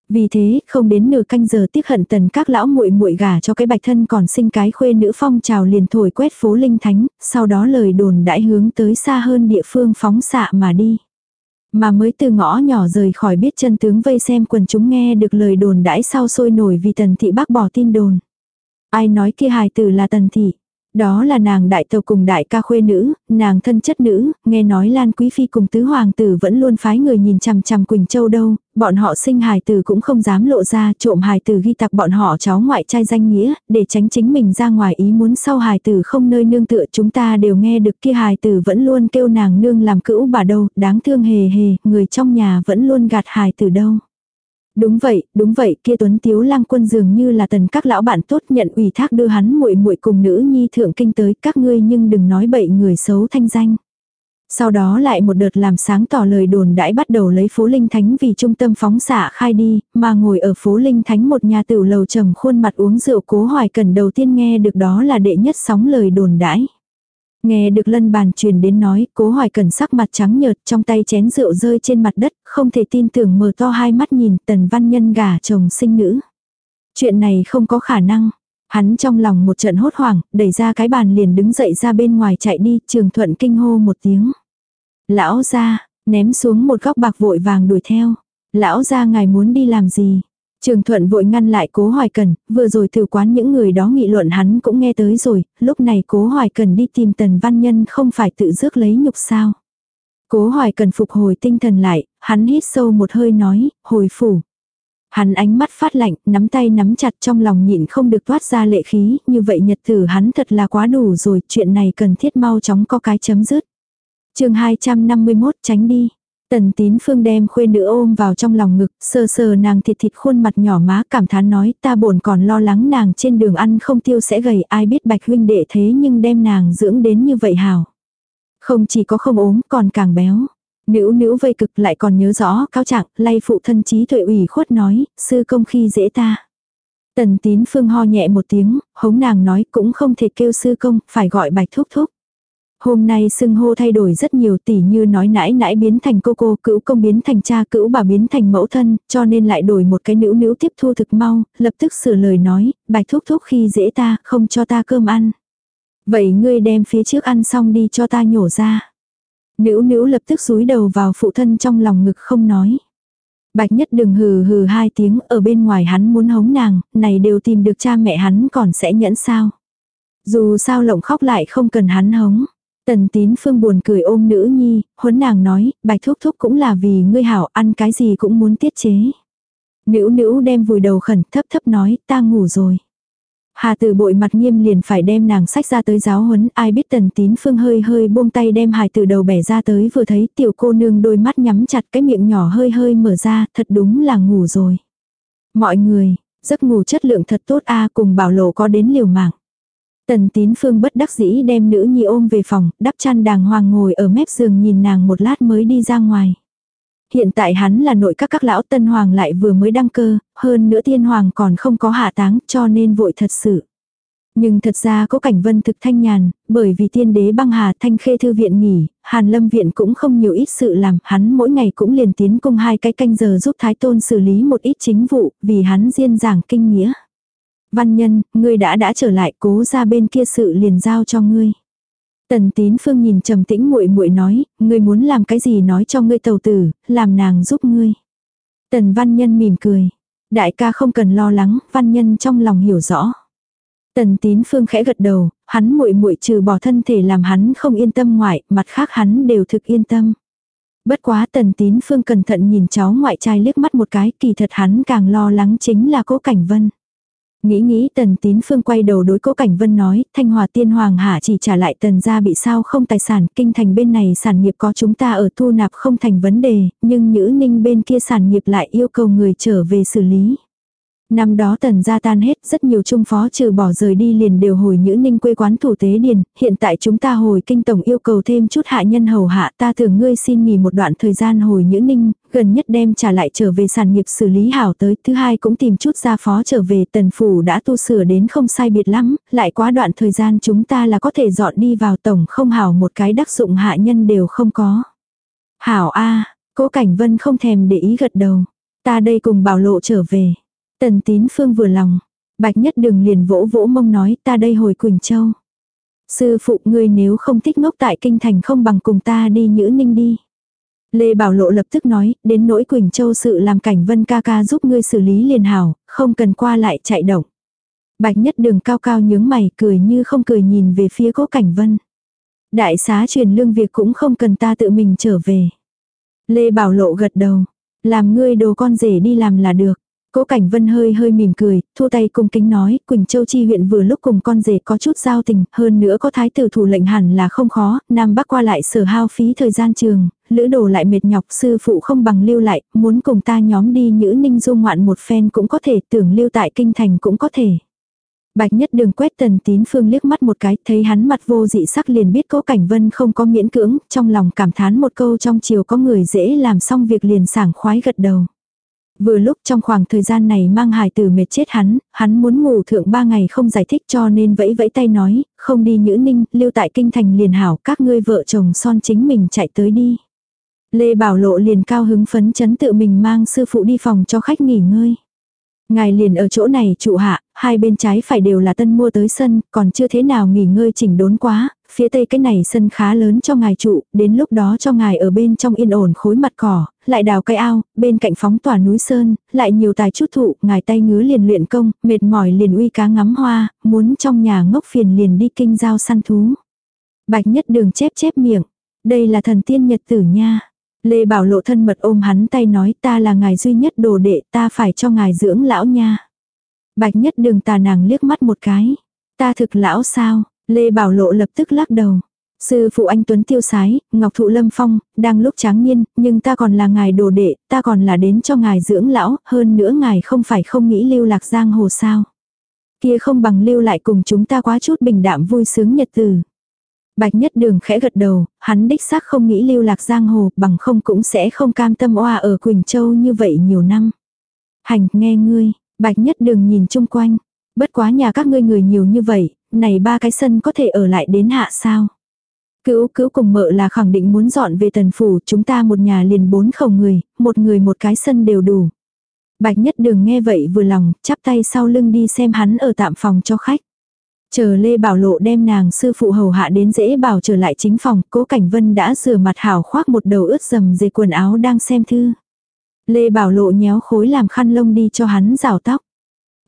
Vì thế, không đến nửa canh giờ tiếc hận tần các lão muội muội gả cho cái bạch thân còn sinh cái khuê nữ phong trào liền thổi quét phố linh thánh, sau đó lời đồn đãi hướng tới xa hơn địa phương phóng xạ mà đi. Mà mới từ ngõ nhỏ rời khỏi biết chân tướng vây xem quần chúng nghe được lời đồn đãi sau sôi nổi vì tần thị bác bỏ tin đồn. Ai nói kia hài tử là tần thị. Đó là nàng đại tàu cùng đại ca khuê nữ, nàng thân chất nữ, nghe nói Lan Quý Phi cùng tứ hoàng tử vẫn luôn phái người nhìn chằm chằm Quỳnh Châu đâu, bọn họ sinh hài tử cũng không dám lộ ra, trộm hài tử ghi tặc bọn họ cháu ngoại trai danh nghĩa, để tránh chính mình ra ngoài ý muốn sau hài tử không nơi nương tựa chúng ta đều nghe được kia hài tử vẫn luôn kêu nàng nương làm cữu bà đâu, đáng thương hề hề, người trong nhà vẫn luôn gạt hài tử đâu. Đúng vậy, đúng vậy, kia Tuấn Tiếu Lang Quân dường như là tần các lão bạn tốt nhận ủy thác đưa hắn muội muội cùng nữ nhi thượng kinh tới, các ngươi nhưng đừng nói bậy người xấu thanh danh. Sau đó lại một đợt làm sáng tỏ lời đồn đãi bắt đầu lấy phố Linh Thánh vì trung tâm phóng xạ khai đi, mà ngồi ở phố Linh Thánh một nhà tử lầu trầm khuôn mặt uống rượu cố hoài cần đầu tiên nghe được đó là đệ nhất sóng lời đồn đãi. Nghe được lân bàn truyền đến nói, cố hoài cần sắc mặt trắng nhợt trong tay chén rượu rơi trên mặt đất, không thể tin tưởng mở to hai mắt nhìn tần văn nhân gả chồng sinh nữ. Chuyện này không có khả năng. Hắn trong lòng một trận hốt hoảng, đẩy ra cái bàn liền đứng dậy ra bên ngoài chạy đi, trường thuận kinh hô một tiếng. Lão ra, ném xuống một góc bạc vội vàng đuổi theo. Lão ra ngài muốn đi làm gì? Trường Thuận vội ngăn lại Cố Hoài Cần, vừa rồi từ quán những người đó nghị luận hắn cũng nghe tới rồi, lúc này Cố Hoài Cần đi tìm Tần Văn Nhân không phải tự rước lấy nhục sao. Cố Hoài Cần phục hồi tinh thần lại, hắn hít sâu một hơi nói, hồi phủ. Hắn ánh mắt phát lạnh, nắm tay nắm chặt trong lòng nhịn không được toát ra lệ khí, như vậy nhật tử hắn thật là quá đủ rồi, chuyện này cần thiết mau chóng có cái chấm dứt. chương 251 tránh đi. Tần tín phương đem khuê nữ ôm vào trong lòng ngực, sờ sờ nàng thịt thịt khuôn mặt nhỏ má cảm thán nói ta bổn còn lo lắng nàng trên đường ăn không tiêu sẽ gầy ai biết bạch huynh đệ thế nhưng đem nàng dưỡng đến như vậy hào. Không chỉ có không ốm còn càng béo. Nữ nữ vây cực lại còn nhớ rõ cáo trạng lay phụ thân trí tuệ ủy khuất nói, sư công khi dễ ta. Tần tín phương ho nhẹ một tiếng, hống nàng nói cũng không thể kêu sư công, phải gọi bạch thúc thúc. Hôm nay xưng hô thay đổi rất nhiều tỷ như nói nãi nãi biến thành cô cô, cữu công biến thành cha, cữu bà biến thành mẫu thân, cho nên lại đổi một cái nữ nữ tiếp thu thực mau, lập tức sửa lời nói, bạch thúc thúc khi dễ ta, không cho ta cơm ăn. Vậy ngươi đem phía trước ăn xong đi cho ta nhổ ra. Nữ nữ lập tức rúi đầu vào phụ thân trong lòng ngực không nói. Bạch nhất đừng hừ hừ hai tiếng ở bên ngoài hắn muốn hống nàng, này đều tìm được cha mẹ hắn còn sẽ nhẫn sao. Dù sao lộng khóc lại không cần hắn hống. Tần tín phương buồn cười ôm nữ nhi, huấn nàng nói, bạch thúc thúc cũng là vì ngươi hảo ăn cái gì cũng muốn tiết chế. Nữ nữ đem vùi đầu khẩn thấp thấp nói, ta ngủ rồi. Hà từ bội mặt nghiêm liền phải đem nàng sách ra tới giáo huấn, ai biết tần tín phương hơi hơi buông tay đem hài từ đầu bẻ ra tới vừa thấy tiểu cô nương đôi mắt nhắm chặt cái miệng nhỏ hơi hơi mở ra, thật đúng là ngủ rồi. Mọi người, giấc ngủ chất lượng thật tốt a cùng bảo lộ có đến liều mạng. Tần tín phương bất đắc dĩ đem nữ nhi ôm về phòng, đắp chăn đàng hoàng ngồi ở mép giường nhìn nàng một lát mới đi ra ngoài. Hiện tại hắn là nội các các lão tân hoàng lại vừa mới đăng cơ, hơn nữa tiên hoàng còn không có hạ táng cho nên vội thật sự. Nhưng thật ra có cảnh vân thực thanh nhàn, bởi vì tiên đế băng hà thanh khê thư viện nghỉ, hàn lâm viện cũng không nhiều ít sự làm, hắn mỗi ngày cũng liền tiến cung hai cái canh giờ giúp thái tôn xử lý một ít chính vụ, vì hắn riêng giảng kinh nghĩa. Văn nhân, ngươi đã đã trở lại cố ra bên kia sự liền giao cho ngươi. Tần tín phương nhìn trầm tĩnh muội muội nói, ngươi muốn làm cái gì nói cho ngươi tàu tử, làm nàng giúp ngươi. Tần văn nhân mỉm cười. Đại ca không cần lo lắng, văn nhân trong lòng hiểu rõ. Tần tín phương khẽ gật đầu, hắn muội muội trừ bỏ thân thể làm hắn không yên tâm ngoại, mặt khác hắn đều thực yên tâm. Bất quá tần tín phương cẩn thận nhìn cháu ngoại trai liếc mắt một cái, kỳ thật hắn càng lo lắng chính là cố cảnh vân. Nghĩ nghĩ tần tín phương quay đầu đối cố cảnh vân nói, thanh hòa tiên hoàng hạ chỉ trả lại tần gia bị sao không tài sản, kinh thành bên này sản nghiệp có chúng ta ở thu nạp không thành vấn đề, nhưng nhữ ninh bên kia sản nghiệp lại yêu cầu người trở về xử lý. Năm đó tần gia tan hết, rất nhiều trung phó trừ bỏ rời đi liền đều hồi nhữ ninh quê quán thủ tế điền, hiện tại chúng ta hồi kinh tổng yêu cầu thêm chút hạ nhân hầu hạ ta thường ngươi xin nghỉ một đoạn thời gian hồi nhữ ninh, gần nhất đem trả lại trở về sản nghiệp xử lý hảo tới, thứ hai cũng tìm chút gia phó trở về tần phủ đã tu sửa đến không sai biệt lắm, lại quá đoạn thời gian chúng ta là có thể dọn đi vào tổng không hảo một cái đắc dụng hạ nhân đều không có. Hảo a cố cảnh vân không thèm để ý gật đầu, ta đây cùng bảo lộ trở về. Tần tín phương vừa lòng. Bạch nhất đừng liền vỗ vỗ mông nói ta đây hồi Quỳnh Châu. Sư phụ ngươi nếu không thích ngốc tại kinh thành không bằng cùng ta đi nhữ ninh đi. Lê Bảo Lộ lập tức nói, đến nỗi Quỳnh Châu sự làm cảnh vân ca ca giúp ngươi xử lý liền hảo, không cần qua lại chạy động. Bạch nhất đường cao cao nhướng mày cười như không cười nhìn về phía cố cảnh vân. Đại xá truyền lương việc cũng không cần ta tự mình trở về. Lê Bảo Lộ gật đầu. Làm ngươi đồ con rể đi làm là được. Cố Cảnh Vân hơi hơi mỉm cười, thu tay cung kính nói, Quỳnh Châu Chi huyện vừa lúc cùng con rể có chút giao tình, hơn nữa có thái tử thủ lệnh hẳn là không khó, Nam Bắc qua lại sở hao phí thời gian trường, lữ đồ lại mệt nhọc, sư phụ không bằng lưu lại, muốn cùng ta nhóm đi nhữ ninh du ngoạn một phen cũng có thể, tưởng lưu tại kinh thành cũng có thể. Bạch nhất đường quét tần tín phương liếc mắt một cái, thấy hắn mặt vô dị sắc liền biết cố cảnh vân không có miễn cưỡng, trong lòng cảm thán một câu trong chiều có người dễ làm xong việc liền sảng khoái gật đầu. Vừa lúc trong khoảng thời gian này mang hài tử mệt chết hắn, hắn muốn ngủ thượng ba ngày không giải thích cho nên vẫy vẫy tay nói, không đi nhữ ninh, lưu tại kinh thành liền hảo các ngươi vợ chồng son chính mình chạy tới đi. Lê Bảo Lộ liền cao hứng phấn chấn tự mình mang sư phụ đi phòng cho khách nghỉ ngơi. Ngài liền ở chỗ này trụ hạ, hai bên trái phải đều là tân mua tới sân, còn chưa thế nào nghỉ ngơi chỉnh đốn quá, phía tây cái này sân khá lớn cho ngài trụ, đến lúc đó cho ngài ở bên trong yên ổn khối mặt cỏ, lại đào cây ao, bên cạnh phóng tỏa núi sơn, lại nhiều tài chút thụ, ngài tay ngứa liền luyện công, mệt mỏi liền uy cá ngắm hoa, muốn trong nhà ngốc phiền liền đi kinh giao săn thú. Bạch nhất đường chép chép miệng, đây là thần tiên nhật tử nha. Lê Bảo Lộ thân mật ôm hắn tay nói ta là ngài duy nhất đồ đệ ta phải cho ngài dưỡng lão nha. Bạch nhất đường tà nàng liếc mắt một cái. Ta thực lão sao? Lê Bảo Lộ lập tức lắc đầu. Sư phụ anh Tuấn tiêu sái, Ngọc Thụ Lâm Phong, đang lúc tráng niên, nhưng ta còn là ngài đồ đệ, ta còn là đến cho ngài dưỡng lão, hơn nữa ngài không phải không nghĩ lưu lạc giang hồ sao. Kia không bằng lưu lại cùng chúng ta quá chút bình đạm vui sướng nhật từ. Bạch nhất đường khẽ gật đầu, hắn đích xác không nghĩ lưu lạc giang hồ, bằng không cũng sẽ không cam tâm oa ở Quỳnh Châu như vậy nhiều năm. Hành, nghe ngươi, bạch nhất đường nhìn chung quanh. Bất quá nhà các ngươi người nhiều như vậy, này ba cái sân có thể ở lại đến hạ sao. Cứu cứu cùng mợ là khẳng định muốn dọn về tần phủ, chúng ta một nhà liền bốn khẩu người, một người một cái sân đều đủ. Bạch nhất đường nghe vậy vừa lòng, chắp tay sau lưng đi xem hắn ở tạm phòng cho khách. Chờ Lê Bảo Lộ đem nàng sư phụ hầu hạ đến dễ bảo trở lại chính phòng, cố Cảnh Vân đã rửa mặt hảo khoác một đầu ướt dầm dề quần áo đang xem thư. Lê Bảo Lộ nhéo khối làm khăn lông đi cho hắn rào tóc.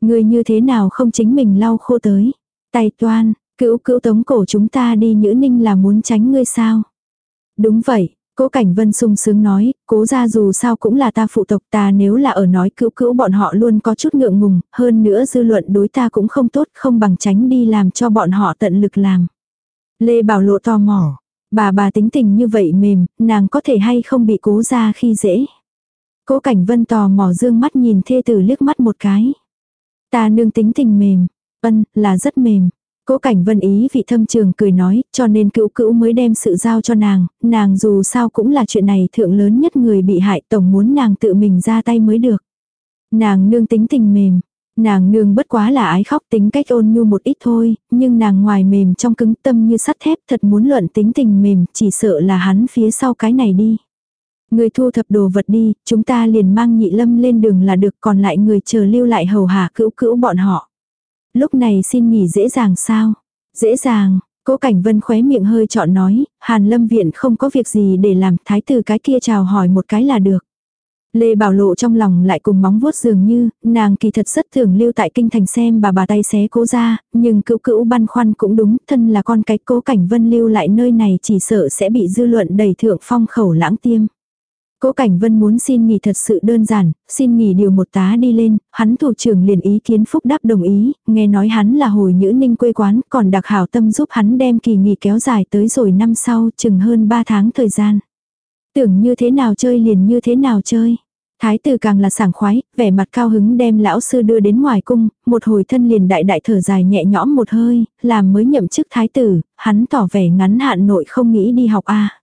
Người như thế nào không chính mình lau khô tới. Tay toan, cữu cữu tống cổ chúng ta đi nhữ ninh là muốn tránh ngươi sao. Đúng vậy, Cố Cảnh Vân sung sướng nói, cố ra dù sao cũng là ta phụ tộc ta nếu là ở nói cữu cữu bọn họ luôn có chút ngượng ngùng, hơn nữa dư luận đối ta cũng không tốt không bằng tránh đi làm cho bọn họ tận lực làm. Lê Bảo Lộ tò mò, bà bà tính tình như vậy mềm, nàng có thể hay không bị cố ra khi dễ. Cố Cảnh Vân tò mò dương mắt nhìn thê tử liếc mắt một cái. Ta nương tính tình mềm, ân, là rất mềm. Cố cảnh vân ý vị thâm trường cười nói, cho nên cữu cữu mới đem sự giao cho nàng, nàng dù sao cũng là chuyện này thượng lớn nhất người bị hại tổng muốn nàng tự mình ra tay mới được. Nàng nương tính tình mềm, nàng nương bất quá là ái khóc tính cách ôn nhu một ít thôi, nhưng nàng ngoài mềm trong cứng tâm như sắt thép thật muốn luận tính tình mềm chỉ sợ là hắn phía sau cái này đi. Người thu thập đồ vật đi, chúng ta liền mang nhị lâm lên đường là được còn lại người chờ lưu lại hầu hạ cữu cữu bọn họ. Lúc này xin nghỉ dễ dàng sao? Dễ dàng, cố cảnh vân khóe miệng hơi chọn nói, hàn lâm viện không có việc gì để làm, thái tử cái kia chào hỏi một cái là được. Lê Bảo Lộ trong lòng lại cùng móng vuốt dường như, nàng kỳ thật rất thường lưu tại kinh thành xem bà bà tay xé cố ra, nhưng cữu cữu băn khoăn cũng đúng, thân là con cái cố cảnh vân lưu lại nơi này chỉ sợ sẽ bị dư luận đầy thượng phong khẩu lãng tiêm. Cố Cảnh Vân muốn xin nghỉ thật sự đơn giản, xin nghỉ điều một tá đi lên, hắn thủ trưởng liền ý kiến phúc đáp đồng ý, nghe nói hắn là hồi nhữ ninh quê quán, còn đặc hảo tâm giúp hắn đem kỳ nghỉ kéo dài tới rồi năm sau, chừng hơn 3 tháng thời gian. Tưởng như thế nào chơi liền như thế nào chơi. Thái tử càng là sảng khoái, vẻ mặt cao hứng đem lão sư đưa đến ngoài cung, một hồi thân liền đại đại thở dài nhẹ nhõm một hơi, làm mới nhậm chức thái tử, hắn tỏ vẻ ngắn hạn nội không nghĩ đi học a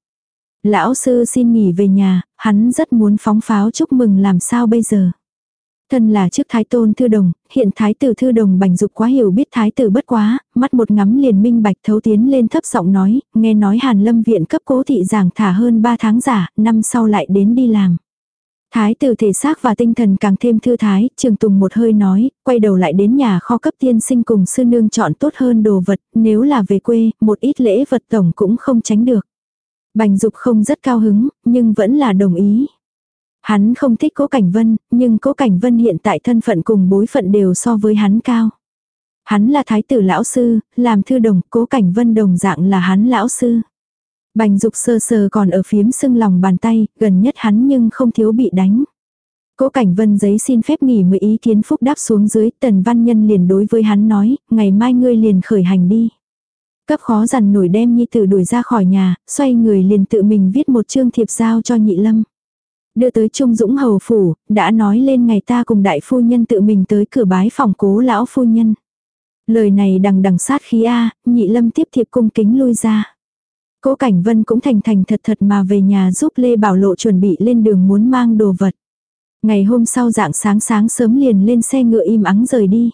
Lão sư xin nghỉ về nhà, hắn rất muốn phóng pháo chúc mừng làm sao bây giờ. Thân là trước thái tôn thư đồng, hiện thái tử thư đồng bành dục quá hiểu biết thái tử bất quá, mắt một ngắm liền minh bạch thấu tiến lên thấp giọng nói, nghe nói hàn lâm viện cấp cố thị giảng thả hơn 3 tháng giả, năm sau lại đến đi làm. Thái tử thể xác và tinh thần càng thêm thư thái, trường tùng một hơi nói, quay đầu lại đến nhà kho cấp tiên sinh cùng sư nương chọn tốt hơn đồ vật, nếu là về quê, một ít lễ vật tổng cũng không tránh được. Bành Dục không rất cao hứng, nhưng vẫn là đồng ý. Hắn không thích Cố Cảnh Vân, nhưng Cố Cảnh Vân hiện tại thân phận cùng bối phận đều so với hắn cao. Hắn là thái tử lão sư, làm thư đồng, cố cảnh vân đồng dạng là hắn lão sư. Bành dục sơ sơ còn ở phiếm sưng lòng bàn tay, gần nhất hắn nhưng không thiếu bị đánh. Cố Cảnh Vân giấy xin phép nghỉ mười ý kiến phúc đáp xuống dưới, Tần Văn Nhân liền đối với hắn nói, ngày mai ngươi liền khởi hành đi. Cấp khó dằn nổi đem nhi tử đuổi ra khỏi nhà, xoay người liền tự mình viết một chương thiệp giao cho nhị lâm. Đưa tới Trung Dũng Hầu Phủ, đã nói lên ngày ta cùng đại phu nhân tự mình tới cửa bái phòng cố lão phu nhân. Lời này đằng đằng sát khí A, nhị lâm tiếp thiệp cung kính lui ra. Cố Cảnh Vân cũng thành thành thật thật mà về nhà giúp Lê Bảo Lộ chuẩn bị lên đường muốn mang đồ vật. Ngày hôm sau dạng sáng sáng sớm liền lên xe ngựa im ắng rời đi.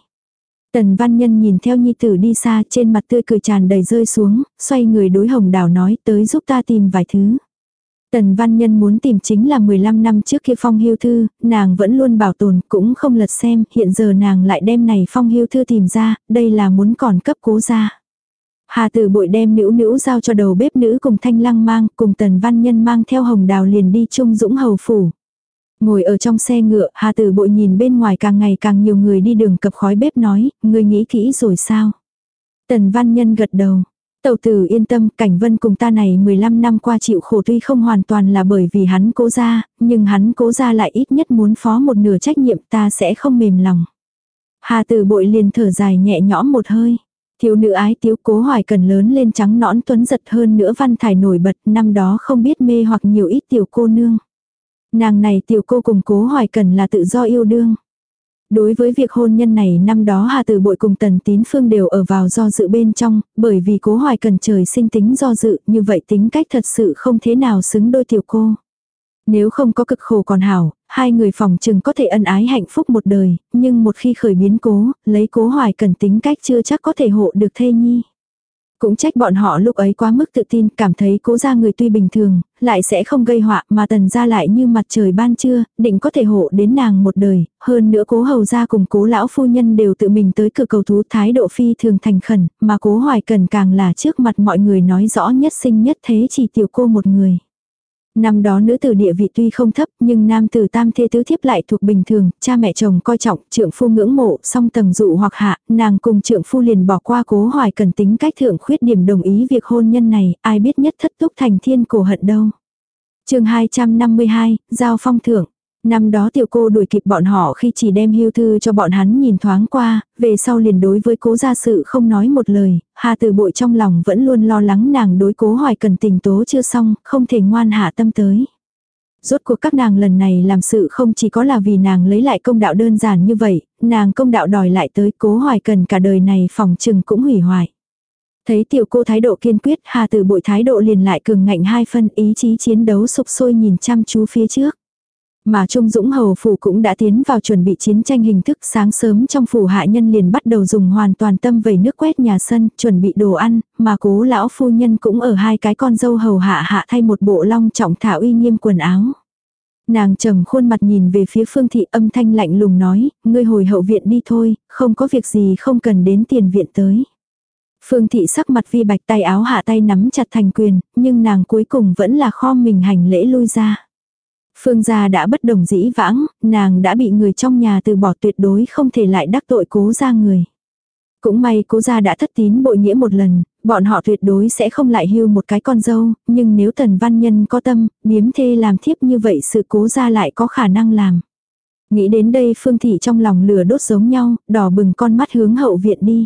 Tần văn nhân nhìn theo nhi tử đi xa trên mặt tươi cười tràn đầy rơi xuống, xoay người đối hồng đào nói tới giúp ta tìm vài thứ. Tần văn nhân muốn tìm chính là 15 năm trước kia phong hiêu thư, nàng vẫn luôn bảo tồn cũng không lật xem, hiện giờ nàng lại đem này phong hiêu thư tìm ra, đây là muốn còn cấp cố ra. Hà tử bội đem nữ nữ giao cho đầu bếp nữ cùng thanh lăng mang, cùng tần văn nhân mang theo hồng đào liền đi chung dũng hầu phủ. Ngồi ở trong xe ngựa, Hà Tử Bội nhìn bên ngoài càng ngày càng nhiều người đi đường cập khói bếp nói, người nghĩ kỹ rồi sao? Tần Văn Nhân gật đầu. Tẩu tử yên tâm, cảnh vân cùng ta này 15 năm qua chịu khổ tuy không hoàn toàn là bởi vì hắn cố ra, nhưng hắn cố ra lại ít nhất muốn phó một nửa trách nhiệm ta sẽ không mềm lòng. Hà tử bội liền thở dài nhẹ nhõm một hơi. Thiếu nữ ái tiếu cố hoài cần lớn lên trắng nõn tuấn giật hơn nữa văn thải nổi bật năm đó không biết mê hoặc nhiều ít tiểu cô nương. Nàng này tiểu cô cùng cố hoài cần là tự do yêu đương. Đối với việc hôn nhân này năm đó Hà Tử Bội cùng Tần Tín Phương đều ở vào do dự bên trong, bởi vì cố hoài cần trời sinh tính do dự, như vậy tính cách thật sự không thế nào xứng đôi tiểu cô. Nếu không có cực khổ còn hảo, hai người phòng chừng có thể ân ái hạnh phúc một đời, nhưng một khi khởi biến cố, lấy cố hoài cần tính cách chưa chắc có thể hộ được thê nhi. Cũng trách bọn họ lúc ấy quá mức tự tin, cảm thấy cố gia người tuy bình thường, lại sẽ không gây họa mà tần gia lại như mặt trời ban trưa, định có thể hộ đến nàng một đời, hơn nữa cố hầu gia cùng cố lão phu nhân đều tự mình tới cửa cầu thú thái độ phi thường thành khẩn, mà cố hoài cần càng là trước mặt mọi người nói rõ nhất sinh nhất thế chỉ tiểu cô một người. Năm đó nữ tử địa vị tuy không thấp nhưng nam tử tam thê tứ thiếp lại thuộc bình thường, cha mẹ chồng coi trọng, trượng phu ngưỡng mộ, song tầng dụ hoặc hạ, nàng cùng trượng phu liền bỏ qua cố hoài cần tính cách thượng khuyết điểm đồng ý việc hôn nhân này, ai biết nhất thất túc thành thiên cổ hận đâu. chương 252, Giao phong thượng. Năm đó tiểu cô đuổi kịp bọn họ khi chỉ đem hưu thư cho bọn hắn nhìn thoáng qua, về sau liền đối với cố gia sự không nói một lời, hà từ bội trong lòng vẫn luôn lo lắng nàng đối cố hoài cần tình tố chưa xong, không thể ngoan hạ tâm tới. Rốt cuộc các nàng lần này làm sự không chỉ có là vì nàng lấy lại công đạo đơn giản như vậy, nàng công đạo đòi lại tới cố hoài cần cả đời này phòng trừng cũng hủy hoại. Thấy tiểu cô thái độ kiên quyết, hà từ bội thái độ liền lại cường ngạnh hai phân ý chí chiến đấu sục sôi nhìn chăm chú phía trước. Mà Trung Dũng Hầu Phủ cũng đã tiến vào chuẩn bị chiến tranh hình thức sáng sớm trong phủ hạ nhân liền bắt đầu dùng hoàn toàn tâm vẩy nước quét nhà sân, chuẩn bị đồ ăn, mà cố lão phu nhân cũng ở hai cái con dâu hầu hạ hạ thay một bộ long trọng thả uy nghiêm quần áo. Nàng trầm khuôn mặt nhìn về phía phương thị âm thanh lạnh lùng nói, ngươi hồi hậu viện đi thôi, không có việc gì không cần đến tiền viện tới. Phương thị sắc mặt vi bạch tay áo hạ tay nắm chặt thành quyền, nhưng nàng cuối cùng vẫn là kho mình hành lễ lui ra. Phương gia đã bất đồng dĩ vãng, nàng đã bị người trong nhà từ bỏ tuyệt đối không thể lại đắc tội cố ra người. Cũng may cố gia đã thất tín bội nghĩa một lần, bọn họ tuyệt đối sẽ không lại hưu một cái con dâu, nhưng nếu tần văn nhân có tâm, biếm thê làm thiếp như vậy sự cố gia lại có khả năng làm. Nghĩ đến đây phương thị trong lòng lửa đốt giống nhau, đỏ bừng con mắt hướng hậu viện đi.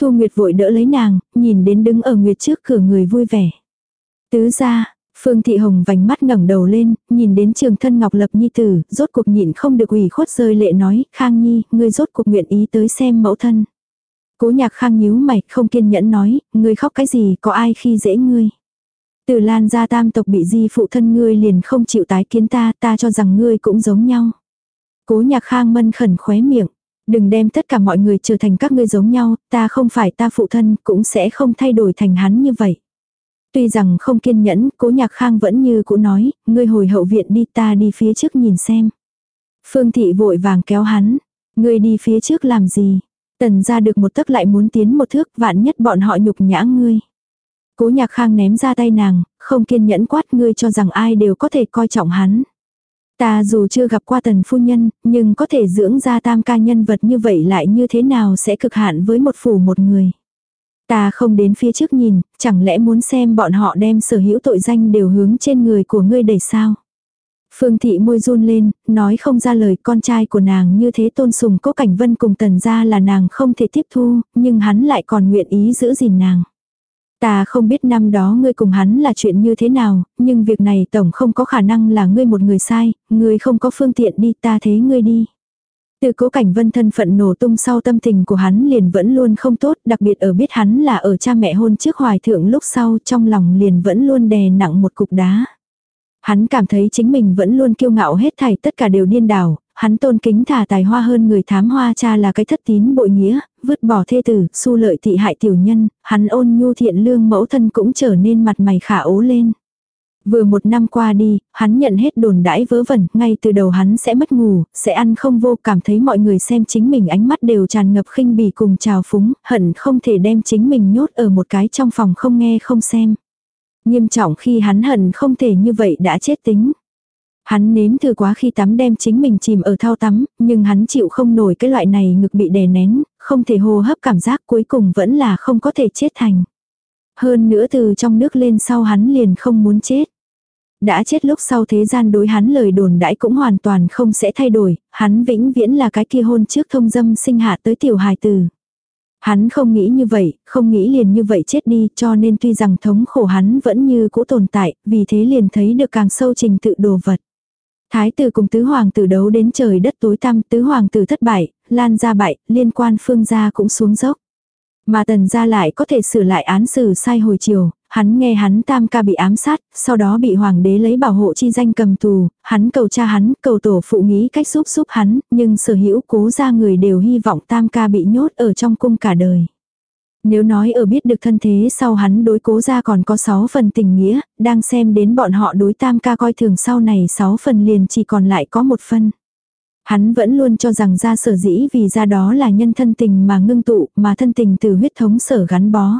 Thu Nguyệt vội đỡ lấy nàng, nhìn đến đứng ở Nguyệt trước cửa người vui vẻ. Tứ ra, Phương Thị Hồng vành mắt ngẩng đầu lên, nhìn đến trường thân Ngọc Lập Nhi tử, rốt cuộc nhịn không được ủy khuất rơi lệ nói, Khang Nhi, ngươi rốt cuộc nguyện ý tới xem mẫu thân. Cố nhạc Khang nhíu mày, không kiên nhẫn nói, ngươi khóc cái gì, có ai khi dễ ngươi. Từ lan gia tam tộc bị di phụ thân ngươi liền không chịu tái kiến ta, ta cho rằng ngươi cũng giống nhau. Cố nhạc Khang mân khẩn khóe miệng. Đừng đem tất cả mọi người trở thành các ngươi giống nhau, ta không phải ta phụ thân, cũng sẽ không thay đổi thành hắn như vậy. Tuy rằng không kiên nhẫn, cố nhạc khang vẫn như cũ nói, ngươi hồi hậu viện đi ta đi phía trước nhìn xem. Phương thị vội vàng kéo hắn, ngươi đi phía trước làm gì? Tần ra được một tấc lại muốn tiến một thước vạn nhất bọn họ nhục nhã ngươi. Cố nhạc khang ném ra tay nàng, không kiên nhẫn quát ngươi cho rằng ai đều có thể coi trọng hắn. Ta dù chưa gặp qua tần phu nhân, nhưng có thể dưỡng ra tam ca nhân vật như vậy lại như thế nào sẽ cực hạn với một phủ một người. Ta không đến phía trước nhìn, chẳng lẽ muốn xem bọn họ đem sở hữu tội danh đều hướng trên người của ngươi đẩy sao? Phương thị môi run lên, nói không ra lời con trai của nàng như thế tôn sùng cố cảnh vân cùng tần ra là nàng không thể tiếp thu, nhưng hắn lại còn nguyện ý giữ gìn nàng. Ta không biết năm đó ngươi cùng hắn là chuyện như thế nào, nhưng việc này tổng không có khả năng là ngươi một người sai, ngươi không có phương tiện đi ta thế ngươi đi. Từ cố cảnh vân thân phận nổ tung sau tâm tình của hắn liền vẫn luôn không tốt, đặc biệt ở biết hắn là ở cha mẹ hôn trước hoài thượng lúc sau trong lòng liền vẫn luôn đè nặng một cục đá. Hắn cảm thấy chính mình vẫn luôn kiêu ngạo hết thảy tất cả đều điên đảo, hắn tôn kính thả tài hoa hơn người thám hoa cha là cái thất tín bội nghĩa, vứt bỏ thê tử, su lợi thị hại tiểu nhân, hắn ôn nhu thiện lương mẫu thân cũng trở nên mặt mày khả ố lên. Vừa một năm qua đi, hắn nhận hết đồn đãi vớ vẩn, ngay từ đầu hắn sẽ mất ngủ, sẽ ăn không vô, cảm thấy mọi người xem chính mình ánh mắt đều tràn ngập khinh bỉ cùng trào phúng, hận không thể đem chính mình nhốt ở một cái trong phòng không nghe không xem. Nghiêm trọng khi hắn hận không thể như vậy đã chết tính. Hắn nếm thử quá khi tắm đem chính mình chìm ở thao tắm, nhưng hắn chịu không nổi cái loại này ngực bị đè nén, không thể hô hấp cảm giác cuối cùng vẫn là không có thể chết thành. Hơn nữa từ trong nước lên sau hắn liền không muốn chết. Đã chết lúc sau thế gian đối hắn lời đồn đãi cũng hoàn toàn không sẽ thay đổi, hắn vĩnh viễn là cái kia hôn trước thông dâm sinh hạ tới tiểu hài tử. Hắn không nghĩ như vậy, không nghĩ liền như vậy chết đi cho nên tuy rằng thống khổ hắn vẫn như cũ tồn tại, vì thế liền thấy được càng sâu trình tự đồ vật. Thái tử cùng tứ hoàng tử đấu đến trời đất tối tăm, tứ hoàng tử thất bại, lan ra bại, liên quan phương gia cũng xuống dốc. Mà tần gia lại có thể sửa lại án xử sai hồi chiều, hắn nghe hắn tam ca bị ám sát, sau đó bị hoàng đế lấy bảo hộ chi danh cầm tù, hắn cầu cha hắn, cầu tổ phụ nghĩ cách giúp giúp hắn, nhưng sở hữu cố ra người đều hy vọng tam ca bị nhốt ở trong cung cả đời. Nếu nói ở biết được thân thế sau hắn đối cố ra còn có 6 phần tình nghĩa, đang xem đến bọn họ đối tam ca coi thường sau này 6 phần liền chỉ còn lại có một phần. Hắn vẫn luôn cho rằng ra sở dĩ vì ra đó là nhân thân tình mà ngưng tụ, mà thân tình từ huyết thống sở gắn bó.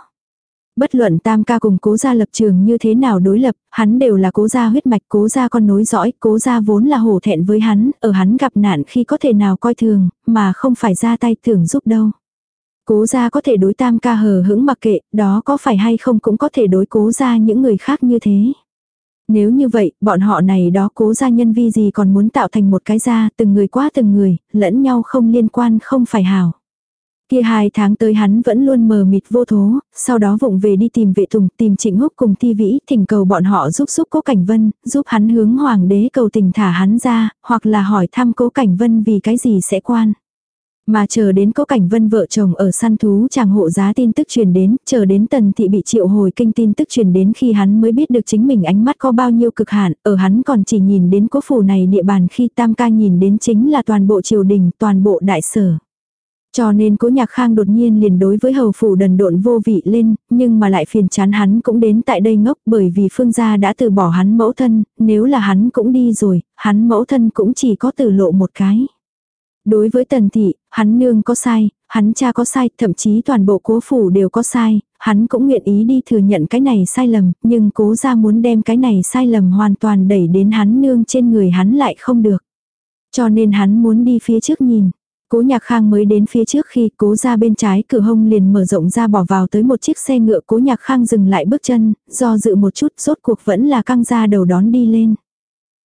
Bất luận tam ca cùng cố gia lập trường như thế nào đối lập, hắn đều là cố gia huyết mạch cố gia con nối dõi, cố gia vốn là hổ thẹn với hắn, ở hắn gặp nạn khi có thể nào coi thường, mà không phải ra tay tưởng giúp đâu. Cố gia có thể đối tam ca hờ hững mặc kệ, đó có phải hay không cũng có thể đối cố gia những người khác như thế. Nếu như vậy, bọn họ này đó cố gia nhân vi gì còn muốn tạo thành một cái gia, từng người quá từng người, lẫn nhau không liên quan không phải hảo. Kia hai tháng tới hắn vẫn luôn mờ mịt vô thố, sau đó vụng về đi tìm vệ tùng, tìm trịnh húc cùng thi vĩ, thỉnh cầu bọn họ giúp giúp cố cảnh vân, giúp hắn hướng hoàng đế cầu tình thả hắn ra, hoặc là hỏi thăm cố cảnh vân vì cái gì sẽ quan. Mà chờ đến cố cảnh vân vợ chồng ở săn thú chàng hộ giá tin tức truyền đến, chờ đến tần thị bị triệu hồi kinh tin tức truyền đến khi hắn mới biết được chính mình ánh mắt có bao nhiêu cực hạn, ở hắn còn chỉ nhìn đến cố phủ này địa bàn khi tam ca nhìn đến chính là toàn bộ triều đình, toàn bộ đại sở. Cho nên cố nhạc khang đột nhiên liền đối với hầu phủ đần độn vô vị lên, nhưng mà lại phiền chán hắn cũng đến tại đây ngốc bởi vì phương gia đã từ bỏ hắn mẫu thân, nếu là hắn cũng đi rồi, hắn mẫu thân cũng chỉ có từ lộ một cái. Đối với tần thị, hắn nương có sai, hắn cha có sai, thậm chí toàn bộ cố phủ đều có sai, hắn cũng nguyện ý đi thừa nhận cái này sai lầm, nhưng cố ra muốn đem cái này sai lầm hoàn toàn đẩy đến hắn nương trên người hắn lại không được. Cho nên hắn muốn đi phía trước nhìn. Cố nhạc khang mới đến phía trước khi cố ra bên trái cửa hông liền mở rộng ra bỏ vào tới một chiếc xe ngựa cố nhạc khang dừng lại bước chân, do dự một chút rốt cuộc vẫn là căng ra đầu đón đi lên.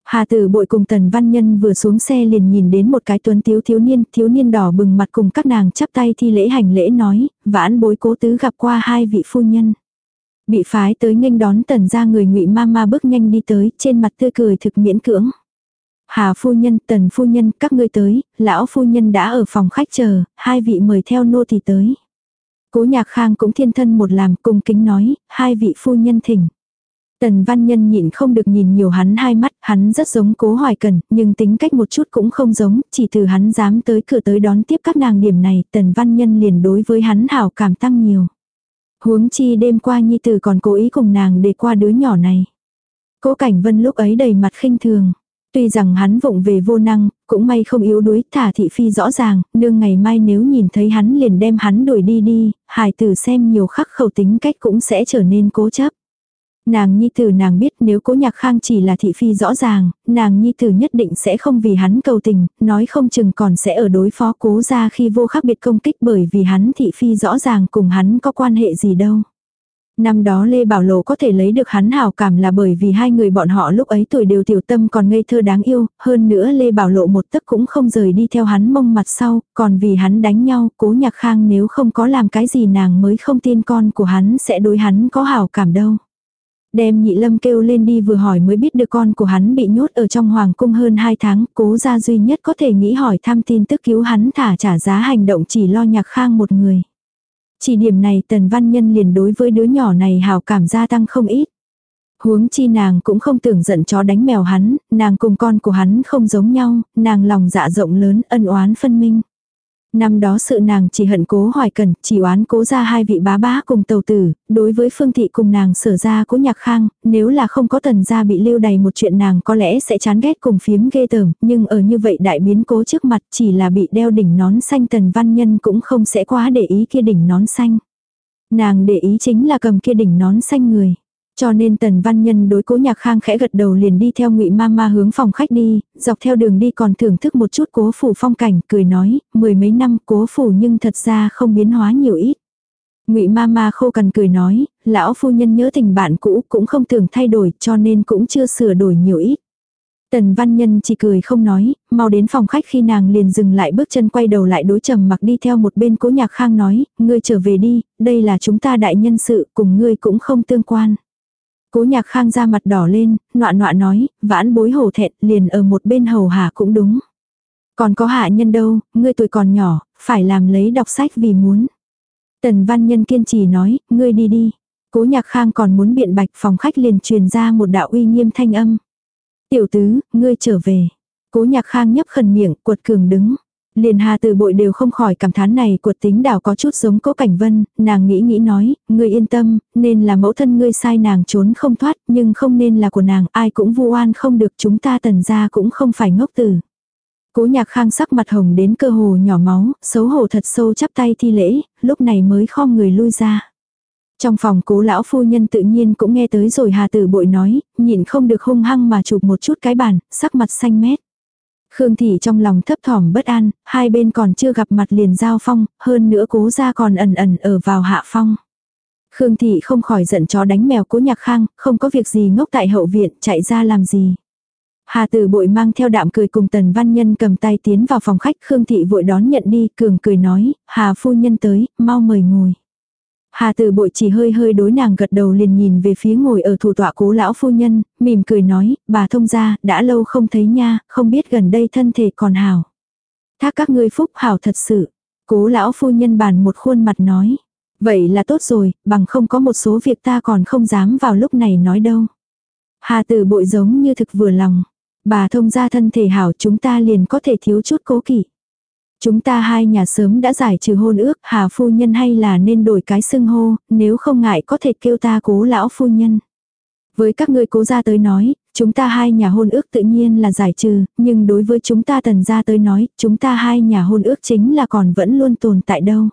Hà tử bội cùng tần văn nhân vừa xuống xe liền nhìn đến một cái tuấn thiếu thiếu niên, thiếu niên đỏ bừng mặt cùng các nàng chắp tay thi lễ hành lễ nói, vãn bối cố tứ gặp qua hai vị phu nhân. Bị phái tới nghênh đón tần ra người ngụy ma ma bước nhanh đi tới, trên mặt tươi cười thực miễn cưỡng. Hà phu nhân, tần phu nhân, các ngươi tới, lão phu nhân đã ở phòng khách chờ, hai vị mời theo nô thì tới. Cố nhạc khang cũng thiên thân một làm cung kính nói, hai vị phu nhân thỉnh. Tần văn nhân nhịn không được nhìn nhiều hắn hai mắt, hắn rất giống cố hoài cần, nhưng tính cách một chút cũng không giống, chỉ từ hắn dám tới cửa tới đón tiếp các nàng điểm này, tần văn nhân liền đối với hắn hảo cảm tăng nhiều. Huống chi đêm qua nhi tử còn cố ý cùng nàng để qua đứa nhỏ này. Cố cảnh vân lúc ấy đầy mặt khinh thường. Tuy rằng hắn vụng về vô năng, cũng may không yếu đuối, thả thị phi rõ ràng, nương ngày mai nếu nhìn thấy hắn liền đem hắn đuổi đi đi, hài tử xem nhiều khắc khẩu tính cách cũng sẽ trở nên cố chấp. Nàng nhi tử nàng biết nếu cố nhạc khang chỉ là thị phi rõ ràng, nàng nhi tử nhất định sẽ không vì hắn cầu tình, nói không chừng còn sẽ ở đối phó cố ra khi vô khác biệt công kích bởi vì hắn thị phi rõ ràng cùng hắn có quan hệ gì đâu. Năm đó Lê Bảo Lộ có thể lấy được hắn hào cảm là bởi vì hai người bọn họ lúc ấy tuổi đều tiểu tâm còn ngây thơ đáng yêu, hơn nữa Lê Bảo Lộ một tấc cũng không rời đi theo hắn mông mặt sau, còn vì hắn đánh nhau, cố nhạc khang nếu không có làm cái gì nàng mới không tin con của hắn sẽ đối hắn có hào cảm đâu. Đem nhị lâm kêu lên đi vừa hỏi mới biết được con của hắn bị nhốt ở trong hoàng cung hơn 2 tháng, cố ra duy nhất có thể nghĩ hỏi thăm tin tức cứu hắn thả trả giá hành động chỉ lo nhạc khang một người. Chỉ điểm này tần văn nhân liền đối với đứa nhỏ này hào cảm gia tăng không ít. Huống chi nàng cũng không tưởng giận chó đánh mèo hắn, nàng cùng con của hắn không giống nhau, nàng lòng dạ rộng lớn ân oán phân minh. Năm đó sự nàng chỉ hận cố hoài cần, chỉ oán cố ra hai vị bá bá cùng tàu tử, đối với phương thị cùng nàng sở ra cố nhạc khang, nếu là không có tần gia bị lưu đầy một chuyện nàng có lẽ sẽ chán ghét cùng phiếm ghê tởm, nhưng ở như vậy đại biến cố trước mặt chỉ là bị đeo đỉnh nón xanh tần văn nhân cũng không sẽ quá để ý kia đỉnh nón xanh. Nàng để ý chính là cầm kia đỉnh nón xanh người. Cho nên Tần Văn Nhân đối cố nhạc khang khẽ gật đầu liền đi theo ngụy Mama hướng phòng khách đi, dọc theo đường đi còn thưởng thức một chút cố phủ phong cảnh, cười nói, mười mấy năm cố phủ nhưng thật ra không biến hóa nhiều ít. ngụy Mama khô cần cười nói, lão phu nhân nhớ tình bạn cũ cũng không tưởng thay đổi cho nên cũng chưa sửa đổi nhiều ít. Tần văn nhân chỉ cười không nói, mau đến phòng khách khi nàng liền dừng lại bước chân quay đầu lại đối trầm mặc đi theo một bên cố nhạc khang nói, ngươi trở về đi, đây là chúng ta đại nhân sự, cùng ngươi cũng không tương quan. Cố nhạc khang ra mặt đỏ lên, nọa nọa nói, vãn bối hổ thẹn, liền ở một bên hầu hạ cũng đúng. Còn có hạ nhân đâu, ngươi tuổi còn nhỏ, phải làm lấy đọc sách vì muốn. Tần văn nhân kiên trì nói, ngươi đi đi. Cố nhạc khang còn muốn biện bạch phòng khách liền truyền ra một đạo uy nghiêm thanh âm. Tiểu tứ, ngươi trở về. Cố nhạc khang nhấp khẩn miệng, cuột cường đứng. Liền hà từ bội đều không khỏi cảm thán này của tính đảo có chút giống cố cảnh vân, nàng nghĩ nghĩ nói, ngươi yên tâm, nên là mẫu thân ngươi sai nàng trốn không thoát, nhưng không nên là của nàng, ai cũng vu oan không được chúng ta tần ra cũng không phải ngốc tử. Cố nhạc khang sắc mặt hồng đến cơ hồ nhỏ máu, xấu hổ thật sâu chắp tay thi lễ, lúc này mới khom người lui ra. Trong phòng cố lão phu nhân tự nhiên cũng nghe tới rồi hà tử bội nói, nhịn không được hung hăng mà chụp một chút cái bàn, sắc mặt xanh mét. Khương Thị trong lòng thấp thỏm bất an, hai bên còn chưa gặp mặt liền giao phong, hơn nữa cố ra còn ẩn ẩn ở vào hạ phong. Khương Thị không khỏi giận chó đánh mèo cố nhạc khang, không có việc gì ngốc tại hậu viện, chạy ra làm gì. Hà tử bội mang theo đạm cười cùng tần văn nhân cầm tay tiến vào phòng khách Khương Thị vội đón nhận đi, cường cười nói, Hà phu nhân tới, mau mời ngồi. Hà từ bội chỉ hơi hơi đối nàng gật đầu liền nhìn về phía ngồi ở thủ tọa cố lão phu nhân, mỉm cười nói, bà thông gia, đã lâu không thấy nha, không biết gần đây thân thể còn hảo. Thác các ngươi phúc hảo thật sự. Cố lão phu nhân bàn một khuôn mặt nói. Vậy là tốt rồi, bằng không có một số việc ta còn không dám vào lúc này nói đâu. Hà từ bội giống như thực vừa lòng. Bà thông gia thân thể hảo chúng ta liền có thể thiếu chút cố kỵ. Chúng ta hai nhà sớm đã giải trừ hôn ước, Hà phu nhân hay là nên đổi cái xưng hô, nếu không ngại có thể kêu ta cố lão phu nhân. Với các ngươi cố gia tới nói, chúng ta hai nhà hôn ước tự nhiên là giải trừ, nhưng đối với chúng ta tần gia tới nói, chúng ta hai nhà hôn ước chính là còn vẫn luôn tồn tại đâu.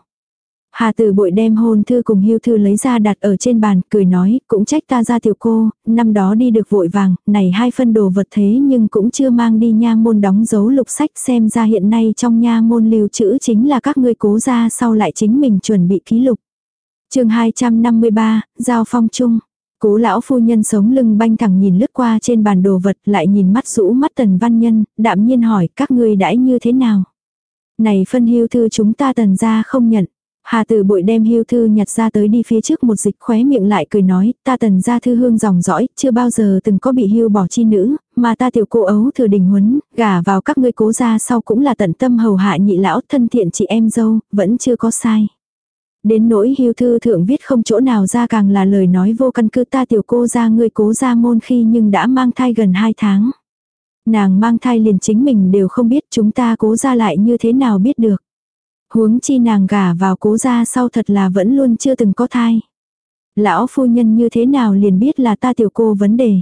Hà tử bội đem hôn thư cùng hưu thư lấy ra đặt ở trên bàn, cười nói, cũng trách ta ra tiểu cô, năm đó đi được vội vàng, này hai phân đồ vật thế nhưng cũng chưa mang đi nha môn đóng dấu lục sách xem ra hiện nay trong nha môn lưu trữ chính là các ngươi cố ra sau lại chính mình chuẩn bị ký lục. chương 253, Giao phong chung. Cố lão phu nhân sống lưng banh thẳng nhìn lướt qua trên bàn đồ vật lại nhìn mắt rũ mắt tần văn nhân, đạm nhiên hỏi các ngươi đãi như thế nào. Này phân hưu thư chúng ta tần ra không nhận. Hà tử bội đem hưu thư nhặt ra tới đi phía trước một dịch khóe miệng lại cười nói, ta tần gia thư hương dòng dõi, chưa bao giờ từng có bị hưu bỏ chi nữ, mà ta tiểu cô ấu thừa đình huấn, gả vào các ngươi cố gia sau cũng là tận tâm hầu hạ nhị lão thân thiện chị em dâu, vẫn chưa có sai. Đến nỗi hưu thư thượng viết không chỗ nào ra càng là lời nói vô căn cứ ta tiểu cô ra ngươi cố gia môn khi nhưng đã mang thai gần 2 tháng. Nàng mang thai liền chính mình đều không biết chúng ta cố ra lại như thế nào biết được. Huống chi nàng gả vào cố gia sau thật là vẫn luôn chưa từng có thai. Lão phu nhân như thế nào liền biết là ta tiểu cô vấn đề.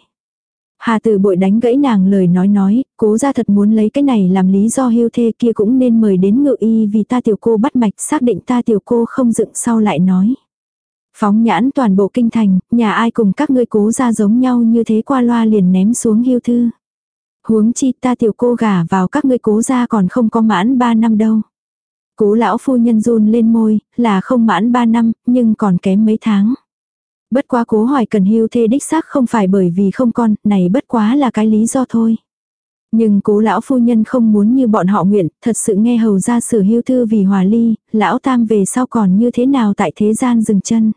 Hà tử bội đánh gãy nàng lời nói nói, cố ra thật muốn lấy cái này làm lý do hưu thê kia cũng nên mời đến ngự y vì ta tiểu cô bắt mạch xác định ta tiểu cô không dựng sau lại nói. Phóng nhãn toàn bộ kinh thành, nhà ai cùng các ngươi cố ra giống nhau như thế qua loa liền ném xuống hưu thư. Huống chi ta tiểu cô gả vào các ngươi cố ra còn không có mãn 3 năm đâu. Cố lão phu nhân run lên môi, là không mãn 3 năm, nhưng còn kém mấy tháng. Bất quá cố hỏi cần hưu thê đích xác không phải bởi vì không con, này bất quá là cái lý do thôi. Nhưng cố lão phu nhân không muốn như bọn họ nguyện, thật sự nghe hầu ra sử hưu thư vì hòa ly, lão tam về sau còn như thế nào tại thế gian dừng chân.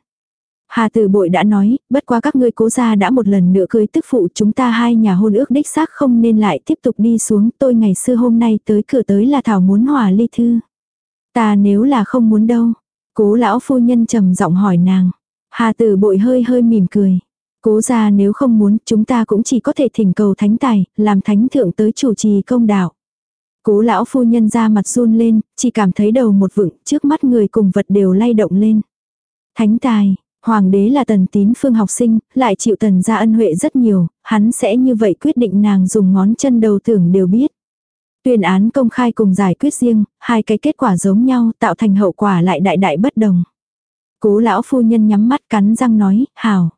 Hà tử bội đã nói, bất quá các ngươi cố gia đã một lần nữa cưới tức phụ chúng ta hai nhà hôn ước đích xác không nên lại tiếp tục đi xuống tôi ngày xưa hôm nay tới cửa tới là thảo muốn hòa ly thư. Ta nếu là không muốn đâu. Cố lão phu nhân trầm giọng hỏi nàng. Hà tử bội hơi hơi mỉm cười. Cố ra nếu không muốn chúng ta cũng chỉ có thể thỉnh cầu thánh tài, làm thánh thượng tới chủ trì công đạo. Cố lão phu nhân ra mặt run lên, chỉ cảm thấy đầu một vựng, trước mắt người cùng vật đều lay động lên. Thánh tài, hoàng đế là tần tín phương học sinh, lại chịu tần gia ân huệ rất nhiều, hắn sẽ như vậy quyết định nàng dùng ngón chân đầu tưởng đều biết. Tuyên án công khai cùng giải quyết riêng, hai cái kết quả giống nhau tạo thành hậu quả lại đại đại bất đồng. Cố lão phu nhân nhắm mắt cắn răng nói, hào.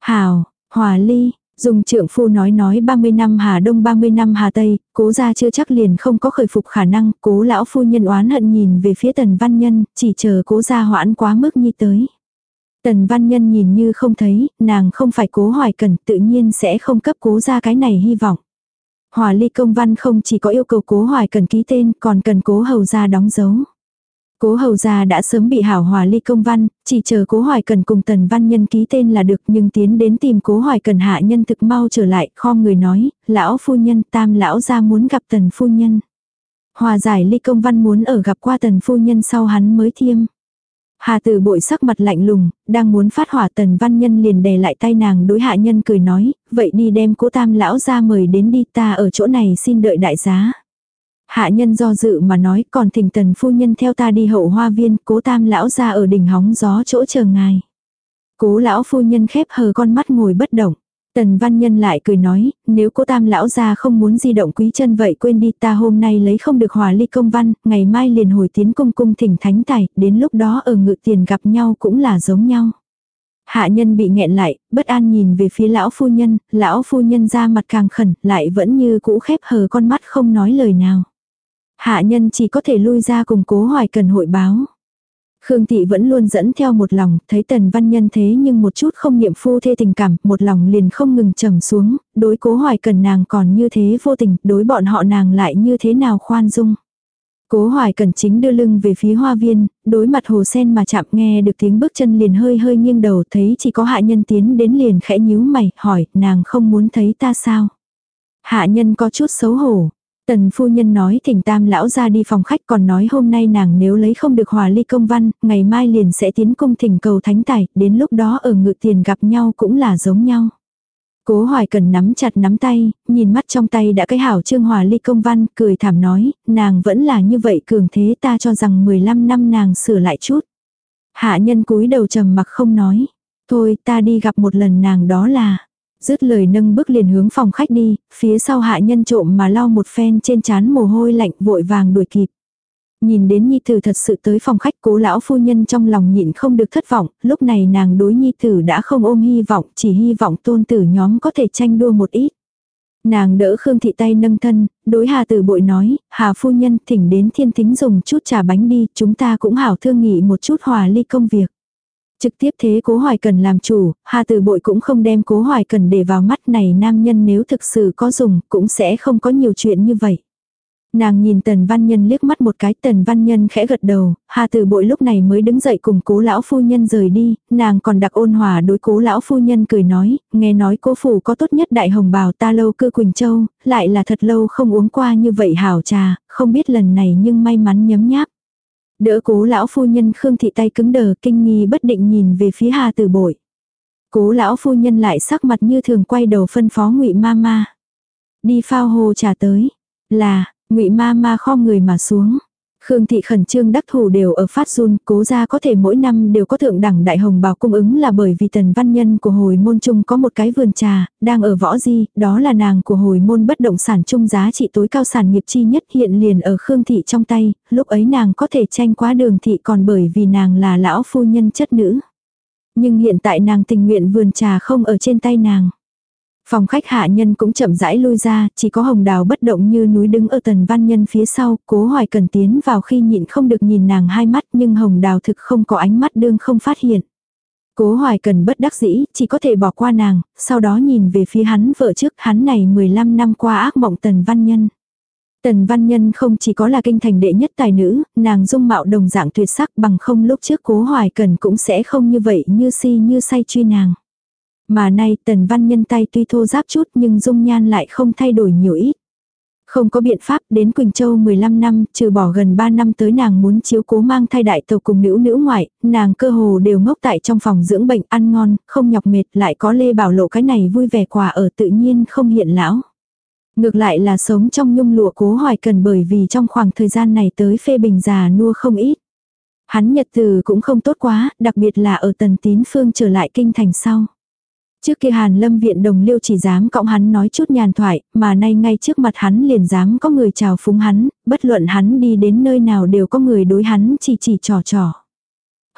Hào, hòa ly, dùng trưởng phu nói nói 30 năm Hà Đông 30 năm Hà Tây, cố ra chưa chắc liền không có khởi phục khả năng, cố lão phu nhân oán hận nhìn về phía tần văn nhân, chỉ chờ cố ra hoãn quá mức nhi tới. Tần văn nhân nhìn như không thấy, nàng không phải cố hoài cần tự nhiên sẽ không cấp cố ra cái này hy vọng. Hòa ly công văn không chỉ có yêu cầu cố hoài cần ký tên còn cần cố hầu ra đóng dấu. Cố hầu gia đã sớm bị hảo hòa ly công văn, chỉ chờ cố hoài cần cùng tần văn nhân ký tên là được nhưng tiến đến tìm cố hoài cần hạ nhân thực mau trở lại, khom người nói, lão phu nhân tam lão gia muốn gặp tần phu nhân. Hòa giải ly công văn muốn ở gặp qua tần phu nhân sau hắn mới thiêm. Hà tử bội sắc mặt lạnh lùng, đang muốn phát hỏa tần văn nhân liền đè lại tay nàng đối hạ nhân cười nói, vậy đi đem cố tam lão ra mời đến đi ta ở chỗ này xin đợi đại giá. Hạ nhân do dự mà nói còn thỉnh tần phu nhân theo ta đi hậu hoa viên, cố tam lão ra ở đỉnh hóng gió chỗ chờ ngài. Cố lão phu nhân khép hờ con mắt ngồi bất động. Tần văn nhân lại cười nói, nếu cố tam lão ra không muốn di động quý chân vậy quên đi ta hôm nay lấy không được hòa ly công văn, ngày mai liền hồi tiến cung cung thỉnh thánh tài, đến lúc đó ở ngự tiền gặp nhau cũng là giống nhau. Hạ nhân bị nghẹn lại, bất an nhìn về phía lão phu nhân, lão phu nhân ra mặt càng khẩn, lại vẫn như cũ khép hờ con mắt không nói lời nào. Hạ nhân chỉ có thể lui ra cùng cố hoài cần hội báo. Khương Thị vẫn luôn dẫn theo một lòng, thấy tần văn nhân thế nhưng một chút không niệm phu thê tình cảm, một lòng liền không ngừng trầm xuống, đối cố hoài cần nàng còn như thế vô tình, đối bọn họ nàng lại như thế nào khoan dung. Cố hoài cần chính đưa lưng về phía hoa viên, đối mặt hồ sen mà chạm nghe được tiếng bước chân liền hơi hơi nghiêng đầu thấy chỉ có hạ nhân tiến đến liền khẽ nhíu mày, hỏi, nàng không muốn thấy ta sao? Hạ nhân có chút xấu hổ, Tần phu nhân nói thỉnh tam lão ra đi phòng khách còn nói hôm nay nàng nếu lấy không được hòa ly công văn, ngày mai liền sẽ tiến cung thỉnh cầu thánh tài, đến lúc đó ở ngự tiền gặp nhau cũng là giống nhau. Cố hoài cần nắm chặt nắm tay, nhìn mắt trong tay đã cái hảo trương hòa ly công văn, cười thảm nói, nàng vẫn là như vậy cường thế ta cho rằng 15 năm nàng sửa lại chút. Hạ nhân cúi đầu trầm mặc không nói. Thôi ta đi gặp một lần nàng đó là. Dứt lời nâng bước liền hướng phòng khách đi, phía sau hạ nhân trộm mà lau một phen trên chán mồ hôi lạnh vội vàng đuổi kịp. Nhìn đến Nhi Tử thật sự tới phòng khách cố lão phu nhân trong lòng nhịn không được thất vọng, lúc này nàng đối Nhi Tử đã không ôm hy vọng, chỉ hy vọng tôn tử nhóm có thể tranh đua một ít. Nàng đỡ Khương Thị tay nâng thân, đối Hà Tử Bội nói, Hà phu nhân thỉnh đến thiên thính dùng chút trà bánh đi, chúng ta cũng hảo thương nghị một chút hòa ly công việc. Trực tiếp thế cố hoài cần làm chủ, Hà từ Bội cũng không đem cố hoài cần để vào mắt này nam nhân nếu thực sự có dùng cũng sẽ không có nhiều chuyện như vậy. Nàng nhìn tần văn nhân liếc mắt một cái tần văn nhân khẽ gật đầu, hà từ bội lúc này mới đứng dậy cùng cố lão phu nhân rời đi, nàng còn đặc ôn hòa đối cố lão phu nhân cười nói, nghe nói cố phủ có tốt nhất đại hồng bào ta lâu cư Quỳnh Châu, lại là thật lâu không uống qua như vậy hảo trà, không biết lần này nhưng may mắn nhấm nháp. Đỡ cố lão phu nhân khương thị tay cứng đờ kinh nghi bất định nhìn về phía hà từ bội. Cố lão phu nhân lại sắc mặt như thường quay đầu phân phó ngụy ma ma. Đi phao hồ trà tới. Là, ngụy ma ma kho người mà xuống. Khương thị khẩn trương đắc thủ đều ở phát run, cố ra có thể mỗi năm đều có thượng đẳng đại hồng bào cung ứng là bởi vì tần văn nhân của hồi môn trung có một cái vườn trà, đang ở võ di, đó là nàng của hồi môn bất động sản trung giá trị tối cao sản nghiệp chi nhất hiện liền ở Khương thị trong tay, lúc ấy nàng có thể tranh quá đường thị còn bởi vì nàng là lão phu nhân chất nữ. Nhưng hiện tại nàng tình nguyện vườn trà không ở trên tay nàng. Phòng khách hạ nhân cũng chậm rãi lui ra, chỉ có hồng đào bất động như núi đứng ở tần văn nhân phía sau, cố hoài cần tiến vào khi nhịn không được nhìn nàng hai mắt nhưng hồng đào thực không có ánh mắt đương không phát hiện. Cố hoài cần bất đắc dĩ, chỉ có thể bỏ qua nàng, sau đó nhìn về phía hắn vợ trước hắn này 15 năm qua ác mộng tần văn nhân. Tần văn nhân không chỉ có là kinh thành đệ nhất tài nữ, nàng dung mạo đồng dạng tuyệt sắc bằng không lúc trước cố hoài cần cũng sẽ không như vậy như si như say truy nàng. Mà nay tần văn nhân tay tuy thô giáp chút nhưng dung nhan lại không thay đổi nhiều ít. Không có biện pháp đến Quỳnh Châu 15 năm, trừ bỏ gần 3 năm tới nàng muốn chiếu cố mang thai đại tàu cùng nữ nữ ngoại, nàng cơ hồ đều ngốc tại trong phòng dưỡng bệnh ăn ngon, không nhọc mệt lại có lê bảo lộ cái này vui vẻ quà ở tự nhiên không hiện lão. Ngược lại là sống trong nhung lụa cố hoài cần bởi vì trong khoảng thời gian này tới phê bình già nua không ít. Hắn nhật từ cũng không tốt quá, đặc biệt là ở tần tín phương trở lại kinh thành sau. Trước kia Hàn Lâm viện đồng liêu chỉ dám cõng hắn nói chút nhàn thoại, mà nay ngay trước mặt hắn liền dám có người chào phúng hắn, bất luận hắn đi đến nơi nào đều có người đối hắn chỉ chỉ trò trò.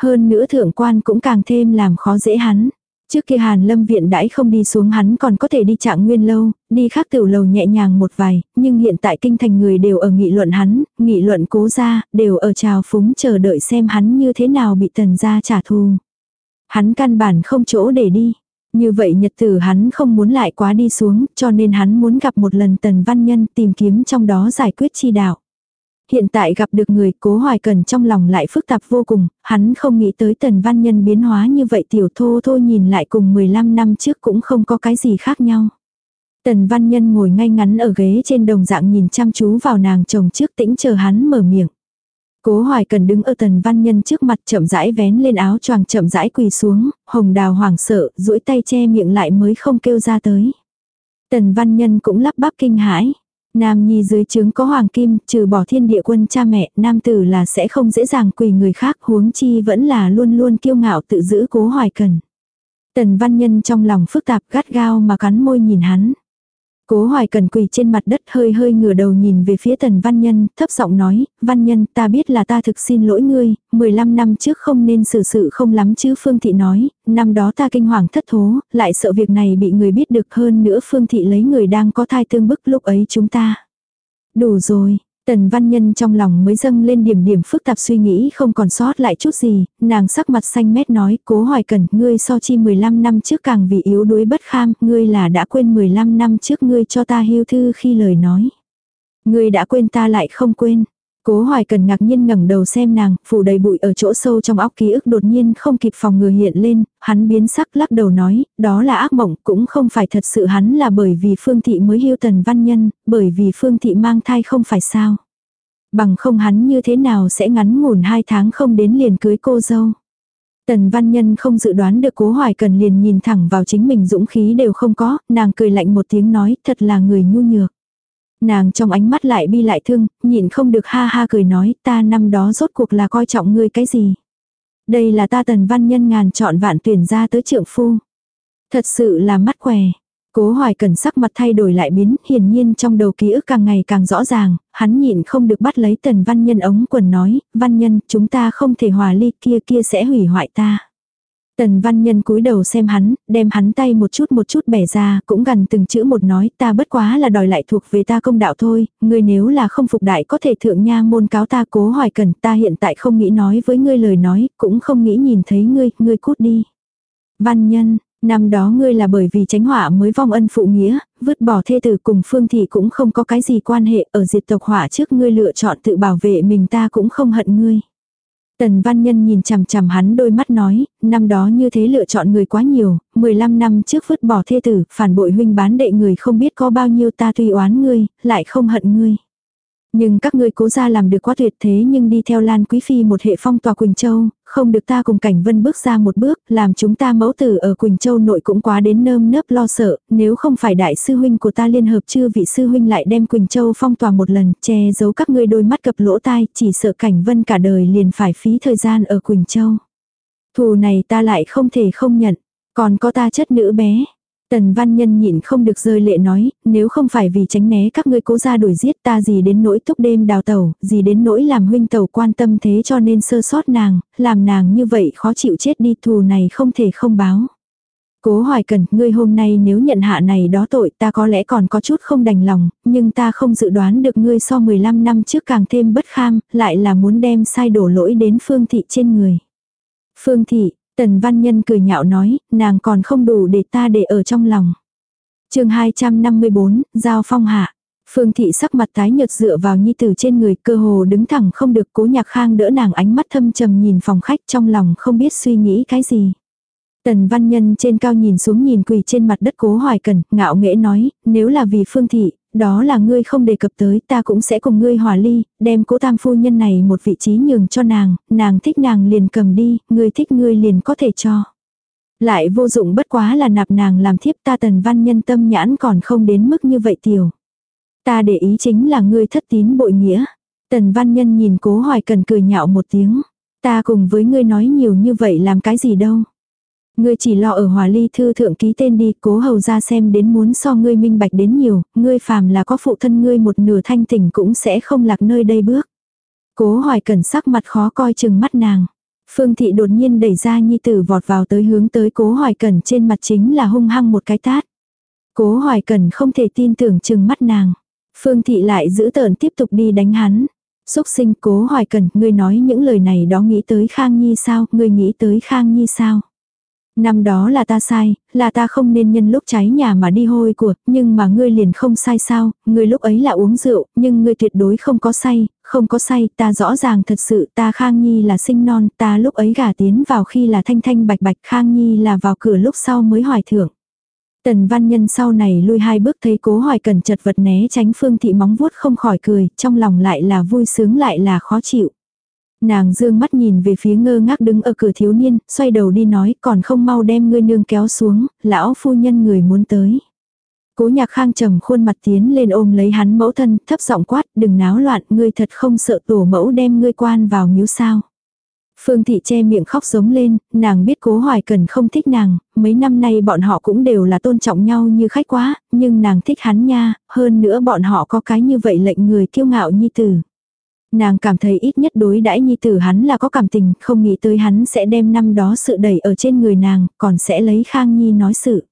Hơn nữa thượng quan cũng càng thêm làm khó dễ hắn. Trước kia Hàn Lâm viện đãi không đi xuống hắn còn có thể đi trạng nguyên lâu, đi khác tiểu lầu nhẹ nhàng một vài, nhưng hiện tại kinh thành người đều ở nghị luận hắn, nghị luận cố ra, đều ở chào phúng chờ đợi xem hắn như thế nào bị tần gia trả thù. Hắn căn bản không chỗ để đi. Như vậy nhật tử hắn không muốn lại quá đi xuống, cho nên hắn muốn gặp một lần tần văn nhân tìm kiếm trong đó giải quyết chi đạo. Hiện tại gặp được người cố hoài cần trong lòng lại phức tạp vô cùng, hắn không nghĩ tới tần văn nhân biến hóa như vậy tiểu thô thô nhìn lại cùng 15 năm trước cũng không có cái gì khác nhau. Tần văn nhân ngồi ngay ngắn ở ghế trên đồng dạng nhìn chăm chú vào nàng chồng trước tĩnh chờ hắn mở miệng. Cố hoài cần đứng ở tần văn nhân trước mặt chậm rãi vén lên áo choàng chậm rãi quỳ xuống, hồng đào hoảng sợ, duỗi tay che miệng lại mới không kêu ra tới. Tần văn nhân cũng lắp bắp kinh hãi. Nam nhi dưới trướng có hoàng kim, trừ bỏ thiên địa quân cha mẹ, nam tử là sẽ không dễ dàng quỳ người khác, huống chi vẫn là luôn luôn kiêu ngạo tự giữ cố hoài cần. Tần văn nhân trong lòng phức tạp gắt gao mà cắn môi nhìn hắn. Cố hoài cần quỳ trên mặt đất hơi hơi ngửa đầu nhìn về phía tần văn nhân, thấp giọng nói, văn nhân ta biết là ta thực xin lỗi ngươi, 15 năm trước không nên xử sự không lắm chứ Phương Thị nói, năm đó ta kinh hoàng thất thố, lại sợ việc này bị người biết được hơn nữa Phương Thị lấy người đang có thai tương bức lúc ấy chúng ta. Đủ rồi, Tần văn nhân trong lòng mới dâng lên điểm điểm phức tạp suy nghĩ không còn sót lại chút gì, nàng sắc mặt xanh mét nói, cố hoài cần, ngươi so chi 15 năm trước càng vì yếu đuối bất kham, ngươi là đã quên 15 năm trước ngươi cho ta hưu thư khi lời nói. Ngươi đã quên ta lại không quên. Cố hoài cần ngạc nhiên ngẩng đầu xem nàng, phủ đầy bụi ở chỗ sâu trong óc ký ức đột nhiên không kịp phòng ngừa hiện lên, hắn biến sắc lắc đầu nói, đó là ác mộng, cũng không phải thật sự hắn là bởi vì phương thị mới hiêu tần văn nhân, bởi vì phương thị mang thai không phải sao. Bằng không hắn như thế nào sẽ ngắn ngủn hai tháng không đến liền cưới cô dâu. Tần văn nhân không dự đoán được cố hoài cần liền nhìn thẳng vào chính mình dũng khí đều không có, nàng cười lạnh một tiếng nói thật là người nhu nhược. Nàng trong ánh mắt lại bi lại thương, nhịn không được ha ha cười nói ta năm đó rốt cuộc là coi trọng ngươi cái gì. Đây là ta tần văn nhân ngàn chọn vạn tuyển ra tới trượng phu. Thật sự là mắt què. Cố hoài cần sắc mặt thay đổi lại biến, hiển nhiên trong đầu ký ức càng ngày càng rõ ràng, hắn nhịn không được bắt lấy tần văn nhân ống quần nói, văn nhân, chúng ta không thể hòa ly kia kia sẽ hủy hoại ta. Tần văn nhân cúi đầu xem hắn, đem hắn tay một chút một chút bẻ ra, cũng gần từng chữ một nói, ta bất quá là đòi lại thuộc về ta công đạo thôi, ngươi nếu là không phục đại có thể thượng nha môn cáo ta cố hỏi cần, ta hiện tại không nghĩ nói với ngươi lời nói, cũng không nghĩ nhìn thấy ngươi, ngươi cút đi. Văn nhân, năm đó ngươi là bởi vì tránh họa mới vong ân phụ nghĩa, vứt bỏ thê tử cùng phương thị cũng không có cái gì quan hệ, ở diệt tộc họa trước ngươi lựa chọn tự bảo vệ mình ta cũng không hận ngươi. Tần văn nhân nhìn chằm chằm hắn đôi mắt nói, năm đó như thế lựa chọn người quá nhiều, 15 năm trước vứt bỏ thê tử, phản bội huynh bán đệ người không biết có bao nhiêu ta tùy oán ngươi, lại không hận ngươi. Nhưng các ngươi cố ra làm được quá tuyệt thế nhưng đi theo Lan Quý Phi một hệ phong tòa Quỳnh Châu, không được ta cùng cảnh vân bước ra một bước, làm chúng ta mẫu tử ở Quỳnh Châu nội cũng quá đến nơm nớp lo sợ, nếu không phải đại sư huynh của ta liên hợp chưa vị sư huynh lại đem Quỳnh Châu phong tỏa một lần, che giấu các ngươi đôi mắt cập lỗ tai, chỉ sợ cảnh vân cả đời liền phải phí thời gian ở Quỳnh Châu. Thù này ta lại không thể không nhận, còn có ta chất nữ bé. Tần văn nhân nhịn không được rơi lệ nói, nếu không phải vì tránh né các ngươi cố ra đuổi giết ta gì đến nỗi thúc đêm đào tẩu, gì đến nỗi làm huynh tẩu quan tâm thế cho nên sơ sót nàng, làm nàng như vậy khó chịu chết đi thù này không thể không báo. Cố hoài cần, ngươi hôm nay nếu nhận hạ này đó tội ta có lẽ còn có chút không đành lòng, nhưng ta không dự đoán được ngươi so 15 năm trước càng thêm bất kham, lại là muốn đem sai đổ lỗi đến phương thị trên người. Phương thị, tần văn nhân cười nhạo nói, nàng còn không đủ để ta để ở trong lòng. chương 254, Giao phong hạ. Phương thị sắc mặt tái nhợt dựa vào nhi tử trên người cơ hồ đứng thẳng không được cố nhạc khang đỡ nàng ánh mắt thâm trầm nhìn phòng khách trong lòng không biết suy nghĩ cái gì. Tần văn nhân trên cao nhìn xuống nhìn quỳ trên mặt đất cố hoài cần, ngạo nghễ nói, nếu là vì phương thị, đó là ngươi không đề cập tới, ta cũng sẽ cùng ngươi hòa ly, đem cố tam phu nhân này một vị trí nhường cho nàng, nàng thích nàng liền cầm đi, ngươi thích ngươi liền có thể cho. Lại vô dụng bất quá là nạp nàng làm thiếp ta tần văn nhân tâm nhãn còn không đến mức như vậy tiểu. Ta để ý chính là ngươi thất tín bội nghĩa. Tần văn nhân nhìn cố hoài cần cười nhạo một tiếng. Ta cùng với ngươi nói nhiều như vậy làm cái gì đâu. Ngươi chỉ lo ở hòa ly thư thượng ký tên đi, cố hầu ra xem đến muốn so ngươi minh bạch đến nhiều, ngươi phàm là có phụ thân ngươi một nửa thanh tỉnh cũng sẽ không lạc nơi đây bước. Cố hoài cẩn sắc mặt khó coi chừng mắt nàng. Phương thị đột nhiên đẩy ra nhi tử vọt vào tới hướng tới cố hoài cẩn trên mặt chính là hung hăng một cái tát. Cố hoài cẩn không thể tin tưởng chừng mắt nàng. Phương thị lại giữ tợn tiếp tục đi đánh hắn. Xúc sinh cố hoài cẩn, ngươi nói những lời này đó nghĩ tới Khang Nhi sao, ngươi nghĩ tới Khang Nhi sao. Năm đó là ta sai, là ta không nên nhân lúc cháy nhà mà đi hôi của, nhưng mà ngươi liền không sai sao, ngươi lúc ấy là uống rượu, nhưng ngươi tuyệt đối không có say, không có say, ta rõ ràng thật sự ta Khang Nhi là sinh non, ta lúc ấy gả tiến vào khi là thanh thanh bạch bạch Khang Nhi là vào cửa lúc sau mới hoài thưởng. Tần văn nhân sau này lui hai bước thấy cố hoài cần chật vật né tránh phương thị móng vuốt không khỏi cười, trong lòng lại là vui sướng lại là khó chịu. Nàng dương mắt nhìn về phía ngơ ngác đứng ở cửa thiếu niên, xoay đầu đi nói còn không mau đem ngươi nương kéo xuống, lão phu nhân người muốn tới. Cố nhạc khang trầm khuôn mặt tiến lên ôm lấy hắn mẫu thân, thấp giọng quát, đừng náo loạn, ngươi thật không sợ tổ mẫu đem ngươi quan vào miếu sao. Phương thị che miệng khóc giống lên, nàng biết cố hoài cần không thích nàng, mấy năm nay bọn họ cũng đều là tôn trọng nhau như khách quá, nhưng nàng thích hắn nha, hơn nữa bọn họ có cái như vậy lệnh người kiêu ngạo như tử. Nàng cảm thấy ít nhất đối đãi nhi tử hắn là có cảm tình, không nghĩ tới hắn sẽ đem năm đó sự đẩy ở trên người nàng, còn sẽ lấy Khang Nhi nói sự.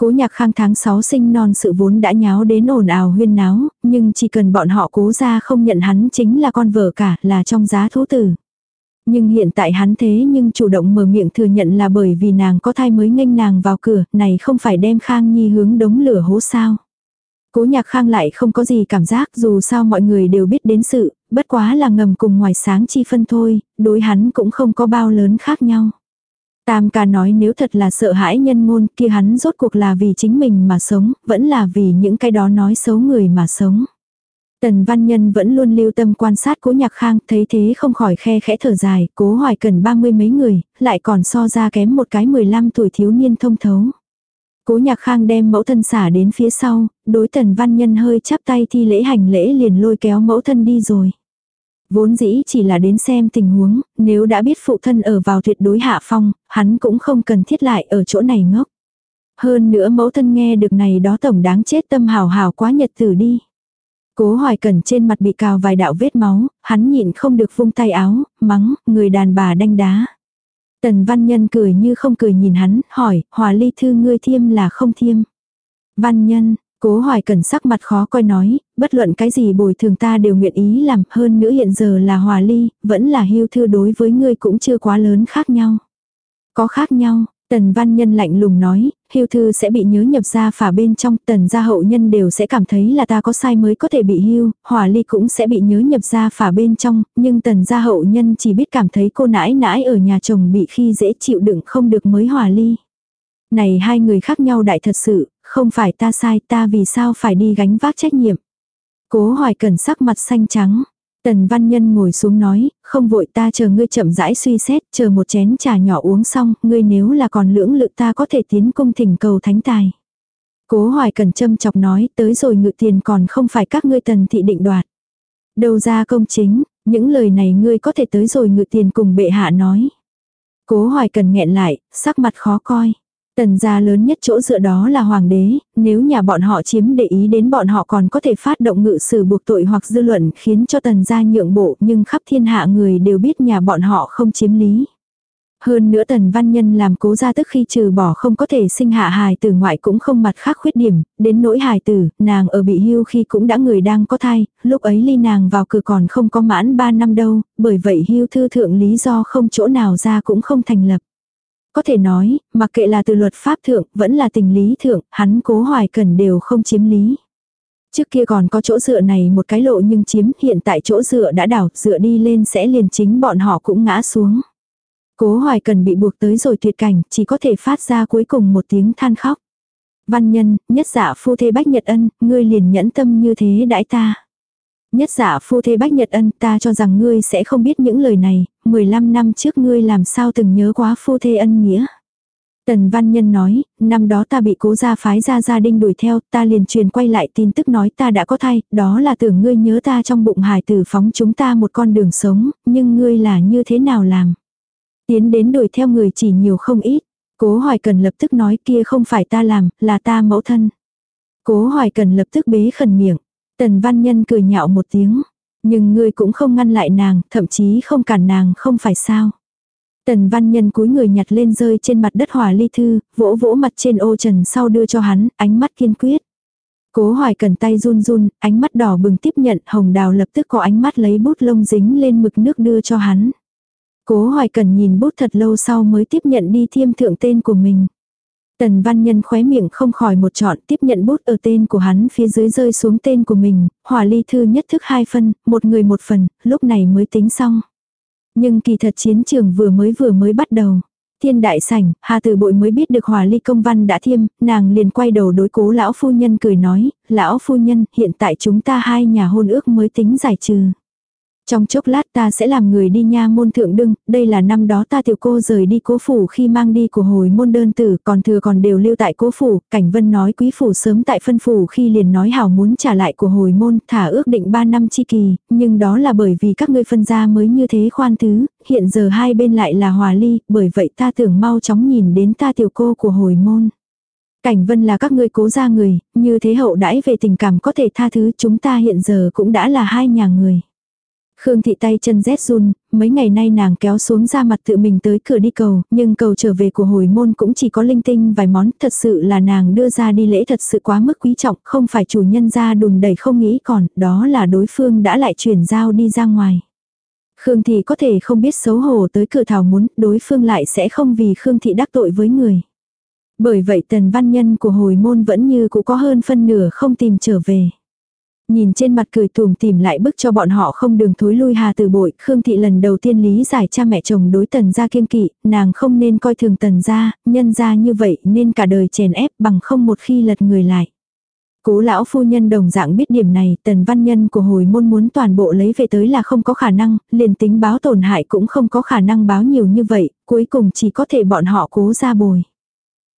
Cố nhạc khang tháng 6 sinh non sự vốn đã nháo đến ồn ào huyên náo, nhưng chỉ cần bọn họ cố ra không nhận hắn chính là con vợ cả, là trong giá thú tử. Nhưng hiện tại hắn thế nhưng chủ động mở miệng thừa nhận là bởi vì nàng có thai mới nghênh nàng vào cửa, này không phải đem Khang Nhi hướng đống lửa hố sao. Cố nhạc khang lại không có gì cảm giác dù sao mọi người đều biết đến sự, bất quá là ngầm cùng ngoài sáng chi phân thôi, đối hắn cũng không có bao lớn khác nhau. Tam ca nói nếu thật là sợ hãi nhân ngôn kia hắn rốt cuộc là vì chính mình mà sống, vẫn là vì những cái đó nói xấu người mà sống. Tần văn nhân vẫn luôn lưu tâm quan sát cố nhạc khang, thấy thế không khỏi khe khẽ thở dài, cố hoài cần ba mươi mấy người, lại còn so ra kém một cái 15 tuổi thiếu niên thông thấu. Cố nhạc khang đem mẫu thân xả đến phía sau, đối tần văn nhân hơi chắp tay thi lễ hành lễ liền lôi kéo mẫu thân đi rồi. Vốn dĩ chỉ là đến xem tình huống, nếu đã biết phụ thân ở vào tuyệt đối hạ phong, hắn cũng không cần thiết lại ở chỗ này ngốc. Hơn nữa mẫu thân nghe được này đó tổng đáng chết tâm hào hào quá nhật tử đi. Cố hoài cẩn trên mặt bị cào vài đạo vết máu, hắn nhịn không được vung tay áo, mắng, người đàn bà đanh đá. Tần văn nhân cười như không cười nhìn hắn, hỏi, hòa ly thư ngươi thiêm là không thiêm. Văn nhân, cố hoài cẩn sắc mặt khó coi nói, bất luận cái gì bồi thường ta đều nguyện ý làm hơn nữa hiện giờ là hòa ly, vẫn là hưu thư đối với ngươi cũng chưa quá lớn khác nhau. Có khác nhau, Tần văn nhân lạnh lùng nói, hưu thư sẽ bị nhớ nhập ra phả bên trong, tần gia hậu nhân đều sẽ cảm thấy là ta có sai mới có thể bị hưu, hỏa ly cũng sẽ bị nhớ nhập ra phả bên trong, nhưng tần gia hậu nhân chỉ biết cảm thấy cô nãi nãi ở nhà chồng bị khi dễ chịu đựng không được mới hỏa ly. Này hai người khác nhau đại thật sự, không phải ta sai ta vì sao phải đi gánh vác trách nhiệm. Cố hoài cần sắc mặt xanh trắng, Tần văn nhân ngồi xuống nói, không vội ta chờ ngươi chậm rãi suy xét, chờ một chén trà nhỏ uống xong, ngươi nếu là còn lưỡng lự ta có thể tiến cung thỉnh cầu thánh tài. Cố hoài cần châm chọc nói, tới rồi ngự tiền còn không phải các ngươi tần thị định đoạt. Đầu ra công chính, những lời này ngươi có thể tới rồi ngự tiền cùng bệ hạ nói. Cố hoài cần nghẹn lại, sắc mặt khó coi. Tần gia lớn nhất chỗ dựa đó là hoàng đế, nếu nhà bọn họ chiếm để ý đến bọn họ còn có thể phát động ngự sử buộc tội hoặc dư luận khiến cho tần gia nhượng bộ nhưng khắp thiên hạ người đều biết nhà bọn họ không chiếm lý. Hơn nữa tần văn nhân làm cố gia tức khi trừ bỏ không có thể sinh hạ hài tử ngoại cũng không mặt khác khuyết điểm, đến nỗi hài tử, nàng ở bị hưu khi cũng đã người đang có thai, lúc ấy ly nàng vào cửa còn không có mãn 3 năm đâu, bởi vậy hưu thư thượng lý do không chỗ nào ra cũng không thành lập. Có thể nói, mặc kệ là từ luật pháp thượng, vẫn là tình lý thượng, hắn cố hoài cần đều không chiếm lý. Trước kia còn có chỗ dựa này một cái lộ nhưng chiếm hiện tại chỗ dựa đã đảo, dựa đi lên sẽ liền chính bọn họ cũng ngã xuống. Cố hoài cần bị buộc tới rồi tuyệt cảnh, chỉ có thể phát ra cuối cùng một tiếng than khóc. Văn nhân, nhất giả phu thê bách nhật ân, ngươi liền nhẫn tâm như thế đãi ta. Nhất giả phu thê bách nhật ân ta cho rằng ngươi sẽ không biết những lời này, 15 năm trước ngươi làm sao từng nhớ quá phu thê ân nghĩa. Tần Văn Nhân nói, năm đó ta bị cố gia phái ra gia đình đuổi theo, ta liền truyền quay lại tin tức nói ta đã có thai, đó là tưởng ngươi nhớ ta trong bụng hài tử phóng chúng ta một con đường sống, nhưng ngươi là như thế nào làm. Tiến đến đuổi theo người chỉ nhiều không ít. Cố hỏi Cần lập tức nói kia không phải ta làm, là ta mẫu thân. Cố hỏi Cần lập tức bế khẩn miệng. Tần Văn Nhân cười nhạo một tiếng. Nhưng ngươi cũng không ngăn lại nàng, thậm chí không cản nàng không phải sao. Tần Văn Nhân cúi người nhặt lên rơi trên mặt đất hòa ly thư, vỗ vỗ mặt trên ô trần sau đưa cho hắn, ánh mắt kiên quyết. Cố hoài cần tay run run, ánh mắt đỏ bừng tiếp nhận, hồng đào lập tức có ánh mắt lấy bút lông dính lên mực nước đưa cho hắn. Cố hoài cần nhìn bút thật lâu sau mới tiếp nhận đi thiêm thượng tên của mình. Tần văn nhân khóe miệng không khỏi một chọn tiếp nhận bút ở tên của hắn phía dưới rơi xuống tên của mình, hỏa ly thư nhất thức hai phân, một người một phần, lúc này mới tính xong. Nhưng kỳ thật chiến trường vừa mới vừa mới bắt đầu. Thiên đại sảnh, Hà Tử Bội mới biết được hòa ly công văn đã thiêm, nàng liền quay đầu đối cố lão phu nhân cười nói, lão phu nhân, hiện tại chúng ta hai nhà hôn ước mới tính giải trừ. Trong chốc lát ta sẽ làm người đi nha môn thượng đương, đây là năm đó ta tiểu cô rời đi cố phủ khi mang đi của hồi môn đơn tử, còn thừa còn đều lưu tại cố phủ, cảnh vân nói quý phủ sớm tại phân phủ khi liền nói hảo muốn trả lại của hồi môn, thả ước định 3 năm chi kỳ, nhưng đó là bởi vì các ngươi phân gia mới như thế khoan thứ, hiện giờ hai bên lại là hòa ly, bởi vậy ta tưởng mau chóng nhìn đến ta tiểu cô của hồi môn. Cảnh vân là các ngươi cố gia người, như thế hậu đãi về tình cảm có thể tha thứ chúng ta hiện giờ cũng đã là hai nhà người. Khương thị tay chân rét run, mấy ngày nay nàng kéo xuống ra mặt tự mình tới cửa đi cầu, nhưng cầu trở về của hồi môn cũng chỉ có linh tinh vài món, thật sự là nàng đưa ra đi lễ thật sự quá mức quý trọng, không phải chủ nhân ra đùn đẩy không nghĩ còn, đó là đối phương đã lại chuyển giao đi ra ngoài. Khương thị có thể không biết xấu hổ tới cửa thảo muốn, đối phương lại sẽ không vì Khương thị đắc tội với người. Bởi vậy tần văn nhân của hồi môn vẫn như cũng có hơn phân nửa không tìm trở về. Nhìn trên mặt cười tùm tìm lại bức cho bọn họ không đường thối lui hà từ bội, Khương Thị lần đầu tiên lý giải cha mẹ chồng đối tần gia kiên kỵ, nàng không nên coi thường tần gia, nhân gia như vậy nên cả đời chèn ép bằng không một khi lật người lại. Cố lão phu nhân đồng dạng biết điểm này, tần văn nhân của hồi môn muốn toàn bộ lấy về tới là không có khả năng, liền tính báo tổn hại cũng không có khả năng báo nhiều như vậy, cuối cùng chỉ có thể bọn họ cố ra bồi.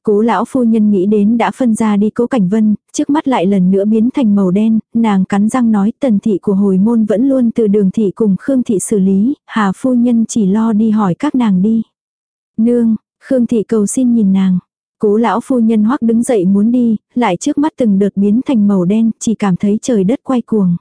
Cố lão phu nhân nghĩ đến đã phân ra đi cố cảnh vân, trước mắt lại lần nữa biến thành màu đen, nàng cắn răng nói tần thị của hồi môn vẫn luôn từ đường thị cùng Khương thị xử lý, hà phu nhân chỉ lo đi hỏi các nàng đi. Nương, Khương thị cầu xin nhìn nàng. Cố lão phu nhân hoắc đứng dậy muốn đi, lại trước mắt từng đợt biến thành màu đen, chỉ cảm thấy trời đất quay cuồng.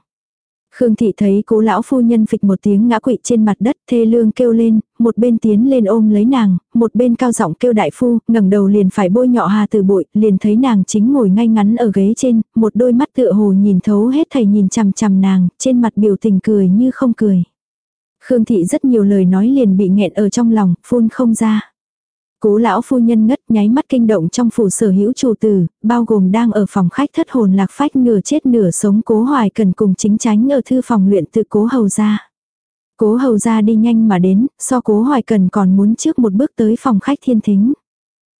Khương thị thấy cố lão phu nhân phịch một tiếng ngã quỵ trên mặt đất thê lương kêu lên, một bên tiến lên ôm lấy nàng, một bên cao giọng kêu đại phu, ngẩng đầu liền phải bôi nhọ hà từ bội, liền thấy nàng chính ngồi ngay ngắn ở ghế trên, một đôi mắt tựa hồ nhìn thấu hết thầy nhìn chằm chằm nàng, trên mặt biểu tình cười như không cười. Khương thị rất nhiều lời nói liền bị nghẹn ở trong lòng, phun không ra. Cố lão phu nhân ngất nháy mắt kinh động trong phủ sở hữu chủ tử, bao gồm đang ở phòng khách thất hồn lạc phách nửa chết nửa sống cố hoài cần cùng chính tránh ở thư phòng luyện tự cố hầu ra. Cố hầu ra đi nhanh mà đến, so cố hoài cần còn muốn trước một bước tới phòng khách thiên thính.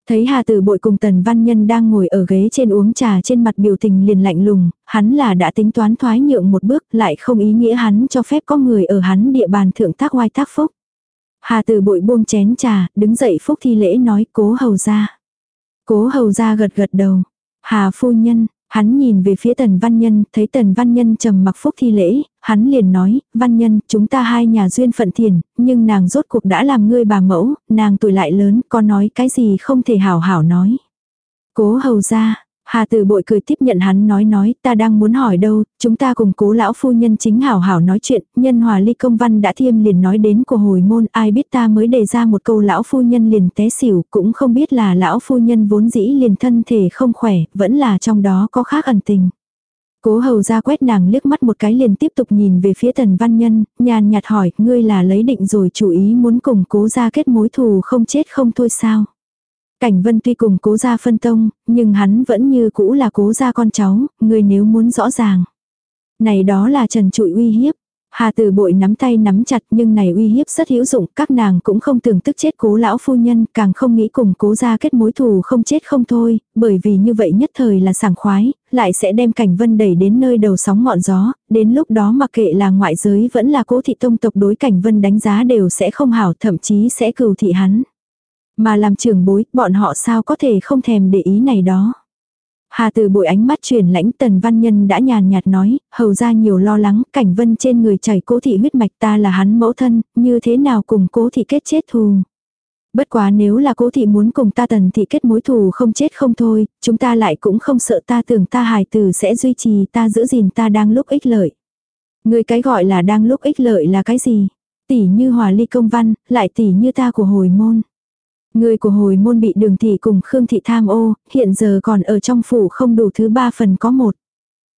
Thấy Hà Tử Bội cùng Tần Văn Nhân đang ngồi ở ghế trên uống trà trên mặt biểu tình liền lạnh lùng, hắn là đã tính toán thoái nhượng một bước lại không ý nghĩa hắn cho phép có người ở hắn địa bàn thượng tác oai tác phúc. Hà tử bội buông chén trà, đứng dậy phúc thi lễ nói cố hầu ra. Cố hầu ra gật gật đầu. Hà phu nhân, hắn nhìn về phía tần văn nhân, thấy tần văn nhân trầm mặc phúc thi lễ, hắn liền nói, văn nhân, chúng ta hai nhà duyên phận thiền, nhưng nàng rốt cuộc đã làm ngươi bà mẫu, nàng tuổi lại lớn, có nói cái gì không thể hảo hảo nói. Cố hầu ra, Hà tử bội cười tiếp nhận hắn nói nói, ta đang muốn hỏi đâu, chúng ta cùng cố lão phu nhân chính hảo hảo nói chuyện, nhân hòa ly công văn đã thiêm liền nói đến của hồi môn, ai biết ta mới đề ra một câu lão phu nhân liền té xỉu, cũng không biết là lão phu nhân vốn dĩ liền thân thể không khỏe, vẫn là trong đó có khác ẩn tình. Cố hầu ra quét nàng liếc mắt một cái liền tiếp tục nhìn về phía tần văn nhân, nhàn nhạt hỏi, ngươi là lấy định rồi chủ ý muốn cùng cố ra kết mối thù không chết không thôi sao. Cảnh vân tuy cùng cố gia phân tông, nhưng hắn vẫn như cũ là cố gia con cháu, người nếu muốn rõ ràng. Này đó là trần trụi uy hiếp. Hà tử bội nắm tay nắm chặt nhưng này uy hiếp rất hữu dụng, các nàng cũng không tưởng tức chết cố lão phu nhân, càng không nghĩ cùng cố gia kết mối thù không chết không thôi, bởi vì như vậy nhất thời là sảng khoái, lại sẽ đem cảnh vân đẩy đến nơi đầu sóng ngọn gió, đến lúc đó mặc kệ là ngoại giới vẫn là cố thị tông tộc đối cảnh vân đánh giá đều sẽ không hảo thậm chí sẽ cừu thị hắn. Mà làm trưởng bối, bọn họ sao có thể không thèm để ý này đó. Hà từ bội ánh mắt chuyển lãnh tần văn nhân đã nhàn nhạt nói, hầu ra nhiều lo lắng, cảnh vân trên người chảy cố thị huyết mạch ta là hắn mẫu thân, như thế nào cùng cố thị kết chết thù. Bất quá nếu là cố thị muốn cùng ta tần thị kết mối thù không chết không thôi, chúng ta lại cũng không sợ ta tưởng ta hài tử sẽ duy trì ta giữ gìn ta đang lúc ích lợi. Người cái gọi là đang lúc ích lợi là cái gì? Tỷ như hòa ly công văn, lại tỷ như ta của hồi môn. Người của hồi môn bị đường thị cùng Khương thị tham ô, hiện giờ còn ở trong phủ không đủ thứ ba phần có một.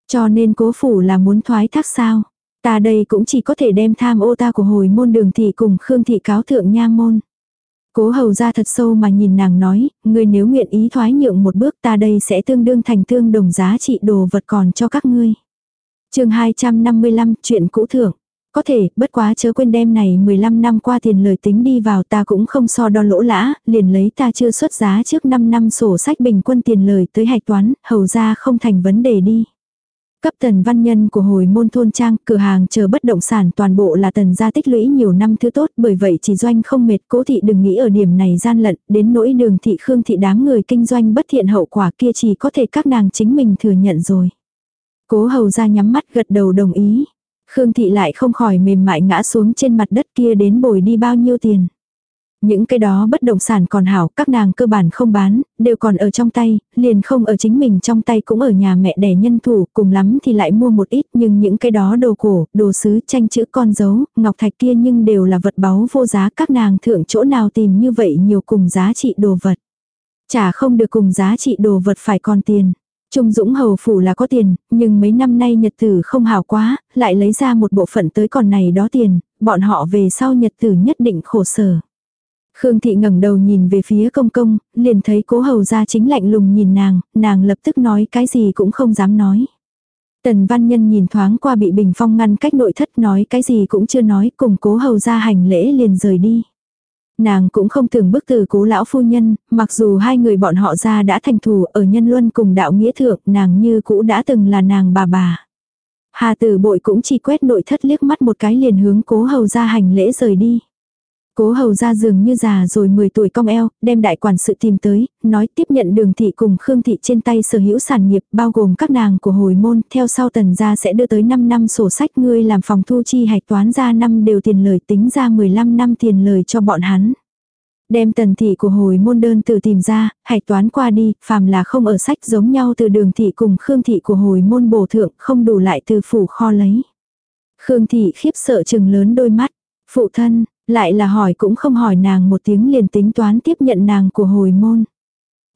Cho nên cố phủ là muốn thoái thác sao. Ta đây cũng chỉ có thể đem tham ô ta của hồi môn đường thị cùng Khương thị cáo thượng nha môn. Cố hầu ra thật sâu mà nhìn nàng nói, người nếu nguyện ý thoái nhượng một bước ta đây sẽ tương đương thành tương đồng giá trị đồ vật còn cho các ngươi. chương 255 chuyện cũ thưởng. Có thể, bất quá chớ quên đem này 15 năm qua tiền lời tính đi vào ta cũng không so đo lỗ lã, liền lấy ta chưa xuất giá trước 5 năm sổ sách bình quân tiền lời tới hạch toán, hầu ra không thành vấn đề đi. Cấp tần văn nhân của hồi môn thôn trang, cửa hàng chờ bất động sản toàn bộ là tần gia tích lũy nhiều năm thứ tốt, bởi vậy chỉ doanh không mệt, cố thị đừng nghĩ ở điểm này gian lận, đến nỗi đường thị khương thị đám người kinh doanh bất thiện hậu quả kia chỉ có thể các nàng chính mình thừa nhận rồi. Cố hầu ra nhắm mắt gật đầu đồng ý, Khương Thị lại không khỏi mềm mại ngã xuống trên mặt đất kia đến bồi đi bao nhiêu tiền. Những cái đó bất động sản còn hảo, các nàng cơ bản không bán, đều còn ở trong tay, liền không ở chính mình trong tay cũng ở nhà mẹ đẻ nhân thủ, cùng lắm thì lại mua một ít, nhưng những cái đó đồ cổ, đồ sứ, tranh chữ con dấu, ngọc thạch kia nhưng đều là vật báu vô giá, các nàng thượng chỗ nào tìm như vậy nhiều cùng giá trị đồ vật. Chả không được cùng giá trị đồ vật phải còn tiền. Trung Dũng hầu phủ là có tiền, nhưng mấy năm nay nhật tử không hào quá, lại lấy ra một bộ phận tới còn này đó tiền, bọn họ về sau nhật tử nhất định khổ sở. Khương thị ngẩng đầu nhìn về phía công công, liền thấy cố hầu ra chính lạnh lùng nhìn nàng, nàng lập tức nói cái gì cũng không dám nói. Tần văn nhân nhìn thoáng qua bị bình phong ngăn cách nội thất nói cái gì cũng chưa nói cùng cố hầu ra hành lễ liền rời đi. Nàng cũng không thường bức từ cố lão phu nhân, mặc dù hai người bọn họ ra đã thành thù ở nhân luân cùng đạo nghĩa thượng, nàng như cũ đã từng là nàng bà bà. Hà tử bội cũng chỉ quét nội thất liếc mắt một cái liền hướng cố hầu ra hành lễ rời đi. Cố hầu ra giường như già rồi 10 tuổi cong eo, đem đại quản sự tìm tới, nói tiếp nhận đường thị cùng Khương thị trên tay sở hữu sản nghiệp bao gồm các nàng của hồi môn, theo sau tần gia sẽ đưa tới 5 năm sổ sách ngươi làm phòng thu chi hạch toán ra năm đều tiền lời tính ra 15 năm tiền lời cho bọn hắn. Đem tần thị của hồi môn đơn từ tìm ra, hạch toán qua đi, phàm là không ở sách giống nhau từ đường thị cùng Khương thị của hồi môn bổ thượng không đủ lại từ phủ kho lấy. Khương thị khiếp sợ chừng lớn đôi mắt, phụ thân, lại là hỏi cũng không hỏi nàng một tiếng liền tính toán tiếp nhận nàng của hồi môn.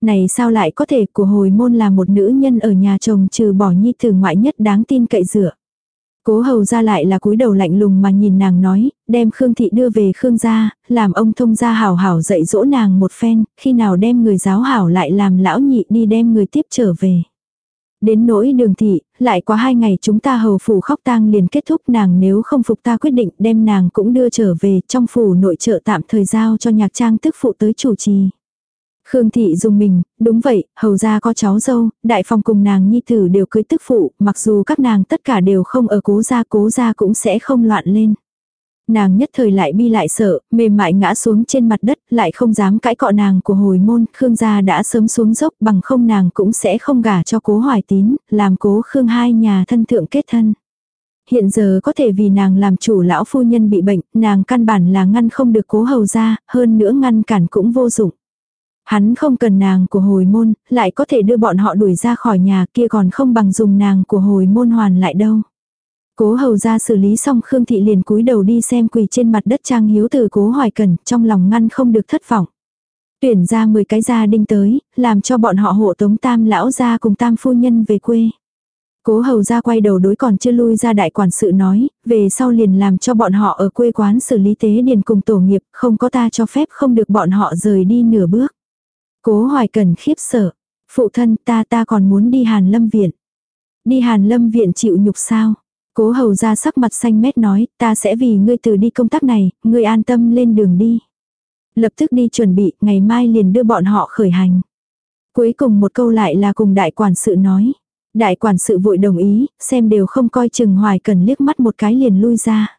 Này sao lại có thể của hồi môn là một nữ nhân ở nhà chồng trừ bỏ nhi tử ngoại nhất đáng tin cậy dựa. Cố hầu ra lại là cúi đầu lạnh lùng mà nhìn nàng nói, đem Khương thị đưa về Khương gia, làm ông thông gia hảo hảo dạy dỗ nàng một phen, khi nào đem người giáo hảo lại làm lão nhị đi đem người tiếp trở về. Đến nỗi đường thị, lại qua hai ngày chúng ta hầu phủ khóc tang liền kết thúc nàng nếu không phục ta quyết định đem nàng cũng đưa trở về trong phủ nội trợ tạm thời giao cho nhạc trang tức phụ tới chủ trì. Khương thị dùng mình, đúng vậy, hầu ra có cháu dâu, đại phòng cùng nàng nhi tử đều cưới tức phụ, mặc dù các nàng tất cả đều không ở cố gia cố gia cũng sẽ không loạn lên. Nàng nhất thời lại bi lại sợ, mềm mại ngã xuống trên mặt đất, lại không dám cãi cọ nàng của hồi môn, Khương gia đã sớm xuống dốc bằng không nàng cũng sẽ không gả cho cố hoài tín, làm cố Khương hai nhà thân thượng kết thân. Hiện giờ có thể vì nàng làm chủ lão phu nhân bị bệnh, nàng căn bản là ngăn không được cố hầu ra, hơn nữa ngăn cản cũng vô dụng. Hắn không cần nàng của hồi môn, lại có thể đưa bọn họ đuổi ra khỏi nhà kia còn không bằng dùng nàng của hồi môn hoàn lại đâu. Cố hầu ra xử lý xong Khương Thị liền cúi đầu đi xem quỳ trên mặt đất trang hiếu từ cố hoài cần trong lòng ngăn không được thất vọng. Tuyển ra 10 cái gia đinh tới, làm cho bọn họ hộ tống tam lão gia cùng tam phu nhân về quê. Cố hầu ra quay đầu đối còn chưa lui ra đại quản sự nói, về sau liền làm cho bọn họ ở quê quán xử lý tế điền cùng tổ nghiệp, không có ta cho phép không được bọn họ rời đi nửa bước. Cố hoài cần khiếp sợ, phụ thân ta ta còn muốn đi Hàn Lâm Viện. Đi Hàn Lâm Viện chịu nhục sao? Cố hầu ra sắc mặt xanh mét nói, ta sẽ vì ngươi từ đi công tác này, ngươi an tâm lên đường đi. Lập tức đi chuẩn bị, ngày mai liền đưa bọn họ khởi hành. Cuối cùng một câu lại là cùng đại quản sự nói. Đại quản sự vội đồng ý, xem đều không coi chừng hoài cần liếc mắt một cái liền lui ra.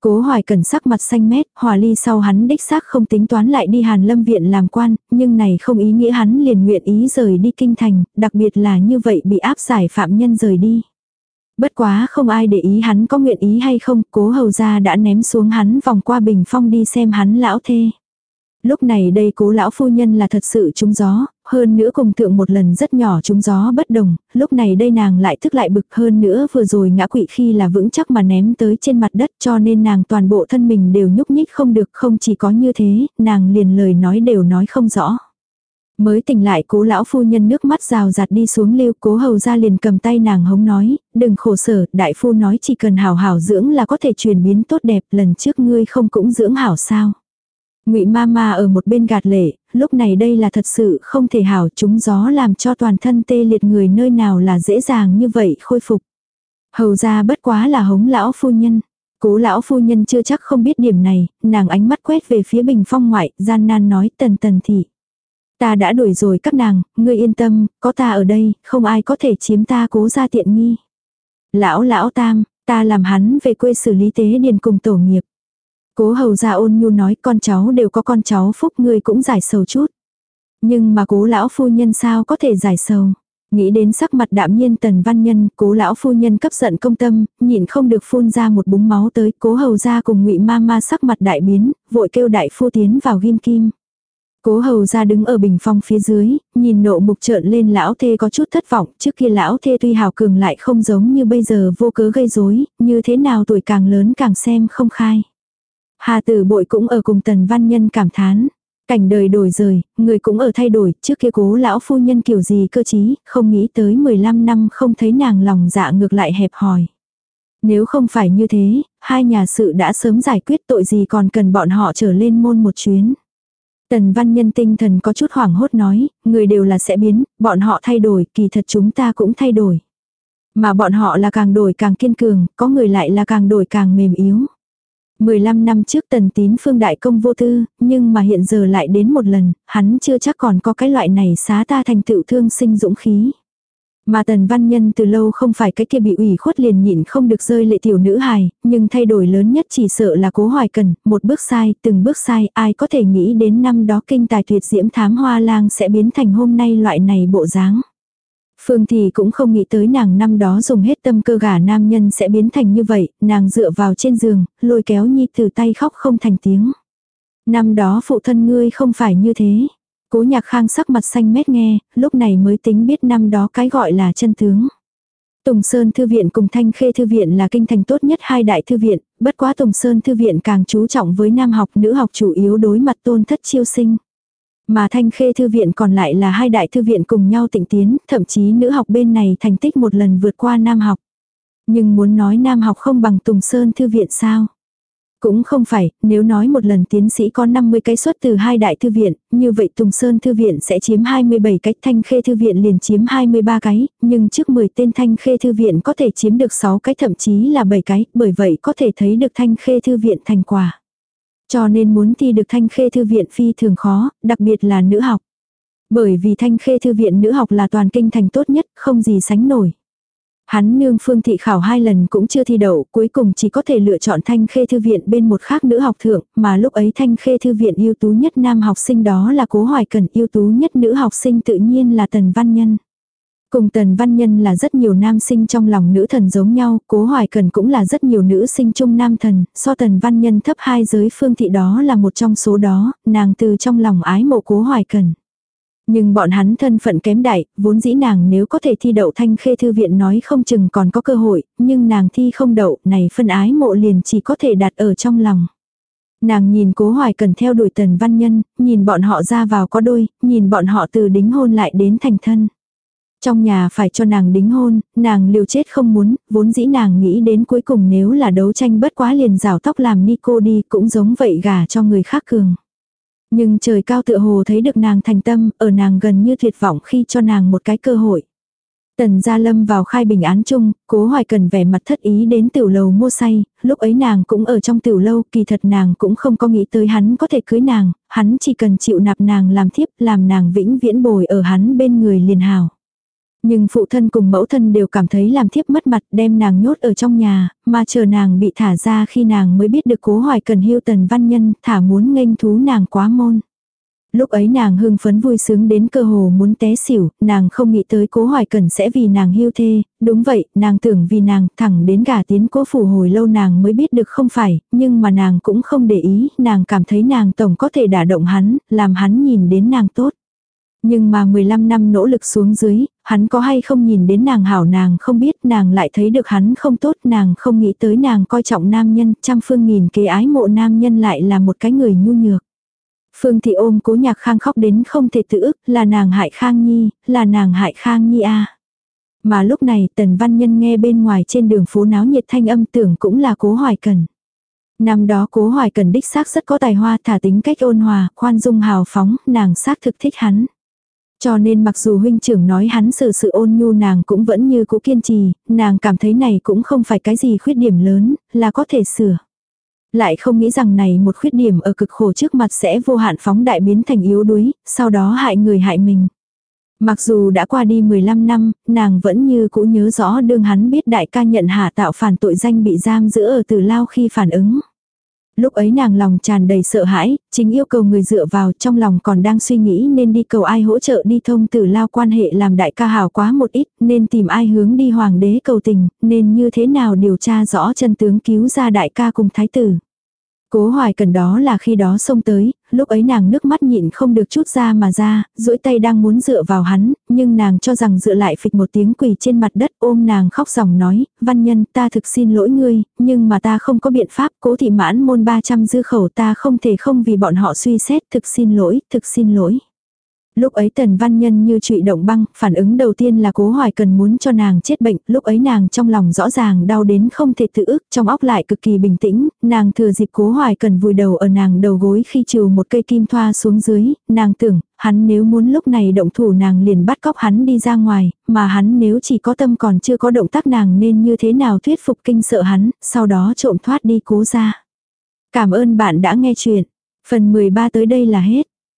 Cố hoài cần sắc mặt xanh mét, hòa ly sau hắn đích xác không tính toán lại đi Hàn Lâm Viện làm quan, nhưng này không ý nghĩa hắn liền nguyện ý rời đi kinh thành, đặc biệt là như vậy bị áp giải phạm nhân rời đi. Bất quá không ai để ý hắn có nguyện ý hay không, cố hầu ra đã ném xuống hắn vòng qua bình phong đi xem hắn lão thê. Lúc này đây cố lão phu nhân là thật sự trúng gió, hơn nữa cùng thượng một lần rất nhỏ trúng gió bất đồng, lúc này đây nàng lại thức lại bực hơn nữa vừa rồi ngã quỵ khi là vững chắc mà ném tới trên mặt đất cho nên nàng toàn bộ thân mình đều nhúc nhích không được không chỉ có như thế, nàng liền lời nói đều nói không rõ. Mới tỉnh lại cố lão phu nhân nước mắt rào rạt đi xuống lưu cố hầu ra liền cầm tay nàng hống nói, đừng khổ sở, đại phu nói chỉ cần hảo hảo dưỡng là có thể chuyển biến tốt đẹp, lần trước ngươi không cũng dưỡng hảo sao. Ngụy ma ma ở một bên gạt lệ, lúc này đây là thật sự không thể hảo chúng gió làm cho toàn thân tê liệt người nơi nào là dễ dàng như vậy khôi phục. Hầu ra bất quá là hống lão phu nhân. Cố lão phu nhân chưa chắc không biết điểm này, nàng ánh mắt quét về phía bình phong ngoại, gian nan nói tần tần thị. Ta đã đuổi rồi các nàng, ngươi yên tâm, có ta ở đây, không ai có thể chiếm ta cố ra tiện nghi. Lão lão tam, ta làm hắn về quê xử lý tế điền cùng tổ nghiệp. Cố hầu ra ôn nhu nói con cháu đều có con cháu phúc ngươi cũng giải sầu chút. Nhưng mà cố lão phu nhân sao có thể giải sầu. Nghĩ đến sắc mặt đạm nhiên tần văn nhân, cố lão phu nhân cấp giận công tâm, nhìn không được phun ra một búng máu tới, cố hầu ra cùng ngụy ma ma sắc mặt đại biến, vội kêu đại phu tiến vào ghim kim. Cố hầu ra đứng ở bình phong phía dưới, nhìn nộ mục trợn lên lão thê có chút thất vọng, trước kia lão thê tuy hào cường lại không giống như bây giờ vô cớ gây rối như thế nào tuổi càng lớn càng xem không khai. Hà tử bội cũng ở cùng tần văn nhân cảm thán. Cảnh đời đổi rời, người cũng ở thay đổi, trước kia cố lão phu nhân kiểu gì cơ chí, không nghĩ tới 15 năm không thấy nàng lòng dạ ngược lại hẹp hòi. Nếu không phải như thế, hai nhà sự đã sớm giải quyết tội gì còn cần bọn họ trở lên môn một chuyến. Tần văn nhân tinh thần có chút hoảng hốt nói, người đều là sẽ biến, bọn họ thay đổi, kỳ thật chúng ta cũng thay đổi. Mà bọn họ là càng đổi càng kiên cường, có người lại là càng đổi càng mềm yếu. 15 năm trước tần tín phương đại công vô tư, nhưng mà hiện giờ lại đến một lần, hắn chưa chắc còn có cái loại này xá ta thành tựu thương sinh dũng khí. Mà tần văn nhân từ lâu không phải cái kia bị ủy khuất liền nhịn không được rơi lệ tiểu nữ hài, nhưng thay đổi lớn nhất chỉ sợ là cố hoài cần, một bước sai, từng bước sai, ai có thể nghĩ đến năm đó kinh tài tuyệt diễm thám hoa lang sẽ biến thành hôm nay loại này bộ dáng. Phương thì cũng không nghĩ tới nàng năm đó dùng hết tâm cơ gả nam nhân sẽ biến thành như vậy, nàng dựa vào trên giường, lôi kéo nhi từ tay khóc không thành tiếng. Năm đó phụ thân ngươi không phải như thế. Cố nhạc khang sắc mặt xanh mét nghe, lúc này mới tính biết năm đó cái gọi là chân tướng. Tùng Sơn Thư viện cùng Thanh Khê Thư viện là kinh thành tốt nhất hai đại thư viện, bất quá Tùng Sơn Thư viện càng chú trọng với nam học nữ học chủ yếu đối mặt tôn thất chiêu sinh. Mà Thanh Khê Thư viện còn lại là hai đại thư viện cùng nhau tịnh tiến, thậm chí nữ học bên này thành tích một lần vượt qua nam học. Nhưng muốn nói nam học không bằng Tùng Sơn Thư viện sao? Cũng không phải, nếu nói một lần tiến sĩ có 50 cái xuất từ hai đại thư viện, như vậy Tùng Sơn Thư viện sẽ chiếm 27 cái, Thanh Khê Thư viện liền chiếm 23 cái, nhưng trước 10 tên Thanh Khê Thư viện có thể chiếm được 6 cái thậm chí là 7 cái, bởi vậy có thể thấy được Thanh Khê Thư viện thành quả. Cho nên muốn thi được Thanh Khê Thư viện phi thường khó, đặc biệt là nữ học. Bởi vì Thanh Khê Thư viện nữ học là toàn kinh thành tốt nhất, không gì sánh nổi. Hắn nương phương thị khảo hai lần cũng chưa thi đậu, cuối cùng chỉ có thể lựa chọn thanh khê thư viện bên một khác nữ học thượng, mà lúc ấy thanh khê thư viện ưu tú nhất nam học sinh đó là cố hoài cần ưu tú nhất nữ học sinh tự nhiên là tần văn nhân. Cùng tần văn nhân là rất nhiều nam sinh trong lòng nữ thần giống nhau, cố hoài cần cũng là rất nhiều nữ sinh chung nam thần, so tần văn nhân thấp hai giới phương thị đó là một trong số đó, nàng từ trong lòng ái mộ cố hoài cần. Nhưng bọn hắn thân phận kém đại, vốn dĩ nàng nếu có thể thi đậu thanh khê thư viện nói không chừng còn có cơ hội, nhưng nàng thi không đậu, này phân ái mộ liền chỉ có thể đặt ở trong lòng. Nàng nhìn cố hoài cần theo đuổi tần văn nhân, nhìn bọn họ ra vào có đôi, nhìn bọn họ từ đính hôn lại đến thành thân. Trong nhà phải cho nàng đính hôn, nàng liều chết không muốn, vốn dĩ nàng nghĩ đến cuối cùng nếu là đấu tranh bất quá liền rào tóc làm ni cô đi cũng giống vậy gả cho người khác cường. Nhưng trời cao tựa hồ thấy được nàng thành tâm, ở nàng gần như tuyệt vọng khi cho nàng một cái cơ hội. Tần gia lâm vào khai bình án chung, cố hoài cần vẻ mặt thất ý đến tiểu lầu mua say, lúc ấy nàng cũng ở trong tiểu lâu, kỳ thật nàng cũng không có nghĩ tới hắn có thể cưới nàng, hắn chỉ cần chịu nạp nàng làm thiếp, làm nàng vĩnh viễn bồi ở hắn bên người liền hào. Nhưng phụ thân cùng mẫu thân đều cảm thấy làm thiếp mất mặt đem nàng nhốt ở trong nhà, mà chờ nàng bị thả ra khi nàng mới biết được cố hoài cần hưu tần văn nhân thả muốn nghênh thú nàng quá môn. Lúc ấy nàng hưng phấn vui sướng đến cơ hồ muốn té xỉu, nàng không nghĩ tới cố hoài cần sẽ vì nàng hưu thê, đúng vậy, nàng tưởng vì nàng thẳng đến gả tiến cố phủ hồi lâu nàng mới biết được không phải, nhưng mà nàng cũng không để ý, nàng cảm thấy nàng tổng có thể đả động hắn, làm hắn nhìn đến nàng tốt. Nhưng mà 15 năm nỗ lực xuống dưới, hắn có hay không nhìn đến nàng hảo nàng không biết nàng lại thấy được hắn không tốt nàng không nghĩ tới nàng coi trọng nam nhân trăm phương nghìn kế ái mộ nam nhân lại là một cái người nhu nhược. Phương thị ôm cố nhạc khang khóc đến không thể tự ức là nàng hại khang nhi, là nàng hại khang nhi a Mà lúc này tần văn nhân nghe bên ngoài trên đường phố náo nhiệt thanh âm tưởng cũng là cố hoài cần. Năm đó cố hoài cần đích xác rất có tài hoa thả tính cách ôn hòa, khoan dung hào phóng, nàng xác thực thích hắn. Cho nên mặc dù huynh trưởng nói hắn sự sự ôn nhu nàng cũng vẫn như cũ kiên trì, nàng cảm thấy này cũng không phải cái gì khuyết điểm lớn, là có thể sửa. Lại không nghĩ rằng này một khuyết điểm ở cực khổ trước mặt sẽ vô hạn phóng đại biến thành yếu đuối, sau đó hại người hại mình. Mặc dù đã qua đi 15 năm, nàng vẫn như cũ nhớ rõ đương hắn biết đại ca nhận hạ tạo phản tội danh bị giam giữ ở từ lao khi phản ứng. Lúc ấy nàng lòng tràn đầy sợ hãi, chính yêu cầu người dựa vào trong lòng còn đang suy nghĩ nên đi cầu ai hỗ trợ đi thông tử lao quan hệ làm đại ca hào quá một ít, nên tìm ai hướng đi hoàng đế cầu tình, nên như thế nào điều tra rõ chân tướng cứu ra đại ca cùng thái tử. Cố hoài cần đó là khi đó xông tới, lúc ấy nàng nước mắt nhịn không được chút ra mà ra, duỗi tay đang muốn dựa vào hắn, nhưng nàng cho rằng dựa lại phịch một tiếng quỳ trên mặt đất ôm nàng khóc ròng nói, văn nhân ta thực xin lỗi ngươi, nhưng mà ta không có biện pháp, cố thị mãn môn 300 dư khẩu ta không thể không vì bọn họ suy xét, thực xin lỗi, thực xin lỗi. Lúc ấy tần văn nhân như trụy động băng, phản ứng đầu tiên là cố hoài cần muốn cho nàng chết bệnh, lúc ấy nàng trong lòng rõ ràng đau đến không thể tự ức, trong óc lại cực kỳ bình tĩnh, nàng thừa dịp cố hoài cần vùi đầu ở nàng đầu gối khi trừ một cây kim thoa xuống dưới, nàng tưởng, hắn nếu muốn lúc này động thủ nàng liền bắt cóc hắn đi ra ngoài, mà hắn nếu chỉ có tâm còn chưa có động tác nàng nên như thế nào thuyết phục kinh sợ hắn, sau đó trộm thoát đi cố ra. Cảm ơn bạn đã nghe chuyện. Phần 13 tới đây là hết.